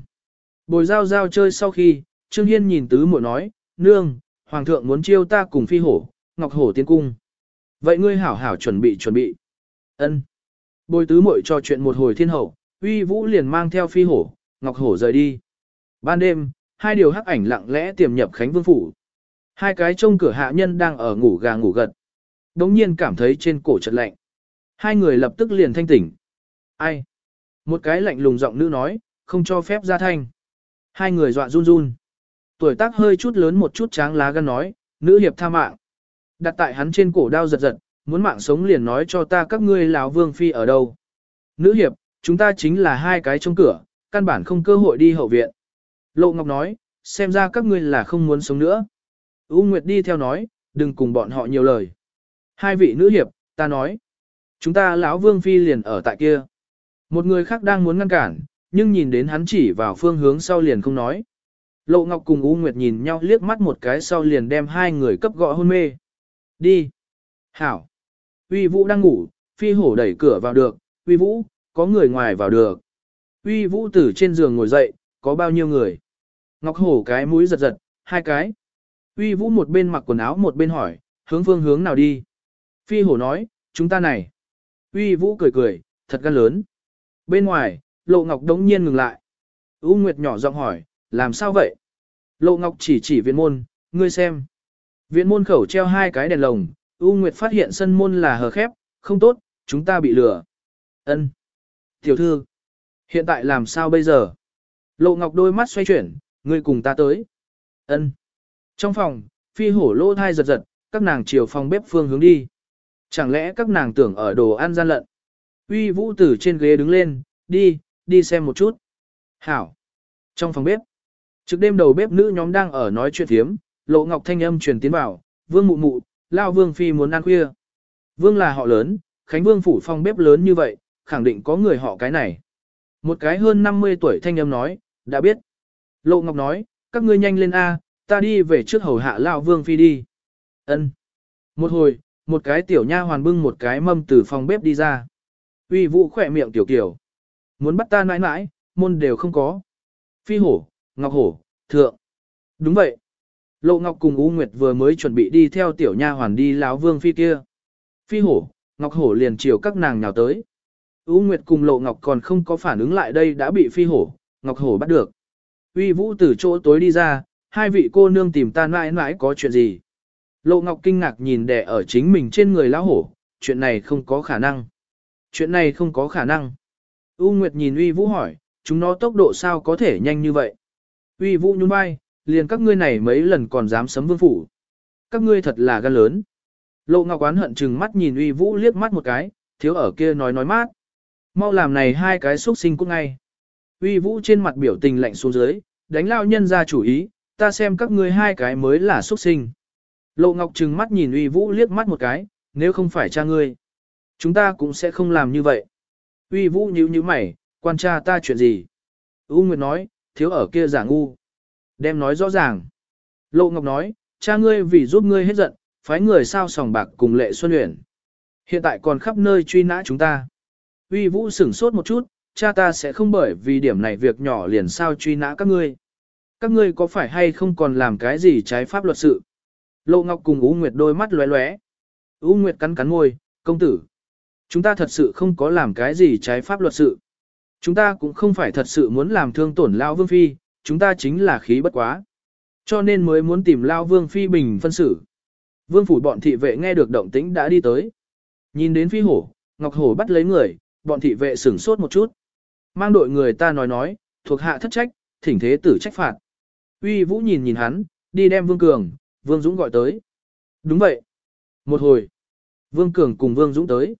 Bồi Giao Giao chơi sau khi, Trương Hiên nhìn tứ muội nói, nương, Hoàng thượng muốn chiêu ta cùng phi hổ, ngọc hổ tiến cung. Vậy ngươi hảo hảo chuẩn bị chuẩn bị. ân Bồi tứ muội cho chuyện một hồi thiên hậu, uy vũ liền mang theo phi hổ, ngọc hổ rời đi. Ban đêm, hai điều hắc ảnh lặng lẽ tiềm nhập Khánh Vương Phủ. Hai cái trông cửa hạ nhân đang ở ngủ gà ngủ gật. Đống nhiên cảm thấy trên cổ chợt lạnh. Hai người lập tức liền thanh tỉnh. Ai? Một cái lạnh lùng giọng nữ nói, không cho phép ra thanh. Hai người dọa run run. Tuổi tác hơi chút lớn một chút tráng lá gan nói, nữ hiệp tha mạng. Đặt tại hắn trên cổ đao giật giật, muốn mạng sống liền nói cho ta các ngươi lão vương phi ở đâu. Nữ hiệp, chúng ta chính là hai cái trông cửa, căn bản không cơ hội đi hậu viện. Lộ Ngọc nói, xem ra các ngươi là không muốn sống nữa. U Nguyệt đi theo nói, đừng cùng bọn họ nhiều lời. Hai vị nữ hiệp, ta nói, chúng ta lão vương phi liền ở tại kia. Một người khác đang muốn ngăn cản, nhưng nhìn đến hắn chỉ vào phương hướng sau liền không nói. Lộ Ngọc cùng U Nguyệt nhìn nhau liếc mắt một cái sau liền đem hai người cấp gọi hôn mê. Đi. Hảo. Uy Vũ đang ngủ, phi hổ đẩy cửa vào được, Uy Vũ, có người ngoài vào được. Uy Vũ từ trên giường ngồi dậy, có bao nhiêu người? Ngọc hổ cái mũi giật giật, hai cái. Uy Vũ một bên mặc quần áo một bên hỏi, hướng phương hướng nào đi? Phi hổ nói, chúng ta này. Uy Vũ cười cười, thật gan lớn. Bên ngoài, Lộ Ngọc đống nhiên ngừng lại. U Nguyệt nhỏ giọng hỏi, làm sao vậy? Lộ Ngọc chỉ chỉ viện môn, ngươi xem. Viện môn khẩu treo hai cái đèn lồng, U Nguyệt phát hiện sân môn là hờ khép, không tốt, chúng ta bị lừa. Ân. Tiểu thư, hiện tại làm sao bây giờ? Lộ Ngọc đôi mắt xoay chuyển, ngươi cùng ta tới. Ân. Trong phòng, phi hổ lô thai giật giật, các nàng chiều phòng bếp phương hướng đi. Chẳng lẽ các nàng tưởng ở đồ ăn gian lận? Uy vũ tử trên ghế đứng lên, đi, đi xem một chút. Hảo. Trong phòng bếp, Trước đêm đầu bếp nữ nhóm đang ở nói chuyện thiếm, lộ ngọc thanh âm truyền tiến vào, vương mụ mụ, lao vương phi muốn ăn khuya. Vương là họ lớn, Khánh Vương phủ phòng bếp lớn như vậy, khẳng định có người họ cái này. Một cái hơn 50 tuổi thanh âm nói, đã biết. Lộ Ngọc nói, các ngươi nhanh lên A, ta đi về trước hầu hạ lao vương phi đi. Ân. Một hồi, một cái tiểu nha hoàn bưng một cái mâm từ phòng bếp đi ra. Uy vũ khỏe miệng tiểu kiểu. Muốn bắt ta nãi nãi, môn đều không có. Phi hổ, Ngọc Hổ, thượng. Đúng vậy. Lộ Ngọc cùng U Nguyệt vừa mới chuẩn bị đi theo tiểu nha hoàn đi láo vương phi kia. Phi hổ, Ngọc Hổ liền chiều các nàng nhào tới. U Nguyệt cùng Lộ Ngọc còn không có phản ứng lại đây đã bị phi hổ, Ngọc Hổ bắt được. uy vũ từ chỗ tối đi ra, hai vị cô nương tìm ta mãi mãi có chuyện gì. Lộ Ngọc kinh ngạc nhìn đẻ ở chính mình trên người lão hổ, chuyện này không có khả năng. Chuyện này không có khả năng. U Nguyệt nhìn uy vũ hỏi, chúng nó tốc độ sao có thể nhanh như vậy. Uy vũ nhún vai, liền các ngươi này mấy lần còn dám sấm vương phủ. Các ngươi thật là gan lớn. Lộ Ngọc oán hận chừng mắt nhìn uy vũ liếc mắt một cái, thiếu ở kia nói nói mát. Mau làm này hai cái xuất sinh cũng ngay. Uy vũ trên mặt biểu tình lạnh xuống dưới, đánh lao nhân ra chủ ý, ta xem các ngươi hai cái mới là xuất sinh. Lộ Ngọc trừng mắt nhìn uy vũ liếc mắt một cái, nếu không phải cha ngươi, chúng ta cũng sẽ không làm như vậy. Uy vũ nhíu nhíu mày, quan cha ta chuyện gì? U Nguyệt nói, thiếu ở kia giả ngu. Đem nói rõ ràng. Lộ Ngọc nói, cha ngươi vì giúp ngươi hết giận, phái người sao sòng bạc cùng lệ xuân luyện. Hiện tại còn khắp nơi truy nã chúng ta. Uy vũ sửng sốt một chút, cha ta sẽ không bởi vì điểm này việc nhỏ liền sao truy nã các ngươi. Các ngươi có phải hay không còn làm cái gì trái pháp luật sự? Lộ Ngọc cùng U Nguyệt đôi mắt lóe lóe. U Nguyệt cắn cắn môi, công tử. Chúng ta thật sự không có làm cái gì trái pháp luật sự. Chúng ta cũng không phải thật sự muốn làm thương tổn Lao Vương Phi, chúng ta chính là khí bất quá. Cho nên mới muốn tìm Lao Vương Phi bình phân xử. Vương phủ bọn thị vệ nghe được động tĩnh đã đi tới. Nhìn đến Phi Hổ, Ngọc Hổ bắt lấy người, bọn thị vệ sửng sốt một chút. Mang đội người ta nói nói, thuộc hạ thất trách, thỉnh thế tử trách phạt. Uy Vũ nhìn nhìn hắn, đi đem Vương Cường, Vương Dũng gọi tới. Đúng vậy. Một hồi, Vương Cường cùng Vương Dũng tới.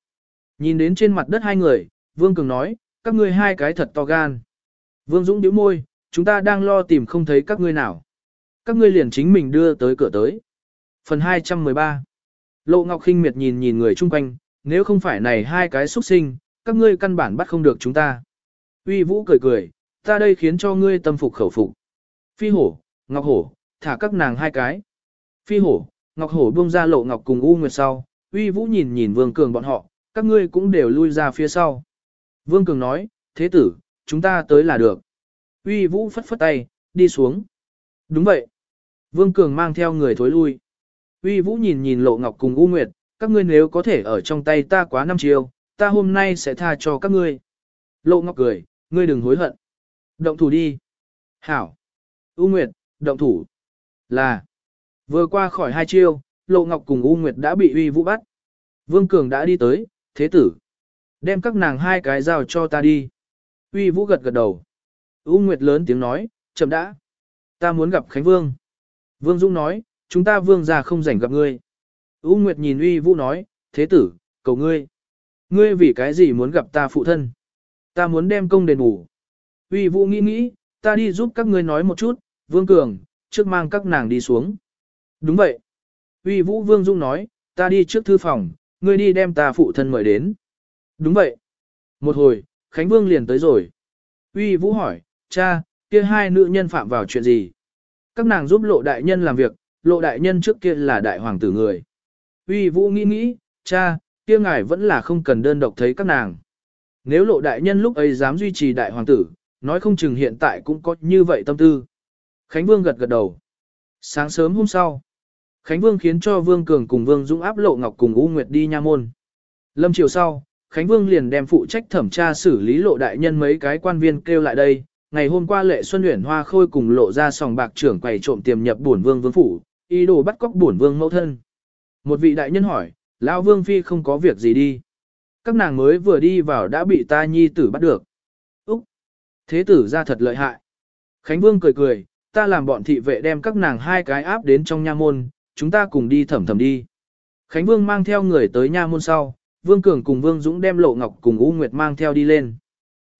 Nhìn đến trên mặt đất hai người, Vương Cường nói, các ngươi hai cái thật to gan. Vương Dũng điếu môi, chúng ta đang lo tìm không thấy các ngươi nào. Các ngươi liền chính mình đưa tới cửa tới. Phần 213 Lộ Ngọc khinh miệt nhìn nhìn người chung quanh, nếu không phải này hai cái xuất sinh, các ngươi căn bản bắt không được chúng ta. Uy Vũ cười cười, ta đây khiến cho ngươi tâm phục khẩu phục. Phi hổ, Ngọc hổ, thả các nàng hai cái. Phi hổ, Ngọc hổ buông ra Lộ Ngọc cùng U Nguyệt sau, Uy Vũ nhìn nhìn Vương Cường bọn họ, các ngươi cũng đều lui ra phía sau. Vương Cường nói, thế tử, chúng ta tới là được. Uy Vũ phất phất tay, đi xuống. Đúng vậy. Vương Cường mang theo người thối lui. Uy Vũ nhìn nhìn Lộ Ngọc cùng U Nguyệt, các ngươi nếu có thể ở trong tay ta quá năm chiều, ta hôm nay sẽ tha cho các ngươi. Lộ Ngọc cười, ngươi đừng hối hận. Động thủ đi. Hảo. U Nguyệt, động thủ. Là. Vừa qua khỏi hai chiêu, Lộ Ngọc cùng U Nguyệt đã bị Uy Vũ bắt. Vương Cường đã đi tới, thế tử. Đem các nàng hai cái dao cho ta đi. Uy Vũ gật gật đầu. U Nguyệt lớn tiếng nói, chậm đã. Ta muốn gặp Khánh Vương. Vương Dung nói, chúng ta vương gia không rảnh gặp ngươi. U Nguyệt nhìn Uy Vũ nói, thế tử, cầu ngươi. Ngươi vì cái gì muốn gặp ta phụ thân? Ta muốn đem công đền bù. Uy Vũ nghĩ nghĩ, ta đi giúp các ngươi nói một chút, Vương Cường, trước mang các nàng đi xuống. Đúng vậy. Uy Vũ Vương Dung nói, ta đi trước thư phòng, ngươi đi đem ta phụ thân mời đến. Đúng vậy. Một hồi, Khánh Vương liền tới rồi. Uy Vũ hỏi, cha, kia hai nữ nhân phạm vào chuyện gì? Các nàng giúp lộ đại nhân làm việc, lộ đại nhân trước kia là đại hoàng tử người. Uy Vũ nghĩ nghĩ, cha, kia ngài vẫn là không cần đơn độc thấy các nàng. Nếu lộ đại nhân lúc ấy dám duy trì đại hoàng tử, nói không chừng hiện tại cũng có như vậy tâm tư. Khánh Vương gật gật đầu. Sáng sớm hôm sau, Khánh Vương khiến cho Vương Cường cùng Vương Dũng áp lộ Ngọc cùng U Nguyệt đi nha môn. Lâm chiều sau, Khánh Vương liền đem phụ trách thẩm tra xử lý lộ đại nhân mấy cái quan viên kêu lại đây. Ngày hôm qua lệ Xuân Uyển Hoa Khôi cùng lộ ra sòng bạc trưởng quầy trộm tiềm nhập bổn vương vương phủ, ý đồ bắt cóc bổn vương mẫu thân. Một vị đại nhân hỏi, lão vương phi không có việc gì đi. Các nàng mới vừa đi vào đã bị ta nhi tử bắt được. Úc! Thế tử ra thật lợi hại. Khánh Vương cười cười, ta làm bọn thị vệ đem các nàng hai cái áp đến trong nha môn, chúng ta cùng đi thẩm thẩm đi. Khánh Vương mang theo người tới nha môn sau, Vương Cường cùng Vương Dũng đem Lộ Ngọc cùng U Nguyệt mang theo đi lên.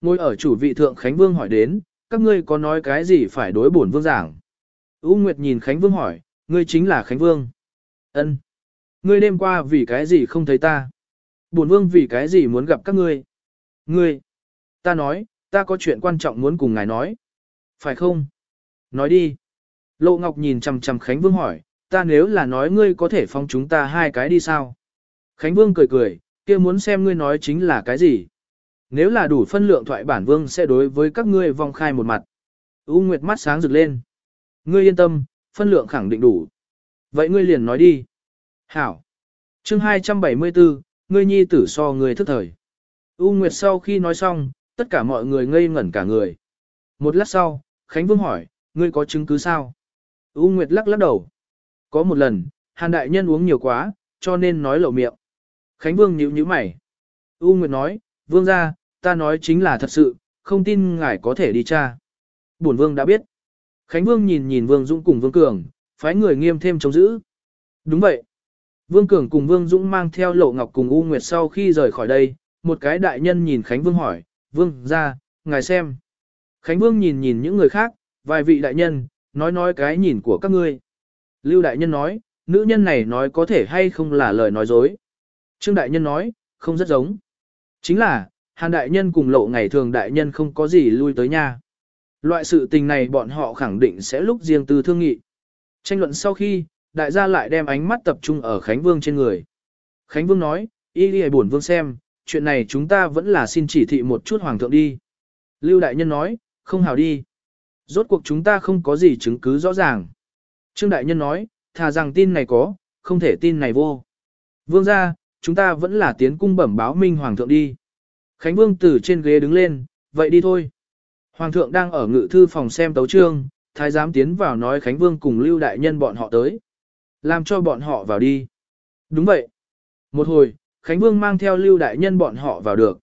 Ngồi ở chủ vị thượng Khánh Vương hỏi đến, các ngươi có nói cái gì phải đối bổn vương giảng? U Nguyệt nhìn Khánh Vương hỏi, ngươi chính là Khánh Vương. Ân. Ngươi đêm qua vì cái gì không thấy ta? Bổn vương vì cái gì muốn gặp các ngươi? Ngươi. Ta nói, ta có chuyện quan trọng muốn cùng ngài nói. Phải không? Nói đi. Lộ Ngọc nhìn chằm chằm Khánh Vương hỏi, ta nếu là nói ngươi có thể phong chúng ta hai cái đi sao? Khánh Vương cười cười, kia muốn xem ngươi nói chính là cái gì? Nếu là đủ phân lượng thoại bản vương sẽ đối với các ngươi vong khai một mặt. U Nguyệt mắt sáng rực lên. Ngươi yên tâm, phân lượng khẳng định đủ. Vậy ngươi liền nói đi. Hảo. Chương 274, ngươi nhi tử so ngươi thức thời. U Nguyệt sau khi nói xong, tất cả mọi người ngây ngẩn cả người. Một lát sau, Khánh Vương hỏi, ngươi có chứng cứ sao? U Nguyệt lắc lắc đầu. Có một lần, Hàn Đại Nhân uống nhiều quá, cho nên nói lộ miệng. Khánh Vương nhíu nhíu mày. U Nguyệt nói, Vương ra, ta nói chính là thật sự, không tin ngài có thể đi tra. Bổn Vương đã biết. Khánh Vương nhìn nhìn Vương Dũng cùng Vương Cường, phái người nghiêm thêm chống giữ. Đúng vậy. Vương Cường cùng Vương Dũng mang theo Lộ Ngọc cùng U Nguyệt sau khi rời khỏi đây, một cái đại nhân nhìn Khánh Vương hỏi, Vương, ra, ngài xem. Khánh Vương nhìn nhìn những người khác, vài vị đại nhân, nói nói cái nhìn của các ngươi. Lưu đại nhân nói, nữ nhân này nói có thể hay không là lời nói dối. Trương đại nhân nói, không rất giống. Chính là, Hàn đại nhân cùng lộ ngày thường đại nhân không có gì lui tới nhà. Loại sự tình này bọn họ khẳng định sẽ lúc riêng tư thương nghị. Tranh luận sau khi, đại gia lại đem ánh mắt tập trung ở Khánh Vương trên người. Khánh Vương nói, y đi buồn vương xem, chuyện này chúng ta vẫn là xin chỉ thị một chút hoàng thượng đi. Lưu đại nhân nói, không hào đi. Rốt cuộc chúng ta không có gì chứng cứ rõ ràng. Trương đại nhân nói, thà rằng tin này có, không thể tin này vô. Vương ra, chúng ta vẫn là tiến cung bẩm báo minh hoàng thượng đi. Khánh Vương từ trên ghế đứng lên, vậy đi thôi. Hoàng thượng đang ở ngự thư phòng xem tấu trương, thái giám tiến vào nói Khánh Vương cùng lưu đại nhân bọn họ tới. Làm cho bọn họ vào đi. Đúng vậy. Một hồi, Khánh Vương mang theo lưu đại nhân bọn họ vào được.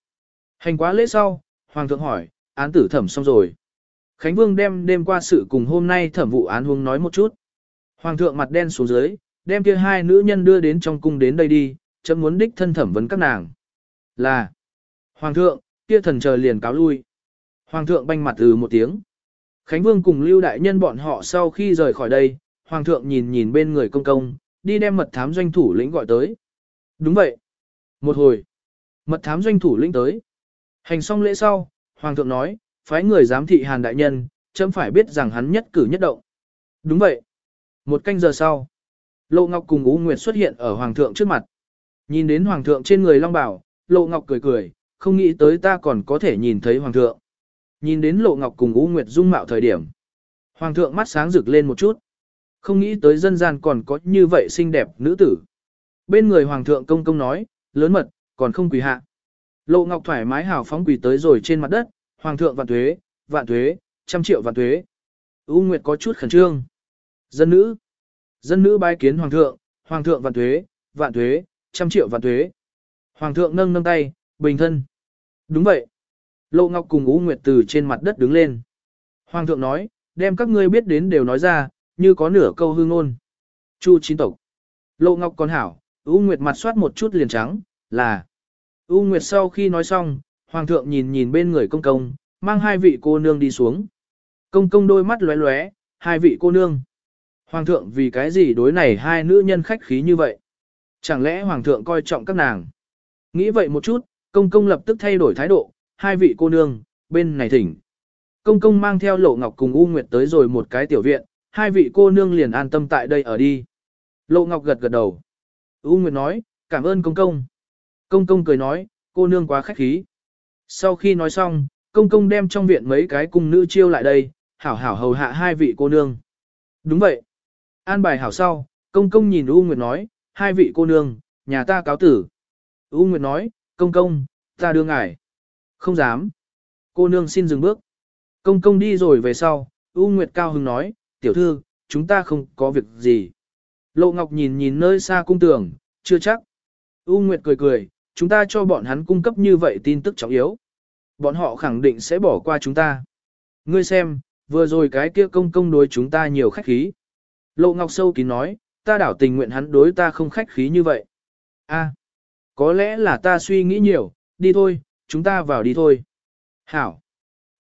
Hành quá lễ sau, Hoàng thượng hỏi, án tử thẩm xong rồi. Khánh Vương đem đêm qua sự cùng hôm nay thẩm vụ án huống nói một chút. Hoàng thượng mặt đen xuống dưới, đem kia hai nữ nhân đưa đến trong cung đến đây đi, chấm muốn đích thân thẩm vấn các nàng. Là, Hoàng thượng, kia thần trời liền cáo lui. Hoàng thượng banh mặt từ một tiếng. Khánh Vương cùng Lưu Đại Nhân bọn họ sau khi rời khỏi đây, Hoàng thượng nhìn nhìn bên người công công, đi đem mật thám doanh thủ lĩnh gọi tới. Đúng vậy. Một hồi, mật thám doanh thủ lĩnh tới. Hành xong lễ sau, Hoàng thượng nói, phái người giám thị Hàn Đại Nhân, chấm phải biết rằng hắn nhất cử nhất động. Đúng vậy. Một canh giờ sau, Lộ Ngọc cùng Ú Nguyệt xuất hiện ở Hoàng thượng trước mặt. Nhìn đến Hoàng thượng trên người long bảo, Lộ Ngọc cười cười, không nghĩ tới ta còn có thể nhìn thấy Hoàng thượng. Nhìn đến Lộ Ngọc cùng Ú Nguyệt dung mạo thời điểm. Hoàng thượng mắt sáng rực lên một chút. Không nghĩ tới dân gian còn có như vậy xinh đẹp nữ tử. Bên người Hoàng thượng công công nói, lớn mật, còn không quỳ hạ. Lộ Ngọc thoải mái hào phóng quỳ tới rồi trên mặt đất, Hoàng thượng vạn thuế, vạn thuế, trăm triệu vạn thuế. U Nguyệt có chút khẩn trương. Dân nữ. Dân nữ bái kiến Hoàng thượng, Hoàng thượng vạn thuế, vạn thuế, trăm triệu vạn thuế. Hoàng thượng nâng nâng tay, bình thân. Đúng vậy. Lộ Ngọc cùng U Nguyệt từ trên mặt đất đứng lên. Hoàng thượng nói, đem các ngươi biết đến đều nói ra, như có nửa câu hương ngôn. Chu chín tộc. Lộ Ngọc còn hảo, U Nguyệt mặt soát một chút liền trắng, là. U Nguyệt sau khi nói xong, Hoàng thượng nhìn nhìn bên người công công, mang hai vị cô nương đi xuống. Công công đôi mắt lóe lóe, hai vị cô nương. Hoàng thượng vì cái gì đối này hai nữ nhân khách khí như vậy? Chẳng lẽ Hoàng thượng coi trọng các nàng? Nghĩ vậy một chút, công công lập tức thay đổi thái độ, hai vị cô nương, bên này thỉnh. Công công mang theo Lộ Ngọc cùng U Nguyệt tới rồi một cái tiểu viện, hai vị cô nương liền an tâm tại đây ở đi. Lộ Ngọc gật gật đầu. U Nguyệt nói, cảm ơn công công. Công công cười nói, cô nương quá khách khí. Sau khi nói xong, công công đem trong viện mấy cái cung nữ chiêu lại đây, hảo hảo hầu hạ hai vị cô nương. Đúng vậy. An bài hảo sau, công công nhìn U Nguyệt nói, hai vị cô nương, nhà ta cáo tử. U Nguyệt nói, công công, ta đưa ngài. Không dám. Cô nương xin dừng bước. Công công đi rồi về sau, U Nguyệt cao hứng nói, tiểu thư, chúng ta không có việc gì. Lộ Ngọc nhìn nhìn nơi xa cung tường, chưa chắc. U Nguyệt cười cười, chúng ta cho bọn hắn cung cấp như vậy tin tức trọng yếu. Bọn họ khẳng định sẽ bỏ qua chúng ta. Ngươi xem, vừa rồi cái kia công công đối chúng ta nhiều khách khí. Lộ Ngọc sâu kín nói, ta đảo tình nguyện hắn đối ta không khách khí như vậy. A, có lẽ là ta suy nghĩ nhiều, đi thôi, chúng ta vào đi thôi. Hảo,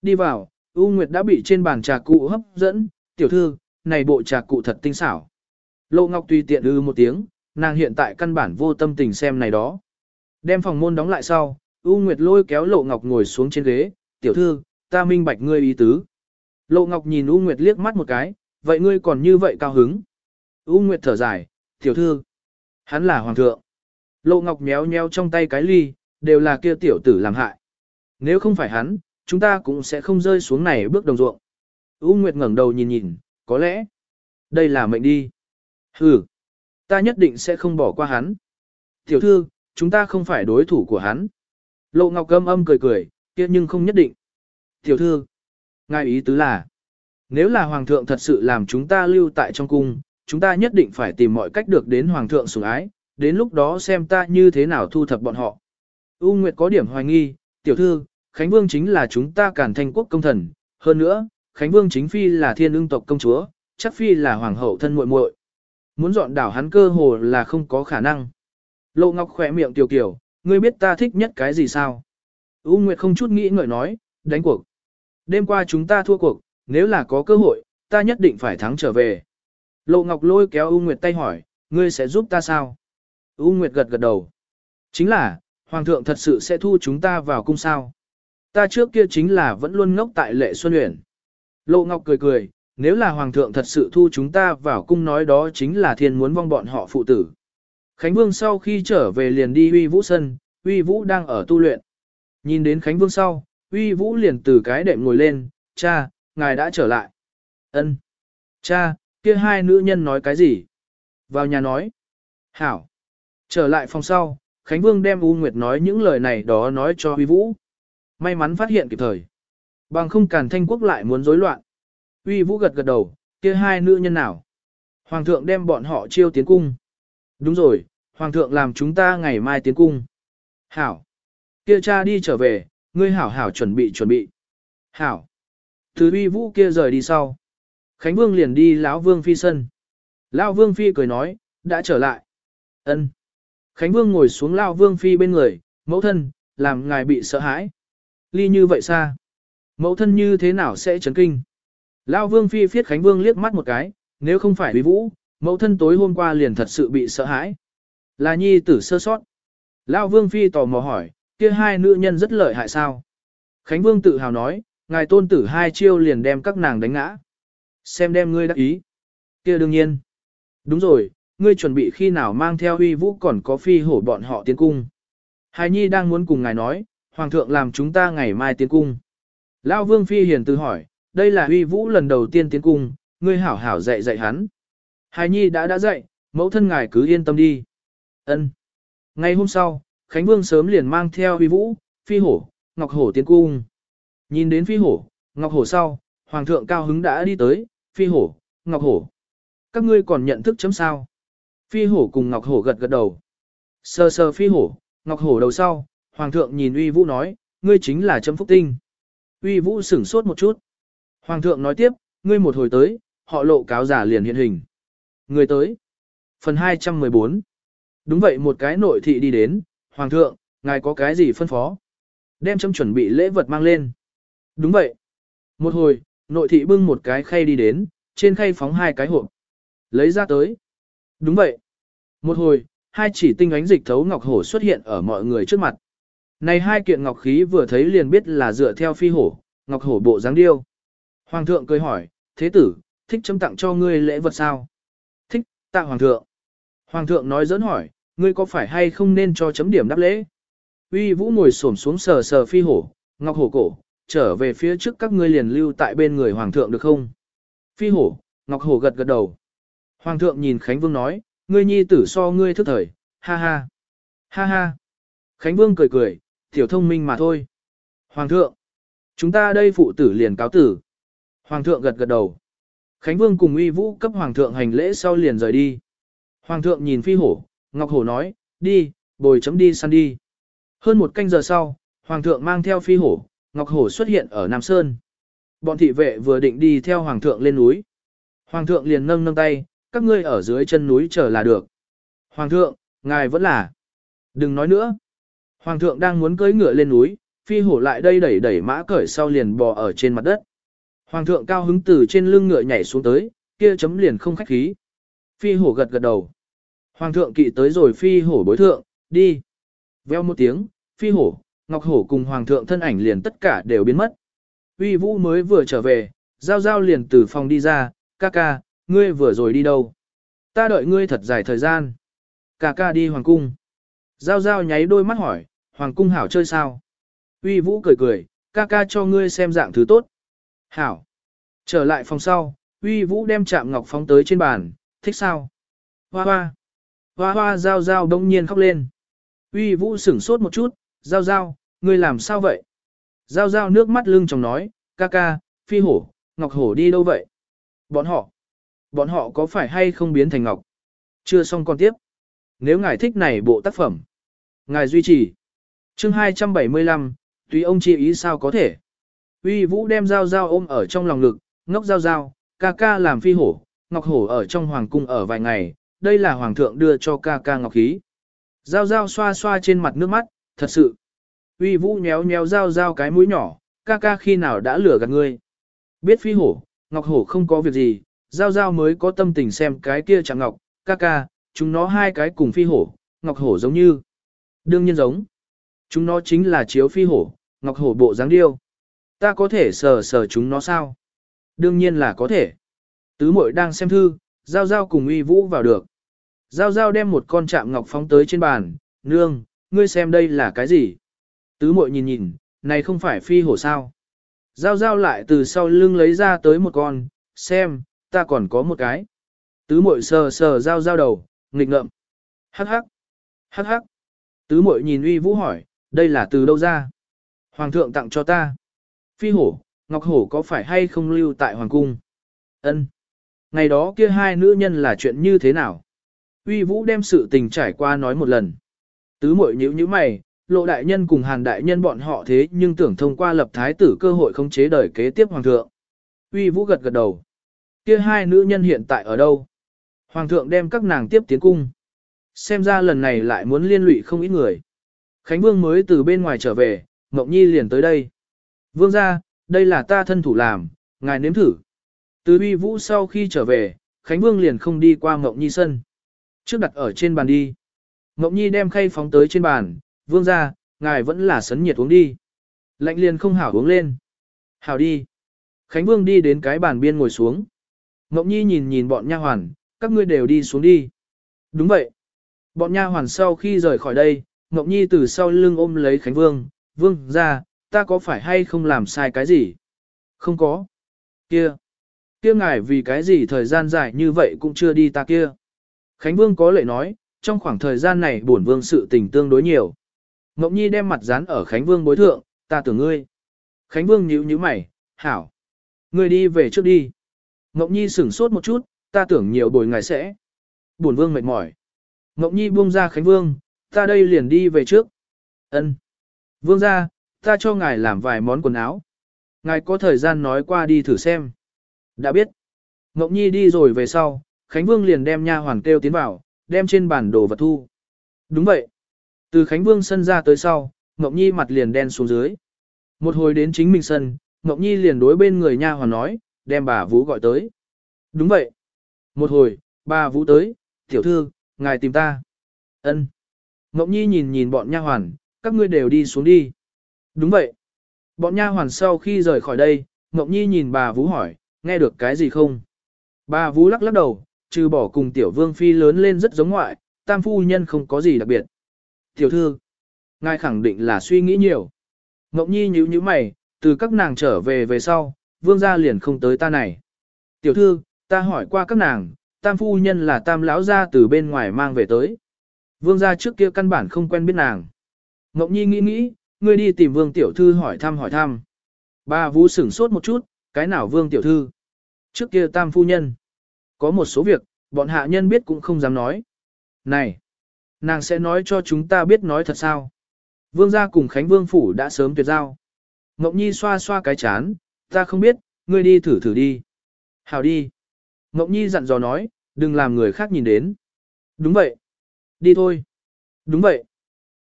đi vào, U Nguyệt đã bị trên bàn trà cụ hấp dẫn, tiểu thư, này bộ trà cụ thật tinh xảo. Lộ Ngọc tùy tiện ư một tiếng, nàng hiện tại căn bản vô tâm tình xem này đó. Đem phòng môn đóng lại sau, U Nguyệt lôi kéo Lộ Ngọc ngồi xuống trên ghế, tiểu thư, ta minh bạch ngươi ý tứ. Lộ Ngọc nhìn U Nguyệt liếc mắt một cái, vậy ngươi còn như vậy cao hứng. U Nguyệt thở dài, tiểu thư, hắn là hoàng thượng. Lộ Ngọc méo nhéo trong tay cái ly, đều là kia tiểu tử làm hại. Nếu không phải hắn, chúng ta cũng sẽ không rơi xuống này bước đồng ruộng. U Nguyệt ngẩng đầu nhìn nhìn, có lẽ, đây là mệnh đi. Hừ, ta nhất định sẽ không bỏ qua hắn. Tiểu thư, chúng ta không phải đối thủ của hắn. Lộ Ngọc âm âm cười cười, kia nhưng không nhất định. Tiểu thư, ngài ý tứ là, Nếu là hoàng thượng thật sự làm chúng ta lưu tại trong cung, chúng ta nhất định phải tìm mọi cách được đến hoàng thượng sủng ái, đến lúc đó xem ta như thế nào thu thập bọn họ. U Nguyệt có điểm hoài nghi, tiểu thư, Khánh Vương chính là chúng ta cản thanh quốc công thần, hơn nữa, Khánh Vương chính phi là thiên ưng tộc công chúa, chắc phi là hoàng hậu thân muội muội. Muốn dọn đảo hắn cơ hồ là không có khả năng. Lộ Ngọc khỏe miệng tiểu kiểu, ngươi biết ta thích nhất cái gì sao? U Nguyệt không chút nghĩ ngợi nói, đánh cuộc. Đêm qua chúng ta thua cuộc, nếu là có cơ hội, ta nhất định phải thắng trở về. Lộ Ngọc lôi kéo U Nguyệt tay hỏi, ngươi sẽ giúp ta sao? U Nguyệt gật gật đầu. Chính là, Hoàng thượng thật sự sẽ thu chúng ta vào cung sao? Ta trước kia chính là vẫn luôn ngốc tại lệ xuân Uyển. Lộ Ngọc cười cười, nếu là Hoàng thượng thật sự thu chúng ta vào cung nói đó chính là thiên muốn vong bọn họ phụ tử. Khánh Vương sau khi trở về liền đi uy vũ sân, uy vũ đang ở tu luyện. Nhìn đến Khánh Vương sau, uy vũ liền từ cái đệm ngồi lên, cha, ngài đã trở lại. ân Cha, kia hai nữ nhân nói cái gì? Vào nhà nói. Hảo. Trở lại phòng sau, Khánh Vương đem U Nguyệt nói những lời này đó nói cho Uy Vũ. May mắn phát hiện kịp thời. Bằng không càn thanh quốc lại muốn rối loạn. Uy Vũ gật gật đầu, kia hai nữ nhân nào? Hoàng thượng đem bọn họ chiêu tiến cung. Đúng rồi, Hoàng thượng làm chúng ta ngày mai tiến cung. Hảo. Kia cha đi trở về, ngươi hảo hảo chuẩn bị chuẩn bị. Hảo. Từ uy vũ kia rời đi sau. Khánh Vương liền đi lão Vương Phi sân. Lão Vương Phi cười nói, đã trở lại. ân Khánh Vương ngồi xuống Lão Vương Phi bên người, mẫu thân, làm ngài bị sợ hãi. Ly như vậy xa. Mẫu thân như thế nào sẽ chấn kinh? Lão Vương Phi phiết Khánh Vương liếc mắt một cái, nếu không phải uy vũ, mẫu thân tối hôm qua liền thật sự bị sợ hãi. Là nhi tử sơ sót. Lão Vương Phi tò mò hỏi, kia hai nữ nhân rất lợi hại sao? Khánh Vương tự hào nói, ngài tôn tử hai chiêu liền đem các nàng đánh ngã. Xem đem ngươi đắc ý. kia đương nhiên. Đúng rồi, ngươi chuẩn bị khi nào mang theo uy vũ còn có phi hổ bọn họ tiến cung. Hài Nhi đang muốn cùng ngài nói, Hoàng thượng làm chúng ta ngày mai tiến cung. Lão Vương Phi hiền từ hỏi, đây là Huy vũ lần đầu tiên tiến cung, ngươi hảo hảo dạy dạy hắn. Hài Nhi đã đã dạy, mẫu thân ngài cứ yên tâm đi. Ân. Ngày hôm sau, Khánh Vương sớm liền mang theo Huy vũ, phi hổ, ngọc hổ tiến cung. Nhìn đến phi hổ, ngọc hổ sau, hoàng thượng cao hứng đã đi tới, phi hổ, ngọc hổ. Các ngươi còn nhận thức chấm sao? Phi hổ cùng ngọc hổ gật gật đầu. Sơ sơ phi hổ, ngọc hổ đầu sau, hoàng thượng nhìn uy vũ nói, ngươi chính là chấm phúc tinh. Uy vũ sửng sốt một chút. Hoàng thượng nói tiếp, ngươi một hồi tới, họ lộ cáo giả liền hiện hình. Người tới. Phần 214. Đúng vậy một cái nội thị đi đến, Hoàng thượng, ngài có cái gì phân phó? Đem châm chuẩn bị lễ vật mang lên. Đúng vậy. Một hồi, nội thị bưng một cái khay đi đến, trên khay phóng hai cái hộp. Lấy ra tới. Đúng vậy. Một hồi, hai chỉ tinh ánh dịch thấu ngọc hổ xuất hiện ở mọi người trước mặt. Này hai kiện ngọc khí vừa thấy liền biết là dựa theo phi hổ, ngọc hổ bộ dáng điêu. Hoàng thượng cười hỏi, thế tử, thích chấm tặng cho ngươi lễ vật sao? Thích, tặng hoàng thượng. Hoàng thượng nói dẫn hỏi, ngươi có phải hay không nên cho chấm điểm đáp lễ? Uy Vũ ngồi xổm xuống sờ sờ phi hổ, ngọc hổ cổ, trở về phía trước các ngươi liền lưu tại bên người hoàng thượng được không? Phi hổ, ngọc hổ gật gật đầu. Hoàng thượng nhìn Khánh Vương nói, ngươi nhi tử so ngươi thức thời, ha ha. Ha ha. Khánh Vương cười cười, tiểu thông minh mà thôi. Hoàng thượng, chúng ta đây phụ tử liền cáo tử. Hoàng thượng gật gật đầu. Khánh Vương cùng uy vũ cấp hoàng thượng hành lễ sau liền rời đi. Hoàng thượng nhìn phi hổ, Ngọc Hổ nói, đi, bồi chấm đi săn đi. Hơn một canh giờ sau, Hoàng thượng mang theo phi hổ, Ngọc Hổ xuất hiện ở Nam Sơn. Bọn thị vệ vừa định đi theo Hoàng thượng lên núi. Hoàng thượng liền nâng nâng tay, các ngươi ở dưới chân núi chờ là được. Hoàng thượng, ngài vẫn là. Đừng nói nữa. Hoàng thượng đang muốn cưỡi ngựa lên núi, phi hổ lại đây đẩy đẩy mã cởi sau liền bò ở trên mặt đất. Hoàng thượng cao hứng từ trên lưng ngựa nhảy xuống tới, kia chấm liền không khách khí. Phi hổ gật gật đầu. Hoàng thượng kỵ tới rồi phi hổ bối thượng, đi. Veo một tiếng, phi hổ, ngọc hổ cùng hoàng thượng thân ảnh liền tất cả đều biến mất. Uy vũ mới vừa trở về, giao giao liền từ phòng đi ra, ca ca, ngươi vừa rồi đi đâu? Ta đợi ngươi thật dài thời gian. Ca ca đi hoàng cung. Giao giao nháy đôi mắt hỏi, hoàng cung hảo chơi sao? Uy vũ cười cười, ca ca cho ngươi xem dạng thứ tốt. Hảo. Trở lại phòng sau, Uy vũ đem chạm ngọc phóng tới trên bàn, thích sao? Hoa hoa. Hoa hoa giao giao đông nhiên khóc lên. Uy vũ sửng sốt một chút, giao giao, ngươi làm sao vậy? Giao giao nước mắt lưng chồng nói, ca ca, phi hổ, Ngọc Hổ đi đâu vậy? Bọn họ, bọn họ có phải hay không biến thành Ngọc? Chưa xong con tiếp. Nếu ngài thích này bộ tác phẩm, ngài duy trì. Chương 275, tùy ông chi ý sao có thể. Uy Vũ đem dao dao ôm ở trong lòng lực, ngốc dao dao, ca ca làm phi hổ, Ngọc Hổ ở trong hoàng cung ở vài ngày, đây là hoàng thượng đưa cho ca ca ngọc khí. Giao giao xoa xoa trên mặt nước mắt, thật sự. Uy vũ nhéo nhéo giao giao cái mũi nhỏ, ca ca khi nào đã lừa gạt ngươi. Biết phi hổ, ngọc hổ không có việc gì, giao giao mới có tâm tình xem cái kia chẳng ngọc, ca ca, chúng nó hai cái cùng phi hổ, ngọc hổ giống như. Đương nhiên giống. Chúng nó chính là chiếu phi hổ, ngọc hổ bộ dáng điêu. Ta có thể sờ sờ chúng nó sao? Đương nhiên là có thể. Tứ muội đang xem thư, giao giao cùng uy vũ vào được. Giao giao đem một con chạm ngọc phóng tới trên bàn, nương, ngươi xem đây là cái gì? Tứ muội nhìn nhìn, này không phải phi hổ sao? Giao giao lại từ sau lưng lấy ra tới một con, xem, ta còn có một cái. Tứ muội sờ sờ giao giao đầu, nghịch ngợm. Hắc hắc, hắc hắc. Tứ muội nhìn uy vũ hỏi, đây là từ đâu ra? Hoàng thượng tặng cho ta. Phi hổ, ngọc hổ có phải hay không lưu tại hoàng cung? Ân. Ngày đó kia hai nữ nhân là chuyện như thế nào? Uy Vũ đem sự tình trải qua nói một lần. Tứ muội nhíu nhíu mày, lộ đại nhân cùng hàn đại nhân bọn họ thế nhưng tưởng thông qua lập thái tử cơ hội khống chế đời kế tiếp hoàng thượng. Uy Vũ gật gật đầu. Kia hai nữ nhân hiện tại ở đâu? Hoàng thượng đem các nàng tiếp tiến cung. Xem ra lần này lại muốn liên lụy không ít người. Khánh Vương mới từ bên ngoài trở về, Ngọc Nhi liền tới đây. Vương ra, đây là ta thân thủ làm, ngài nếm thử. Từ uy vũ sau khi trở về, Khánh Vương liền không đi qua Ngọc Nhi sân. Trước đặt ở trên bàn đi. Ngọc Nhi đem khay phóng tới trên bàn, vương ra, ngài vẫn là sấn nhiệt uống đi. Lạnh liền không hảo uống lên. Hảo đi. Khánh Vương đi đến cái bàn biên ngồi xuống. Ngọc Nhi nhìn nhìn bọn nha hoàn, các ngươi đều đi xuống đi. Đúng vậy. Bọn nha hoàn sau khi rời khỏi đây, Ngọc Nhi từ sau lưng ôm lấy Khánh Vương, vương ra, ta có phải hay không làm sai cái gì? Không có. Kia. Kia ngài vì cái gì thời gian dài như vậy cũng chưa đi ta kia. Khánh Vương có lệ nói, trong khoảng thời gian này bổn vương sự tình tương đối nhiều. Ngọc Nhi đem mặt dán ở Khánh Vương bối thượng, ta tưởng ngươi. Khánh Vương nhíu nhíu mày, hảo. Ngươi đi về trước đi. Ngọc Nhi sửng sốt một chút, ta tưởng nhiều bồi ngài sẽ. Bổn vương mệt mỏi. Ngọc Nhi buông ra Khánh Vương, ta đây liền đi về trước. Ân. Vương ra, ta cho ngài làm vài món quần áo. Ngài có thời gian nói qua đi thử xem. Đã biết. Ngọc Nhi đi rồi về sau, Khánh Vương liền đem nha hoàn kêu tiến vào, đem trên bản đồ vật thu. Đúng vậy. Từ Khánh Vương sân ra tới sau, Ngọc Nhi mặt liền đen xuống dưới. Một hồi đến chính mình sân, Ngọc Nhi liền đối bên người nha hoàn nói, đem bà Vũ gọi tới. Đúng vậy. Một hồi, bà Vũ tới, tiểu thư, ngài tìm ta. Ân. Ngộng Nhi nhìn nhìn bọn nha hoàn, các ngươi đều đi xuống đi. Đúng vậy. Bọn nha hoàn sau khi rời khỏi đây, Ngộng Nhi nhìn bà Vũ hỏi, nghe được cái gì không? Bà Vũ lắc lắc đầu, trừ bỏ cùng tiểu vương phi lớn lên rất giống ngoại, tam phu nhân không có gì đặc biệt. Tiểu thư, ngài khẳng định là suy nghĩ nhiều. Ngộng Nhi nhíu nhíu mày, từ các nàng trở về về sau, vương gia liền không tới ta này. Tiểu thư, ta hỏi qua các nàng, tam phu nhân là tam lão gia từ bên ngoài mang về tới. Vương gia trước kia căn bản không quen biết nàng. Ngọc Nhi nghĩ nghĩ, ngươi đi tìm vương tiểu thư hỏi thăm hỏi thăm. Bà Vũ sửng sốt một chút, cái nào vương tiểu thư? Trước kia tam phu nhân. Có một số việc, bọn hạ nhân biết cũng không dám nói. Này! Nàng sẽ nói cho chúng ta biết nói thật sao? Vương gia cùng Khánh Vương Phủ đã sớm tuyệt giao. Ngọc Nhi xoa xoa cái chán, ta không biết, ngươi đi thử thử đi. Hào đi. Ngọc Nhi dặn dò nói, đừng làm người khác nhìn đến. Đúng vậy. Đi thôi. Đúng vậy.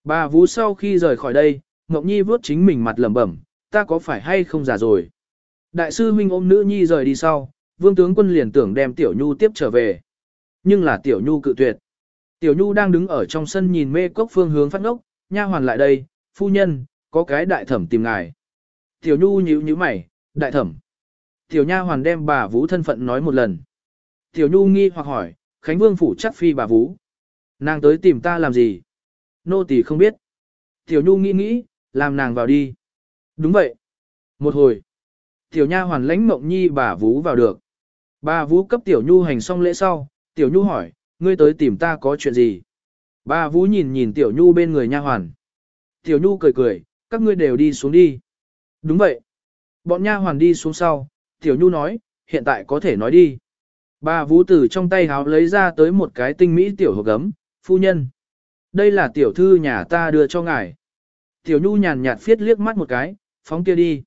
Bà Vũ sau khi rời khỏi đây, Ngọc Nhi vuốt chính mình mặt lẩm bẩm, ta có phải hay không già rồi. Đại sư huynh ôm nữ Nhi rời đi sau, vương tướng quân liền tưởng đem Tiểu Nhu tiếp trở về. Nhưng là Tiểu Nhu cự tuyệt. Tiểu Nhu đang đứng ở trong sân nhìn mê cốc phương hướng phát ngốc, nha hoàn lại đây, phu nhân, có cái đại thẩm tìm ngài. Tiểu Nhu nhíu nhíu mày, đại thẩm. Tiểu nha hoàn đem bà Vũ thân phận nói một lần. Tiểu Nhu nghi hoặc hỏi, Khánh Vương phủ chắc phi bà Vũ. Nàng tới tìm ta làm gì? Nô tỳ không biết. Tiểu Nhu nghĩ nghĩ, làm nàng vào đi. Đúng vậy. Một hồi. Tiểu nha hoàn lãnh mộng nhi bà Vũ vào được. Bà Vũ cấp Tiểu Nhu hành xong lễ sau, Tiểu Nhu hỏi, ngươi tới tìm ta có chuyện gì? Bà Vũ nhìn nhìn Tiểu Nhu bên người nha hoàn. Tiểu Nhu cười cười, các ngươi đều đi xuống đi. Đúng vậy. Bọn nha hoàn đi xuống sau, Tiểu Nhu nói, hiện tại có thể nói đi. Bà Vũ Tử trong tay háo lấy ra tới một cái tinh mỹ tiểu hộp gấm, phu nhân. Đây là tiểu thư nhà ta đưa cho ngài. Tiểu Nhu nhàn nhạt phiết liếc mắt một cái, phóng kia đi.